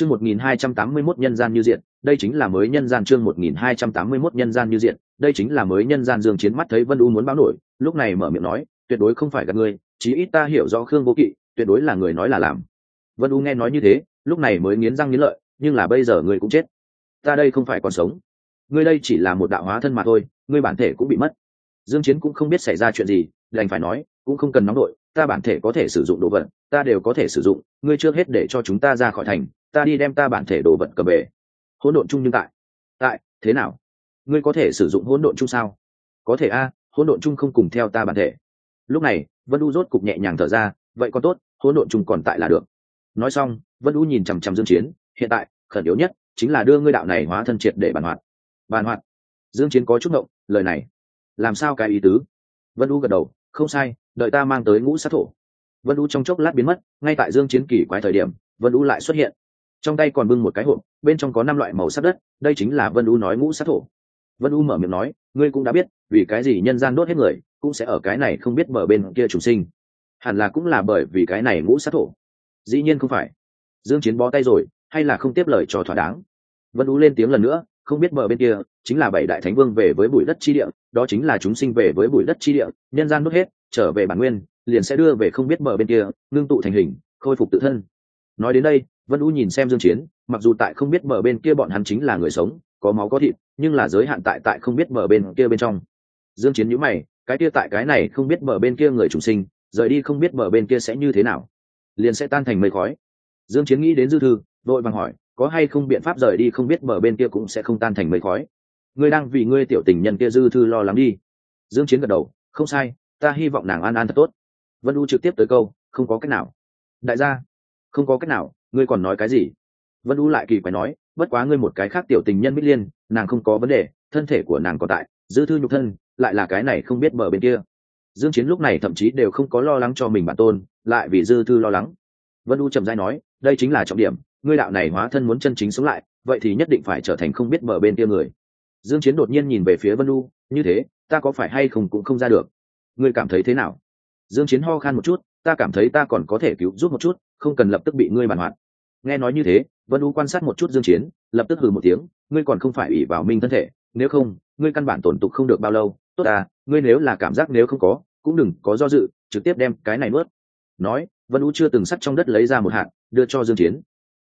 chương một nghìn hai trăm tám mươi mốt nhân gian như diện, đây chính là mới nhân gian chương một nghìn hai trăm tám mươi mốt nhân gian như diện, đây chính là mới nhân gian dương chiến mắt thấy vân u muốn báo nổi, lúc này mở miệng nói, tuyệt đối không phải gạt ngươi, chí ít ta hiểu rõ khương vô kỵ, tuyệt đối là người nói là làm. Vân u nghe nói như thế, lúc này mới nghiến răng nghiến lợi, nhưng là bây giờ ngươi cũng chết. Ta đây không phải còn sống. Ngươi đây chỉ là một đạo hóa thân mà thôi, ngươi bản thể cũng bị mất. Dương chiến cũng không biết xảy ra chuyện gì, đành phải nói, cũng không cần nóng đội, ta bản thể có thể sử dụng đồ vật, ta đều có thể sử dụng, ngươi trước hết để cho chúng ta ra khỏi thành ta đi đem ta bản thể đồ vật cầm về hỗn độn chung nhưng tại. Tại, thế nào? Ngươi có thể sử dụng hỗn độn chung sao? Có thể a, hỗn độn chung không cùng theo ta bản thể. Lúc này, vân u rốt cục nhẹ nhàng thở ra, vậy còn tốt, hỗn độn chung còn tại là được. Nói xong, vân u nhìn chằm chằm dương chiến, hiện tại, khẩn yếu nhất chính là đưa ngươi đạo này hóa thân triệt để bản hoạt. Bản hoạt? Dương chiến có chút động lời này. Làm sao cái ý tứ? Vân u gật đầu, không sai, đợi ta mang tới ngũ sát thổ. Vân u trong chốc lát biến mất, ngay tại dương chiến kỳ quái thời điểm, vân u lại xuất hiện trong tay còn bưng một cái hộp, bên trong có năm loại màu sắc đất, đây chính là vân u nói ngũ sát thổ. Vân u mở miệng nói, ngươi cũng đã biết, vì cái gì nhân gian đốt hết người, cũng sẽ ở cái này không biết mở bên kia trùng sinh. Hẳn là cũng là bởi vì cái này ngũ sát thổ. Dĩ nhiên không phải. Dương chiến bó tay rồi, hay là không tiếp lời cho thỏa đáng? Vân u lên tiếng lần nữa, không biết mở bên kia, chính là bảy đại thánh vương về với bụi đất chi địa, đó chính là chúng sinh về với bụi đất chi địa, nhân gian đốt hết, trở về bản nguyên, liền sẽ đưa về không biết mở bên kia, ngưng tụ thành hình, khôi phục tự thân. Nói đến đây vân u nhìn xem dương chiến, mặc dù tại không biết mở bên kia bọn hắn chính là người sống, có máu có thịt, nhưng là giới hạn tại tại không biết mở bên kia bên trong. Dương chiến nhíu mày, cái kia tại cái này không biết mở bên kia người chủ sinh, rời đi không biết mở bên kia sẽ như thế nào? Liền sẽ tan thành mây khói. Dương chiến nghĩ đến dư thư, đội vàng hỏi, có hay không biện pháp rời đi không biết mở bên kia cũng sẽ không tan thành mây khói? Ngươi đang vì ngươi tiểu tình nhân kia dư thư lo lắng đi. Dương chiến gật đầu, không sai, ta hy vọng nàng an an thật tốt. Vân u trực tiếp tới câu, không có cách nào. Đại gia, không có cách nào ngươi còn nói cái gì? Vân u lại kỳ quái nói, bất quá ngươi một cái khác tiểu tình nhân bích liên, nàng không có vấn đề, thân thể của nàng còn tại dư thư nhục thân, lại là cái này không biết mở bên kia. Dương chiến lúc này thậm chí đều không có lo lắng cho mình bản tôn, lại vì dư thư lo lắng. Vân u trầm dai nói, đây chính là trọng điểm, ngươi đạo này hóa thân muốn chân chính sống lại, vậy thì nhất định phải trở thành không biết mở bên kia người. Dương chiến đột nhiên nhìn về phía vân u, như thế, ta có phải hay không cũng không ra được. Ngươi cảm thấy thế nào? Dương chiến ho khan một chút, ta cảm thấy ta còn có thể cứu giúp một chút không cần lập tức bị ngươi bàn hoạt nghe nói như thế, vân u quan sát một chút dương chiến, lập tức hừ một tiếng, ngươi còn không phải ủy vào minh thân thể, nếu không, ngươi căn bản tổn tục không được bao lâu. Tốt à ngươi nếu là cảm giác nếu không có, cũng đừng có do dự, trực tiếp đem cái này nuốt. Nói, vân u chưa từng sắt trong đất lấy ra một hạt, đưa cho dương chiến.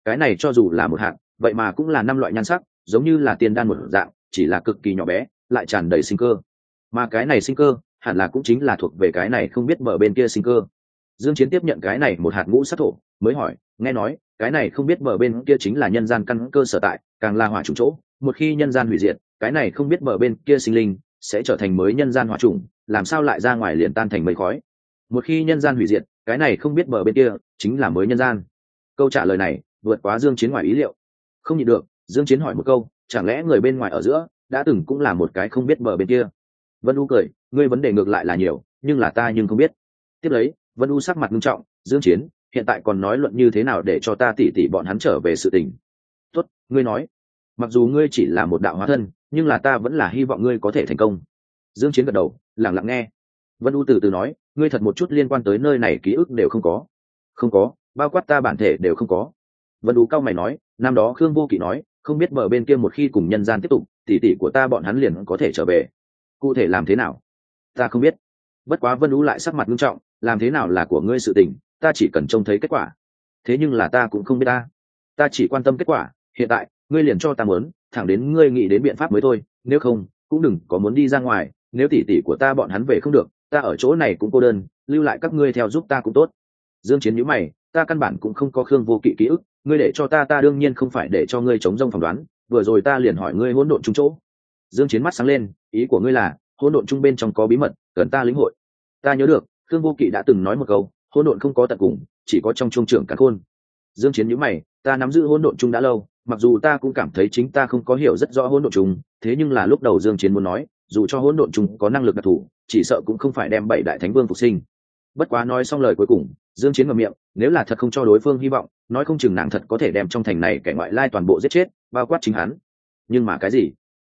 Cái này cho dù là một hạt, vậy mà cũng là năm loại nhan sắc, giống như là tiền đan một dạng, chỉ là cực kỳ nhỏ bé, lại tràn đầy sinh cơ. Mà cái này sinh cơ, hẳn là cũng chính là thuộc về cái này không biết mở bên kia sinh cơ dương chiến tiếp nhận cái này một hạt ngũ sát thổ, mới hỏi, nghe nói, cái này không biết bờ bên kia chính là nhân gian căn cơ sở tại, càng là hỏa trùng chỗ, một khi nhân gian hủy diệt, cái này không biết bờ bên kia sinh linh sẽ trở thành mới nhân gian hỏa trùng, làm sao lại ra ngoài liền tan thành mây khói? Một khi nhân gian hủy diệt, cái này không biết bờ bên kia chính là mới nhân gian. Câu trả lời này, vượt quá dương chiến ngoài ý liệu. Không nhịn được, dương chiến hỏi một câu, chẳng lẽ người bên ngoài ở giữa đã từng cũng là một cái không biết bờ bên kia? Vân u cười, ngươi vấn đề ngược lại là nhiều, nhưng là ta nhưng không biết. Tiếp lấy vân u sắc mặt nghiêm trọng, dương chiến, hiện tại còn nói luận như thế nào để cho ta tỉ tỉ bọn hắn trở về sự tình? Tốt, ngươi nói. Mặc dù ngươi chỉ là một đạo hóa thân, nhưng là ta vẫn là hy vọng ngươi có thể thành công. Dương chiến gật đầu, lặng lặng nghe. Vân u từ từ nói, ngươi thật một chút liên quan tới nơi này ký ức đều không có. Không có, bao quát ta bản thể đều không có. Vân u cao mày nói, năm đó khương vô kỵ nói, không biết bờ bên kia một khi cùng nhân gian tiếp tục tỷ tỷ của ta bọn hắn liền có thể trở về. Cụ thể làm thế nào? Ta không biết. Bất quá vân u lại sắc mặt nghiêm trọng làm thế nào là của ngươi sự tình, ta chỉ cần trông thấy kết quả. Thế nhưng là ta cũng không biết ta. Ta chỉ quan tâm kết quả, hiện tại, ngươi liền cho ta muốn thẳng đến ngươi nghĩ đến biện pháp mới thôi, nếu không, cũng đừng có muốn đi ra ngoài, nếu tỉ tỉ của ta bọn hắn về không được, ta ở chỗ này cũng cô đơn, lưu lại các ngươi theo giúp ta cũng tốt. Dương chiến nhíu mày, ta căn bản cũng không có khương vô kỵ ký ức, ngươi để cho ta ta đương nhiên không phải để cho ngươi chống rông phỏng đoán, vừa rồi ta liền hỏi ngươi hỗn độn chung chỗ. Dương chiến mắt sáng lên, ý của ngươi là, hỗn độn chung bên trong có bí mật, cần ta lĩnh hội. Ta nhớ được khương vô kỵ đã từng nói một câu, hỗn độn không có tận cùng, chỉ có trong trung trưởng cả khôn. Dương chiến nhíu mày, ta nắm giữ hỗn độn chung đã lâu, mặc dù ta cũng cảm thấy chính ta không có hiểu rất rõ hỗn độn chung, thế nhưng là lúc đầu dương chiến muốn nói, dù cho hỗn độn chung có năng lực đặc thù, chỉ sợ cũng không phải đem bảy đại thánh vương phục sinh. Bất quá nói xong lời cuối cùng, dương chiến mở miệng, nếu là thật không cho đối phương hy vọng, nói không chừng nàng thật có thể đem trong thành này kẻ ngoại lai toàn bộ giết chết, bao quát chính hắn. Nhưng mà cái gì?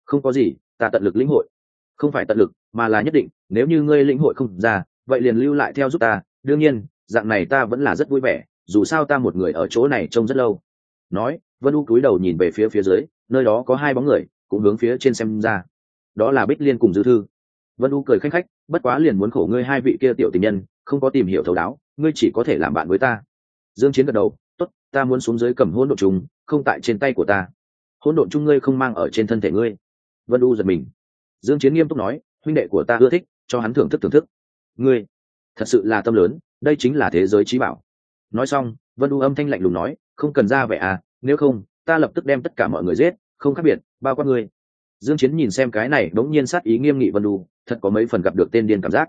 Không có gì, ta tận lực lĩnh hội. Không phải tận lực, mà là nhất định, nếu như ngươi lĩnh hội không ra vậy liền lưu lại theo giúp ta. Đương nhiên, dạng này ta vẫn là rất vui vẻ, dù sao ta một người ở chỗ này trông rất lâu. Nói, vân u cúi đầu nhìn về phía phía dưới, nơi đó có hai bóng người, cũng hướng phía trên xem ra. Đó là bích liên cùng dư thư. Vân u cười khanh khách, bất quá liền muốn khổ ngươi hai vị kia tiểu tình nhân, không có tìm hiểu thấu đáo, ngươi chỉ có thể làm bạn với ta. Dương chiến gật đầu, tốt, ta muốn xuống dưới cầm hỗn độn trùng, không tại trên tay của ta. Hỗn độn chung ngươi không mang ở trên thân thể ngươi. Vân u giật mình. Dương chiến nghiêm túc nói, huynh đệ của ta ưa thích, cho hắn thưởng thức thưởng thức ngươi, thật sự là tâm lớn, đây chính là thế giới trí bảo. Nói xong, vân u âm thanh lạnh lùng nói, không cần ra vẻ à nếu không, ta lập tức đem tất cả mọi người giết, không khác biệt, bao quát ngươi. Dương chiến nhìn xem cái này đống nhiên sát ý nghiêm nghị vân u, thật có mấy phần gặp được tên điên cảm giác.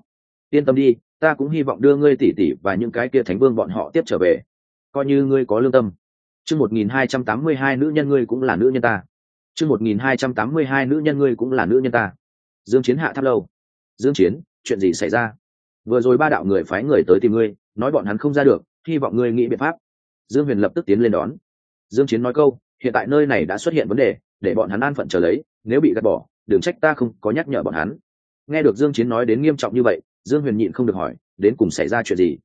Yên tâm đi, ta cũng hy vọng đưa ngươi tỷ tỷ và những cái kia thánh vương bọn họ tiếp trở về. Coi như ngươi có lương tâm. Chương một nghìn hai trăm tám mươi hai nữ nhân ngươi cũng là nữ nhân ta. Chương một nghìn hai trăm tám mươi hai nữ nhân ngươi cũng là nữ nhân ta. Dương chiến hạ tháp lâu. Dương chiến, chuyện gì xảy ra? Vừa rồi ba đạo người phái người tới tìm ngươi, nói bọn hắn không ra được, hy vọng ngươi nghĩ biện pháp. Dương huyền lập tức tiến lên đón. Dương chiến nói câu, hiện tại nơi này đã xuất hiện vấn đề, để bọn hắn an phận chờ lấy, nếu bị gạt bỏ, đừng trách ta không có nhắc nhở bọn hắn. Nghe được dương chiến nói đến nghiêm trọng như vậy, dương huyền nhịn không được hỏi, đến cùng xảy ra chuyện gì?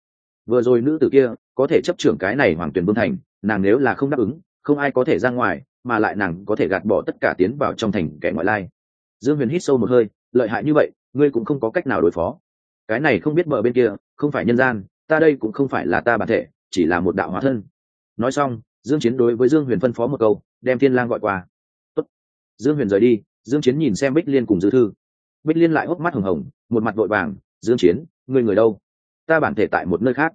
Vừa rồi nữ tử kia, có thể chấp trưởng cái này hoàng tuyển vương thành, nàng nếu là không đáp ứng, không ai có thể ra ngoài, mà lại nàng có thể gạt bỏ tất cả tiến vào trong thành kẻ ngoại lai. Dương huyền hít sâu một hơi, lợi hại như vậy, ngươi cũng không có cách nào đối phó cái này không biết bờ bên kia, không phải nhân gian, ta đây cũng không phải là ta bản thể, chỉ là một đạo hóa thân. Nói xong, dương chiến đối với dương huyền phân phó một câu, đem thiên lang gọi qua. Tốt. dương huyền rời đi, dương chiến nhìn xem bích liên cùng dư thư. Bích liên lại hốc mắt hồng hồng, một mặt vội vàng, dương chiến, ngươi người đâu? Ta bản thể tại một nơi khác.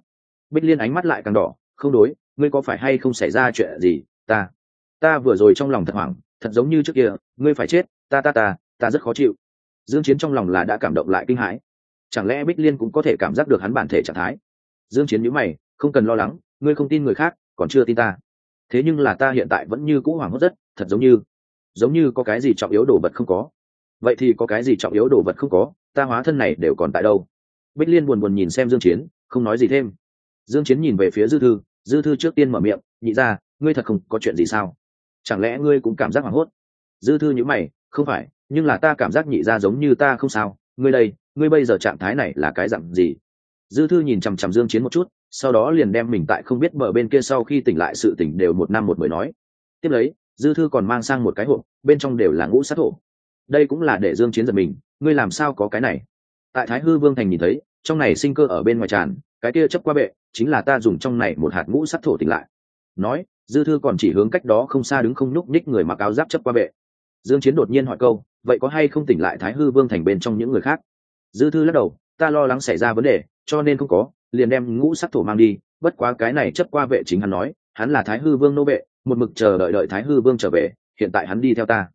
Bích liên ánh mắt lại càng đỏ, không đối, ngươi có phải hay không xảy ra chuyện gì? Ta ta vừa rồi trong lòng thật hoảng, thật giống như trước kia, ngươi phải chết, ta ta ta ta rất khó chịu. Dương chiến trong lòng là đã cảm động lại kinh hãi chẳng lẽ bích liên cũng có thể cảm giác được hắn bản thể trạng thái? Dương chiến nhíu mày, không cần lo lắng, ngươi không tin người khác, còn chưa tin ta. Thế nhưng là ta hiện tại vẫn như cũ hoảng hốt rất, thật giống như giống như có cái gì trọng yếu đồ vật không có. Vậy thì có cái gì trọng yếu đồ vật không có, ta hóa thân này đều còn tại đâu? Bích liên buồn buồn nhìn xem dương chiến, không nói gì thêm. Dương chiến nhìn về phía dư thư dư thư trước tiên mở miệng, nhị ra, ngươi thật không có chuyện gì sao? Chẳng lẽ ngươi cũng cảm giác hoảng hốt? Dư thư nhíu mày, không phải, nhưng là ta cảm giác nhị ra giống như ta không sao, ngươi đây ngươi bây giờ trạng thái này là cái dạng gì? Dư thư nhìn chằm chằm dương chiến một chút, sau đó liền đem mình tại không biết bờ bên kia sau khi tỉnh lại sự tỉnh đều một năm một mười nói. Tiếp lấy, dư thư còn mang sang một cái hộp, bên trong đều là ngũ sát thổ đây cũng là để dương chiến giật mình, ngươi làm sao có cái này? Tại thái hư vương thành nhìn thấy, trong này sinh cơ ở bên ngoài tràn, cái kia chấp qua bệ, chính là ta dùng trong này một hạt ngũ sát thổ tỉnh lại. Nói, dư thư còn chỉ hướng cách đó không xa đứng không nhúc nhích người mặc áo giáp chấp qua bệ. Dương chiến đột nhiên hỏi câu, vậy có hay không tỉnh lại thái hư vương thành bên trong những người khác? Dư thư lắc đầu, ta lo lắng xảy ra vấn đề, cho nên không có, liền đem ngũ sắc thổ mang đi. Bất quá cái này chấp qua vệ chính hắn nói, hắn là thái hư vương nô vệ, một mực chờ đợi đợi thái hư vương trở về, hiện tại hắn đi theo ta.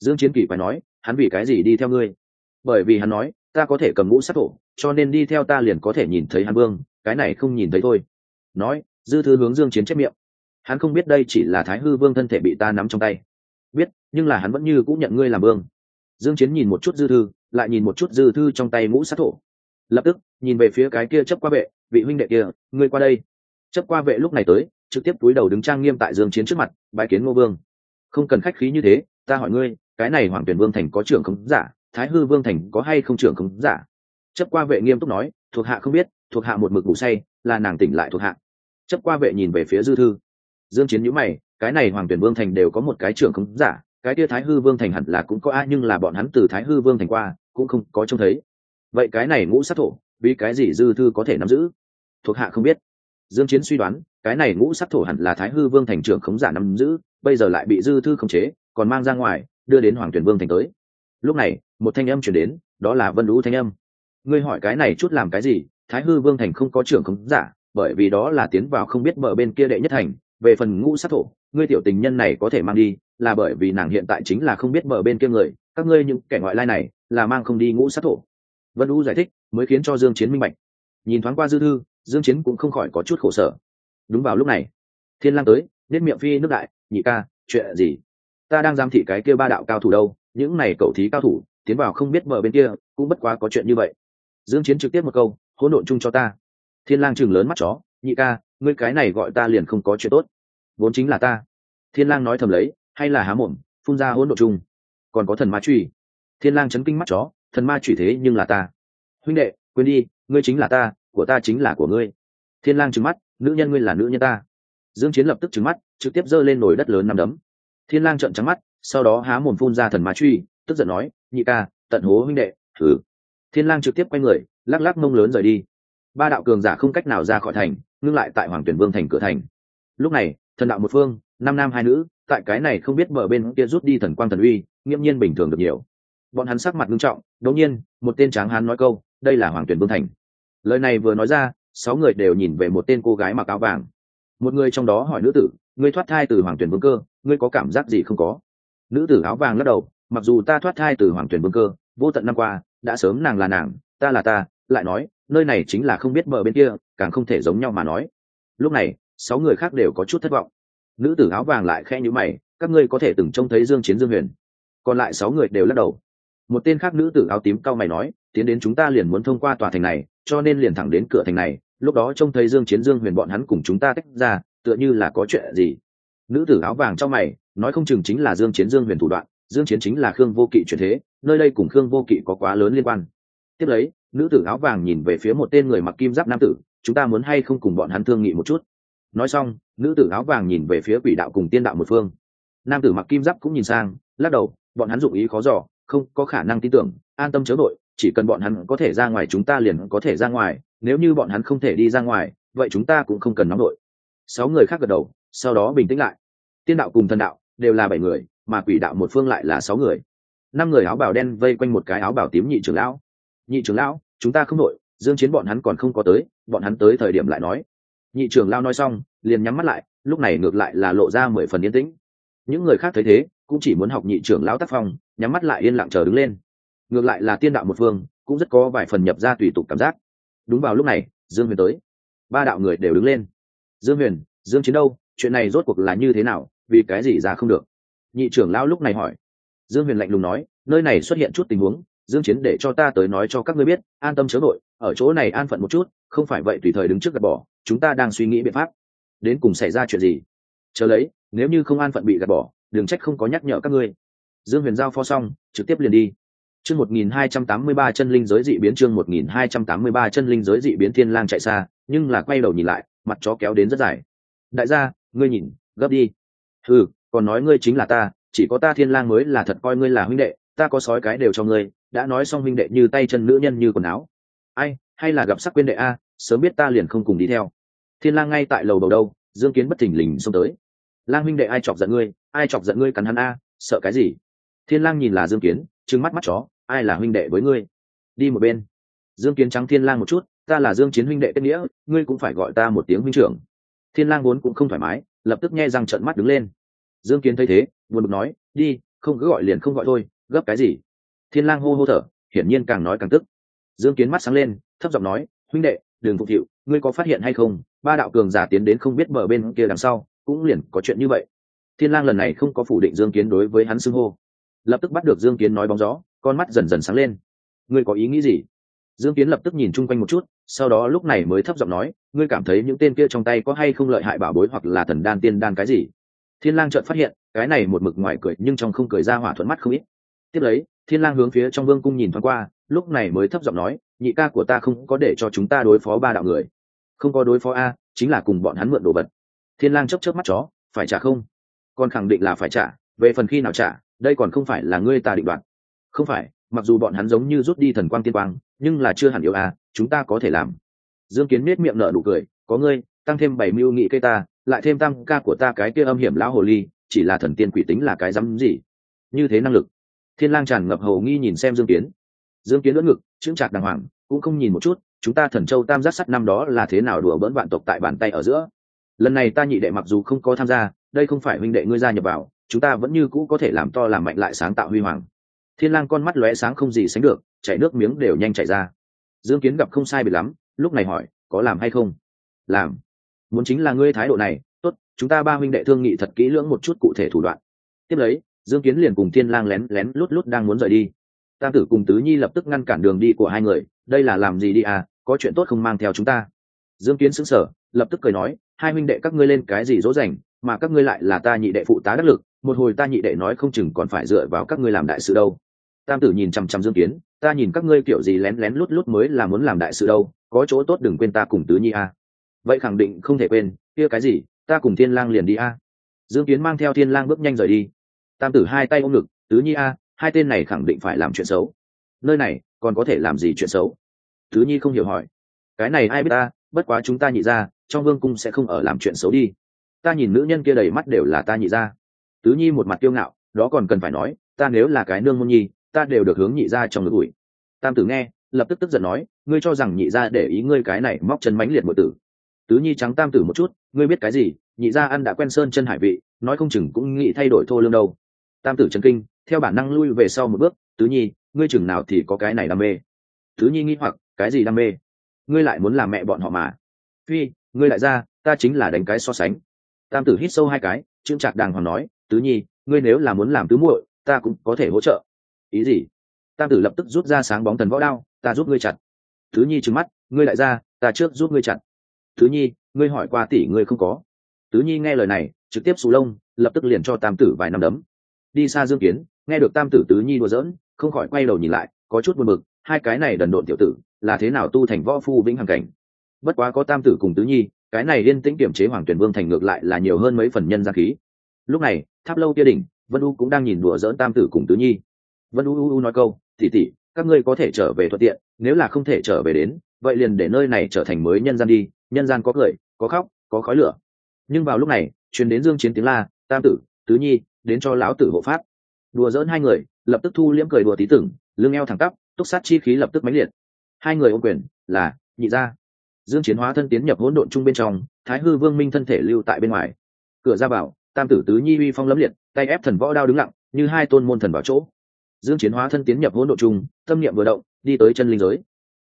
Dương chiến kỳ phải nói, hắn vì cái gì đi theo ngươi? Bởi vì hắn nói, ta có thể cầm ngũ sát thổ, cho nên đi theo ta liền có thể nhìn thấy hắn vương, cái này không nhìn thấy thôi. Nói, dư thư hướng dương chiến chép miệng. Hắn không biết đây chỉ là thái hư vương thân thể bị ta nắm trong tay. Biết, nhưng là hắn vẫn như cũng nhận ngươi làm vương. Dương chiến nhìn một chút dư thư lại nhìn một chút dư thư trong tay mũ sát thổ. Lập tức, nhìn về phía cái kia chấp qua vệ, vị huynh đệ kia, ngươi qua đây. Chấp qua vệ lúc này tới, trực tiếp túi đầu đứng trang nghiêm tại dương chiến trước mặt, bái kiến ngô vương. Không cần khách khí như thế, ta hỏi ngươi, cái này hoàng tuyển vương thành có trưởng không giả, thái hư vương thành có hay không trưởng không giả? Chấp qua vệ nghiêm túc nói, thuộc hạ không biết, thuộc hạ một mực ngủ say, là nàng tỉnh lại thuộc hạ. Chấp qua vệ nhìn về phía dư thư. Dương chiến nhíu mày, cái này hoàng tuyển vương thành đều có một cái trưởng không giả cái kia thái hư vương thành hẳn là cũng có a, nhưng là bọn hắn từ thái hư vương thành qua, cũng không có trông thấy. Vậy cái này ngũ sát thổ, vì cái gì dư thư có thể nắm giữ? Thuộc hạ không biết. Dương chiến suy đoán, cái này ngũ sát thổ hẳn là thái hư vương thành trưởng khống giả nắm giữ, bây giờ lại bị dư thư khống chế, còn mang ra ngoài, đưa đến hoàng tuyển vương thành tới. Lúc này, một thanh âm chuyển đến, đó là vân lũ thanh âm. Ngươi hỏi cái này chút làm cái gì? Thái hư vương thành không có trưởng khống giả, bởi vì đó là tiến vào không biết mở bên kia đệ nhất thành, về phần ngũ sát thổ, ngươi tiểu tình nhân này có thể mang đi là bởi vì nàng hiện tại chính là không biết mở bên kia người, các ngươi những kẻ ngoại lai này là mang không đi ngũ sát thổ. Vân u giải thích, mới khiến cho dương chiến minh bạch. Nhìn thoáng qua dư thư, dương chiến cũng không khỏi có chút khổ sở. Đúng vào lúc này, thiên lang tới nét miệng phi nước đại, nhị ca, chuyện gì? Ta đang giám thị cái kia ba đạo cao thủ đâu, những này cậu thí cao thủ, tiến vào không biết mở bên kia, cũng bất quá có chuyện như vậy. Dương chiến trực tiếp một câu, hỗn độn chung cho ta. Thiên lang trừng lớn mắt chó, nhị ca, ngươi cái này gọi ta liền không có chuyện tốt, vốn chính là ta. Thiên lang nói thầm lấy hay là há mồm, phun ra hỗn độn chung. Còn có thần ma truy thiên lang chấn kinh mắt chó, thần ma truy thế nhưng là ta. Huynh đệ, quên đi, ngươi chính là ta, của ta chính là của ngươi. Thiên lang trừng mắt, nữ nhân ngươi là nữ nhân ta. Dương chiến lập tức trừng mắt, trực tiếp giơ lên nồi đất lớn nằm đấm. Thiên lang trợn trắng mắt, sau đó há mồm phun ra thần ma truy tức giận nói, nhị ca, tận hố huynh đệ, thử. Thiên lang trực tiếp quay người, lắc lắc mông lớn rời đi. Ba đạo cường giả không cách nào ra khỏi thành, ngưng lại tại hoàng tuyển vương thành cửa thành. Lúc này, thần đạo một phương năm nam hai nữ, tại cái này không biết bờ bên kia rút đi thần quang thần uy nghiêm nhiên bình thường được nhiều. Bọn hắn sắc mặt nghiêm trọng, đột nhiên, một tên tráng hán nói câu, đây là hoàng tuyển vương thành. Lời này vừa nói ra, sáu người đều nhìn về một tên cô gái mặc áo vàng. Một người trong đó hỏi nữ tử, ngươi thoát thai từ hoàng tuyển vương cơ, ngươi có cảm giác gì không có? Nữ tử áo vàng lắc đầu, mặc dù ta thoát thai từ hoàng tuyển vương cơ, vô tận năm qua, đã sớm nàng là nàng, ta là ta, lại nói, nơi này chính là không biết bờ bên kia, càng không thể giống nhau mà nói. Lúc này, sáu người khác đều có chút thất vọng nữ tử áo vàng lại khe nhữ mày, các ngươi có thể từng trông thấy dương chiến dương huyền. Còn lại sáu người đều lắc đầu. Một tên khác nữ tử áo tím cao mày nói, tiến đến chúng ta liền muốn thông qua tòa thành này, cho nên liền thẳng đến cửa thành này, lúc đó trông thấy dương chiến dương huyền bọn hắn cùng chúng ta tách ra, tựa như là có chuyện gì. Nữ tử áo vàng trong mày, nói không chừng chính là dương chiến dương huyền thủ đoạn, dương chiến chính là khương vô kỵ chuyển thế, nơi đây cùng khương vô kỵ có quá lớn liên quan. Tiếp lấy, nữ tử áo vàng nhìn về phía một tên người mặc kim giáp nam tử, chúng ta muốn hay không cùng bọn hắn thương nghị một chút? Nói xong, nữ tử áo vàng nhìn về phía quỷ đạo cùng tiên đạo một phương. Nam tử mặc kim giáp cũng nhìn sang, lắc đầu, bọn hắn dụng ý khó dò, không có khả năng tin tưởng, an tâm chớ đội chỉ cần bọn hắn có thể ra ngoài chúng ta liền có thể ra ngoài, nếu như bọn hắn không thể đi ra ngoài, vậy chúng ta cũng không cần nóng đội. Sáu người khác gật đầu, sau đó bình tĩnh lại. Tiên đạo cùng thần đạo đều là bảy người, mà quỷ đạo một phương lại là sáu người. Năm người áo bào đen vây quanh một cái áo bào tím nhị trưởng lão. Nhị trưởng lão, chúng ta không đội, dương chiến bọn hắn còn không có tới, bọn hắn tới thời điểm lại nói nhị trưởng lão nói xong, liền nhắm mắt lại, lúc này ngược lại là lộ ra mười phần yên tĩnh. Những người khác thấy thế, cũng chỉ muốn học nhị trưởng lão tác phong, nhắm mắt lại yên lặng chờ đứng lên. Ngược lại là tiên đạo một phương, cũng rất có vài phần nhập ra tùy tục cảm giác. Đúng vào lúc này, dương huyền tới. Ba đạo người đều đứng lên. Dương huyền, dương chiến đâu, chuyện này rốt cuộc là như thế nào, vì cái gì ra không được? Nhị trưởng lão lúc này hỏi. Dương huyền lạnh lùng nói, nơi này xuất hiện chút tình huống, dương chiến để cho ta tới nói cho các ngươi biết, an tâm chớ nội ở chỗ này an phận một chút, không phải vậy tùy thời đứng trước gạt bỏ chúng ta đang suy nghĩ biện pháp. Đến cùng xảy ra chuyện gì? Chờ lấy, nếu như không an phận bị gạt bỏ, đừng trách không có nhắc nhở các ngươi. Dương huyền giao pho xong, trực tiếp liền đi. Chương 1283 chân linh giới dị biến, chương 1283 chân linh giới dị biến, thiên lang chạy xa, nhưng là quay đầu nhìn lại, mặt chó kéo đến rất dài. Đại gia, ngươi nhìn, gấp đi. Ừ còn nói ngươi chính là ta, chỉ có ta thiên lang mới là thật coi ngươi là huynh đệ, ta có sói cái đều cho ngươi, đã nói xong huynh đệ như tay chân nữ nhân như quần áo. Ai, hay là gặp sắc quên đệ a, sớm biết ta liền không cùng đi theo thiên lang ngay tại lầu đầu đâu, dương kiến bất thình lình xông tới. Lang huynh đệ, ai chọc giận ngươi? Ai chọc giận ngươi cắn hắn a? Sợ cái gì? Thiên lang nhìn là dương kiến, trừng mắt mắt chó, ai là huynh đệ với ngươi? Đi một bên. Dương kiến trắng thiên lang một chút, ta là dương chiến huynh đệ kết nghĩa, ngươi cũng phải gọi ta một tiếng huynh trưởng. Thiên lang vốn cũng không thoải mái, lập tức nghe răng trợn mắt đứng lên. Dương kiến thấy thế, buồn bực nói, đi, không cứ gọi liền không gọi thôi, gấp cái gì? Thiên lang hô hô thở, hiển nhiên càng nói càng tức. Dương kiến mắt sáng lên, thấp giọng nói, huynh đệ, đừng phục thiệu ngươi có phát hiện hay không? Ba đạo cường giả tiến đến không biết bờ bên kia đằng sau, cũng liền có chuyện như vậy. Thiên lang lần này không có phủ định dương kiến đối với hắn xưng hô. Lập tức bắt được dương kiến nói bóng gió, con mắt dần dần sáng lên. Ngươi có ý nghĩ gì? Dương kiến lập tức nhìn chung quanh một chút, sau đó lúc này mới thấp giọng nói, ngươi cảm thấy những tên kia trong tay có hay không lợi hại bảo bối hoặc là thần đan tiên đan cái gì? Thiên lang chợt phát hiện, cái này một mực ngoài cười nhưng trong không cười ra hỏa thuận mắt không ít. Tiếp lấy, thiên lang hướng phía trong vương cung nhìn thoáng qua, lúc này mới thấp giọng nói, nhị ca của ta không có để cho chúng ta đối phó ba đạo người không có đối phó a, chính là cùng bọn hắn mượn đồ vật. Thiên lang chớp chớp mắt chó, phải trả không? Còn khẳng định là phải trả, về phần khi nào trả, đây còn không phải là ngươi ta định đoạt. Không phải, mặc dù bọn hắn giống như rút đi thần quang tiên quang, nhưng là chưa hẳn yêu a, chúng ta có thể làm. Dương kiến nết miệng nở nụ cười, có ngươi, tăng thêm bảy mưu nghị cây ta, lại thêm tăng ca của ta cái kia âm hiểm lão hồ ly, chỉ là thần tiên quỷ tính là cái dám gì? Như thế năng lực. Thiên lang tràn ngập hầu nghi nhìn xem dương kiến. Dương kiến lẫn ngực, chững chạc đàng hoàng, cũng không nhìn một chút chúng ta thần châu tam giác sắt năm đó là thế nào đùa bỡn vạn tộc tại bàn tay ở giữa? Lần này ta nhị đệ mặc dù không có tham gia, đây không phải huynh đệ ngươi gia nhập vào, chúng ta vẫn như cũ có thể làm to làm mạnh lại sáng tạo huy hoàng. Thiên lang con mắt lóe sáng không gì sánh được, chảy nước miếng đều nhanh chảy ra. Dương kiến gặp không sai biệt lắm, lúc này hỏi, có làm hay không? Làm. Muốn chính là ngươi thái độ này, tốt, chúng ta ba huynh đệ thương nghị thật kỹ lưỡng một chút cụ thể thủ đoạn. Tiếp lấy, dương kiến liền cùng thiên lang lén lén lút lút đang muốn rời đi tam tử cùng tứ nhi lập tức ngăn cản đường đi của hai người, đây là làm gì đi à có chuyện tốt không mang theo chúng ta? Dương kiến sững sờ, lập tức cười nói, hai huynh đệ các ngươi lên cái gì dỗ dành, mà các ngươi lại là ta nhị đệ phụ tá đắc lực, một hồi ta nhị đệ nói không chừng còn phải dựa vào các ngươi làm đại sự đâu. Tam tử nhìn chằm chằm dương kiến, ta nhìn các ngươi kiểu gì lén lén lút lút mới là muốn làm đại sự đâu, có chỗ tốt đừng quên ta cùng tứ nhi a. Vậy khẳng định không thể quên, kia cái gì, ta cùng thiên lang liền đi a. Dương kiến mang theo thiên lang bước nhanh rời đi. Tam tử hai tay ôm ngực, tứ nhi a hai tên này khẳng định phải làm chuyện xấu. Nơi này, còn có thể làm gì chuyện xấu? Tứ nhi không hiểu hỏi. Cái này ai biết ta, bất quá chúng ta nhị ra trong vương cung sẽ không ở làm chuyện xấu đi. Ta nhìn nữ nhân kia đầy mắt đều là ta nhị ra tứ nhi một mặt kiêu ngạo, đó còn cần phải nói, ta nếu là cái nương môn nhi, ta đều được hướng nhị ra trong ngực ủi. Tam tử nghe, lập tức tức giận nói, ngươi cho rằng nhị ra để ý ngươi cái này móc chân mánh liệt mọi tử. Tứ nhi trắng tam tử một chút, ngươi biết cái gì, nhị ra ăn đã quen sơn chân hải vị, nói không chừng cũng nghĩ thay đổi thô lương đâu. Tam tử chân kinh theo bản năng lui về sau một bước, tứ nhi, ngươi chừng nào thì có cái này đam mê? Tứ nhi nghĩ hoặc, cái gì đam mê? Ngươi lại muốn làm mẹ bọn họ mà. Phi, ngươi lại ra ta chính là đánh cái so sánh. Tam tử hít sâu hai cái chững chạc đàng hoàng nói, tứ nhi, ngươi nếu là muốn làm tứ muội, ta cũng có thể hỗ trợ. Ý gì? Tam tử lập tức rút ra sáng bóng thần võ đao, ta giúp ngươi chặt. Tứ nhi trừng mắt, ngươi lại ra ta trước giúp ngươi chặt. Tứ nhi, ngươi hỏi qua tỷ ngươi không có? Tứ nhi nghe lời này, trực tiếp xù lông, lập tức liền cho tam tử vài năm đấm. Đi xa dương kiến nghe được tam tử tứ nhi đùa giỡn, không khỏi quay đầu nhìn lại, có chút buồn bực, hai cái này đần độn tiểu tử, là thế nào tu thành võ phu vĩnh hằng cảnh? Bất quá có tam tử cùng tứ nhi, cái này liên tĩnh kiểm chế hoàng tuyển vương thành ngược lại là nhiều hơn mấy phần nhân gia khí. Lúc này, tháp lâu kia đỉnh, vân u cũng đang nhìn đùa dỡn tam tử cùng tứ nhi. Vân u u U nói câu tỉ tỉ các ngươi có thể trở về thuận tiện, nếu là không thể trở về đến, vậy liền để nơi này trở thành mới nhân gian đi, nhân gian có cười, có khóc, có khói lửa. Nhưng vào lúc này, truyền đến dương chiến tiếng la, tam tử, tứ nhi, đến cho lão tử hộ pháp đùa dỡn hai người, lập tức thu liễm cười đùa tí tưởng, lưng eo thẳng tắp, túc sát chi khí lập tức mãnh liệt. Hai người ôm quyền, là, nhị ra dương chiến hóa thân tiến nhập hỗn độn chung bên trong, thái hư vương minh thân thể lưu tại bên ngoài. Cửa ra vào, tam tử tứ nhi uy phong lẫm liệt, tay ép thần võ đao đứng lặng, như hai tôn môn thần vào chỗ. Dương chiến hóa thân tiến nhập hỗn độn chung, tâm niệm vừa động, đi tới chân linh giới.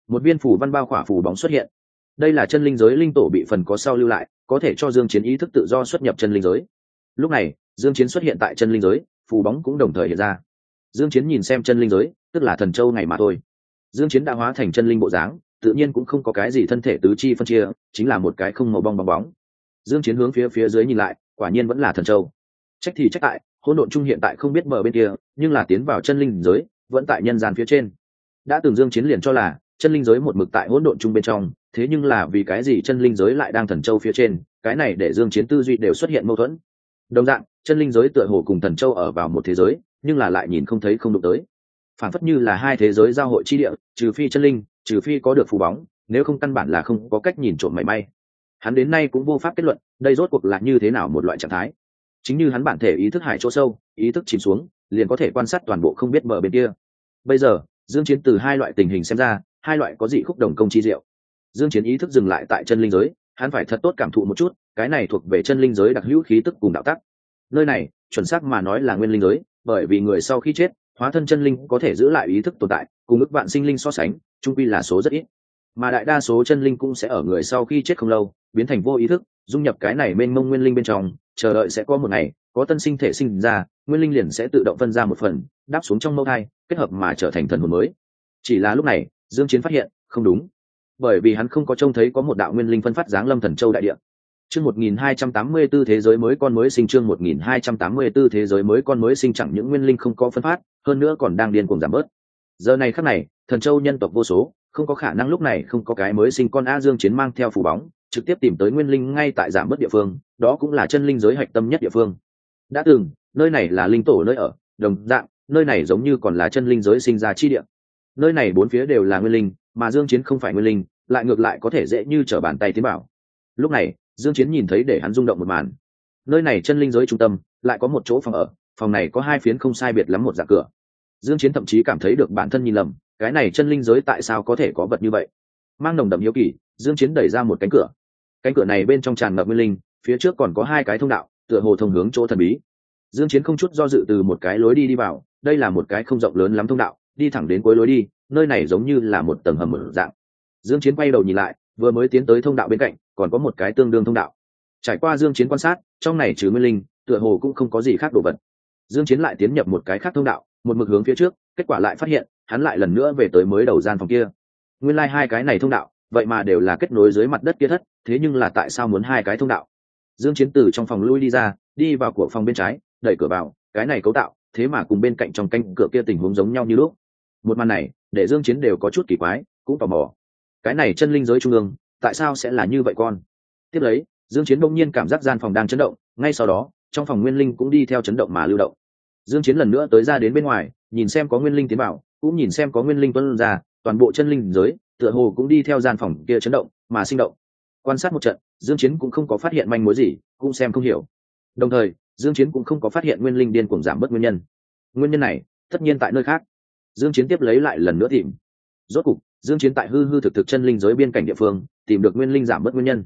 Một viên phủ văn bao khỏa phủ bóng xuất hiện. Đây là chân linh giới linh tổ bị phần có sau lưu lại, có thể cho dương chiến ý thức tự do xuất nhập chân linh giới. Lúc này, dương chiến xuất hiện tại chân linh giới phù bóng cũng đồng thời hiện ra. Dương chiến nhìn xem chân linh giới, tức là thần châu ngày mà thôi. Dương chiến đã hóa thành chân linh bộ dáng, tự nhiên cũng không có cái gì thân thể tứ chi phân chia, chính là một cái không màu bong bong bóng. Dương chiến hướng phía phía dưới nhìn lại, quả nhiên vẫn là thần châu. Trách thì trách tại, hỗn độn trung hiện tại không biết bờ bên kia, nhưng là tiến vào chân linh giới, vẫn tại nhân gian phía trên. Đã từng dương chiến liền cho là, chân linh giới một mực tại hỗn độn trung bên trong, thế nhưng là vì cái gì chân linh giới lại đang thần châu phía trên, cái này để dương chiến tư duy đều xuất hiện mâu thuẫn đồng dạng, chân linh giới tựa hồ cùng thần châu ở vào một thế giới, nhưng là lại nhìn không thấy không đụng tới. Phản phất như là hai thế giới giao hội chi địa, trừ phi chân linh, trừ phi có được phù bóng, nếu không căn bản là không có cách nhìn trộm mảy may. Hắn đến nay cũng vô pháp kết luận, đây rốt cuộc là như thế nào một loại trạng thái. Chính như hắn bản thể ý thức hải chỗ sâu, ý thức chìm xuống, liền có thể quan sát toàn bộ không biết mở bên kia. Bây giờ, dương chiến từ hai loại tình hình xem ra, hai loại có dị khúc đồng công chi diệu. Dương chiến ý thức dừng lại tại chân linh giới, hắn phải thật tốt cảm thụ một chút cái này thuộc về chân linh giới đặc hữu khí tức cùng đạo tắc. Nơi này, chuẩn xác mà nói là nguyên linh giới, bởi vì người sau khi chết, hóa thân chân linh có thể giữ lại ý thức tồn tại, cùng ức vạn sinh linh so sánh trung quy là số rất ít. Mà đại đa số chân linh cũng sẽ ở người sau khi chết không lâu, biến thành vô ý thức, dung nhập cái này mênh mông nguyên linh bên trong, chờ đợi sẽ có một ngày, có tân sinh thể sinh ra, nguyên linh liền sẽ tự động phân ra một phần, đáp xuống trong mâu thai, kết hợp mà trở thành thần hồn mới. Chỉ là lúc này, dương chiến phát hiện, không đúng. Bởi vì hắn không có trông thấy có một đạo nguyên linh phân phát dáng lâm thần châu đại địa chương 1284 thế giới mới con mới sinh, chương 1284 thế giới mới con mới sinh chẳng những nguyên linh không có phân phát, hơn nữa còn đang điên cuồng giảm bớt. Giờ này khắc này, thần châu nhân tộc vô số, không có khả năng lúc này không có cái mới sinh con a dương chiến mang theo phủ bóng, trực tiếp tìm tới nguyên linh ngay tại giảm bớt địa phương, đó cũng là chân linh giới hạch tâm nhất địa phương. Đã từng, nơi này là linh tổ nơi ở, đồng dạng, nơi này giống như còn là chân linh giới sinh ra chi địa. Nơi này bốn phía đều là nguyên linh, mà dương chiến không phải nguyên linh, lại ngược lại có thể dễ như trở bàn tay tiến bảo. Lúc này dương chiến nhìn thấy để hắn rung động một màn. Nơi này chân linh giới trung tâm, lại có một chỗ phòng ở, phòng này có hai phiến không sai biệt lắm một dạng cửa. Dương chiến thậm chí cảm thấy được bản thân nhìn lầm, cái này chân linh giới tại sao có thể có vật như vậy? Mang nồng đậm hiếu kỳ, dương chiến đẩy ra một cánh cửa. Cánh cửa này bên trong tràn ngập nguyên linh, phía trước còn có hai cái thông đạo, tựa hồ thông hướng chỗ thần bí. Dương chiến không chút do dự từ một cái lối đi đi vào, đây là một cái không rộng lớn lắm thông đạo, đi thẳng đến cuối lối đi, nơi này giống như là một tầng hầm mở dạng. Dương chiến quay đầu nhìn lại, vừa mới tiến tới thông đạo bên cạnh còn có một cái tương đương thông đạo. Trải qua dương chiến quan sát, trong này trừ nguyên linh, tựa hồ cũng không có gì khác đồ vật. Dương chiến lại tiến nhập một cái khác thông đạo, một mực hướng phía trước, kết quả lại phát hiện, hắn lại lần nữa về tới mới đầu gian phòng kia. Nguyên lai like hai cái này thông đạo, vậy mà đều là kết nối dưới mặt đất kia thất, thế nhưng là tại sao muốn hai cái thông đạo? Dương chiến từ trong phòng lui đi ra, đi vào của phòng bên trái, đẩy cửa vào, cái này cấu tạo, thế mà cùng bên cạnh trong canh cửa kia tình huống giống nhau như lúc. Một màn này, để dương chiến đều có chút kỳ quái, cũng tò mò. Cái này chân linh giới trung ương tại sao sẽ là như vậy con? Tiếp lấy, dương chiến đông nhiên cảm giác gian phòng đang chấn động, ngay sau đó, trong phòng nguyên linh cũng đi theo chấn động mà lưu động. Dương chiến lần nữa tới ra đến bên ngoài, nhìn xem có nguyên linh tiến vào, cũng nhìn xem có nguyên linh tuân ra, toàn bộ chân linh giới, tựa hồ cũng đi theo gian phòng kia chấn động, mà sinh động. Quan sát một trận, dương chiến cũng không có phát hiện manh mối gì, cũng xem không hiểu. Đồng thời, dương chiến cũng không có phát hiện nguyên linh điên cuồng giảm bớt nguyên nhân. Nguyên nhân này, tất nhiên tại nơi khác. Dương chiến tiếp lấy lại lần nữa tìm. Rốt cục, dương chiến tại hư hư thực thực chân linh giới biên cảnh địa phương tìm được nguyên linh giảm bớt nguyên nhân.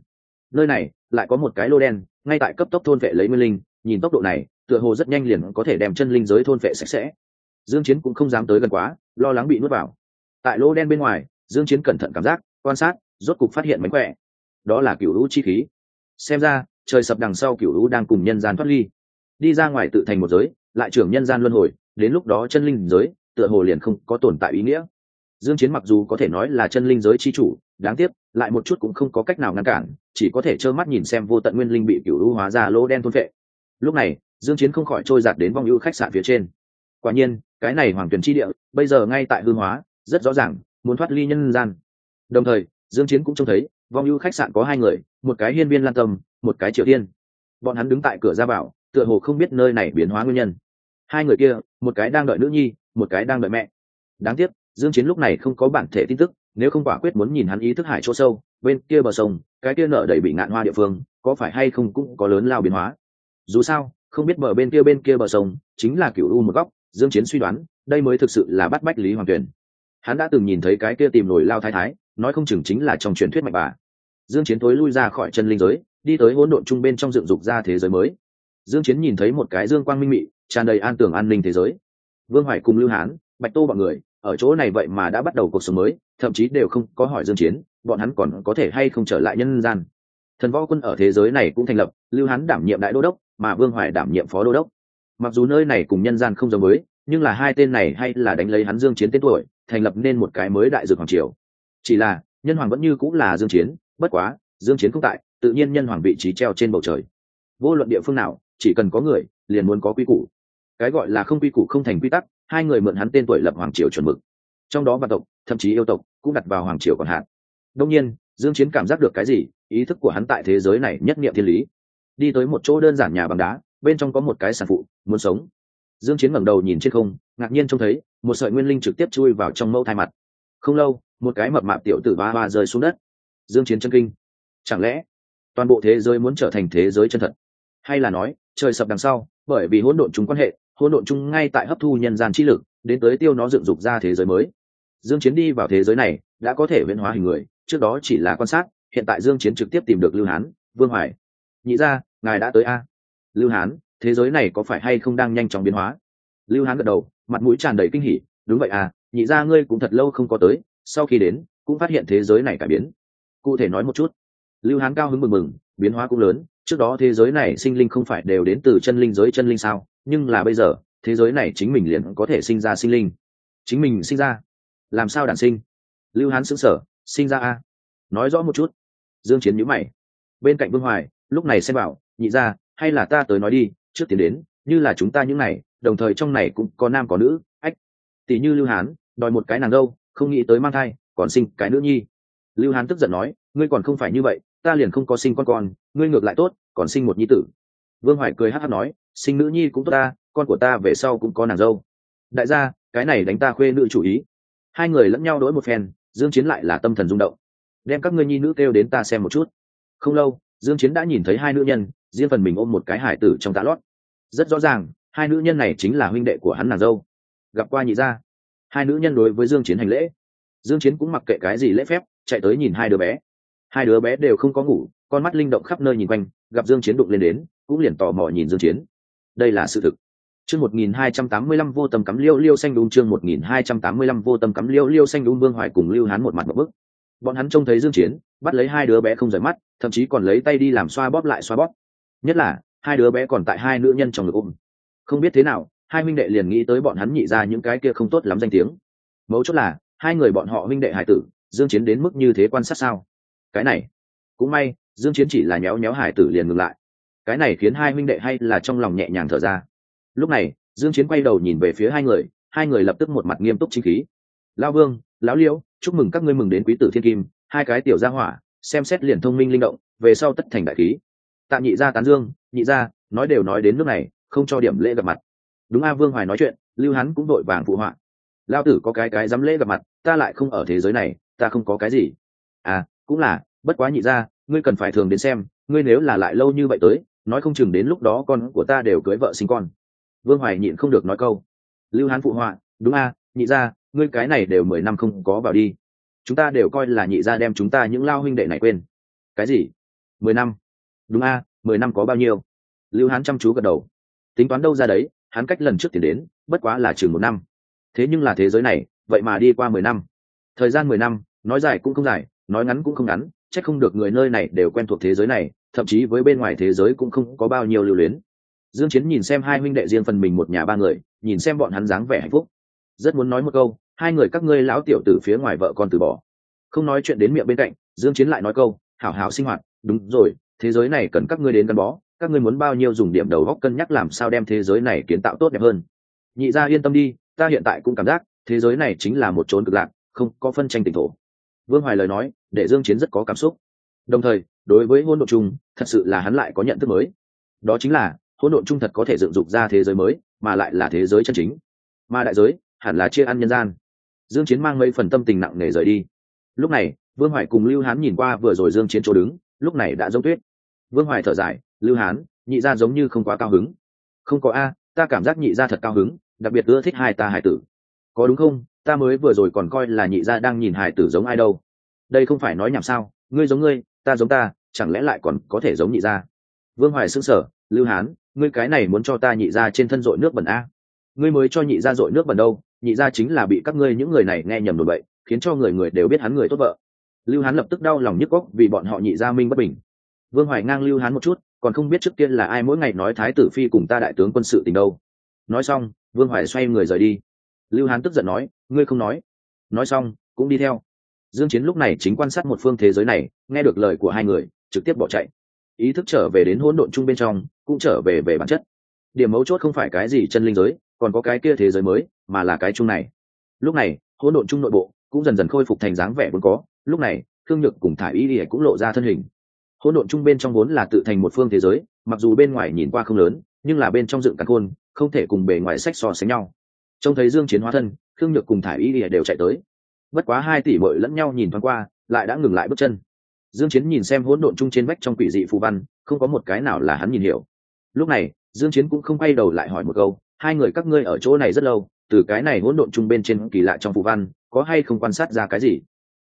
Nơi này lại có một cái lô đen, ngay tại cấp tốc thôn vệ lấy nguyên linh, nhìn tốc độ này, tựa hồ rất nhanh liền có thể đem chân linh giới thôn vệ sạch sẽ. Dương chiến cũng không dám tới gần quá, lo lắng bị nuốt vào. Tại lô đen bên ngoài, dương chiến cẩn thận cảm giác, quan sát, rốt cục phát hiện mánh khỏe. Đó là cửu lũ chi khí. Xem ra, trời sập đằng sau cửu lũ đang cùng nhân gian thoát ly. Đi ra ngoài tự thành một giới, lại trưởng nhân gian luân hồi, đến lúc đó chân linh giới, tựa hồ liền không có tồn tại ý nghĩa. Dương chiến mặc dù có thể nói là chân linh giới chi chủ, đáng tiếc lại một chút cũng không có cách nào ngăn cản, chỉ có thể trơ mắt nhìn xem vô tận nguyên linh bị cựu lũ hóa ra lỗ đen thôn vệ lúc này, dương chiến không khỏi trôi giạt đến vong ưu khách sạn phía trên. Quả nhiên, cái này hoàng tuyển chi địa, bây giờ ngay tại hư hóa, rất rõ ràng, muốn thoát ly nhân gian. Đồng thời, dương chiến cũng trông thấy, vong ưu khách sạn có hai người, một cái hiên viên lan tâm, một cái triệu tiên bọn hắn đứng tại cửa ra vào, tựa hồ không biết nơi này biến hóa nguyên nhân. Hai người kia, một cái đang đợi nữ nhi, một cái đang đợi mẹ. Đáng tiếc, dương chiến lúc này không có bản thể tin tức nếu không quả quyết muốn nhìn hắn ý thức hải chỗ sâu, bên kia bờ sông, cái kia nợ đầy bị ngạn hoa địa phương, có phải hay không cũng có lớn lao biến hóa? Dù sao, không biết bờ bên kia bên kia bờ sông chính là cựu u một góc, dương chiến suy đoán, đây mới thực sự là bắt bách lý hoàng tuyển hắn đã từng nhìn thấy cái kia tìm nổi lao thái thái, nói không chừng chính là trong truyền thuyết mạch bà. Dương chiến tối lui ra khỏi chân linh giới, đi tới hỗn độn trung bên trong dựng dục ra thế giới mới. Dương chiến nhìn thấy một cái dương quang minh mị, tràn đầy an tưởng an ninh thế giới. Vương hoài cùng lưu hán, bạch tô bọn người ở chỗ này vậy mà đã bắt đầu cuộc sống mới thậm chí đều không có hỏi dương chiến bọn hắn còn có thể hay không trở lại nhân gian. Thần võ quân ở thế giới này cũng thành lập lưu hán đảm nhiệm đại đô đốc mà vương hoài đảm nhiệm phó đô đốc. Mặc dù nơi này cùng nhân gian không giống mới, nhưng là hai tên này hay là đánh lấy hắn dương chiến tên tuổi thành lập nên một cái mới đại dược hoàng triều. Chỉ là nhân hoàng vẫn như cũng là dương chiến bất quá dương chiến không tại tự nhiên nhân hoàng vị trí treo trên bầu trời. Vô luận địa phương nào chỉ cần có người liền muốn có quy củ. Cái gọi là không quy củ không thành quy tắc hai người mượn hắn tên tuổi lập hoàng triều chuẩn mực. Trong đó văn tộc, thậm chí yêu tộc, cũng đặt vào hoàng triều còn hạn. Đông nhiên, dương chiến cảm giác được cái gì, ý thức của hắn tại thế giới này nhất niệm thiên lý. Đi tới một chỗ đơn giản nhà bằng đá, bên trong có một cái sản phụ, muốn sống. Dương chiến ngẩng đầu nhìn trên không, ngạc nhiên trông thấy, một sợi nguyên linh trực tiếp chui vào trong mẫu thai mặt. Không lâu, một cái mập mạp tiểu tử ba ba rơi xuống đất. Dương chiến chân kinh. Chẳng lẽ, toàn bộ thế giới muốn trở thành thế giới chân thật? Hay là nói, trời sập đằng sau, bởi vì hỗn độn chúng quan hệ hỗn độn chung ngay tại hấp thu nhân gian chi lực, đến tới tiêu nó dựng dục ra thế giới mới. Dương chiến đi vào thế giới này, đã có thể biến hóa hình người, trước đó chỉ là quan sát, hiện tại dương chiến trực tiếp tìm được lưu hán, vương hoài. Nhị ra ngài đã tới a? Lưu hán, thế giới này có phải hay không đang nhanh chóng biến hóa? Lưu hán gật đầu, mặt mũi tràn đầy kinh hỉ, đúng vậy à nhị ra ngươi cũng thật lâu không có tới, sau khi đến, cũng phát hiện thế giới này cải biến. Cụ thể nói một chút. Lưu hán cao hứng mừng mừng, biến hóa cũng lớn trước đó thế giới này sinh linh không phải đều đến từ chân linh giới chân linh sao? Nhưng là bây giờ, thế giới này chính mình liền có thể sinh ra sinh linh. Chính mình sinh ra. Làm sao đản sinh? Lưu hán xứng sở sinh ra a. Nói rõ một chút. Dương chiến nhíu mày. Bên cạnh vương hoài, lúc này xem bảo, nhị ra, hay là ta tới nói đi, trước tiến đến, như là chúng ta những này, đồng thời trong này cũng có nam có nữ, ách. Tỷ như lưu hán, đòi một cái nàng dâu không nghĩ tới mang thai, còn sinh cái nữ nhi. Lưu hán tức giận nói, ngươi còn không phải như vậy ta liền không có sinh con con, ngươi ngược lại tốt, còn sinh một nhi tử. Vương hoài cười hát hát nói, sinh nữ nhi cũng tốt ta, con của ta về sau cũng có nàng dâu. Đại gia, cái này đánh ta khuê nữ chủ ý. Hai người lẫn nhau đ ố i một phen, dương chiến lại là tâm thần rung động. Đem các ngươi nhi nữ kêu đến ta xem một chút. Không lâu, dương chiến đã nhìn thấy hai nữ nhân, riêng phần mình ôm một cái hải tử trong tạ lót. Rất rõ ràng, hai nữ nhân này chính là huynh đệ của hắn nàng dâu. Gặp qua nhị gia. Hai nữ nhân đối với dương chiến hành lễ. Dương chiến cũng mặc kệ cái gì lễ phép, chạy tới nhìn hai đứa bé hai đứa bé đều không có ngủ, con mắt linh động khắp nơi nhìn quanh, gặp dương chiến đụng lên đến, cũng liền tò mò nhìn dương chiến. Đây là sự thực. Chương 1285 vô tâm cắm liêu liêu xanh đun chương 1285 vô tâm cắm liêu liêu xanh đun vương hoài cùng lưu hán một mặt một bước. bọn hắn trông thấy dương chiến, bắt lấy hai đứa bé không rời mắt, thậm chí còn lấy tay đi làm xoa bóp lại xoa bóp. Nhất là, hai đứa bé còn tại hai nữ nhân trong ngực ôm. Không biết thế nào, hai minh đệ liền nghĩ tới bọn hắn nhị ra những cái kia không tốt lắm danh tiếng. Mấu chốt là, hai người bọn họ minh đệ hải tử, dương chiến đến mức như thế quan sát sao? Cái này, cũng may, dương chiến chỉ là nhéo nhéo hải tử liền ngừng lại. Cái này khiến hai minh đệ hay là trong lòng nhẹ nhàng thở ra. Lúc này, dương chiến quay đầu nhìn về phía hai người hai người lập tức một mặt nghiêm túc chính khí. Lão vương, lão liễu, chúc mừng các ngươi mừng đến quý tử thiên kim, hai cái tiểu gia hỏa, xem xét liền thông minh linh động, về sau tất thành đại khí. Tạ nhị gia tán dương, nhị gia, nói đều nói đến nước này, không cho điểm lễ gặp mặt. Đúng a vương hoài nói chuyện, lưu hắn cũng đội vàng phụ họa. Lao tử có cái cái dám lễ gặp mặt, ta lại không ở thế giới này, ta không có cái gì. À cũng là, bất quá nhị gia, ngươi cần phải thường đến xem, ngươi nếu là lại lâu như vậy tới, nói không chừng đến lúc đó con của ta đều cưới vợ sinh con. Vương hoài nhịn không được nói câu. Lưu hán phụ họa, đúng a, nhị gia, ngươi cái này đều mười năm không có vào đi. Chúng ta đều coi là nhị gia đem chúng ta những lao huynh đệ này quên. Cái gì? Mười năm. Đúng a, mười năm có bao nhiêu? Lưu hán chăm chú gật đầu. Tính toán đâu ra đấy, hắn cách lần trước tiền đến, bất quá là chừng một năm. Thế nhưng là thế giới này, vậy mà đi qua mười năm. Thời gian mười năm, nói dài cũng không dài nói ngắn cũng không ngắn, chắc không được người nơi này đều quen thuộc thế giới này, thậm chí với bên ngoài thế giới cũng không có bao nhiêu lưu luyến. Dương chiến nhìn xem hai huynh đệ riêng phần mình một nhà ba người, nhìn xem bọn hắn dáng vẻ hạnh phúc. Rất muốn nói một câu, hai người các ngươi lão tiểu từ phía ngoài vợ con từ bỏ. Không nói chuyện đến miệng bên cạnh, dương chiến lại nói câu, hảo hảo sinh hoạt, đúng rồi, thế giới này cần các ngươi đến gắn bó, các ngươi muốn bao nhiêu dùng điểm đầu góc cân nhắc làm sao đem thế giới này kiến tạo tốt đẹp hơn. Nhị gia yên tâm đi, ta hiện tại cũng cảm giác, thế giới này chính là một chốn cực lạc, không có phân tranh tỉnh thổ. Vương hoài lời nói để dương chiến rất có cảm xúc. Đồng thời, đối với hỗn độn chung, thật sự là hắn lại có nhận thức mới. Đó chính là, hỗn độn chung thật có thể dựng dục ra thế giới mới, mà lại là thế giới chân chính. Mà đại giới, hẳn là chia ăn nhân gian. Dương chiến mang mấy phần tâm tình nặng nề rời đi. Lúc này, vương hoài cùng lưu hán nhìn qua vừa rồi dương chiến chỗ đứng, lúc này đã giống tuyết. Vương hoài thở dài, lưu hán, nhị gia giống như không quá cao hứng. Không có a, ta cảm giác nhị gia thật cao hứng, đặc biệt ưa thích hai ta hải tử. Có đúng không? Ta mới vừa rồi còn coi là nhị gia đang nhìn hải tử giống ai đâu đây không phải nói nhảm sao, ngươi giống ngươi, ta giống ta, chẳng lẽ lại còn có thể giống nhị gia? Vương hoài sững sờ, lưu hán, ngươi cái này muốn cho ta nhị gia trên thân dội nước bẩn a. Ngươi mới cho nhị gia dội nước bẩn đâu, nhị gia chính là bị các ngươi những người này nghe nhầm đồn bậy, khiến cho người người đều biết hắn người tốt vợ. Lưu hán lập tức đau lòng nhức góc vì bọn họ nhị gia minh bất bình. Vương hoài ngang lưu hán một chút, còn không biết trước tiên là ai mỗi ngày nói thái tử phi cùng ta đại tướng quân sự tình đâu. Nói xong, vương hoài xoay người rời đi. Lưu hán tức giận nói, ngươi không nói. Nói xong, cũng đi theo dương chiến lúc này chính quan sát một phương thế giới này, nghe được lời của hai người, trực tiếp bỏ chạy. Ý thức trở về đến hỗn độn chung bên trong, cũng trở về về bản chất. Điểm mấu chốt không phải cái gì chân linh giới, còn có cái kia thế giới mới, mà là cái chung này. Lúc này, hỗn độn chung nội bộ cũng dần dần khôi phục thành dáng vẻ vốn có, lúc này thương nhược cùng thả ý ỉa cũng lộ ra thân hình. Hỗn độn chung bên trong vốn là tự thành một phương thế giới, mặc dù bên ngoài nhìn qua không lớn, nhưng là bên trong dựng cắn khôn không thể cùng bề ngoài sách so sánh nhau. Trông thấy dương chiến hóa thân thương nhược cùng thả ý ỉa đều chạy tới bất quá hai tỷ bội lẫn nhau nhìn thoáng qua, lại đã ngừng lại bước chân. Dương chiến nhìn xem hỗn độn chung trên vách trong quỷ dị phù văn, không có một cái nào là hắn nhìn hiểu. Lúc này, dương chiến cũng không quay đầu lại hỏi một câu, hai người các ngươi ở chỗ này rất lâu, từ cái này hỗn độn chung bên trên kỳ lạ trong phù văn, có hay không quan sát ra cái gì?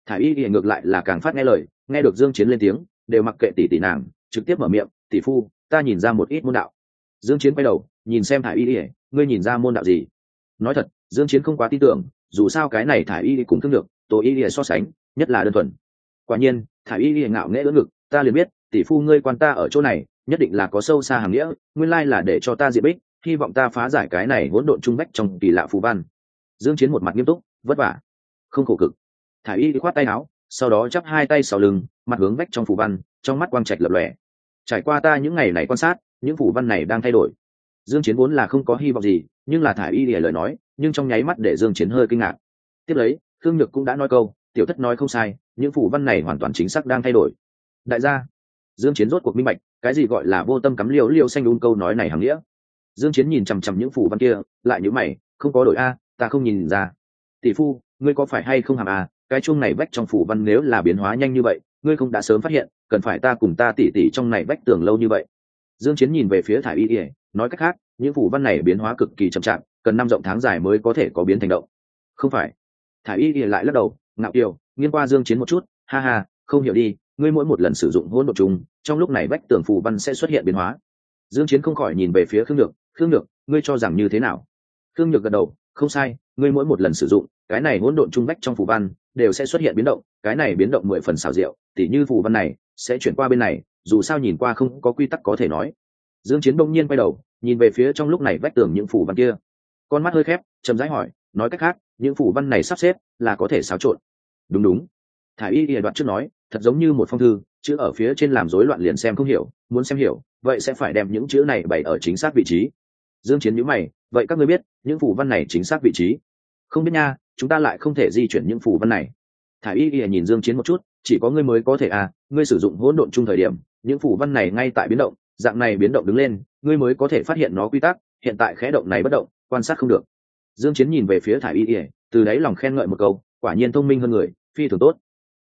Thả y thì ngược lại là càng phát nghe lời, nghe được dương chiến lên tiếng, đều mặc kệ tỷ tỷ nàng, trực tiếp mở miệng, tỷ phu, ta nhìn ra một ít môn đạo. Dương chiến quay đầu, nhìn xem thả y thì ngươi nhìn ra môn đạo gì? Nói thật, dương chiến không quá tin tưởng dù sao cái này thả y cũng thương được tổ y so sánh, nhất là đơn thuần. Quả nhiên thả y ngạo nghễ lưỡng ngực, ta liền biết, tỷ phu ngươi quan ta ở chỗ này, nhất định là có sâu xa hàng nghĩa, nguyên lai là để cho ta diệt bích, hy vọng ta phá giải cái này hỗn độn trung bách trong kỳ lạ phù văn. Dương chiến một mặt nghiêm túc, vất vả. Không khổ cực. Thả y khoát tay áo, sau đó chắp hai tay sau lưng, mặt hướng bách trong phù văn, trong mắt quang trạch lập lòe. Trải qua ta những ngày này quan sát, những phù văn này đang thay đổi. Dương chiến vốn là không có hy vọng gì, nhưng là thả y lìa lời nói nhưng trong nháy mắt để dương chiến hơi kinh ngạc. Tiếp lấy thương nhược cũng đã nói câu, tiểu thất nói không sai, những phủ văn này hoàn toàn chính xác đang thay đổi. Đại gia, dương chiến rốt cuộc minh bạch, cái gì gọi là vô tâm cắm liều liều xanh un câu nói này hàng nghĩa. Dương chiến nhìn chằm chằm những phủ văn kia, lại nhíu mày, không có đổi a, ta không nhìn ra. Tỷ phu, ngươi có phải hay không hàm a cái chuông này vách trong phủ văn nếu là biến hóa nhanh như vậy, ngươi không đã sớm phát hiện, cần phải ta cùng ta tỉ tỉ trong này vách tường lâu như vậy. Dương chiến nhìn về phía thải y ỉa nói cách khác, những phủ văn này biến hóa cực kỳ chậm chạp cần năm rộng tháng dài mới có thể có biến thành động. Không phải. Thải y ỉa lại lắc đầu, ngạo kiều nghiêng qua dương chiến một chút, ha ha, không hiểu đi, ngươi mỗi một lần sử dụng hỗn độn trùng, trong lúc này bách tường phù văn sẽ xuất hiện biến hóa. Dương chiến không khỏi nhìn về phía khương nhược khương nhược, ngươi cho rằng như thế nào? Khương nhược gật đầu, không sai, ngươi mỗi một lần sử dụng, cái này hỗn độn trung bách trong phù văn đều sẽ xuất hiện biến động, cái này biến động mười phần xảo diệu, tỉ như phù văn này sẽ chuyển qua bên này, dù sao nhìn qua không có quy tắc có thể nói. Dương chiến đông nhiên quay đầu, nhìn về phía trong lúc này vách tường những phù văn kia con mắt hơi khép, chậm rãi hỏi, nói cách khác, những phủ văn này sắp xếp là có thể xáo trộn. Đúng đúng. Thả y ỉa đoạn trước nói, thật giống như một phong thư, chữ ở phía trên làm rối loạn liền xem không hiểu, muốn xem hiểu, vậy sẽ phải đem những chữ này bày ở chính xác vị trí. Dương chiến nhíu mày, vậy các ngươi biết, những phủ văn này chính xác vị trí? Không biết nha, chúng ta lại không thể di chuyển những phủ văn này. Thả y ỉa nhìn dương chiến một chút, chỉ có ngươi mới có thể à ngươi sử dụng hỗn độn chung thời điểm, những phủ văn này ngay tại biến động, dạng này biến động đứng lên, ngươi mới có thể phát hiện nó quy tắc, hiện tại khẽ động này bất động quan sát không được. Dương chiến nhìn về phía thải y ỉa từ đấy lòng khen ngợi một câu, quả nhiên thông minh hơn người, phi thường tốt.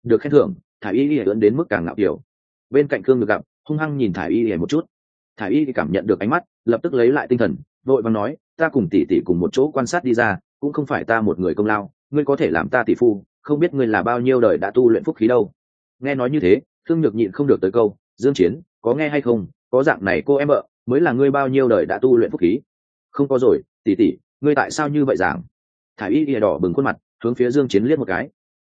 Được khen thưởng, thải y ỉa ưỡn đến mức càng ngạo kiểu. Bên cạnh cương được gặp, hung hăng nhìn thải y ỉa một chút. Thải y cảm nhận được ánh mắt, lập tức lấy lại tinh thần, vội vàng nói, ta cùng tỷ tỷ cùng một chỗ quan sát đi ra, cũng không phải ta một người công lao, ngươi có thể làm ta tỷ phu, không biết ngươi là bao nhiêu đời đã tu luyện phúc khí đâu. Nghe nói như thế thương nhược nhịn không được tới câu, dương chiến, có nghe hay không? Có dạng này cô em vợ mới là ngươi bao nhiêu đời đã tu luyện phúc khí? Không có rồi tỷ tỷ ngươi tại sao như vậy giảng? Thả y ỉa đỏ bừng khuôn mặt, hướng phía dương chiến liếc một cái.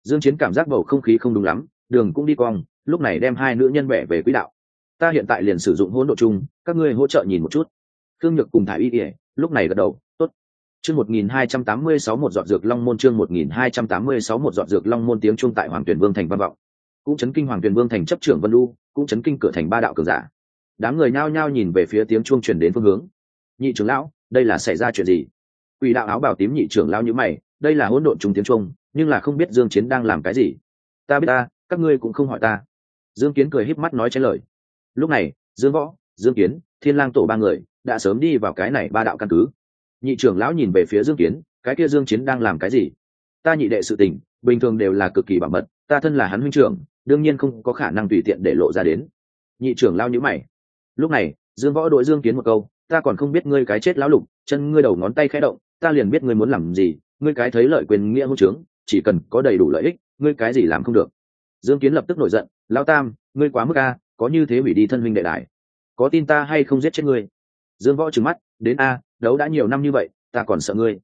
Dương chiến cảm giác bầu không khí không đúng lắm, đường cũng đi cong, lúc này đem hai nữ nhân bẻ về quỹ đạo. Ta hiện tại liền sử dụng hỗn độ chung, các ngươi hỗ trợ nhìn một chút. Thương nhược cùng thả y ỉa lúc này gật đầu, tốt. Chương 1286 một giọt dược long môn, chương 1286 một giọt dược long môn tiếng trung tại hoàng tuyển vương thành văn vọng. Cũng chấn kinh hoàng tuyển vương thành chấp trưởng vân lu cũng chấn kinh cửa thành ba đạo cường giả. Đám người nhao nhao nhìn về phía tiếng chuông truyền đến phương hướng. Nhị trưởng lão đây là xảy ra chuyện gì? Quỷ đạo áo bảo tím nhị trưởng lão như mày, đây là hỗn độn trùng tiếng trung, nhưng là không biết dương chiến đang làm cái gì. Ta biết ta, các ngươi cũng không hỏi ta. Dương kiến cười híp mắt nói trái lời. Lúc này, dương võ, dương kiến, thiên lang tổ ba người đã sớm đi vào cái này ba đạo căn cứ. Nhị trưởng lão nhìn về phía dương kiến, cái kia dương chiến đang làm cái gì? Ta nhị đệ sự tình, bình thường đều là cực kỳ bảo mật, ta thân là hắn huynh trưởng, đương nhiên không có khả năng tùy tiện để lộ ra đến. Nhị trưởng lao nhíu mày. Lúc này, dương võ đội dương kiến một câu ta còn không biết ngươi cái chết lão lục, chân ngươi đầu ngón tay khẽ động, ta liền biết ngươi muốn làm gì, ngươi cái thấy lợi quyền nghĩa hôn trướng, chỉ cần có đầy đủ lợi ích, ngươi cái gì làm không được. Dương kiến lập tức nổi giận, lão tam, ngươi quá mức a, có như thế hủy đi thân huynh đệ đại có tin ta hay không giết chết ngươi? Dương võ trừng mắt, đến a, đấu đã nhiều năm như vậy, ta còn sợ ngươi.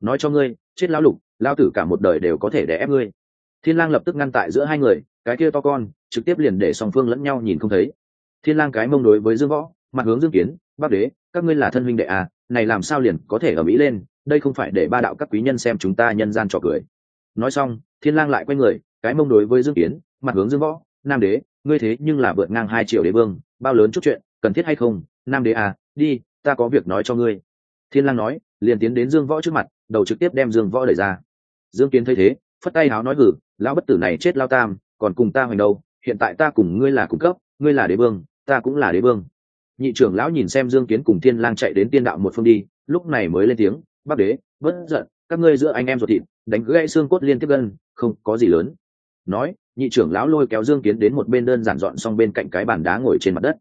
Nói cho ngươi, chết lão lục lao tử cả một đời đều có thể đè ép ngươi. Thiên lang lập tức ngăn tại giữa hai người, cái kia to con, trực tiếp liền để song phương lẫn nhau nhìn không thấy. Thiên lang cái mông đối với dương võ, mặt hướng dương kiến bắc đế các ngươi là thân huynh đệ à này làm sao liền có thể ở mỹ lên đây không phải để ba đạo các quý nhân xem chúng ta nhân gian trò cười. Nói xong thiên lang lại quay người cái mông đối với dương kiến mặt hướng dương võ nam đế ngươi thế nhưng là vượt ngang hai triệu đế vương bao lớn chút chuyện cần thiết hay không? Nam đế à đi ta có việc nói cho ngươi. Thiên lang nói liền tiến đến dương võ trước mặt đầu trực tiếp đem dương võ đẩy ra. Dương kiến thấy thế phất tay háo nói gừ, lão bất tử này chết lao tam còn cùng ta hoành đâu hiện tại ta cùng ngươi là cung cấp ngươi là đế vương ta cũng là đế vương nhị trưởng lão nhìn xem dương kiến cùng thiên lang chạy đến tiên đạo một phương đi, lúc này mới lên tiếng bắc đế bất giận, các ngươi giữa anh em ruột thịt, đánh gãy xương cốt liên tiếp gân không có gì lớn. Nói, nhị trưởng lão lôi kéo dương kiến đến một bên đơn giản dọn xong bên cạnh cái bàn đá ngồi trên mặt đất.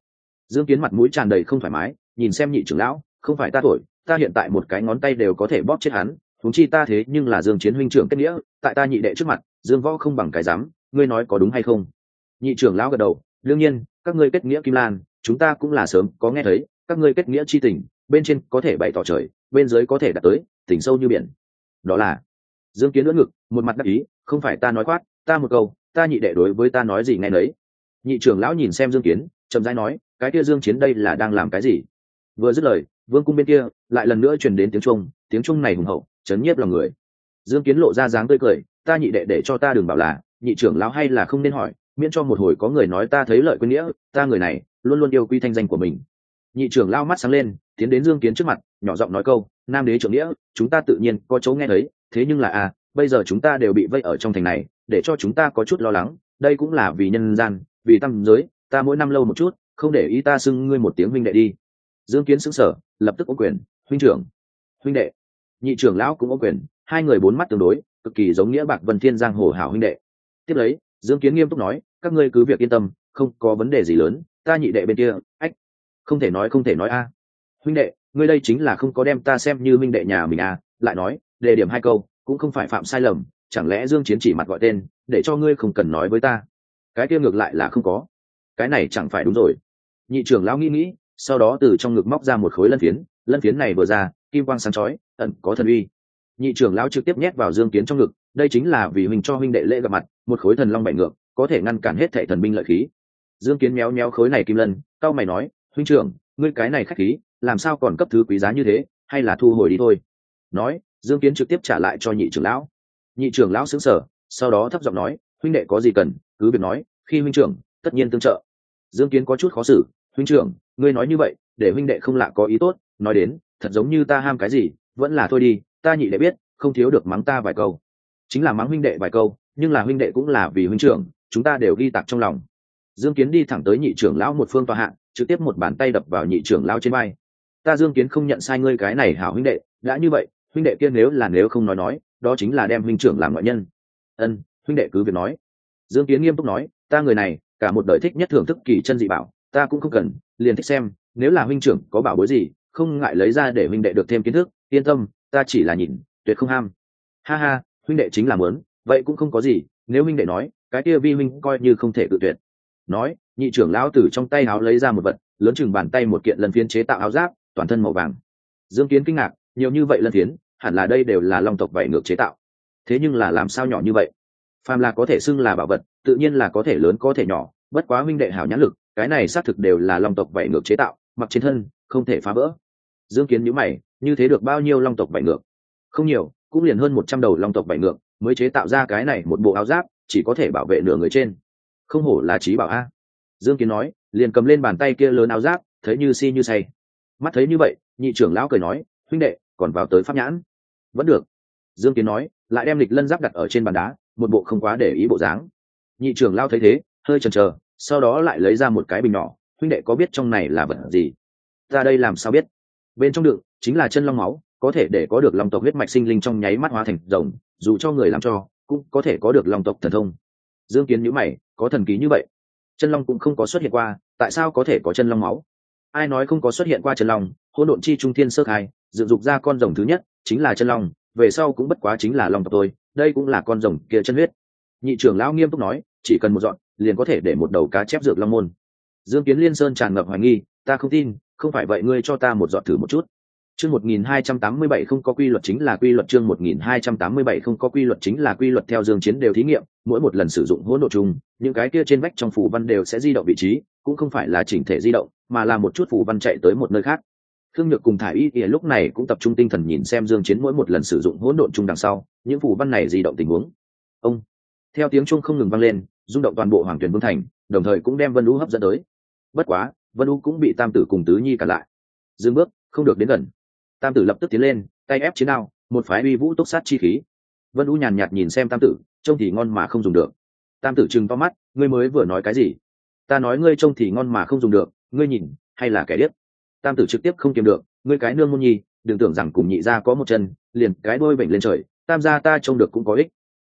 Dương kiến mặt mũi tràn đầy không thoải mái, nhìn xem nhị trưởng lão, không phải ta thổi, ta hiện tại một cái ngón tay đều có thể bóp chết hắn thúng chi ta thế nhưng là dương chiến huynh trưởng kết nghĩa, tại ta nhị đệ trước mặt, dương võ không bằng cái dám, ngươi nói có đúng hay không? Nhị trưởng lão gật đầu, đương nhiên, các ngươi kết nghĩa kim lan chúng ta cũng là sớm, có nghe thấy, các ngươi kết nghĩa chi tình, bên trên có thể bày tỏ trời, bên dưới có thể đạt tới tỉnh sâu như biển. Đó là, dương kiến lưỡng ngực, một mặt đắc ý, không phải ta nói khoát ta một câu, ta nhị đệ đối với ta nói gì nghe nấy. Nhị trưởng lão nhìn xem dương kiến, chậm rãi nói, cái kia dương chiến đây là đang làm cái gì? Vừa dứt lời, vương cung bên kia, lại lần nữa truyền đến tiếng trung tiếng trung này hùng hậu, chấn nhiếp lòng người. Dương kiến lộ ra dáng tươi cười, ta nhị đệ để cho ta đừng bảo là, nhị trưởng lão hay là không nên hỏi, miễn cho một hồi có người nói ta thấy lợi quên nghĩa, ta người này luôn luôn yêu quy thanh danh của mình. Nhị trưởng lao mắt sáng lên, tiến đến dương kiến trước mặt, nhỏ giọng nói câu, nam đế trưởng nghĩa, chúng ta tự nhiên có chỗ nghe thấy, thế nhưng là à bây giờ chúng ta đều bị vây ở trong thành này, để cho chúng ta có chút lo lắng, đây cũng là vì nhân gian, vì tâm giới, ta mỗi năm lâu một chút, không để ý ta xưng ngươi một tiếng huynh đệ đi. Dương kiến xứng sở lập tức ô quyền, huynh trưởng, huynh đệ. Nhị trưởng lão cũng ô quyền, hai người bốn mắt tương đối, cực kỳ giống nghĩa bạc vân thiên giang hồ hảo huynh đệ. Tiếp lấy, dương kiến nghiêm túc nói, các ngươi cứ việc yên tâm, không có vấn đề gì lớn ta nhị đệ bên kia, ách, không thể nói, không thể nói a. Huynh đệ, ngươi đây chính là không có đem ta xem như huynh đệ nhà mình à lại nói, đề điểm hai câu, cũng không phải phạm sai lầm, chẳng lẽ dương chiến chỉ mặt gọi tên, để cho ngươi không cần nói với ta? Cái kia ngược lại là không có. Cái này chẳng phải đúng rồi. Nhị trưởng lão nghĩ nghĩ, sau đó từ trong ngực móc ra một khối lân phiến lân phiến này vừa ra, kim quang sáng chói, ẩn có thần uy. Nhị trưởng lão trực tiếp nhét vào dương kiến trong ngực, đây chính là vì huynh cho huynh đệ lễ gặp mặt, một khối thần long bảy ngược, có thể ngăn cản hết thệ thần binh lợi khí dương kiến méo méo khối này kim lân cao mày nói, huynh trưởng, ngươi cái này khách khí, làm sao còn cấp thứ quý giá như thế, hay là thu hồi đi thôi. Nói, dương kiến trực tiếp trả lại cho nhị trưởng lão. Nhị trưởng lão xứng sở sau đó thấp giọng nói, huynh đệ có gì cần, cứ việc nói, khi huynh trưởng, tất nhiên tương trợ. Dương kiến có chút khó xử, huynh trưởng, ngươi nói như vậy, để huynh đệ không lạ có ý tốt, nói đến, thật giống như ta ham cái gì, vẫn là thôi đi, ta nhị đệ biết, không thiếu được mắng ta vài câu. Chính là mắng huynh đệ vài câu, nhưng là huynh đệ cũng là vì huynh trưởng, chúng ta đều ghi tạc trong lòng dương kiến đi thẳng tới nhị trưởng lão một phương tòa hạng trực tiếp một bàn tay đập vào nhị trưởng lão trên vai. Ta dương kiến không nhận sai ngươi cái này hảo huynh đệ, đã như vậy, huynh đệ kia nếu là nếu không nói nói, đó chính là đem huynh trưởng làm ngoại nhân. Ân, huynh đệ cứ việc nói. Dương kiến nghiêm túc nói, ta người này, cả một đời thích nhất thưởng thức kỳ chân dị bảo, ta cũng không cần, liền thích xem, nếu là huynh trưởng có bảo bối gì, không ngại lấy ra để huynh đệ được thêm kiến thức, yên tâm, ta chỉ là nhìn, tuyệt không ham. Ha ha, huynh đệ chính là muốn, vậy cũng không có gì, nếu huynh đệ nói, cái kia vi huynh coi như không thể tự tuyệt nói, nhị trưởng lão từ trong tay áo lấy ra một vật, lớn chừng bàn tay một kiện lần phiến chế tạo áo giáp, toàn thân màu vàng. Dương kiến kinh ngạc, nhiều như vậy lân phiến, hẳn là đây đều là long tộc vảy ngược chế tạo. Thế nhưng là làm sao nhỏ như vậy? Phàm là có thể xưng là bảo vật, tự nhiên là có thể lớn có thể nhỏ, bất quá huynh đệ hảo nhãn lực, cái này xác thực đều là long tộc vảy ngược chế tạo, mặc trên thân, không thể phá vỡ. Dương kiến nhíu mày, như thế được bao nhiêu long tộc vảy ngược? Không nhiều, cũng liền hơn một trăm đầu long tộc vảy ngược, mới chế tạo ra cái này một bộ áo giáp, chỉ có thể bảo vệ nửa người trên không hổ là trí bảo a. Dương kiến nói, liền cầm lên bàn tay kia lớn áo giáp, thấy như si như say. Mắt thấy như vậy, nhị trưởng lão cười nói, huynh đệ, còn vào tới pháp nhãn. Vẫn được. Dương kiến nói, lại đem lịch lân giáp đặt ở trên bàn đá, một bộ không quá để ý bộ dáng. Nhị trưởng lao thấy thế, hơi chần chờ, sau đó lại lấy ra một cái bình nhỏ. Huynh đệ có biết trong này là vật gì? Ra đây làm sao biết? Bên trong đựng chính là chân long máu, có thể để có được lòng tộc huyết mạch sinh linh trong nháy mắt hóa thành rồng, dù cho người làm cho, cũng có thể có được lòng tộc thần thông. Dương kiến nhữ mày có thần ký như vậy. Chân long cũng không có xuất hiện qua, tại sao có thể có chân long máu? Ai nói không có xuất hiện qua chân long, hỗn độn chi trung thiên sơ khai, dựng dục ra con rồng thứ nhất, chính là chân long, về sau cũng bất quá chính là long tộc tôi đây cũng là con rồng kia chân huyết. Nhị trưởng lão nghiêm túc nói, chỉ cần một dọn, liền có thể để một đầu cá chép dược long môn. Dương kiến liên sơn tràn ngập hoài nghi, ta không tin, không phải vậy ngươi cho ta một dọn thử một chút chương một nghìn hai trăm tám mươi bảy không có quy luật chính là quy luật chương một nghìn hai trăm tám mươi bảy không có quy luật chính là quy luật theo dương chiến đều thí nghiệm mỗi một lần sử dụng hỗn độ chung những cái kia trên vách trong phù văn đều sẽ di động vị trí cũng không phải là chỉnh thể di động mà là một chút phù văn chạy tới một nơi khác Thương Nhược cùng Thải Y Y lúc này cũng tập trung tinh thần nhìn xem Dương Chiến mỗi một lần sử dụng hỗn độn chung đằng sau, những phù văn này di động tình huống. Ông, theo tiếng chuông không ngừng vang lên, rung động toàn bộ Hoàng Tuyển Vương thành, đồng thời cũng đem Vân Vũ hấp dẫn tới. Bất quá, Vân Vũ cũng bị Tam tử cùng Tứ Nhi cản lại. Dừng bước, không được đến gần. Tam tử lập tức tiến lên, tay ép chiến đao, một phái uy vũ túc sát chi khí. Vân U nhàn nhạt nhìn xem Tam tử, trông thì ngon mà không dùng được. Tam tử chừng to mắt, ngươi mới vừa nói cái gì? Ta nói ngươi trông thì ngon mà không dùng được, ngươi nhìn, hay là kẻ điếc? tam tử trực tiếp không kiềm được ngươi cái nương môn nhi đừng tưởng rằng cùng nhị gia có một chân liền cái đôi bệnh lên trời tam gia ta trông được cũng có ích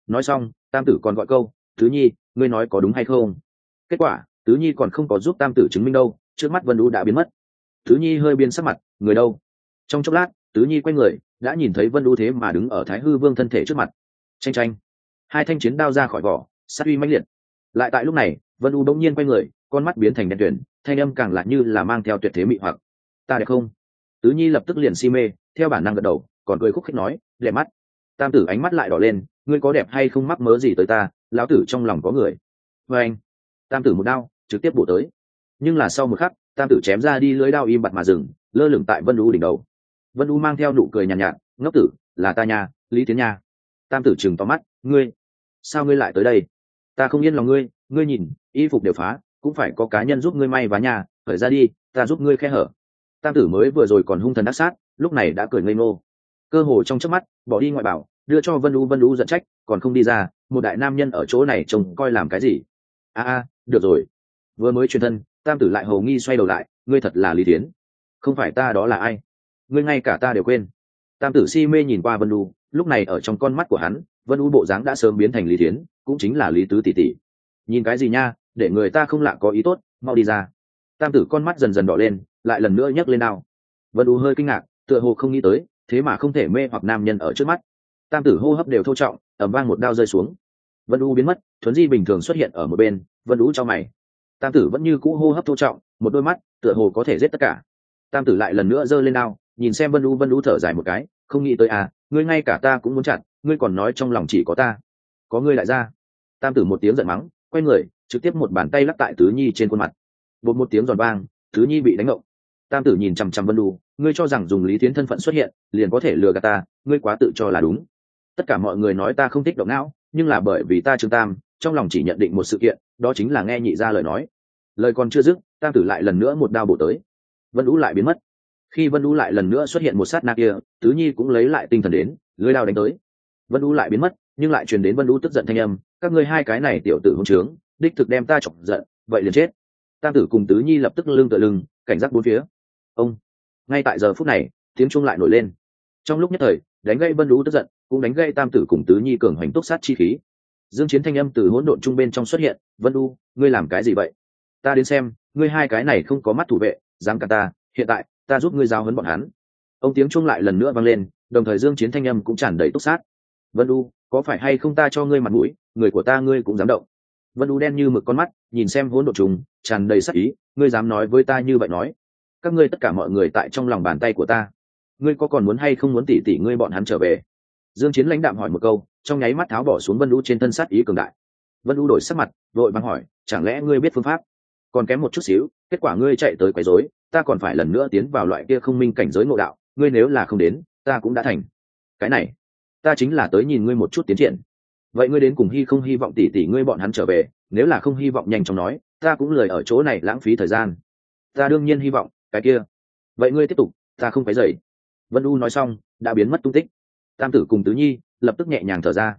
nói xong tam tử còn gọi câu thứ nhi ngươi nói có đúng hay không kết quả tứ nhi còn không có giúp tam tử chứng minh đâu trước mắt vân U đã biến mất Thứ nhi hơi biên sắc mặt người đâu trong chốc lát, tứ nhi quay người, đã nhìn thấy vân đu thế mà đứng ở thái hư vương thân thể trước mặt. Tranh tranh hai thanh chiến đao ra khỏi vỏ, sát uy mãnh liệt. Lại tại lúc này, vân u bỗng nhiên quay người, con mắt biến thành đen tuyển thanh âm càng lại như là mang theo tuyệt thế mị hoặc. Ta đẹp không? Tứ nhi lập tức liền si mê, theo bản năng gật đầu, còn cười khúc khích nói, đẹp mắt. Tam tử ánh mắt lại đỏ lên, ngươi có đẹp hay không mắc mớ gì tới ta, lão tử trong lòng có người. Vê anh. Tam tử một đao, trực tiếp bổ tới. Nhưng là sau một khắc, tam tử chém ra đi lưới đao im bặt mà dừng, lơ lửng tại vân u đỉnh đầu vân u mang theo nụ cười nhàn nhạt, nhạt ngốc tử là ta nhà lý tiến nha. Tam tử chừng to mắt ngươi sao ngươi lại tới đây? Ta không yên lòng ngươi ngươi nhìn y phục đều phá cũng phải có cá nhân giúp ngươi may vá nhà khởi ra đi ta giúp ngươi khe hở. Tam tử mới vừa rồi còn hung thần đắc sát lúc này đã cười ngây ngô. Cơ hồ trong chớp mắt bỏ đi ngoại bảo đưa cho vân u vân u giận trách còn không đi ra một đại nam nhân ở chỗ này trông coi làm cái gì? A a được rồi. Vừa mới truyền thân tam tử lại hầu nghi xoay đầu lại ngươi thật là lý tiến. Không phải ta đó là ai? Ngươi ngay cả ta đều quên. Tam tử si mê nhìn qua vân u, lúc này ở trong con mắt của hắn, vân u bộ dáng đã sớm biến thành lý tiến cũng chính là lý tứ tỷ tỷ. Nhìn cái gì nha, để người ta không lạ có ý tốt, mau đi ra. Tam tử con mắt dần dần đỏ lên, lại lần nữa nhấc lên đao. Vân u hơi kinh ngạc, tựa hồ không nghĩ tới, thế mà không thể mê hoặc nam nhân ở trước mắt. Tam tử hô hấp đều thô trọng ẩm vang một đao rơi xuống. Vân u biến mất, thuấn di bình thường xuất hiện ở một bên, vân u cho mày. Tam tử vẫn như cũ hô hấp thô trọng, một đôi mắt tựa hồ có thể giết tất cả. Tam tử lại lần nữa giơ lên đao nhìn xem vân u vân u thở dài một cái, không nghĩ tới à ngươi ngay cả ta cũng muốn chặn, ngươi còn nói trong lòng chỉ có ta. Có ngươi lại ra. Tam tử một tiếng giận mắng, quay người, trực tiếp một bàn tay lắc tại tứ nhi trên khuôn mặt. Bột một tiếng giòn vang, tứ nhi bị đánh ngộng. Tam tử nhìn chằm chằm vân đu ngươi cho rằng dùng lý tiến thân phận xuất hiện, liền có thể lừa gạt ta, ngươi quá tự cho là đúng. Tất cả mọi người nói ta không thích động não, nhưng là bởi vì ta trương tam, trong lòng chỉ nhận định một sự kiện, đó chính là nghe nhị ra lời nói. Lời còn chưa dứt, tam tử lại lần nữa một đao bổ tới. Vân đũ lại biến mất khi vân u lại lần nữa xuất hiện một sát na kia, tứ nhi cũng lấy lại tinh thần đến, lưới đao đánh tới. Vân u lại biến mất, nhưng lại truyền đến vân u tức giận thanh âm, các ngươi hai cái này tiểu tử hôn trướng, đích thực đem ta chọc giận, vậy liền chết. Tam tử cùng tứ nhi lập tức lưng tựa lưng, cảnh giác bốn phía. Ông, ngay tại giờ phút này, tiếng chuông lại nổi lên. Trong lúc nhất thời, đánh gây vân u tức giận, cũng đánh gây tam tử cùng tứ nhi cường hoành túc sát chi khí. Dương chiến thanh âm từ hỗn độn trung bên trong xuất hiện, vân u ngươi làm cái gì vậy? Ta đến xem, ngươi hai cái này không có mắt thủ vệ, dám cả ta, hiện tại ta giúp ngươi giao huấn bọn hắn. Ông tiếng chuông lại lần nữa vang lên, đồng thời dương chiến thanh âm cũng tràn đầy túc sát. Vân u, có phải hay không ta cho ngươi mặt mũi, người của ta ngươi cũng dám động. Vân u đen như mực con mắt, nhìn xem hỗn độn trùng, tràn đầy sắc ý, ngươi dám nói với ta như vậy nói. Các ngươi tất cả mọi người tại trong lòng bàn tay của ta. Ngươi có còn muốn hay không muốn tỉ tỉ ngươi bọn hắn trở về? Dương chiến lãnh đạm hỏi một câu, trong nháy mắt tháo bỏ xuống vân u trên thân sát ý cường đại. Vân u đổi sắc mặt, vội vàng hỏi, chẳng lẽ ngươi biết phương pháp? Còn kém một chút xíu kết quả ngươi chạy tới quấy rối ta còn phải lần nữa tiến vào loại kia không minh cảnh giới ngộ đạo ngươi nếu là không đến ta cũng đã thành. Cái này ta chính là tới nhìn ngươi một chút tiến triển. Vậy ngươi đến cùng hy không hy vọng tỷ tỷ ngươi bọn hắn trở về nếu là không hy vọng nhanh chóng nói ta cũng lời ở chỗ này lãng phí thời gian. Ta đương nhiên hy vọng cái kia. Vậy ngươi tiếp tục ta không phải dậy. Vân u nói xong đã biến mất tung tích. Tam tử cùng tứ nhi lập tức nhẹ nhàng thở ra.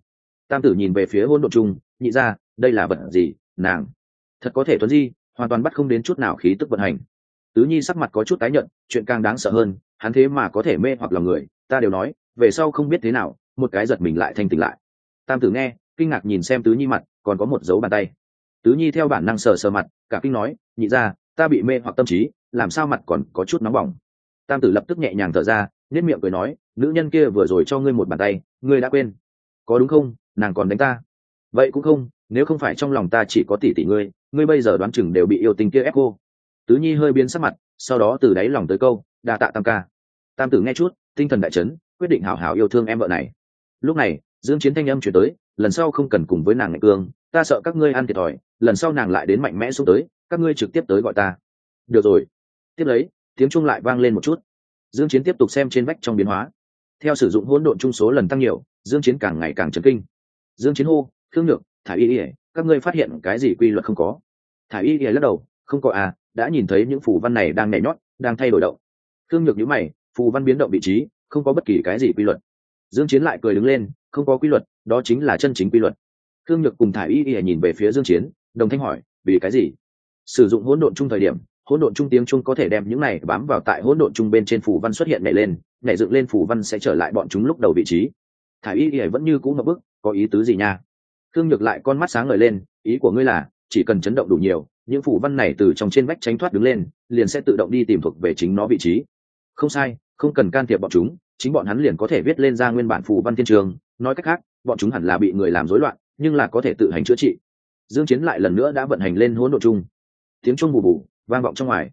Tam tử nhìn về phía hôn độ Trung, nhị ra đây là vật gì nàng? Thật có thể tuấn di hoàn toàn bắt không đến chút nào khí tức vận hành. Tứ nhi sắc mặt có chút tái nhận chuyện càng đáng sợ hơn, hắn thế mà có thể mê hoặc lòng người, ta đều nói, về sau không biết thế nào, một cái giật mình lại thanh tỉnh lại. Tam tử nghe, kinh ngạc nhìn xem tứ nhi mặt, còn có một dấu bàn tay. Tứ nhi theo bản năng sờ sờ mặt, cả kinh nói, nhị ra ta bị mê hoặc tâm trí, làm sao mặt còn có chút nóng bỏng? Tam tử lập tức nhẹ nhàng thở ra nhất miệng cười nói, nữ nhân kia vừa rồi cho ngươi một bàn tay, ngươi đã quên. Có đúng không? Nàng còn đánh ta. Vậy cũng không nếu không phải trong lòng ta chỉ có tỷ tỷ ngươi ngươi bây giờ đoán chừng đều bị yêu tình kia ép cô. Tứ nhi hơi biến sắc mặt, sau đó từ đáy lòng tới câu, đa tạ tam ca. Tam tử nghe chút, tinh thần đại chấn, quyết định hảo hảo yêu thương em vợ này. Lúc này, dương chiến thanh âm chuyển tới, lần sau không cần cùng với nàng ngạch cương, ta sợ các ngươi ăn thiệt thòi, lần sau nàng lại đến mạnh mẽ xuống tới, các ngươi trực tiếp tới gọi ta. Được rồi. Tiếp lấy, tiếng chuông lại vang lên một chút. Dương chiến tiếp tục xem trên vách trong biến hóa. Theo sử dụng hỗn độn trung số lần tăng nhiều, dương chiến càng ngày càng chấn kinh. Dương chiến hô thương nhược thả y ỉa các ngươi phát hiện cái gì quy luật không có? Thả y ỉa lắc đầu, không có à đã nhìn thấy những phù văn này đang nhảy nhót, đang thay đổi động. Thương nhược nhữ mày, phù văn biến động vị trí, không có bất kỳ cái gì quy luật. Dương chiến lại cười đứng lên, không có quy luật, đó chính là chân chính quy luật. Thương nhược cùng thả y ỉa nhìn về phía dương chiến, đồng thanh hỏi, vì cái gì? Sử dụng hỗn độn chung thời điểm, hỗn độn chung tiếng chung có thể đem những này bám vào tại hỗn độn chung bên trên phù văn xuất hiện nhảy lên, nhảy dựng lên phù văn sẽ trở lại bọn chúng lúc đầu vị trí. Thả y ỉa vẫn như cũ ngập bức, có ý tứ gì nha? Thương nhược lại con mắt sáng ngời lên, ý của ngươi là, chỉ cần chấn động đủ nhiều, những phủ văn này từ trong trên vách tránh thoát đứng lên, liền sẽ tự động đi tìm thuộc về chính nó vị trí. Không sai, không cần can thiệp bọn chúng, chính bọn hắn liền có thể viết lên ra nguyên bản phù văn thiên trường. Nói cách khác, bọn chúng hẳn là bị người làm rối loạn, nhưng là có thể tự hành chữa trị. Dương chiến lại lần nữa đã vận hành lên hỗn độ chung. Tiếng chuông bù bù, vang vọng trong ngoài.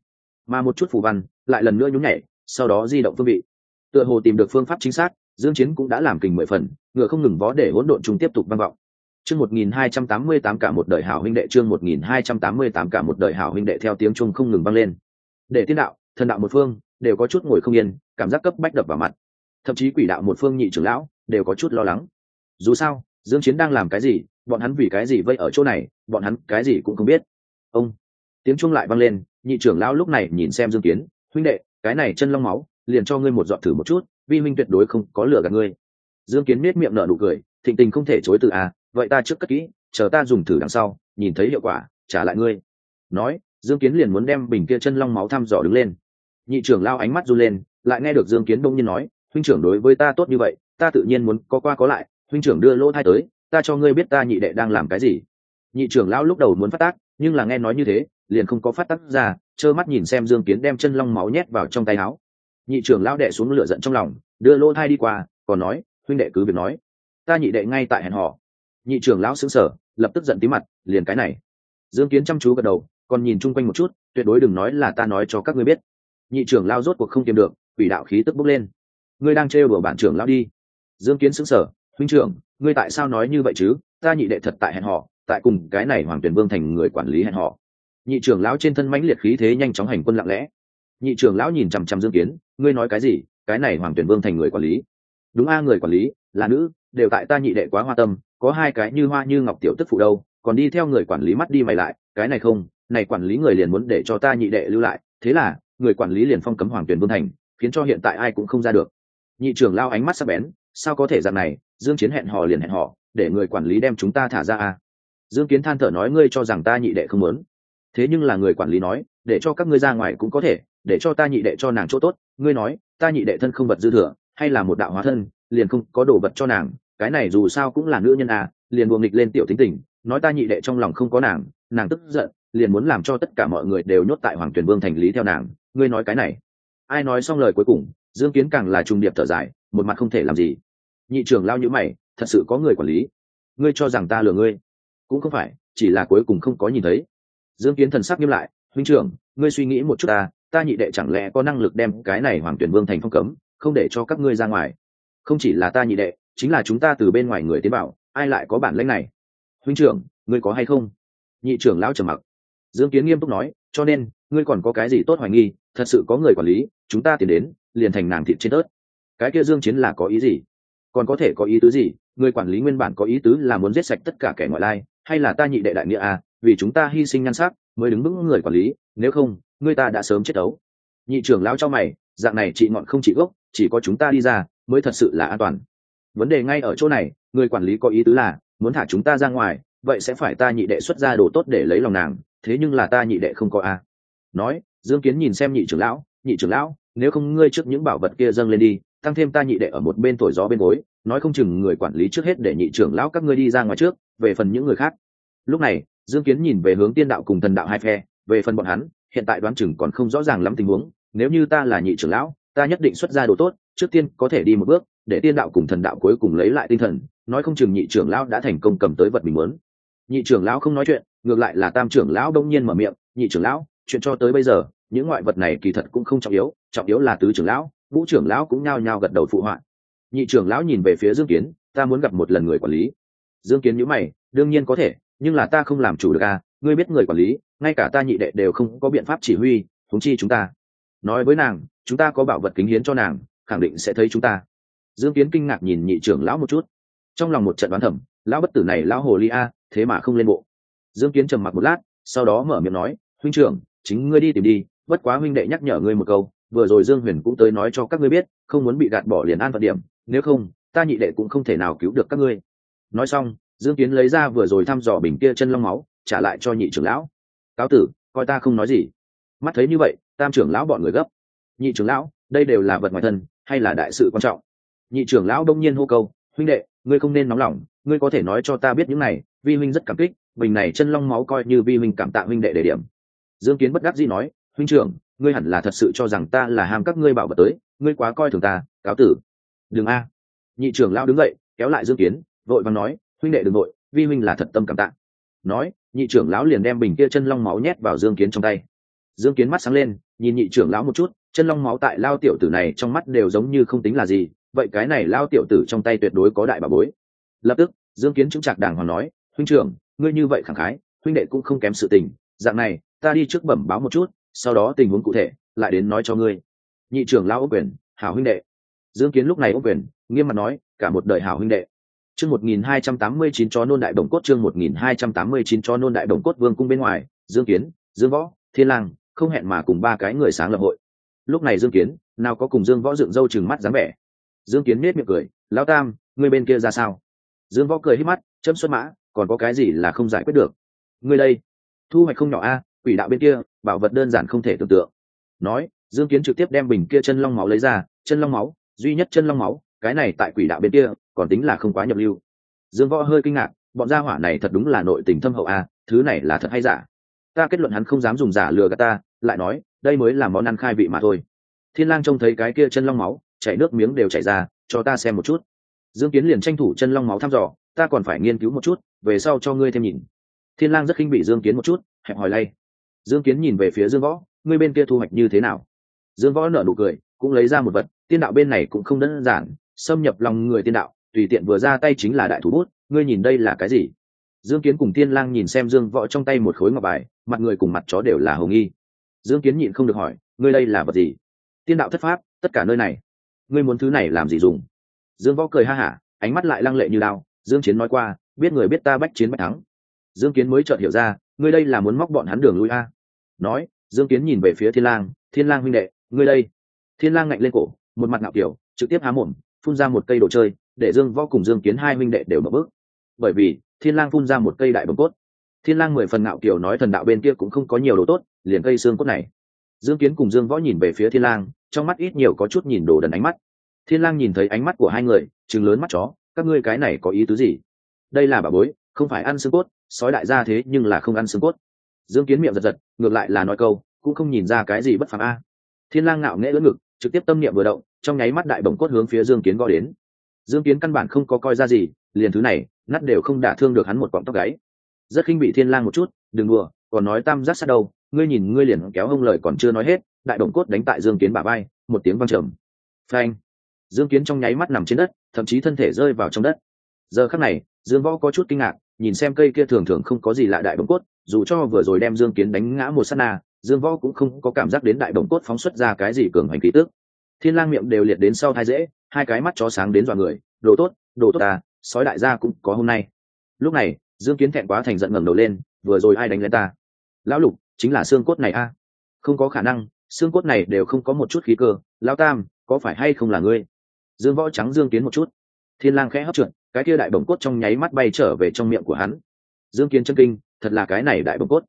Mà một chút phù văn lại lần nữa nhún nhảy, sau đó di động phương vị. Tựa hồ tìm được phương pháp chính xác, dương chiến cũng đã làm kình mười phần, ngựa không ngừng vó để hỗn độn chung tiếp tục vang vọng chương 1288 cả một đời hảo huynh đệ, chương 1288 cả một đời hảo huynh đệ theo tiếng trung không ngừng vang lên. Để tiên đạo, thần đạo một phương, đều có chút ngồi không yên, cảm giác cấp bách đập vào mặt. Thậm chí quỷ đạo một phương nhị trưởng lão, đều có chút lo lắng. Dù sao, dương chiến đang làm cái gì, bọn hắn vì cái gì vây ở chỗ này, bọn hắn cái gì cũng không biết. Ông, tiếng chuông lại vang lên, nhị trưởng lão lúc này nhìn xem dương kiến, huynh đệ, cái này chân long máu, liền cho ngươi một dọn thử một chút, vi minh tuyệt đối không có lửa gạt ngươi. Dương kiến miết miệng nở nụ cười, thịnh tình không thể chối từ à vậy ta trước cất kỹ, chờ ta dùng thử đằng sau, nhìn thấy hiệu quả, trả lại ngươi. Nói, dương kiến liền muốn đem bình kia chân long máu thăm dò đứng lên. Nhị trưởng lao ánh mắt run lên, lại nghe được dương kiến đông nhiên nói, huynh trưởng đối với ta tốt như vậy, ta tự nhiên muốn có qua có lại, huynh trưởng đưa lỗ thai tới, ta cho ngươi biết ta nhị đệ đang làm cái gì. Nhị trưởng lão lúc đầu muốn phát tác, nhưng là nghe nói như thế, liền không có phát tác ra, trơ mắt nhìn xem dương kiến đem chân long máu nhét vào trong tay áo. Nhị trưởng lão đệ xuống lửa giận trong lòng, đưa lỗ thai đi qua, còn nói, huynh đệ cứ việc nói, ta nhị đệ ngay tại hẹn họ nhị trưởng lão xứng sở lập tức giận tí mặt, liền cái này. Dương kiến chăm chú gật đầu, còn nhìn chung quanh một chút, tuyệt đối đừng nói là ta nói cho các ngươi biết. Nhị trưởng lao rốt cuộc không tìm được, quỷ đạo khí tức bốc lên. Ngươi đang trêu đùa bản trưởng lao đi. Dương kiến xứng sở huynh trưởng, ngươi tại sao nói như vậy chứ? Ta nhị đệ thật tại hẹn họ tại cùng cái này hoàng tuyển vương thành người quản lý hẹn họ nhị trưởng lão trên thân mãnh liệt khí thế nhanh chóng hành quân lặng lẽ. Nhị trưởng lão nhìn chằm chằm dương kiến, ngươi nói cái gì? Cái này hoàng tuyển vương thành người quản lý. Đúng a, người quản lý, là nữ, đều tại ta nhị đệ quá hoa tâm có hai cái như hoa như ngọc tiểu tức phụ đâu, còn đi theo người quản lý mắt đi mày lại, cái này không, này quản lý người liền muốn để cho ta nhị đệ lưu lại, thế là, người quản lý liền phong cấm hoàng tuyển vương thành, khiến cho hiện tại ai cũng không ra được. Nhị trưởng lao ánh mắt sắc bén, sao có thể dạng này, dương chiến hẹn hò liền hẹn hò, để người quản lý đem chúng ta thả ra à dương kiến than thở nói ngươi cho rằng ta nhị đệ không muốn. Thế nhưng là người quản lý nói, để cho các ngươi ra ngoài cũng có thể, để cho ta nhị đệ cho nàng chỗ tốt. Ngươi nói, ta nhị đệ thân không vật dư thừa, hay là một đạo hóa thân, liền không có đồ vật cho nàng cái này dù sao cũng là nữ nhân à liền buồng nghịch lên tiểu tính tình, nói ta nhị đệ trong lòng không có nàng nàng tức giận, liền muốn làm cho tất cả mọi người đều nhốt tại hoàng tuyển vương thành lý theo nàng, ngươi nói cái này. Ai nói xong lời cuối cùng, dương kiến càng là trung điệp thở dài, một mặt không thể làm gì. Nhị trưởng lao như mày, thật sự có người quản lý. Ngươi cho rằng ta lừa ngươi? Cũng không phải, chỉ là cuối cùng không có nhìn thấy. Dương kiến thần sắc nghiêm lại, huynh trưởng, ngươi suy nghĩ một chút ta ta nhị đệ chẳng lẽ có năng lực đem cái này hoàng tuyển vương thành phong cấm, không để cho các ngươi ra ngoài? Không chỉ là ta nhị đệ chính là chúng ta từ bên ngoài người tiến bảo ai lại có bản lãnh này? Huynh trưởng, ngươi có hay không? Nhị trưởng lão trầm mặc. Dương kiến nghiêm túc nói, cho nên, ngươi còn có cái gì tốt hoài nghi? Thật sự có người quản lý, chúng ta tiến đến, liền thành nàng thịt trên tớt. Cái kia dương chiến là có ý gì? Còn có thể có ý tứ gì? Người quản lý nguyên bản có ý tứ là muốn giết sạch tất cả kẻ ngoại lai, hay là ta nhị đệ đại nghĩa à? Vì chúng ta hy sinh nhan sắc, mới đứng vững người quản lý, nếu không người ta đã sớm chết đấu. Nhị trưởng lão cho mày, dạng này chị ngọn không chị gốc, chỉ có chúng ta đi ra, mới thật sự là an toàn vấn đề ngay ở chỗ này, người quản lý có ý tứ là, muốn thả chúng ta ra ngoài, vậy sẽ phải ta nhị đệ xuất ra đồ tốt để lấy lòng nàng, thế nhưng là ta nhị đệ không có a. Nói, dương kiến nhìn xem nhị trưởng lão, nhị trưởng lão, nếu không ngươi trước những bảo vật kia dâng lên đi, tăng thêm ta nhị đệ ở một bên thổi gió bên gối, nói không chừng người quản lý trước hết để nhị trưởng lão các ngươi đi ra ngoài trước, về phần những người khác. Lúc này, dương kiến nhìn về hướng tiên đạo cùng thần đạo hai phe, về phần bọn hắn, hiện tại đoán chừng còn không rõ ràng lắm tình huống, nếu như ta là nhị trưởng lão, ta nhất định xuất ra đồ tốt, trước tiên có thể đi một bước để tiên đạo cùng thần đạo cuối cùng lấy lại tinh thần, nói không chừng nhị trưởng lão đã thành công cầm tới vật mình muốn. Nhị trưởng lão không nói chuyện, ngược lại là tam trưởng lão đông nhiên mở miệng, nhị trưởng lão, chuyện cho tới bây giờ, những ngoại vật này kỳ thật cũng không trọng yếu trọng yếu là tứ trưởng lão vũ trưởng lão cũng nhao nhao gật đầu phụ họa. Nhị trưởng lão nhìn về phía dương kiến, ta muốn gặp một lần người quản lý. Dương kiến nhữ mày, đương nhiên có thể, nhưng là ta không làm chủ được à ngươi biết người quản lý, ngay cả ta nhị đệ đều không có biện pháp chỉ huy thống chi chúng ta. Nói với nàng, chúng ta có bảo vật kính hiến cho nàng, khẳng định sẽ thấy chúng ta dương kiến kinh ngạc nhìn nhị trưởng lão một chút. Trong lòng một trận đoán thẩm lão bất tử này lão hồ ly a, thế mà không lên bộ. Dương kiến trầm mặc một lát, sau đó mở miệng nói, huynh trưởng, chính ngươi đi tìm đi, bất quá huynh đệ nhắc nhở ngươi một câu, vừa rồi dương huyền cũng tới nói cho các ngươi biết, không muốn bị gạt bỏ liền an phận điểm, nếu không, ta nhị đệ cũng không thể nào cứu được các ngươi. Nói xong, dương kiến lấy ra vừa rồi thăm dò bình kia chân long máu, trả lại cho nhị trưởng lão. Cáo tử, coi ta không nói gì. Mắt thấy như vậy, tam trưởng lão bọn người gấp. Nhị trưởng lão, đây đều là vật ngoài thân, hay là đại sự quan trọng? Nhị trưởng lão đông nhiên hô câu, huynh đệ, ngươi không nên nóng lòng, ngươi có thể nói cho ta biết những này, vi huynh rất cảm kích, bình này chân long máu coi như vi huynh cảm tạ huynh đệ để điểm. Dương kiến bất đắc dĩ nói, huynh trưởng, ngươi hẳn là thật sự cho rằng ta là ham các ngươi bảo vật tới, ngươi quá coi thường ta, cáo tử. Đừng a. Nhị trưởng lão đứng dậy, kéo lại dương kiến, vội vàng nói, huynh đệ đừng nội vi huynh là thật tâm cảm tạ. Nói, nhị trưởng lão liền đem bình kia chân long máu nhét vào dương kiến trong tay. Dương kiến mắt sáng lên, nhìn nhị trưởng lão một chút, chân long máu tại lao tiểu tử này trong mắt đều giống như không tính là gì vậy cái này lao tiểu tử trong tay tuyệt đối có đại bà bối. Lập tức, dương kiến chứng trạc đàng hoàng nói, huynh trưởng, ngươi như vậy khẳng khái, huynh đệ cũng không kém sự tình. Dạng này, ta đi trước bẩm báo một chút, sau đó tình huống cụ thể, lại đến nói cho ngươi. Nhị trưởng lao ốc quyền, hảo huynh đệ. Dương kiến lúc này ốc quyền, nghiêm mặt nói, cả một đời hảo huynh đệ. Chương một nghìn hai trăm tám mươi chín chó nôn đại đồng cốt, chương một nghìn hai trăm tám mươi chín chó nôn đại đồng cốt vương cung bên ngoài, dương kiến, dương võ, thiên lang, không hẹn mà cùng ba cái người sáng lập hội. Lúc này dương kiến, nào có cùng dương võ dựng râu chừng mắt dáng vẻ dương kiến nết miệng cười, lão tam người bên kia ra sao? Dương võ cười hít mắt châm xuất mã, còn có cái gì là không giải quyết được? Ngươi đây, thu hoạch không nhỏ a, quỷ đạo bên kia, bảo vật đơn giản không thể tưởng tượng. Nói, dương kiến trực tiếp đem bình kia chân long máu lấy ra, chân long máu, duy nhất chân long máu, cái này tại quỷ đạo bên kia, còn tính là không quá nhập lưu. Dương võ hơi kinh ngạc, bọn gia hỏa này thật đúng là nội tình thâm hậu a, thứ này là thật hay giả? Ta kết luận hắn không dám dùng giả lừa gạt ta, lại nói, đây mới là món ăn khai vị mà thôi. Thiên lang trông thấy cái kia chân long máu chảy nước miếng đều chảy ra, cho ta xem một chút. Dương kiến liền tranh thủ chân long máu thăm dò, ta còn phải nghiên cứu một chút, về sau cho ngươi thêm nhìn. Thiên lang rất khinh bị dương kiến một chút, hẹp hỏi lay. Dương kiến nhìn về phía dương võ, ngươi bên kia thu hoạch như thế nào? Dương võ nở nụ cười, cũng lấy ra một vật, tiên đạo bên này cũng không đơn giản, xâm nhập lòng người tiên đạo, tùy tiện vừa ra tay chính là đại thủ bút, ngươi nhìn đây là cái gì? Dương kiến cùng tiên lang nhìn xem dương võ trong tay một khối ngọc bài, mặt người cùng mặt chó đều là hồng y. dương kiến nhịn không được hỏi, ngươi đây là vật gì? Tiên đạo thất pháp, tất cả nơi này ngươi muốn thứ này làm gì dùng? Dương võ cười ha hả, ánh mắt lại lăng lệ như lao dương chiến nói qua, biết người biết ta bách chiến bách thắng. Dương kiến mới chợt hiểu ra, ngươi đây là muốn móc bọn hắn đường lui a. Nói, dương kiến nhìn về phía thiên lang thiên lang huynh đệ, ngươi đây. Thiên lang ngạnh lên cổ, một mặt ngạo kiểu, trực tiếp há mồm, phun ra một cây đồ chơi, để dương võ cùng dương kiến hai huynh đệ đều mở bước. Bởi vì, thiên lang phun ra một cây đại bồng cốt. Thiên lang mười phần ngạo kiều nói thần đạo bên kia cũng không có nhiều đồ tốt, liền cây xương cốt này. Dương kiến cùng dương võ nhìn về phía thiên lang trong mắt ít nhiều có chút nhìn đồ đần ánh mắt. Thiên lang nhìn thấy ánh mắt của hai người, trừng lớn mắt chó, các ngươi cái này có ý tứ gì? Đây là bà bối, không phải ăn xương cốt, sói đại gia thế nhưng là không ăn xương cốt. Dương kiến miệng giật giật, ngược lại là nói câu, cũng không nhìn ra cái gì bất phàm a. Thiên lang ngạo nghễ lưỡi ngực, trực tiếp tâm niệm vừa động, trong nháy mắt đại bổng cốt hướng phía dương kiến gõ đến. Dương kiến căn bản không có coi ra gì, liền thứ này, nát đều không đả thương được hắn một quọn tóc gáy. Rất khinh bị thiên lang một chút, đừng đùa, còn nói tam giác sát đâu ngươi nhìn ngươi liền kéo hông lời còn chưa nói hết, đại đồng cốt đánh tại dương kiến bà vai, một tiếng vang trầm. Phanh. Dương kiến trong nháy mắt nằm trên đất, thậm chí thân thể rơi vào trong đất. Giờ khắc này, dương võ có chút kinh ngạc, nhìn xem cây kia thường thường không có gì lạ đại đồng cốt, dù cho vừa rồi đem dương kiến đánh ngã một sát na, dương võ cũng không có cảm giác đến đại đồng cốt phóng xuất ra cái gì cường hành khí tức. Thiên lang miệng đều liệt đến sau thai dễ, hai cái mắt chó sáng đến dọa người, đồ tốt đồ tốt ta, sói đại gia cũng có hôm nay. Lúc này, dương kiến thẹn quá thành giận ngẩng đầu lên, vừa rồi ai đánh lên ta? Lão lục chính là xương cốt này a. Không có khả năng, xương cốt này đều không có một chút khí cơ. Lão tam, có phải hay không là ngươi? Dương võ trắng dương kiến một chút. Thiên lang khẽ hấp trượt, cái kia đại bổng cốt trong nháy mắt bay trở về trong miệng của hắn. Dương kiến chân kinh, thật là cái này đại bổng cốt.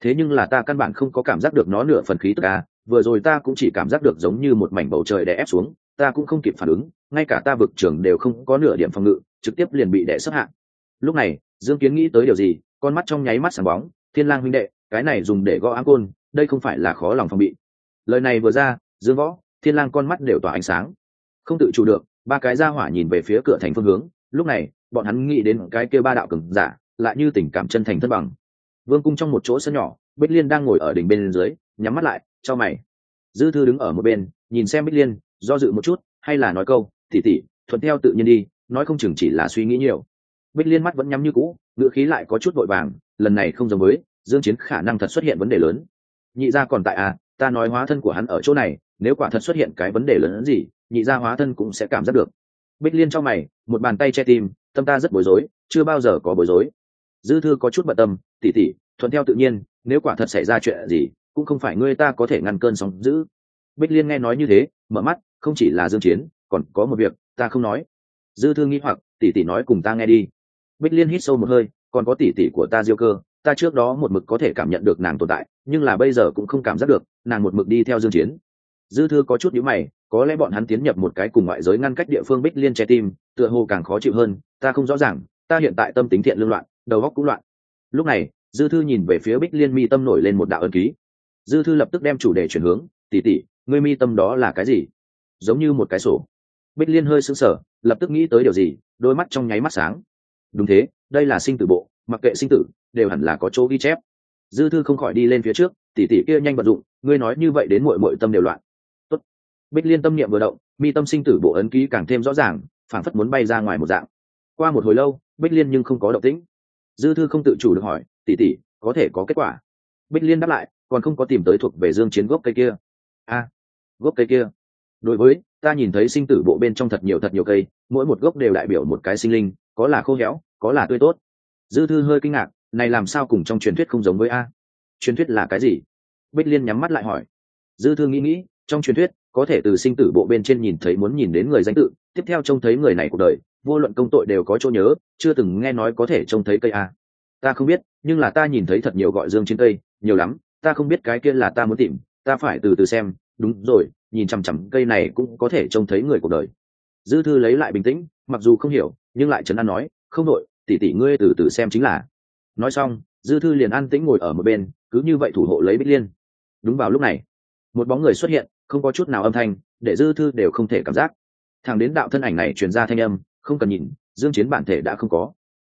Thế nhưng là ta căn bản không có cảm giác được nó nửa phần khí tức à vừa rồi ta cũng chỉ cảm giác được giống như một mảnh bầu trời đè ép xuống, ta cũng không kịp phản ứng, ngay cả ta vực trưởng đều không có nửa điểm phòng ngự, trực tiếp liền bị đè sấp hạ. Lúc này, dương kiến nghĩ tới điều gì, con mắt trong nháy mắt sáng bóng, thiên lang huynh đệ cái này dùng để gõ áng côn, đây không phải là khó lòng phòng bị. Lời này vừa ra, dương võ, thiên lang con mắt đều tỏa ánh sáng. Không tự chủ được, ba cái ra hỏa nhìn về phía cửa thành phương hướng, lúc này, bọn hắn nghĩ đến cái kia ba đạo cường giả, lại như tình cảm chân thành thân bằng. Vương cung trong một chỗ sân nhỏ, bích liên đang ngồi ở đỉnh bên dưới, nhắm mắt lại, cho mày. Dư thư đứng ở một bên, nhìn xem bích liên, do dự một chút, hay là nói câu tỉ tỉ thuận theo tự nhiên đi, nói không chừng chỉ là suy nghĩ nhiều. Bích liên mắt vẫn nhắm như cũ, ngữ khí lại có chút vội vàng, lần này không giống với dương chiến khả năng thật xuất hiện vấn đề lớn. Nhị gia còn tại à ta nói hóa thân của hắn ở chỗ này, nếu quả thật xuất hiện cái vấn đề lớn hơn gì, nhị gia hóa thân cũng sẽ cảm giác được. Bích liên cho mày, một bàn tay che tim, tâm ta rất bối rối, chưa bao giờ có bối rối. Dư thư có chút bận tâm tỉ tỉ thuận theo tự nhiên, nếu quả thật xảy ra chuyện gì, cũng không phải ngươi ta có thể ngăn cơn sóng dữ. bích liên nghe nói như thế, mở mắt, không chỉ là dương chiến, còn có một việc, ta không nói. Dư thư nghĩ hoặc, tỷ tỷ nói cùng ta nghe đi. Bích liên hít sâu một hơi, còn có tỷ tỷ của ta diêu cơ ta trước đó một mực có thể cảm nhận được nàng tồn tại, nhưng là bây giờ cũng không cảm giác được, nàng một mực đi theo dương chiến. Dư thư có chút nhíu mày, có lẽ bọn hắn tiến nhập một cái cùng ngoại giới ngăn cách địa phương bích liên che tim, tựa hồ càng khó chịu hơn, ta không rõ ràng, ta hiện tại tâm tính thiện lương loạn, đầu óc cũng loạn. Lúc này, dư thư nhìn về phía bích liên mi tâm nổi lên một đạo ân ký. Dư thư lập tức đem chủ đề chuyển hướng tỉ tỉ ngươi mi tâm đó là cái gì? Giống như một cái sổ. Bích liên hơi sững sờ, lập tức nghĩ tới điều gì, đôi mắt trong nháy mắt sáng. Đúng thế, đây là sinh tử bộ, mặc kệ sinh tử đều hẳn là có chỗ ghi chép. Dư thư không khỏi đi lên phía trước tỉ tỉ kia nhanh vận dụng, ngươi nói như vậy đến mội mội tâm đều loạn. Tốt. bích liên tâm niệm vừa động, mi tâm sinh tử bộ ấn ký càng thêm rõ ràng, phảng phất muốn bay ra ngoài một dạng. Qua một hồi lâu, bích liên nhưng không có động tĩnh. Dư thư không tự chủ được hỏi tỉ tỉ có thể có kết quả? Bích liên đáp lại, còn không có tìm tới thuộc về dương chiến gốc cây kia. A, gốc cây kia? Đối với, ta nhìn thấy sinh tử bộ bên trong thật nhiều thật nhiều cây, mỗi một gốc đều đại biểu một cái sinh linh, có là khô héo, có là tươi tốt. Dư thư hơi kinh ngạc này làm sao cùng trong truyền thuyết không giống với a? Truyền thuyết là cái gì? Bích liên nhắm mắt lại hỏi. Dư thư nghĩ nghĩ trong truyền thuyết có thể từ sinh tử bộ bên trên nhìn thấy muốn nhìn đến người danh tự tiếp theo trông thấy người này cuộc đời vô luận công tội đều có chỗ nhớ chưa từng nghe nói có thể trông thấy cây a. Ta không biết nhưng là ta nhìn thấy thật nhiều gọi dương trên cây nhiều lắm ta không biết cái kia là ta muốn tìm ta phải từ từ xem đúng rồi nhìn chằm chằm cây này cũng có thể trông thấy người cuộc đời. Dư thư lấy lại bình tĩnh mặc dù không hiểu nhưng lại trấn an nói không đội, tỉ tỉ ngươi từ từ xem chính là nói xong, dư thư liền an tĩnh ngồi ở một bên, cứ như vậy thủ hộ lấy bích liên. Đúng vào lúc này, một bóng người xuất hiện, không có chút nào âm thanh, để dư thư đều không thể cảm giác. Thằng đến đạo thân ảnh này truyền ra thanh âm, không cần nhìn, dương chiến bản thể đã không có.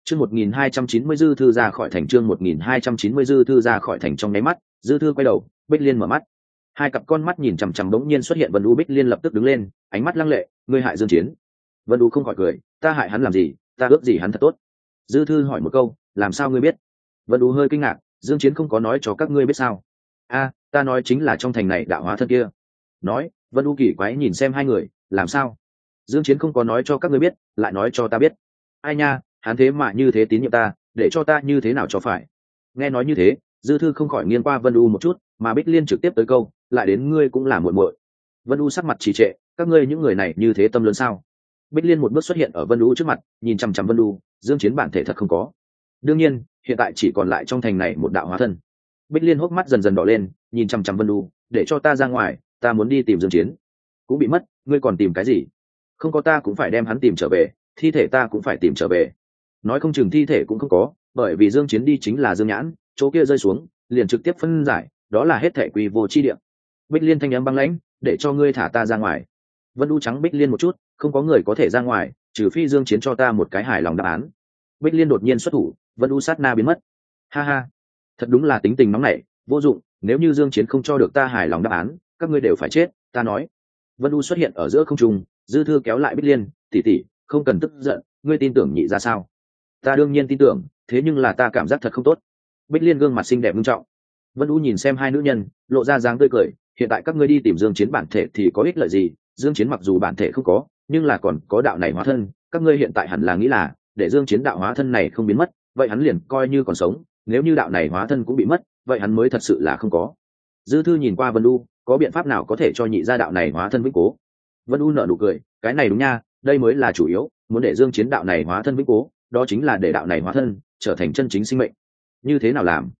Chương 1290 dư thư ra khỏi thành chương 1290 dư thư ra khỏi thành trong nháy mắt, dư thư quay đầu, bích liên mở mắt. Hai cặp con mắt nhìn chằm chằm đống nhiên xuất hiện vân u, bích liên lập tức đứng lên, ánh mắt lăng lệ, ngươi hại dương chiến. Vân u không khỏi cười, ta hại hắn làm gì? Ta ước gì hắn thật tốt. Dư thư hỏi một câu làm sao ngươi biết? Vân u hơi kinh ngạc, dương chiến không có nói cho các ngươi biết sao? A, ta nói chính là trong thành này đạo hóa thân kia. Nói, vân u kỳ quái nhìn xem hai người, làm sao? Dương chiến không có nói cho các ngươi biết, lại nói cho ta biết. Ai nha, hắn thế mà như thế tín nhiệm ta, để cho ta như thế nào cho phải? Nghe nói như thế, dư thư không khỏi nghiêng qua vân u một chút, mà bích liên trực tiếp tới câu, lại đến ngươi cũng là muộn muội. Vân u sắc mặt trì trệ, các ngươi những người này như thế tâm lớn sao? Bích liên một bước xuất hiện ở vân u trước mặt, nhìn chằm chằm vân u dương chiến bản thể thật không có đương nhiên, hiện tại chỉ còn lại trong thành này một đạo hóa thân. Bích liên hốc mắt dần dần đỏ lên, nhìn chằm chằm vân đu để cho ta ra ngoài, ta muốn đi tìm dương chiến. Cũng bị mất, ngươi còn tìm cái gì? Không có ta cũng phải đem hắn tìm trở về, thi thể ta cũng phải tìm trở về. Nói không chừng thi thể cũng không có, bởi vì dương chiến đi chính là dương nhãn, chỗ kia rơi xuống, liền trực tiếp phân giải, đó là hết thể quy vô chi địa. Bích liên thanh âm băng lãnh, để cho ngươi thả ta ra ngoài. Vân u trắng bích liên một chút, không có người có thể ra ngoài, trừ phi dương chiến cho ta một cái hài lòng đáp án. Bích liên đột nhiên xuất thủ vân u sát na biến mất. Ha ha, thật đúng là tính tình nóng nảy, vô dụng, nếu như dương chiến không cho được ta hài lòng đáp án, các ngươi đều phải chết, ta nói. Vân u xuất hiện ở giữa không trung, dư thư kéo lại bích liên, tỷ tỷ, không cần tức giận, ngươi tin tưởng nhị ra sao? Ta đương nhiên tin tưởng, thế nhưng là ta cảm giác thật không tốt. Bích liên gương mặt xinh đẹp nghiêm trọng. Vân u nhìn xem hai nữ nhân, lộ ra dáng tươi cười, hiện tại các ngươi đi tìm dương chiến bản thể thì có ích lợi gì? Dương chiến mặc dù bản thể không có, nhưng là còn có đạo này hóa thân, các ngươi hiện tại hẳn là nghĩ là, để dương chiến đạo hóa thân này không biến mất vậy hắn liền coi như còn sống, nếu như đạo này hóa thân cũng bị mất, vậy hắn mới thật sự là không có. Dư thư nhìn qua vân u, có biện pháp nào có thể cho nhị gia đạo này hóa thân vĩnh cố? Vân u nở nụ cười, cái này đúng nha, đây mới là chủ yếu, muốn để dương chiến đạo này hóa thân vĩnh cố, đó chính là để đạo này hóa thân trở thành chân chính sinh mệnh. Như thế nào làm?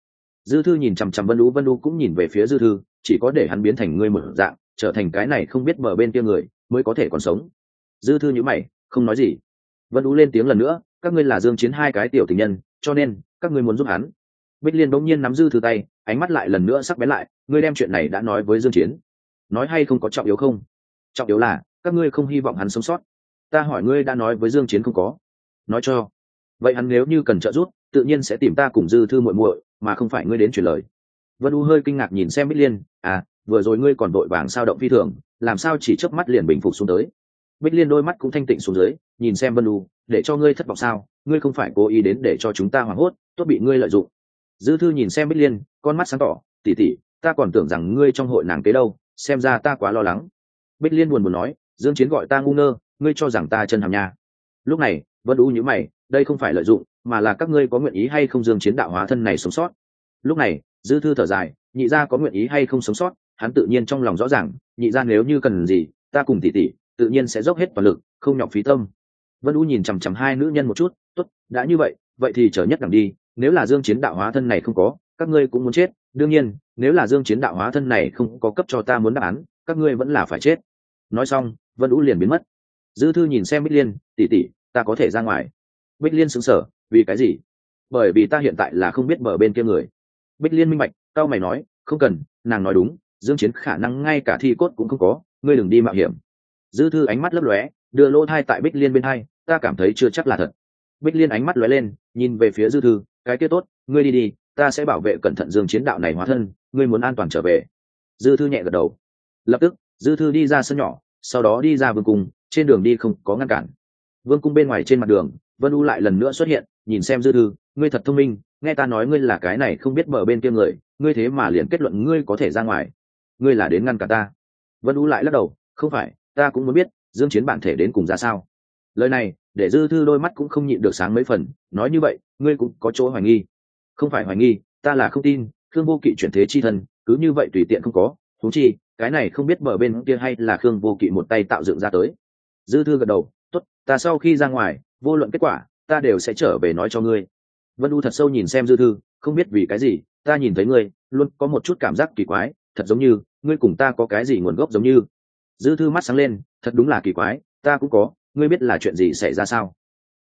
Dư thư nhìn chằm chằm vân u vân u cũng nhìn về phía dư thư, chỉ có để hắn biến thành người một dạng, trở thành cái này không biết mở bên kia người, mới có thể còn sống. Dư thư nhữ mày, không nói gì. Vân u lên tiếng lần nữa các ngươi là dương chiến hai cái tiểu tình nhân, cho nên, các ngươi muốn giúp hắn. Bích liên bỗng nhiên nắm dư thư tay, ánh mắt lại lần nữa sắc bén lại, ngươi đem chuyện này đã nói với dương chiến. Nói hay không có trọng yếu không? Trọng yếu là, các ngươi không hy vọng hắn sống sót. Ta hỏi ngươi đã nói với dương chiến không có? Nói cho. Vậy hắn nếu như cần trợ giúp, tự nhiên sẽ tìm ta cùng dư thư muội muội, mà không phải ngươi đến truyền lời. Vân u hơi kinh ngạc nhìn xem bích liên à vừa rồi ngươi còn đội vàng sao động phi thường, làm sao chỉ chớp mắt liền bình phục xuống tới? Bích liên đôi mắt cũng thanh tịnh xuống dưới, nhìn xem vân u để cho ngươi thất vọng sao? Ngươi không phải cố ý đến để cho chúng ta hoảng hốt, tốt bị ngươi lợi dụng. Dư thư nhìn xem bích liên, con mắt sáng tỏ tỉ tỉ ta còn tưởng rằng ngươi trong hội nàng kế đâu, xem ra ta quá lo lắng. Bích liên buồn buồn nói, dương chiến gọi ta ngu ngơ, ngươi cho rằng ta chân hàm nha. Lúc này, vân u nhíu mày, đây không phải lợi dụng, mà là các ngươi có nguyện ý hay không dương chiến đạo hóa thân này sống sót? Lúc này, dư thư thở dài, nhị gia có nguyện ý hay không sống sót? Hắn tự nhiên trong lòng rõ ràng, nhị gia nếu như cần gì, ta cùng tỷ tỷ tự nhiên sẽ dốc hết toàn lực, không nhọc phí tâm. Vân u nhìn chằm chằm hai nữ nhân một chút, tốt, đã như vậy vậy thì chờ nhất đẳng đi, nếu là dương chiến đạo hóa thân này không có, các ngươi cũng muốn chết. Đương nhiên, nếu là dương chiến đạo hóa thân này không có cấp cho ta muốn đáp án, các ngươi vẫn là phải chết. Nói xong, vân u liền biến mất. Dư thư nhìn xem bích liên, tỷ tỷ, ta có thể ra ngoài. Bích liên sững sờ, vì cái gì? Bởi vì ta hiện tại là không biết bờ bên kia người. Bích liên minh bạch, cao mày nói, không cần, nàng nói đúng, dương chiến khả năng ngay cả thi cốt cũng không có, ngươi đừng đi mạo hiểm dư thư ánh mắt lấp lóe, đưa lỗ thai tại bích liên bên hai, ta cảm thấy chưa chắc là thật. Bích liên ánh mắt lóe lên, nhìn về phía dư thư, cái kia tốt, ngươi đi đi, ta sẽ bảo vệ cẩn thận dương chiến đạo này hóa thân, ngươi muốn an toàn trở về. Dư thư nhẹ gật đầu. Lập tức, dư thư đi ra sân nhỏ, sau đó đi ra vương cung, trên đường đi không có ngăn cản. Vương cung bên ngoài trên mặt đường, vân u lại lần nữa xuất hiện, nhìn xem dư thư, ngươi thật thông minh, nghe ta nói ngươi là cái này không biết mở bên kia người, ngươi thế mà liền kết luận ngươi có thể ra ngoài. Ngươi là đến ngăn cả ta. Vân u lại lắc đầu, không phải ta cũng muốn biết, dương chiến bản thể đến cùng ra sao. Lời này, để dư thư đôi mắt cũng không nhịn được sáng mấy phần, nói như vậy, ngươi cũng có chỗ hoài nghi. Không phải hoài nghi, ta là không tin, khương vô kỵ chuyển thế chi thân, cứ như vậy tùy tiện không có thú chi, cái này không biết bờ bên kia hay là khương vô kỵ một tay tạo dựng ra tới. Dư thư gật đầu, tốt, ta sau khi ra ngoài, vô luận kết quả, ta đều sẽ trở về nói cho ngươi. Vân u thật sâu nhìn xem dư thư, không biết vì cái gì, ta nhìn thấy ngươi, luôn có một chút cảm giác kỳ quái, thật giống như, ngươi cùng ta có cái gì nguồn gốc giống như dư thư mắt sáng lên, thật đúng là kỳ quái, ta cũng có, ngươi biết là chuyện gì xảy ra sao?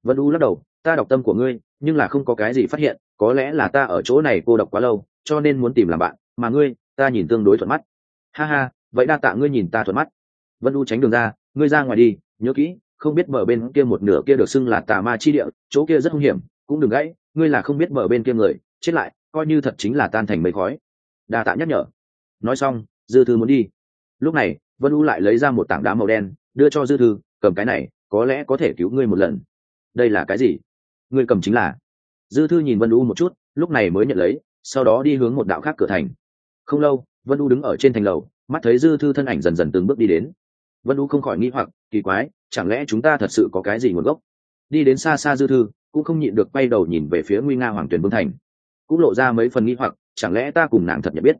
Vân u lắc đầu, ta đọc tâm của ngươi, nhưng là không có cái gì phát hiện, có lẽ là ta ở chỗ này cô độc quá lâu, cho nên muốn tìm làm bạn, mà ngươi, ta nhìn tương đối thuận mắt. Ha ha, vậy đa tạ ngươi nhìn ta thuận mắt. Vân u tránh đường ra, ngươi ra ngoài đi, nhớ kỹ, không biết bờ bên kia một nửa kia được xưng là tà ma chi địa, chỗ kia rất hung hiểm, cũng đừng gãy, ngươi là không biết bờ bên kia người, chết lại, coi như thật chính là tan thành mây khói. Đa tạ nhắc nhở. Nói xong, dư thư muốn đi. Lúc này vân u lại lấy ra một tảng đá màu đen, đưa cho dư thư, cầm cái này, có lẽ có thể cứu ngươi một lần. Đây là cái gì? Ngươi cầm chính là. Dư thư nhìn vân u một chút, lúc này mới nhận lấy, sau đó đi hướng một đạo khác cửa thành. Không lâu, vân u đứng ở trên thành lầu, mắt thấy dư thư thân ảnh dần dần từng bước đi đến. Vân u không khỏi nghi hoặc, kỳ quái, chẳng lẽ chúng ta thật sự có cái gì nguồn gốc? Đi đến xa xa dư thư, cũng không nhịn được quay đầu nhìn về phía nguy nga hoàng tuyển vương thành. Cũng lộ ra mấy phần nghi hoặc, chẳng lẽ ta cùng nàng thật nhận biết?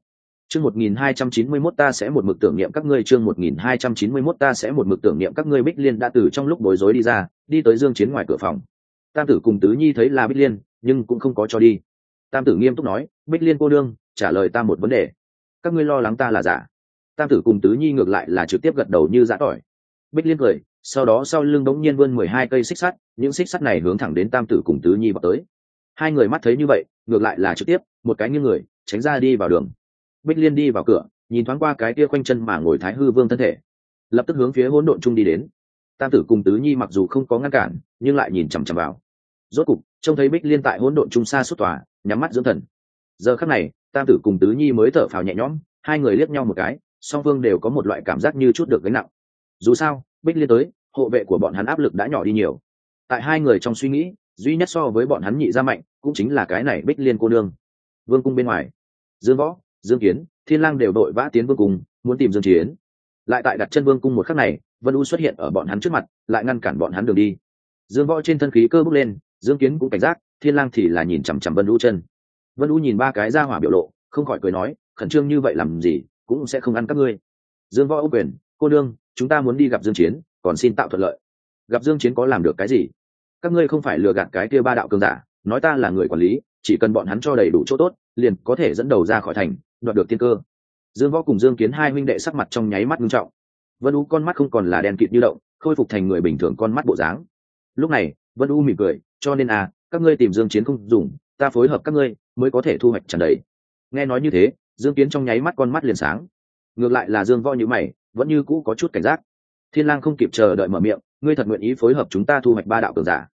Chương một nghìn hai trăm chín mươi mốt ta sẽ một mực tưởng niệm các ngươi, chương một nghìn hai trăm chín mươi mốt ta sẽ một mực tưởng niệm các ngươi bích liên đã từ trong lúc bối rối đi ra, đi tới dương chiến ngoài cửa phòng. Tam tử cùng tứ nhi thấy là bích liên, nhưng cũng không có cho đi. Tam tử nghiêm túc nói, bích liên cô đương, trả lời ta một vấn đề. Các ngươi lo lắng ta là giả. Tam tử cùng tứ nhi ngược lại là trực tiếp gật đầu như dã tỏi. Bích liên cười, sau đó sau lưng đống nhiên vươn mười hai cây xích sắt, những xích sắt này hướng thẳng đến tam tử cùng tứ nhi vào tới. Hai người mắt thấy như vậy, ngược lại là trực tiếp, một cái như người, tránh ra đi vào đường bích liên đi vào cửa, nhìn thoáng qua cái kia quanh chân mà ngồi thái hư vương thân thể. Lập tức hướng phía hỗn độn trung đi đến. Tam tử cùng tứ nhi mặc dù không có ngăn cản, nhưng lại nhìn chằm chằm vào. Rốt cục, trông thấy bích liên tại hỗn độn trung xa suốt tòa, nhắm mắt dưỡng thần. Giờ khắc này, tam tử cùng tứ nhi mới thở phào nhẹ nhõm, hai người liếc nhau một cái, song phương đều có một loại cảm giác như chút được gánh nặng. Dù sao, bích liên tới, hộ vệ của bọn hắn áp lực đã nhỏ đi nhiều. Tại hai người trong suy nghĩ, duy nhất so với bọn hắn nhị ra mạnh, cũng chính là cái này bích liên cô nương. Vương cung bên ngoài, dương võ dương kiến, thiên lang đều đội vã tiến vương cung, muốn tìm dương chiến. Lại tại đặt chân vương cung một khắc này, vân u xuất hiện ở bọn hắn trước mặt, lại ngăn cản bọn hắn đường đi. Dương võ trên thân khí cơ bốc lên, dương kiến cũng cảnh giác, thiên lang thì là nhìn chằm chằm vân u chân. Vân u nhìn ba cái ra hỏa biểu lộ, không khỏi cười nói, khẩn trương như vậy làm gì, cũng sẽ không ăn các ngươi. Dương võ ô quyền, cô đương chúng ta muốn đi gặp dương chiến, còn xin tạo thuận lợi. Gặp dương chiến có làm được cái gì? Các ngươi không phải lừa gạt cái kia ba đạo cường giả, nói ta là người quản lý, chỉ cần bọn hắn cho đầy đủ chỗ tốt, liền có thể dẫn đầu ra khỏi thành đoạt được tiên cơ. Dương võ cùng dương kiến hai huynh đệ sắc mặt trong nháy mắt nghiêm trọng. Vân u con mắt không còn là đen kịt như động, khôi phục thành người bình thường con mắt bộ dáng. Lúc này, vân u mỉm cười, cho nên à các ngươi tìm dương chiến không dùng, ta phối hợp các ngươi mới có thể thu hoạch tràn đầy. Nghe nói như thế, dương kiến trong nháy mắt con mắt liền sáng. Ngược lại là dương võ như mày, vẫn như cũ có chút cảnh giác. Thiên lang không kịp chờ đợi mở miệng, ngươi thật nguyện ý phối hợp chúng ta thu hoạch ba đạo cường giả?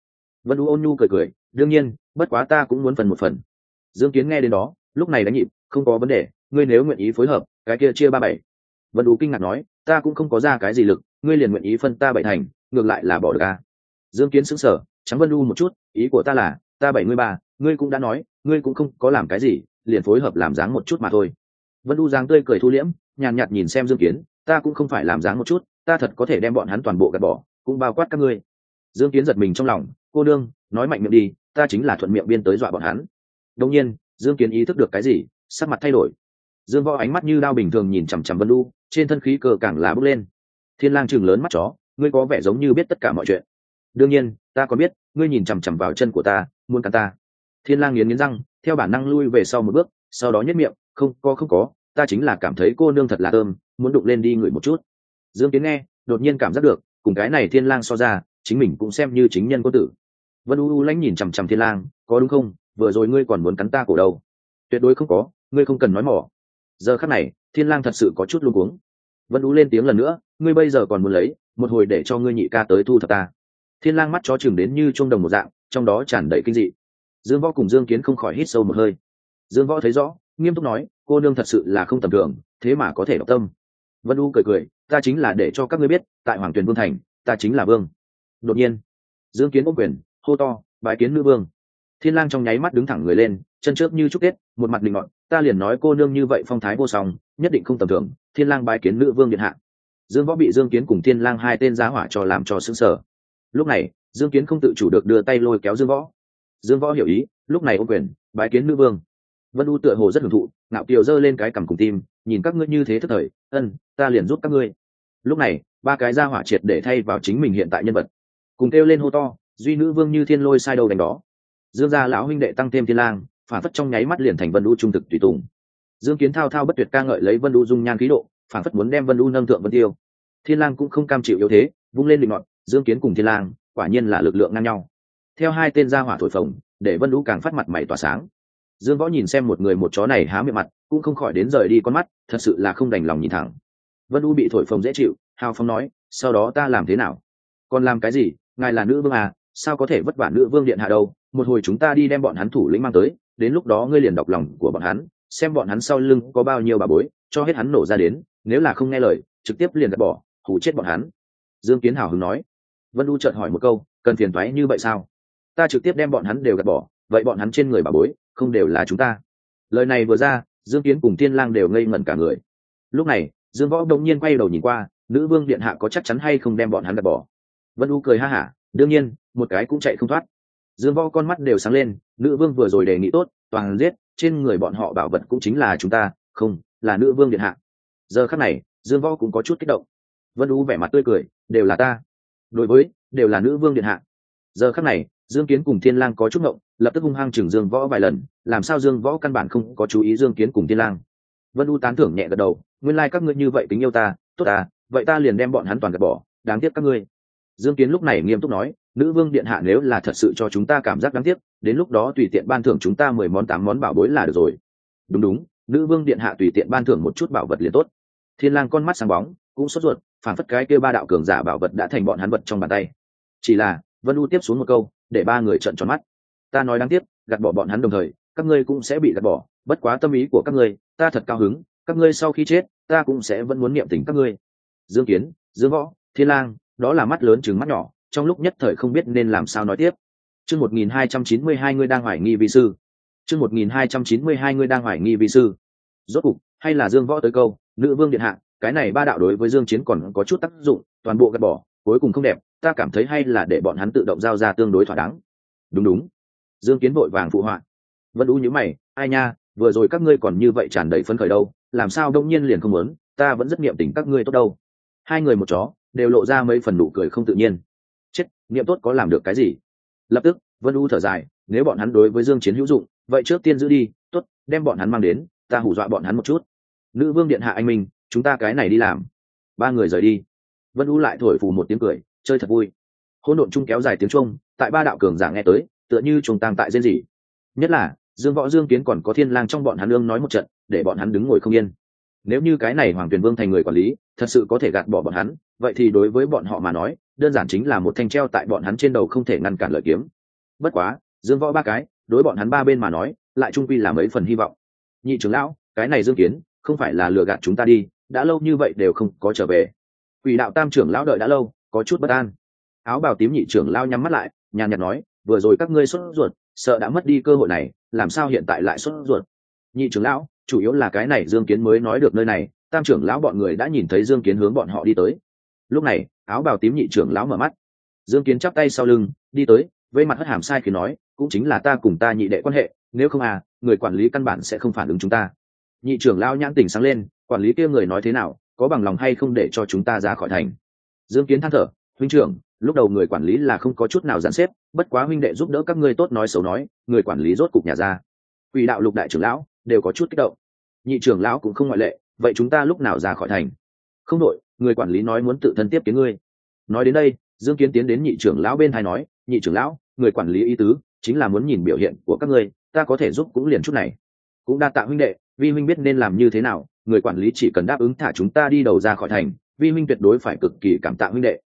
Vân u ôn nhu cười cười, đương nhiên, bất quá ta cũng muốn phần một phần. Dương kiến nghe đến đó, lúc này đánh nhịp, không có vấn đề ngươi nếu nguyện ý phối hợp, cái kia chia ba bảy. Vân u kinh ngạc nói, ta cũng không có ra cái gì lực, ngươi liền nguyện ý phân ta bảy thành, ngược lại là bỏ được a dương kiến sững sờ trắng vân u một chút, ý của ta là, ta bảy mươi ba, ngươi cũng đã nói, ngươi cũng không có làm cái gì, liền phối hợp làm dáng một chút mà thôi. Vân u dáng tươi cười thu liễm, nhàn nhạt nhìn xem dương kiến, ta cũng không phải làm dáng một chút, ta thật có thể đem bọn hắn toàn bộ gạt bỏ, cũng bao quát các ngươi. Dương kiến giật mình trong lòng, cô đương, nói mạnh miệng đi, ta chính là thuận miệng biên tới dọa bọn hắn. Đông nhiên, dương kiến ý thức được cái gì, sắc mặt thay đổi dương võ ánh mắt như đao bình thường nhìn chằm chằm vân lu trên thân khí cờ càng là bước lên. Thiên lang chừng lớn mắt chó, ngươi có vẻ giống như biết tất cả mọi chuyện. Đương nhiên, ta còn biết, ngươi nhìn chằm chằm vào chân của ta, muốn cắn ta. Thiên lang nghiến nghiến răng, theo bản năng lui về sau một bước, sau đó nhếch miệng, không, có không có, ta chính là cảm thấy cô nương thật là thơm, muốn đụng lên đi ngửi một chút. Dương tiến nghe, đột nhiên cảm giác được, cùng cái này thiên lang so ra, chính mình cũng xem như chính nhân có tử. Vân u u lãnh nhìn chằm chằm thiên lang, có đúng không? Vừa rồi ngươi còn muốn cắn ta cổ đầu. tuyệt đối không có, ngươi không cần nói mỏ giờ khắc này, thiên lang thật sự có chút luống cuống. Vân u lên tiếng lần nữa, ngươi bây giờ còn muốn lấy, một hồi để cho ngươi nhị ca tới thu thập ta. Thiên lang mắt chó chừng đến như trung đồng một dạng, trong đó tràn đầy kinh dị. Dương võ cùng dương kiến không khỏi hít sâu một hơi. Dương võ thấy rõ, nghiêm túc nói, cô nương thật sự là không tầm thường, thế mà có thể đọc tâm. Vân u cười cười, ta chính là để cho các ngươi biết, tại hoàng tuyền vương thành, ta chính là vương. Đột nhiên, dương kiến ôm quyền, hô to, bái kiến nữ vương. Thiên lang trong nháy mắt đứng thẳng người lên, chân trước như trúc kết một mặt định ngọn ta liền nói cô nương như vậy phong thái vô song, nhất định không tầm thường, thiên lang bái kiến nữ vương điện hạ. Dương võ bị dương kiến cùng thiên lang hai tên giá hỏa cho làm cho sững sờ. Lúc này, dương kiến không tự chủ được đưa tay lôi kéo dương võ. Dương võ hiểu ý, lúc này ôm quyền, bái kiến nữ vương. Vân u tựa hồ rất hưởng thụ, ngạo kiều giơ lên cái cằm cùng tim, nhìn các ngươi như thế thất thời, ân, ta liền giúp các ngươi. Lúc này, ba cái ra hỏa triệt để thay vào chính mình hiện tại nhân vật. Cùng kêu lên hô to, duy nữ vương như thiên lôi sai đầu đánh đó. Dương gia lão huynh đệ tăng thêm thiên lang phản phất trong nháy mắt liền thành vân u trung thực tùy tùng. Dương kiến thao thao bất tuyệt ca ngợi lấy vân u dung nhan khí độ, phản phất muốn đem vân u nâng thượng vân tiêu. Thiên lang cũng không cam chịu yếu thế, vung lên định ngọn, dương kiến cùng thiên lang, quả nhiên là lực lượng ngang nhau. Theo hai tên gia hỏa thổi phồng, để vân u càng phát mặt mày tỏa sáng. Dương võ nhìn xem một người một chó này há miệng mặt, cũng không khỏi đến rời đi con mắt, thật sự là không đành lòng nhìn thẳng. Vân u bị thổi phồng dễ chịu, hào phong nói, sau đó ta làm thế nào? Còn làm cái gì? Ngài là nữ vương à sao có thể vất vả nữ vương điện hạ đâu, một hồi chúng ta đi đem bọn hắn thủ lĩnh mang tới, đến lúc đó ngươi liền đọc lòng của bọn hắn, xem bọn hắn sau lưng có bao nhiêu bà bối, cho hết hắn nổ ra đến, nếu là không nghe lời, trực tiếp liền gạt bỏ hủ chết bọn hắn. Dương kiến hào hứng nói. Vân u chợt hỏi một câu, cần phiền thoái như vậy sao? Ta trực tiếp đem bọn hắn đều gạt bỏ, vậy bọn hắn trên người bà bối, không đều là chúng ta. Lời này vừa ra, dương kiến cùng Tiên lang đều ngây ngẩn cả người. Lúc này, dương võ đông nhiên quay đầu nhìn qua, nữ vương điện hạ có chắc chắn hay không đem bọn hắn gạt bỏ? Vân u cười ha hả đương nhiên, một cái cũng chạy không thoát. Dương võ con mắt đều sáng lên, nữ vương vừa rồi đề nghị tốt, toàn giết, trên người bọn họ bảo vật cũng chính là chúng ta, không, là nữ vương điện hạ. Giờ khắc này, dương võ cũng có chút kích động. Vân u vẻ mặt tươi cười, đều là ta. Đối với, đều là nữ vương điện hạ. Giờ khắc này, dương kiến cùng thiên lang có chút ngộng, lập tức hung hăng chừng dương võ vài lần, làm sao dương võ căn bản không có chú ý dương kiến cùng thiên lang. Vân u tán thưởng nhẹ gật đầu, nguyên lai like các ngươi như vậy tính yêu ta, tốt à vậy ta liền đem bọn hắn toàn gạt bỏ, đáng tiếc các ngươi dương kiến lúc này nghiêm túc nói, nữ vương điện hạ nếu là thật sự cho chúng ta cảm giác đáng tiếc, đến lúc đó tùy tiện ban thưởng chúng ta mười món tám món bảo bối là được rồi. Đúng đúng, nữ vương điện hạ tùy tiện ban thưởng một chút bảo vật liền tốt. Thiên lang con mắt sáng bóng, cũng sốt ruột, phản phất cái kia ba đạo cường giả bảo vật đã thành bọn hắn vật trong bàn tay. Chỉ là, vân u tiếp xuống một câu, để ba người trợn tròn mắt. Ta nói đáng tiếc, gạt bỏ bọn hắn đồng thời, các ngươi cũng sẽ bị gạt bỏ, bất quá tâm ý của các ngươi, ta thật cao hứng, các ngươi sau khi chết, ta cũng sẽ vẫn muốn niệm tình các ngươi. Dương kiến, dương võ, thiên lang đó là mắt lớn chừng mắt nhỏ, trong lúc nhất thời không biết nên làm sao nói tiếp. Chương một nghìn hai trăm chín mươi hai ngươi đang hoài nghi vi sư. Chương một nghìn hai trăm chín mươi hai ngươi đang hoài nghi vi sư. Rốt cục, hay là dương võ tới câu, nữ vương điện hạ, cái này ba đạo đối với dương chiến còn có chút tác dụng, toàn bộ gạt bỏ, cuối cùng không đẹp, ta cảm thấy hay là để bọn hắn tự động giao ra tương đối thỏa đáng. Đúng đúng. Dương kiến vội vàng phụ họa. Vẫn u như mày, ai nha, vừa rồi các ngươi còn như vậy tràn đầy phấn khởi đâu, làm sao đông nhiên liền không muốn, ta vẫn rất niệm tình các ngươi tốt đâu. Hai người một chó đều lộ ra mấy phần nụ cười không tự nhiên. Chết, niệm tốt có làm được cái gì? Lập tức, vân u thở dài, nếu bọn hắn đối với dương chiến hữu dụng, vậy trước tiên giữ đi, tốt, đem bọn hắn mang đến, ta hù dọa bọn hắn một chút. Nữ vương điện hạ anh minh, chúng ta cái này đi làm. Ba người rời đi. Vân u lại thổi phù một tiếng cười, chơi thật vui. Hỗn độn chung kéo dài tiếng trung tại ba đạo cường giả nghe tới, tựa như trùng tang tại diễn gì nhất là, dương võ dương kiến còn có thiên lang trong bọn hắn lương nói một trận, để bọn hắn đứng ngồi không yên. Nếu như cái này hoàng tuyền vương thành người quản lý, thật sự có thể gạt bỏ bọn hắn vậy thì đối với bọn họ mà nói, đơn giản chính là một thanh treo tại bọn hắn trên đầu không thể ngăn cản lợi kiếm. Bất quá, dương võ ba cái, đối bọn hắn ba bên mà nói, lại trung quy là mấy phần hy vọng. Nhị trưởng lão, cái này dương kiến, không phải là lừa gạt chúng ta đi, đã lâu như vậy đều không có trở về. Quỷ đạo tam trưởng lão đợi đã lâu, có chút bất an. Áo bào tím nhị trưởng lao nhắm mắt lại, nhàn nhạt nói, vừa rồi các ngươi sốt ruột, sợ đã mất đi cơ hội này, làm sao hiện tại lại sốt ruột? Nhị trưởng lão, chủ yếu là cái này dương kiến mới nói được nơi này, tam trưởng lão bọn người đã nhìn thấy dương kiến hướng bọn họ đi tới lúc này, áo bào tím nhị trưởng lão mở mắt. Dương kiến chắp tay sau lưng, đi tới với mặt hất hàm sai khi nói, cũng chính là ta cùng ta nhị đệ quan hệ, nếu không à người quản lý căn bản sẽ không phản ứng chúng ta. Nhị trưởng lão nhãn tình sáng lên, quản lý kia người nói thế nào, có bằng lòng hay không để cho chúng ta ra khỏi thành? Dương kiến than thở, huynh trưởng, lúc đầu người quản lý là không có chút nào gián xếp, bất quá huynh đệ giúp đỡ các ngươi tốt nói xấu nói, người quản lý rốt cục nhà ra. Quỷ đạo lục đại trưởng lão đều có chút kích động. Nhị trưởng lão cũng không ngoại lệ, vậy chúng ta lúc nào ra khỏi thành? Không đội người quản lý nói muốn tự thân tiếp kiến ngươi. Nói đến đây, dương kiến tiến đến nhị trưởng lão bên hai nói, nhị trưởng lão, người quản lý ý tứ chính là muốn nhìn biểu hiện của các ngươi, ta có thể giúp cũng liền chút này. Cũng đa tạ huynh đệ, vi huynh biết nên làm như thế nào, người quản lý chỉ cần đáp ứng thả chúng ta đi đầu ra khỏi thành, vi huynh tuyệt đối phải cực kỳ cảm tạ huynh đệ.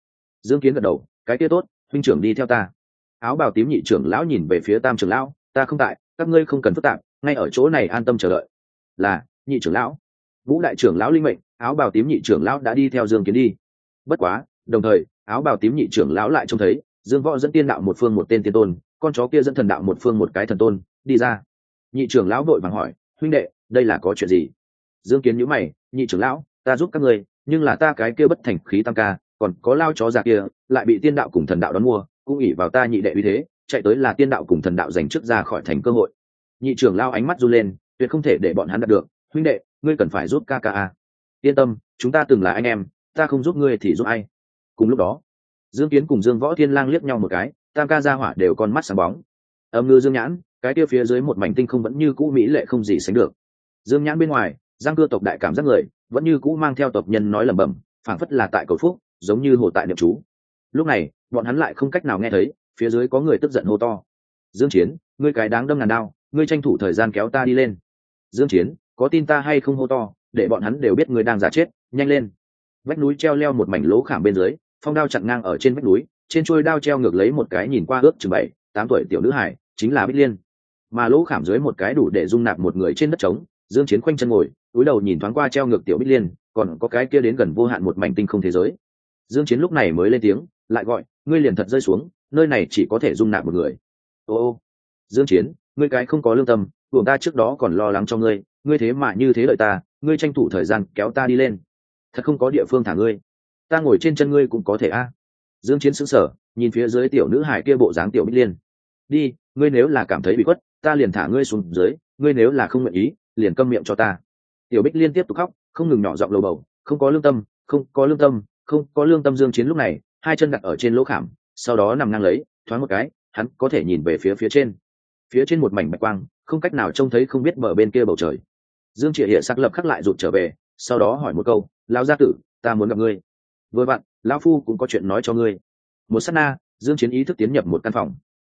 Dương kiến gật đầu, cái kia tốt, huynh trưởng đi theo ta. Áo bào tím nhị trưởng lão nhìn về phía tam trưởng lão, ta không tại, các ngươi không cần phức tạp, ngay ở chỗ này an tâm chờ đợi. Là, nhị trưởng lão. Vũ đại trưởng lão linh mệnh áo bào tím nhị trưởng lão đã đi theo dương kiến đi. Bất quá, đồng thời, áo bào tím nhị trưởng lão lại trông thấy, dương võ dẫn tiên đạo một phương một tên tiên tôn, con chó kia dẫn thần đạo một phương một cái thần tôn, đi ra. Nhị trưởng lão vội vàng hỏi, huynh đệ, đây là có chuyện gì? Dương kiến nhữ mày, nhị trưởng lão, ta giúp các ngươi, nhưng là ta cái kia bất thành khí tam ca, còn có lao chó già kia, lại bị tiên đạo cùng thần đạo đón mua, cũng ỉ vào ta nhị đệ uy thế, chạy tới là tiên đạo cùng thần đạo giành trước ra khỏi thành cơ hội. Nhị trưởng lao ánh mắt run lên, tuyệt không thể để bọn hắn đạt được, huynh đệ, ngươi cần phải giúp ca ca a yên tâm, chúng ta từng là anh em, ta không giúp ngươi thì giúp ai. Cùng lúc đó, dương kiến cùng dương võ thiên lang liếc nhau một cái, tam ca ra hỏa đều con mắt sáng bóng. Âm ngư dương nhãn, cái kia phía dưới một mảnh tinh không vẫn như cũ mỹ lệ không gì sánh được. Dương nhãn bên ngoài, giang cưa tộc đại cảm giác người, vẫn như cũ mang theo tộc nhân nói lẩm bẩm, phảng phất là tại cầu phúc, giống như hồ tại niệm chú. Lúc này, bọn hắn lại không cách nào nghe thấy, phía dưới có người tức giận hô to. Dương chiến, ngươi cái đáng đâm ngàn đao, ngươi tranh thủ thời gian kéo ta đi lên. Dương chiến, có tin ta hay không hô to? Để bọn hắn đều biết ngươi đang giả chết, nhanh lên. Vách núi treo leo một mảnh lỗ khảm bên dưới, phong đao chặn ngang ở trên vách núi, trên chuôi đao treo ngược lấy một cái nhìn qua ước chừng bảy, tám tuổi tiểu nữ hải chính là bích liên. Mà lỗ khảm dưới một cái đủ để dung nạp một người trên đất trống, dương chiến khoanh chân ngồi, túi đầu nhìn thoáng qua treo ngược tiểu bích liên, còn có cái kia đến gần vô hạn một mảnh tinh không thế giới. Dương chiến lúc này mới lên tiếng, lại gọi, ngươi liền thật rơi xuống, nơi này chỉ có thể dung nạp một người. Ô ô. Dương chiến, ngươi cái không có lương tâm buồng ta trước đó còn lo lắng cho ngươi ngươi thế mà như thế lợi ta ngươi tranh thủ thời gian kéo ta đi lên. Thật không có địa phương thả ngươi. Ta ngồi trên chân ngươi cũng có thể a. Dương chiến sững sờ nhìn phía dưới tiểu nữ hải kia bộ dáng tiểu bích liên. Đi ngươi nếu là cảm thấy bị quất, ta liền thả ngươi xuống dưới ngươi nếu là không nguyện ý liền câm miệng cho ta. Tiểu bích liên tiếp tục khóc không ngừng nhỏ giọng lầu bầu không có lương tâm không có lương tâm không có lương tâm dương chiến lúc này hai chân đặt ở trên lỗ khảm sau đó nằm ngang lấy thoáng một cái hắn có thể nhìn về phía phía trên. Phía trên một mảnh bạch quang không cách nào trông thấy không biết bờ bên kia bầu trời dương triệt hiện sắc lập khắc lại rụt trở về, sau đó hỏi một câu, lão gia tử, ta muốn gặp ngươi. Vừa vặn, lão phu cũng có chuyện nói cho ngươi. Một sát na, dương chiến ý thức tiến nhập một căn phòng.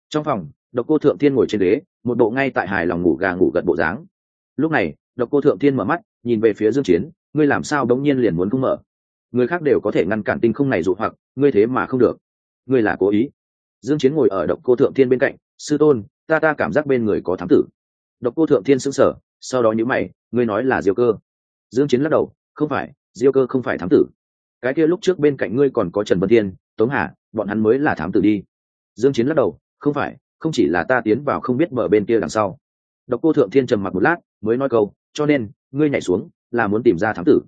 Trong phòng, độc cô thượng thiên ngồi trên ghế, một bộ ngay tại hài lòng ngủ gà ngủ gật bộ dáng. Lúc này, độc cô thượng thiên mở mắt, nhìn về phía dương chiến, ngươi làm sao đống nhiên liền muốn không mở? Người khác đều có thể ngăn cản tinh không này dụ hoặc, ngươi thế mà không được. Ngươi là cố ý. Dương chiến ngồi ở độc cô thượng thiên bên cạnh, sư tôn, ta ta cảm giác bên người có thám tử. Độc cô thượng thiên sững sờ sau đó nhíu mày, ngươi nói là diêu cơ. Dương chiến lắc đầu, không phải, diêu cơ không phải thám tử. Cái kia lúc trước bên cạnh ngươi còn có trần vân thiên, tống hà, bọn hắn mới là thám tử đi. Dương chiến lắc đầu, không phải, không chỉ là ta tiến vào không biết mở bên kia đằng sau. Độc cô thượng thiên trầm mặc một lát, mới nói câu, cho nên, ngươi nhảy xuống, là muốn tìm ra thám tử.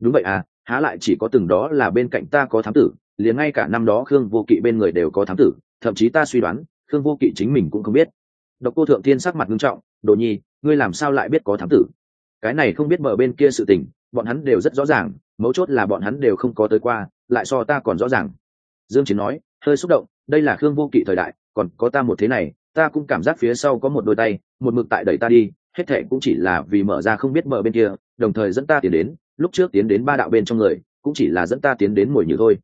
Đúng vậy à há lại chỉ có từng đó là bên cạnh ta có thám tử, liền ngay cả năm đó khương vô kỵ bên người đều có thám tử, thậm chí ta suy đoán, khương vô kỵ chính mình cũng không biết. Độc cô thượng thiên sắc mặt nghiêm trọng đồ nhi, ngươi làm sao lại biết có thám tử? Cái này không biết mở bên kia sự tình, bọn hắn đều rất rõ ràng, mấu chốt là bọn hắn đều không có tới qua, lại so ta còn rõ ràng. Dương chiến nói, hơi xúc động, đây là khương vô kỵ thời đại, còn có ta một thế này, ta cũng cảm giác phía sau có một đôi tay, một mực tại đẩy ta đi, hết thệ cũng chỉ là vì mở ra không biết mở bên kia, đồng thời dẫn ta tiến đến, lúc trước tiến đến ba đạo bên trong người, cũng chỉ là dẫn ta tiến đến mùi nhử thôi.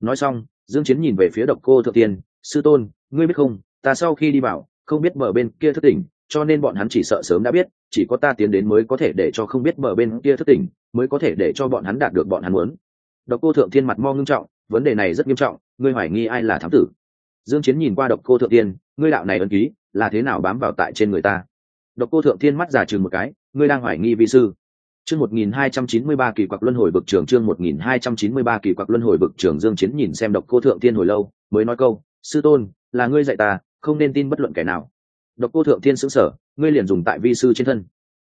Nói xong, dương chiến nhìn về phía độc cô thượng tiên, sư tôn, ngươi biết không, ta sau khi đi vào, không biết mở bên kia thức tỉnh cho nên bọn hắn chỉ sợ sớm đã biết, chỉ có ta tiến đến mới có thể để cho không biết mở bên kia thức tỉnh mới có thể để cho bọn hắn đạt được bọn hắn muốn. Độc cô thượng thiên mặt mo ngưng trọng, vấn đề này rất nghiêm trọng, ngươi hoài nghi ai là thám tử? Dương chiến nhìn qua độc cô thượng tiên ngươi đạo này ấn ký, là thế nào bám vào tại trên người ta? Độc cô thượng thiên mắt giả chừng một cái, ngươi đang hoài nghi vi sư. Chương 1293 kỳ quặc luân hồi bực trường, chương 1293 kỳ quặc luân hồi bực trường, dương chiến nhìn xem độc cô thượng thiên hồi lâu, mới nói câu, sư tôn, là ngươi dạy ta, không nên tin bất luận kẻ nào độc cô thượng thiên sững sở ngươi liền dùng tại vi sư trên thân.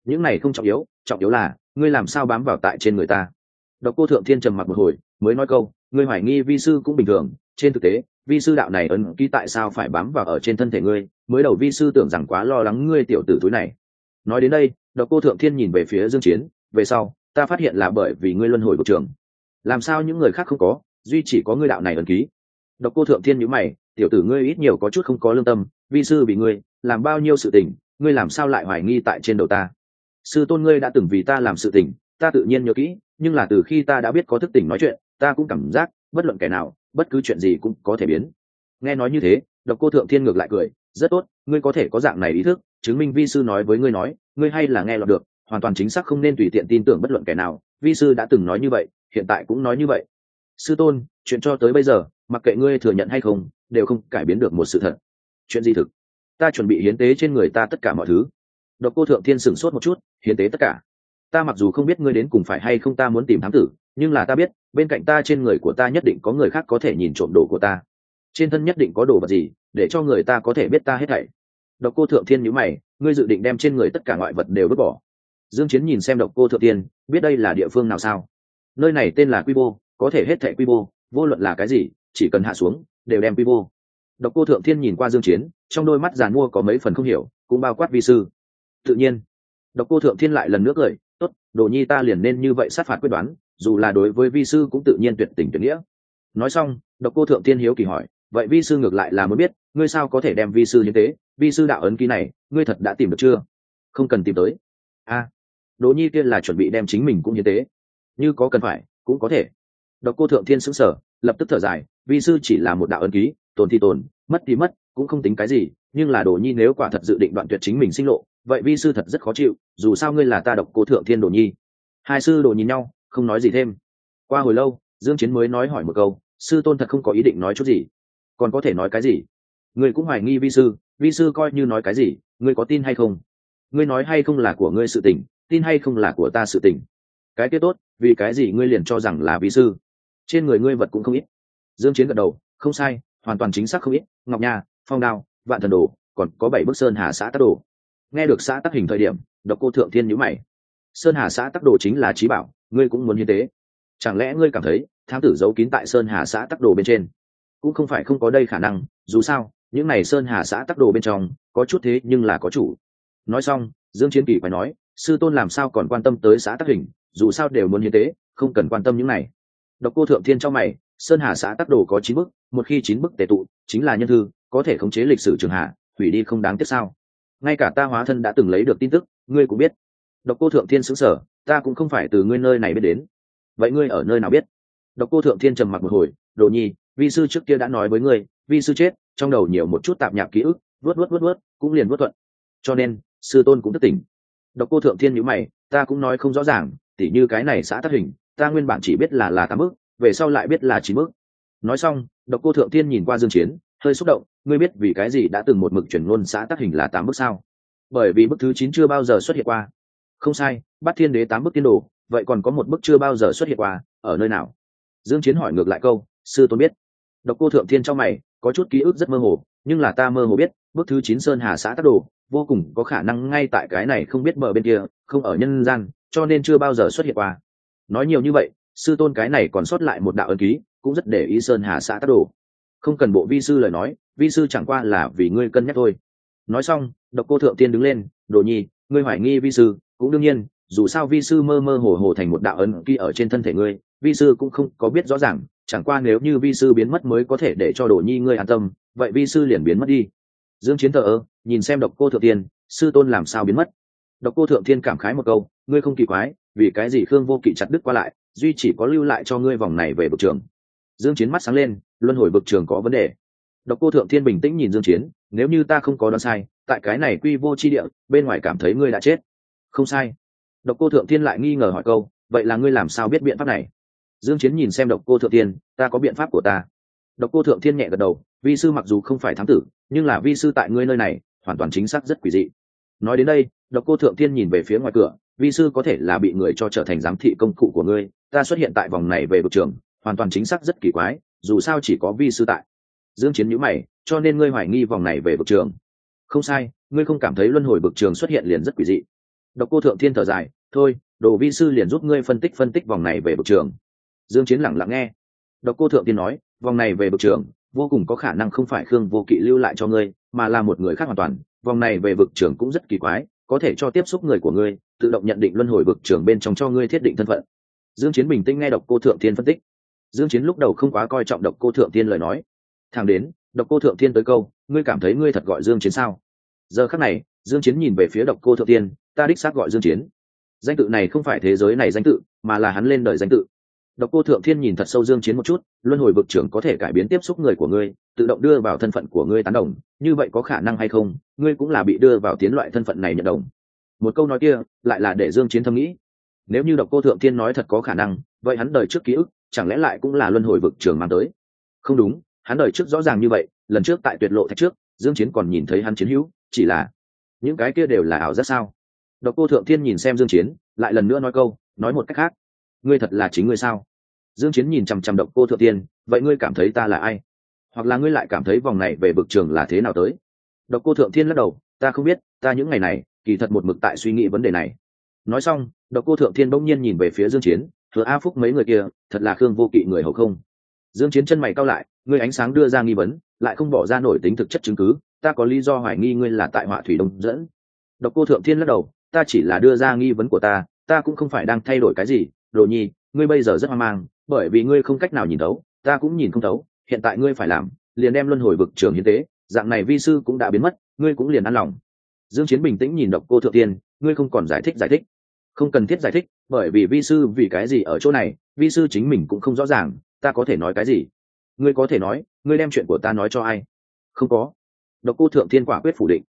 Những này không trọng yếu trọng yếu là, ngươi làm sao bám vào tại trên người ta? Độc cô thượng thiên trầm mặc một hồi, mới nói câu, ngươi hoài nghi vi sư cũng bình thường, trên thực tế, vi sư đạo này ấn ký tại sao phải bám vào ở trên thân thể ngươi, mới đầu vi sư tưởng rằng quá lo lắng ngươi tiểu tử túi này. Nói đến đây, độc cô thượng thiên nhìn về phía dương chiến, về sau, ta phát hiện là bởi vì ngươi luân hồi của trường. Làm sao những người khác không có, duy chỉ có ngươi đạo này ấn ký? Độc cô thượng thiên nhíu mày, tiểu tử ngươi ít nhiều có chút không có lương tâm, vi sư bị ngươi làm bao nhiêu sự tình, ngươi làm sao lại hoài nghi tại trên đầu ta? Sư tôn ngươi đã từng vì ta làm sự tình, ta tự nhiên nhớ kỹ, nhưng là từ khi ta đã biết có thức tỉnh nói chuyện, ta cũng cảm giác, bất luận kẻ nào, bất cứ chuyện gì cũng có thể biến. Nghe nói như thế, độc cô thượng thiên ngược lại cười, rất tốt, ngươi có thể có dạng này ý thức, chứng minh vi sư nói với ngươi nói, ngươi hay là nghe lọt được, hoàn toàn chính xác không nên tùy tiện tin tưởng bất luận kẻ nào, vi sư đã từng nói như vậy, hiện tại cũng nói như vậy. Sư tôn, chuyện cho tới bây giờ, mặc kệ ngươi thừa nhận hay không, đều không cải biến được một sự thật. Chuyện gì thực? Ta chuẩn bị hiến tế trên người ta tất cả mọi thứ. Độc cô thượng thiên sửng sốt một chút hiến tế tất cả. Ta mặc dù không biết ngươi đến cùng phải hay không ta muốn tìm thám tử nhưng là ta biết bên cạnh ta trên người của ta nhất định có người khác có thể nhìn trộm đồ của ta. Trên thân nhất định có đồ vật gì để cho người ta có thể biết ta hết thảy. Độc cô thượng thiên nhữ mày ngươi dự định đem trên người tất cả ngoại vật đều vứt bỏ. Dương chiến nhìn xem độc cô thượng thiên biết đây là địa phương nào sao? Nơi này tên là quy bô, có thể hết thảy quy bô, vô luận là cái gì chỉ cần hạ xuống đều đem quy bô. độc cô thượng thiên nhìn qua dương chiến trong đôi mắt giàn mua có mấy phần không hiểu cũng bao quát vi sư. Tự nhiên độc cô thượng thiên lại lần nữa cười tốt đồ nhi ta liền nên như vậy sát phạt quyết đoán dù là đối với vi sư cũng tự nhiên tuyệt tình tuyệt nghĩa. Nói xong độc cô thượng thiên hiếu kỳ hỏi vậy vi sư ngược lại là mới biết ngươi sao có thể đem vi sư như thế? Vi sư đạo ấn ký này ngươi thật đã tìm được chưa? Không cần tìm tới. A à, đỗ nhi tiên là chuẩn bị đem chính mình cũng như thế. Như có cần phải cũng có thể. Độc cô thượng thiên sững sờ lập tức thở dài vi sư chỉ là một đạo ấn ký tồn thì tồn mất thì mất cũng không tính cái gì, nhưng là đồ nhi nếu quả thật dự định đoạn tuyệt chính mình sinh lộ, vậy vi sư thật rất khó chịu, dù sao ngươi là ta độc cô thượng thiên đồ nhi. Hai sư đồ nhìn nhau, không nói gì thêm. Qua hồi lâu, dương chiến mới nói hỏi một câu, sư tôn thật không có ý định nói chút gì. Còn có thể nói cái gì? Ngươi cũng hoài nghi vi sư vi sư coi như nói cái gì, ngươi có tin hay không? Ngươi nói hay không là của ngươi sự tình, tin hay không là của ta sự tình. Cái kia tốt, vì cái gì ngươi liền cho rằng là vi sư? Trên người ngươi vật cũng không ít. Dương chiến gật đầu, không sai, hoàn toàn chính xác không ít, ngọc nha phong đao, vạn thần đồ, còn có bảy bức sơn hà xã tác đồ. Nghe được xã tác hình thời điểm, độc cô thượng thiên nhíu mày. Sơn hà xã tác đồ chính là trí bảo, ngươi cũng muốn như thế chẳng lẽ ngươi cảm thấy, thám tử giấu kín tại sơn hà xã tác đồ bên trên? Cũng không phải không có đây khả năng, dù sao, những này sơn hà xã tác đồ bên trong, có chút thế nhưng là có chủ. Nói xong, dương chiến kỳ phải nói, sư tôn làm sao còn quan tâm tới xã tác hình, dù sao đều muốn như thế không cần quan tâm những này. Độc cô thượng thiên cho mày, sơn hà xã tác đồ có chín bức, một khi chín bức tề tụ, chính là nhân thư có thể khống chế lịch sử trường hạ, hủy đi không đáng tiếc sao? Ngay cả ta hóa thân đã từng lấy được tin tức, ngươi cũng biết. Độc cô thượng thiên xứng sở ta cũng không phải từ ngươi nơi này biết đến. Vậy ngươi ở nơi nào biết? Độc cô thượng thiên trầm mặc một hồi, đồ nhi, vi sư trước kia đã nói với ngươi, vi sư chết, trong đầu nhiều một chút tạp nhạc ký ức vớt vớt vớt vớt cũng liền vớt thuận. Cho nên, sư tôn cũng thất tỉnh. Độc cô thượng thiên nhữ mày, ta cũng nói không rõ ràng, tỉ như cái này xã tác hình, ta nguyên bản chỉ biết là là tám bước, về sau lại biết là chín bước. Nói xong, độc cô thượng thiên nhìn qua dương chiến hơi xúc động, ngươi biết vì cái gì đã từng một mực chuyển ngôn xã tác hình là tám bước sao? Bởi vì bức thứ chín chưa bao giờ xuất hiện qua. Không sai bắt thiên đế tám bước tiên đồ, vậy còn có một bức chưa bao giờ xuất hiện qua, ở nơi nào? Dương chiến hỏi ngược lại câu, sư tôn biết. Độc cô thượng thiên trong mày, có chút ký ức rất mơ hồ, nhưng là ta mơ hồ biết bức thứ chín sơn hà xã tác đồ, vô cùng có khả năng ngay tại cái này không biết bờ bên kia, không ở nhân gian, cho nên chưa bao giờ xuất hiện qua. Nói nhiều như vậy, sư tôn cái này còn sót lại một đạo ân ký, cũng rất để ý sơn hà xã tác đồ không cần bộ vi sư lời nói, vi sư chẳng qua là vì ngươi cân nhắc thôi. Nói xong, độc cô thượng tiên đứng lên, đồ nhi, ngươi hoài nghi vi sư, cũng đương nhiên, dù sao vi sư mơ mơ hồ hồ thành một đạo ấn ký ở trên thân thể ngươi, vi sư cũng không có biết rõ ràng, chẳng qua nếu như vi sư biến mất mới có thể để cho đồ nhi ngươi an tâm, vậy vi sư liền biến mất đi. Dương chiến thờ ơ, nhìn xem độc cô thượng tiên, sư tôn làm sao biến mất? Độc cô thượng thiên cảm khái một câu, ngươi không kỳ quái, vì cái gì khương vô kỵ chặt đứt qua lại, duy chỉ có lưu lại cho ngươi vòng này về vực trường dương chiến mắt sáng lên, luân hồi vực trường có vấn đề. Độc cô thượng thiên bình tĩnh nhìn dương chiến, nếu như ta không có đoán sai, tại cái này quy vô chi địa, bên ngoài cảm thấy ngươi đã chết. Không sai. Độc cô thượng thiên lại nghi ngờ hỏi câu, vậy là ngươi làm sao biết biện pháp này? Dương chiến nhìn xem độc cô thượng thiên, ta có biện pháp của ta. Độc cô thượng thiên nhẹ gật đầu, vi sư mặc dù không phải thám tử, nhưng là vi sư tại ngươi nơi này, hoàn toàn chính xác rất quỷ dị. Nói đến đây, độc cô thượng thiên nhìn về phía ngoài cửa, vi sư có thể là bị người cho trở thành giám thị công cụ của ngươi, ta xuất hiện tại vòng này về vực trường hoàn toàn chính xác rất kỳ quái, dù sao chỉ có vi sư tại. Dương chiến nhíu mày, cho nên ngươi hoài nghi vòng này về vực trường. Không sai, ngươi không cảm thấy luân hồi vực trường xuất hiện liền rất quỷ dị. Độc cô thượng thiên thở dài, thôi, đồ vi sư liền giúp ngươi phân tích phân tích vòng này về vực trường. Dương chiến lặng lặng nghe. Độc cô thượng thiên nói, vòng này về vực trường, vô cùng có khả năng không phải khương vô kỵ lưu lại cho ngươi, mà là một người khác hoàn toàn. Vòng này về vực trường cũng rất kỳ quái, có thể cho tiếp xúc người của ngươi, tự động nhận định luân hồi vực trường bên trong cho ngươi thiết định thân phận. Dương chiến bình tĩnh nghe độc cô thượng thiên phân tích dương chiến lúc đầu không quá coi trọng độc cô thượng thiên lời nói. Thẳng đến, độc cô thượng thiên tới câu, ngươi cảm thấy ngươi thật gọi dương chiến sao? Giờ khắc này, dương chiến nhìn về phía độc cô thượng thiên, ta đích xác gọi dương chiến. Danh tự này không phải thế giới này danh tự, mà là hắn lên đời danh tự. Độc cô thượng thiên nhìn thật sâu dương chiến một chút, luân hồi vực trưởng có thể cải biến tiếp xúc người của ngươi, tự động đưa vào thân phận của ngươi tán đồng, như vậy có khả năng hay không? Ngươi cũng là bị đưa vào tiến loại thân phận này nhận đồng. Một câu nói kia, lại là để dương chiến thâm nghĩ. Nếu như độc cô thượng thiên nói thật có khả năng, vậy hắn đời trước ký ức chẳng lẽ lại cũng là luân hồi vực trường mang tới? Không đúng, hắn đời trước rõ ràng như vậy, lần trước tại tuyệt lộ thạch trước, dương chiến còn nhìn thấy hắn chiến hữu, chỉ là những cái kia đều là ảo giác sao? Độc cô thượng thiên nhìn xem dương chiến, lại lần nữa nói câu, nói một cách khác. Ngươi thật là chính ngươi sao? Dương chiến nhìn chăm chăm độc cô thượng thiên, vậy ngươi cảm thấy ta là ai? Hoặc là ngươi lại cảm thấy vòng này về vực trường là thế nào tới? Độc cô thượng thiên lắc đầu, ta không biết, ta những ngày này, kỳ thật một mực tại suy nghĩ vấn đề này. Nói xong, độc cô thượng thiên bỗng nhiên nhìn về phía dương chiến thừa a phúc mấy người kia, thật là khương vô kỵ người hầu không? Dương chiến chân mày cao lại, ngươi ánh sáng đưa ra nghi vấn, lại không bỏ ra nổi tính thực chất chứng cứ, ta có lý do hoài nghi ngươi là tại họa thủy đông dẫn. Độc cô thượng thiên lắc đầu, ta chỉ là đưa ra nghi vấn của ta ta cũng không phải đang thay đổi cái gì. Đồ nhi, ngươi bây giờ rất hoang mang, bởi vì ngươi không cách nào nhìn thấu, ta cũng nhìn không thấu, hiện tại ngươi phải làm, liền đem luân hồi vực trường hiến tế, dạng này vi sư cũng đã biến mất, ngươi cũng liền ăn lòng. Dương chiến bình tĩnh nhìn độc cô thượng tiên ngươi không còn giải thích giải thích. Không cần thiết giải thích bởi vì vi sư vì cái gì ở chỗ này, vi sư chính mình cũng không rõ ràng, ta có thể nói cái gì? Ngươi có thể nói, ngươi đem chuyện của ta nói cho ai? Không có. Độc cô thượng thiên quả quyết phủ định.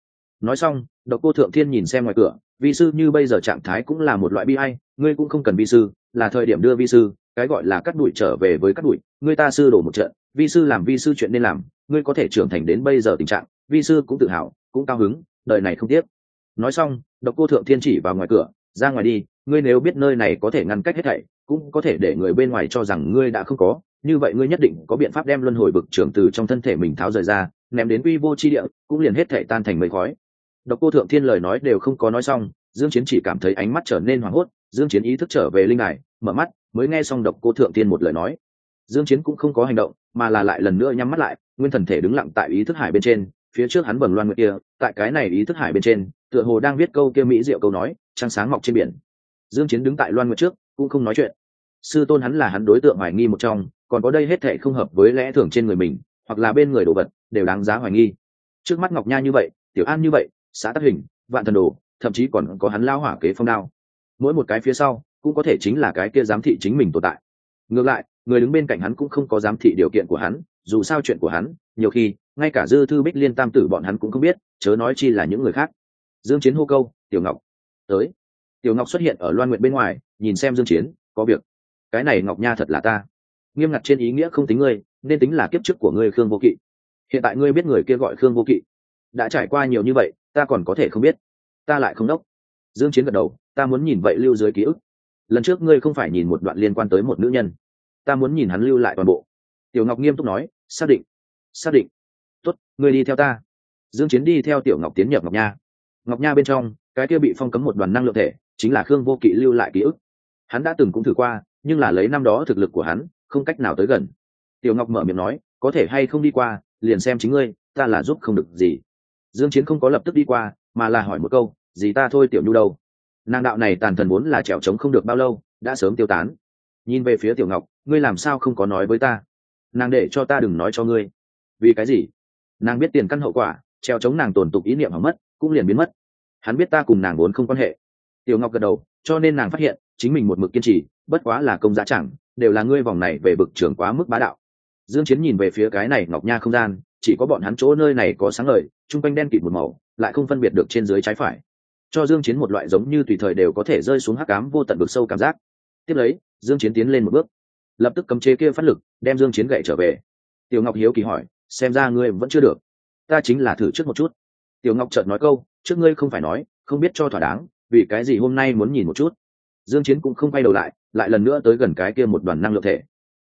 Nói xong, độc cô thượng thiên nhìn xem ngoài cửa, vi sư như bây giờ trạng thái cũng là một loại bi ai, ngươi cũng không cần vi sư, là thời điểm đưa vi sư, cái gọi là cắt đuổi trở về với cắt đuổi, ngươi ta sư đổ một trận, vi sư làm vi sư chuyện nên làm, ngươi có thể trưởng thành đến bây giờ tình trạng, vi sư cũng tự hào, cũng cao hứng, đời này không tiếc. Nói xong, độc cô thượng thiên chỉ vào ngoài cửa, ra ngoài đi ngươi nếu biết nơi này có thể ngăn cách hết thảy, cũng có thể để người bên ngoài cho rằng ngươi đã không có. Như vậy ngươi nhất định có biện pháp đem luân hồi bực trưởng từ trong thân thể mình tháo rời ra, ném đến quy vô chi địa, cũng liền hết thảy tan thành mây khói. Độc cô thượng thiên lời nói đều không có nói xong, dương chiến chỉ cảm thấy ánh mắt trở nên hoảng hốt, dương chiến ý thức trở về linh hải mở mắt, mới nghe xong độc cô thượng thiên một lời nói. Dương chiến cũng không có hành động, mà là lại lần nữa nhắm mắt lại, nguyên thần thể đứng lặng tại ý thức hải bên trên, phía trước hắn bẩn loan nguyệt kia, tại cái này ý thức hải bên trên, tựa hồ đang viết câu kia mỹ diệu câu nói, trăng sáng mọc trên biển dương chiến đứng tại loan nguyệt trước, cũng không nói chuyện. Sư tôn hắn là hắn đối tượng hoài nghi một trong, còn có đây hết thệ không hợp với lẽ thường trên người mình, hoặc là bên người đồ vật, đều đáng giá hoài nghi. Trước mắt ngọc nha như vậy, tiểu an như vậy, xã tắc hình, vạn thần đồ, thậm chí còn có hắn lao hỏa kế phong đao. Mỗi một cái phía sau, cũng có thể chính là cái kia giám thị chính mình tồn tại. Ngược lại, người đứng bên cạnh hắn cũng không có giám thị điều kiện của hắn, dù sao chuyện của hắn, nhiều khi, ngay cả dư thư bích liên tam tử bọn hắn cũng không biết, chớ nói chi là những người khác. Dương chiến hô câu, tiểu ngọc, tới tiểu ngọc xuất hiện ở loan nguyện bên ngoài, nhìn xem dương chiến, có việc. Cái này ngọc nha thật là ta. Nghiêm ngặt trên ý nghĩa không tính ngươi, nên tính là kiếp trước của ngươi khương vô kỵ. Hiện tại ngươi biết người kia gọi khương vô kỵ. Đã trải qua nhiều như vậy, ta còn có thể không biết. Ta lại không đốc. Dương chiến gật đầu, ta muốn nhìn vậy lưu dưới ký ức. Lần trước ngươi không phải nhìn một đoạn liên quan tới một nữ nhân. Ta muốn nhìn hắn lưu lại toàn bộ. Tiểu ngọc nghiêm túc nói, xác định. Xác định. Tốt, ngươi đi theo ta. Dương chiến đi theo tiểu ngọc tiến nhập ngọc nha. Ngọc nha bên trong, cái kia bị phong cấm một đoàn năng lượng thể chính là khương vô kỵ lưu lại ký ức. Hắn đã từng cũng thử qua, nhưng là lấy năm đó thực lực của hắn, không cách nào tới gần. Tiểu ngọc mở miệng nói, có thể hay không đi qua, liền xem chính ngươi, ta là giúp không được gì. Dương chiến không có lập tức đi qua, mà là hỏi một câu, gì ta thôi tiểu nhu đâu? Nàng đạo này tàn thần muốn là trèo trống không được bao lâu, đã sớm tiêu tán. Nhìn về phía tiểu ngọc, ngươi làm sao không có nói với ta? Nàng để cho ta đừng nói cho ngươi. Vì cái gì? Nàng biết tiền căn hậu quả treo chống nàng tổn tục ý niệm hỏng mất, cũng liền biến mất. Hắn biết ta cùng nàng vốn không quan hệ tiểu ngọc gật đầu, cho nên nàng phát hiện, chính mình một mực kiên trì, bất quá là công giá chẳng, đều là ngươi vòng này về bực trưởng quá mức bá đạo. Dương chiến nhìn về phía cái này ngọc nha không gian, chỉ có bọn hắn chỗ nơi này có sáng ngời trung quanh đen kịt một màu, lại không phân biệt được trên dưới trái phải. Cho dương chiến một loại giống như tùy thời đều có thể rơi xuống hắc ám vô tận vực sâu cảm giác. Tiếp lấy, dương chiến tiến lên một bước, lập tức cấm chế kia phát lực, đem dương chiến gậy trở về. Tiểu ngọc hiếu kỳ hỏi, xem ra ngươi vẫn chưa được. Ta chính là thử trước một chút. Tiểu ngọc chợt nói câu, trước ngươi không phải nói, không biết cho thỏa đáng vì cái gì hôm nay muốn nhìn một chút? Dương chiến cũng không quay đầu lại lại lần nữa tới gần cái kia một đoàn năng lượng thể.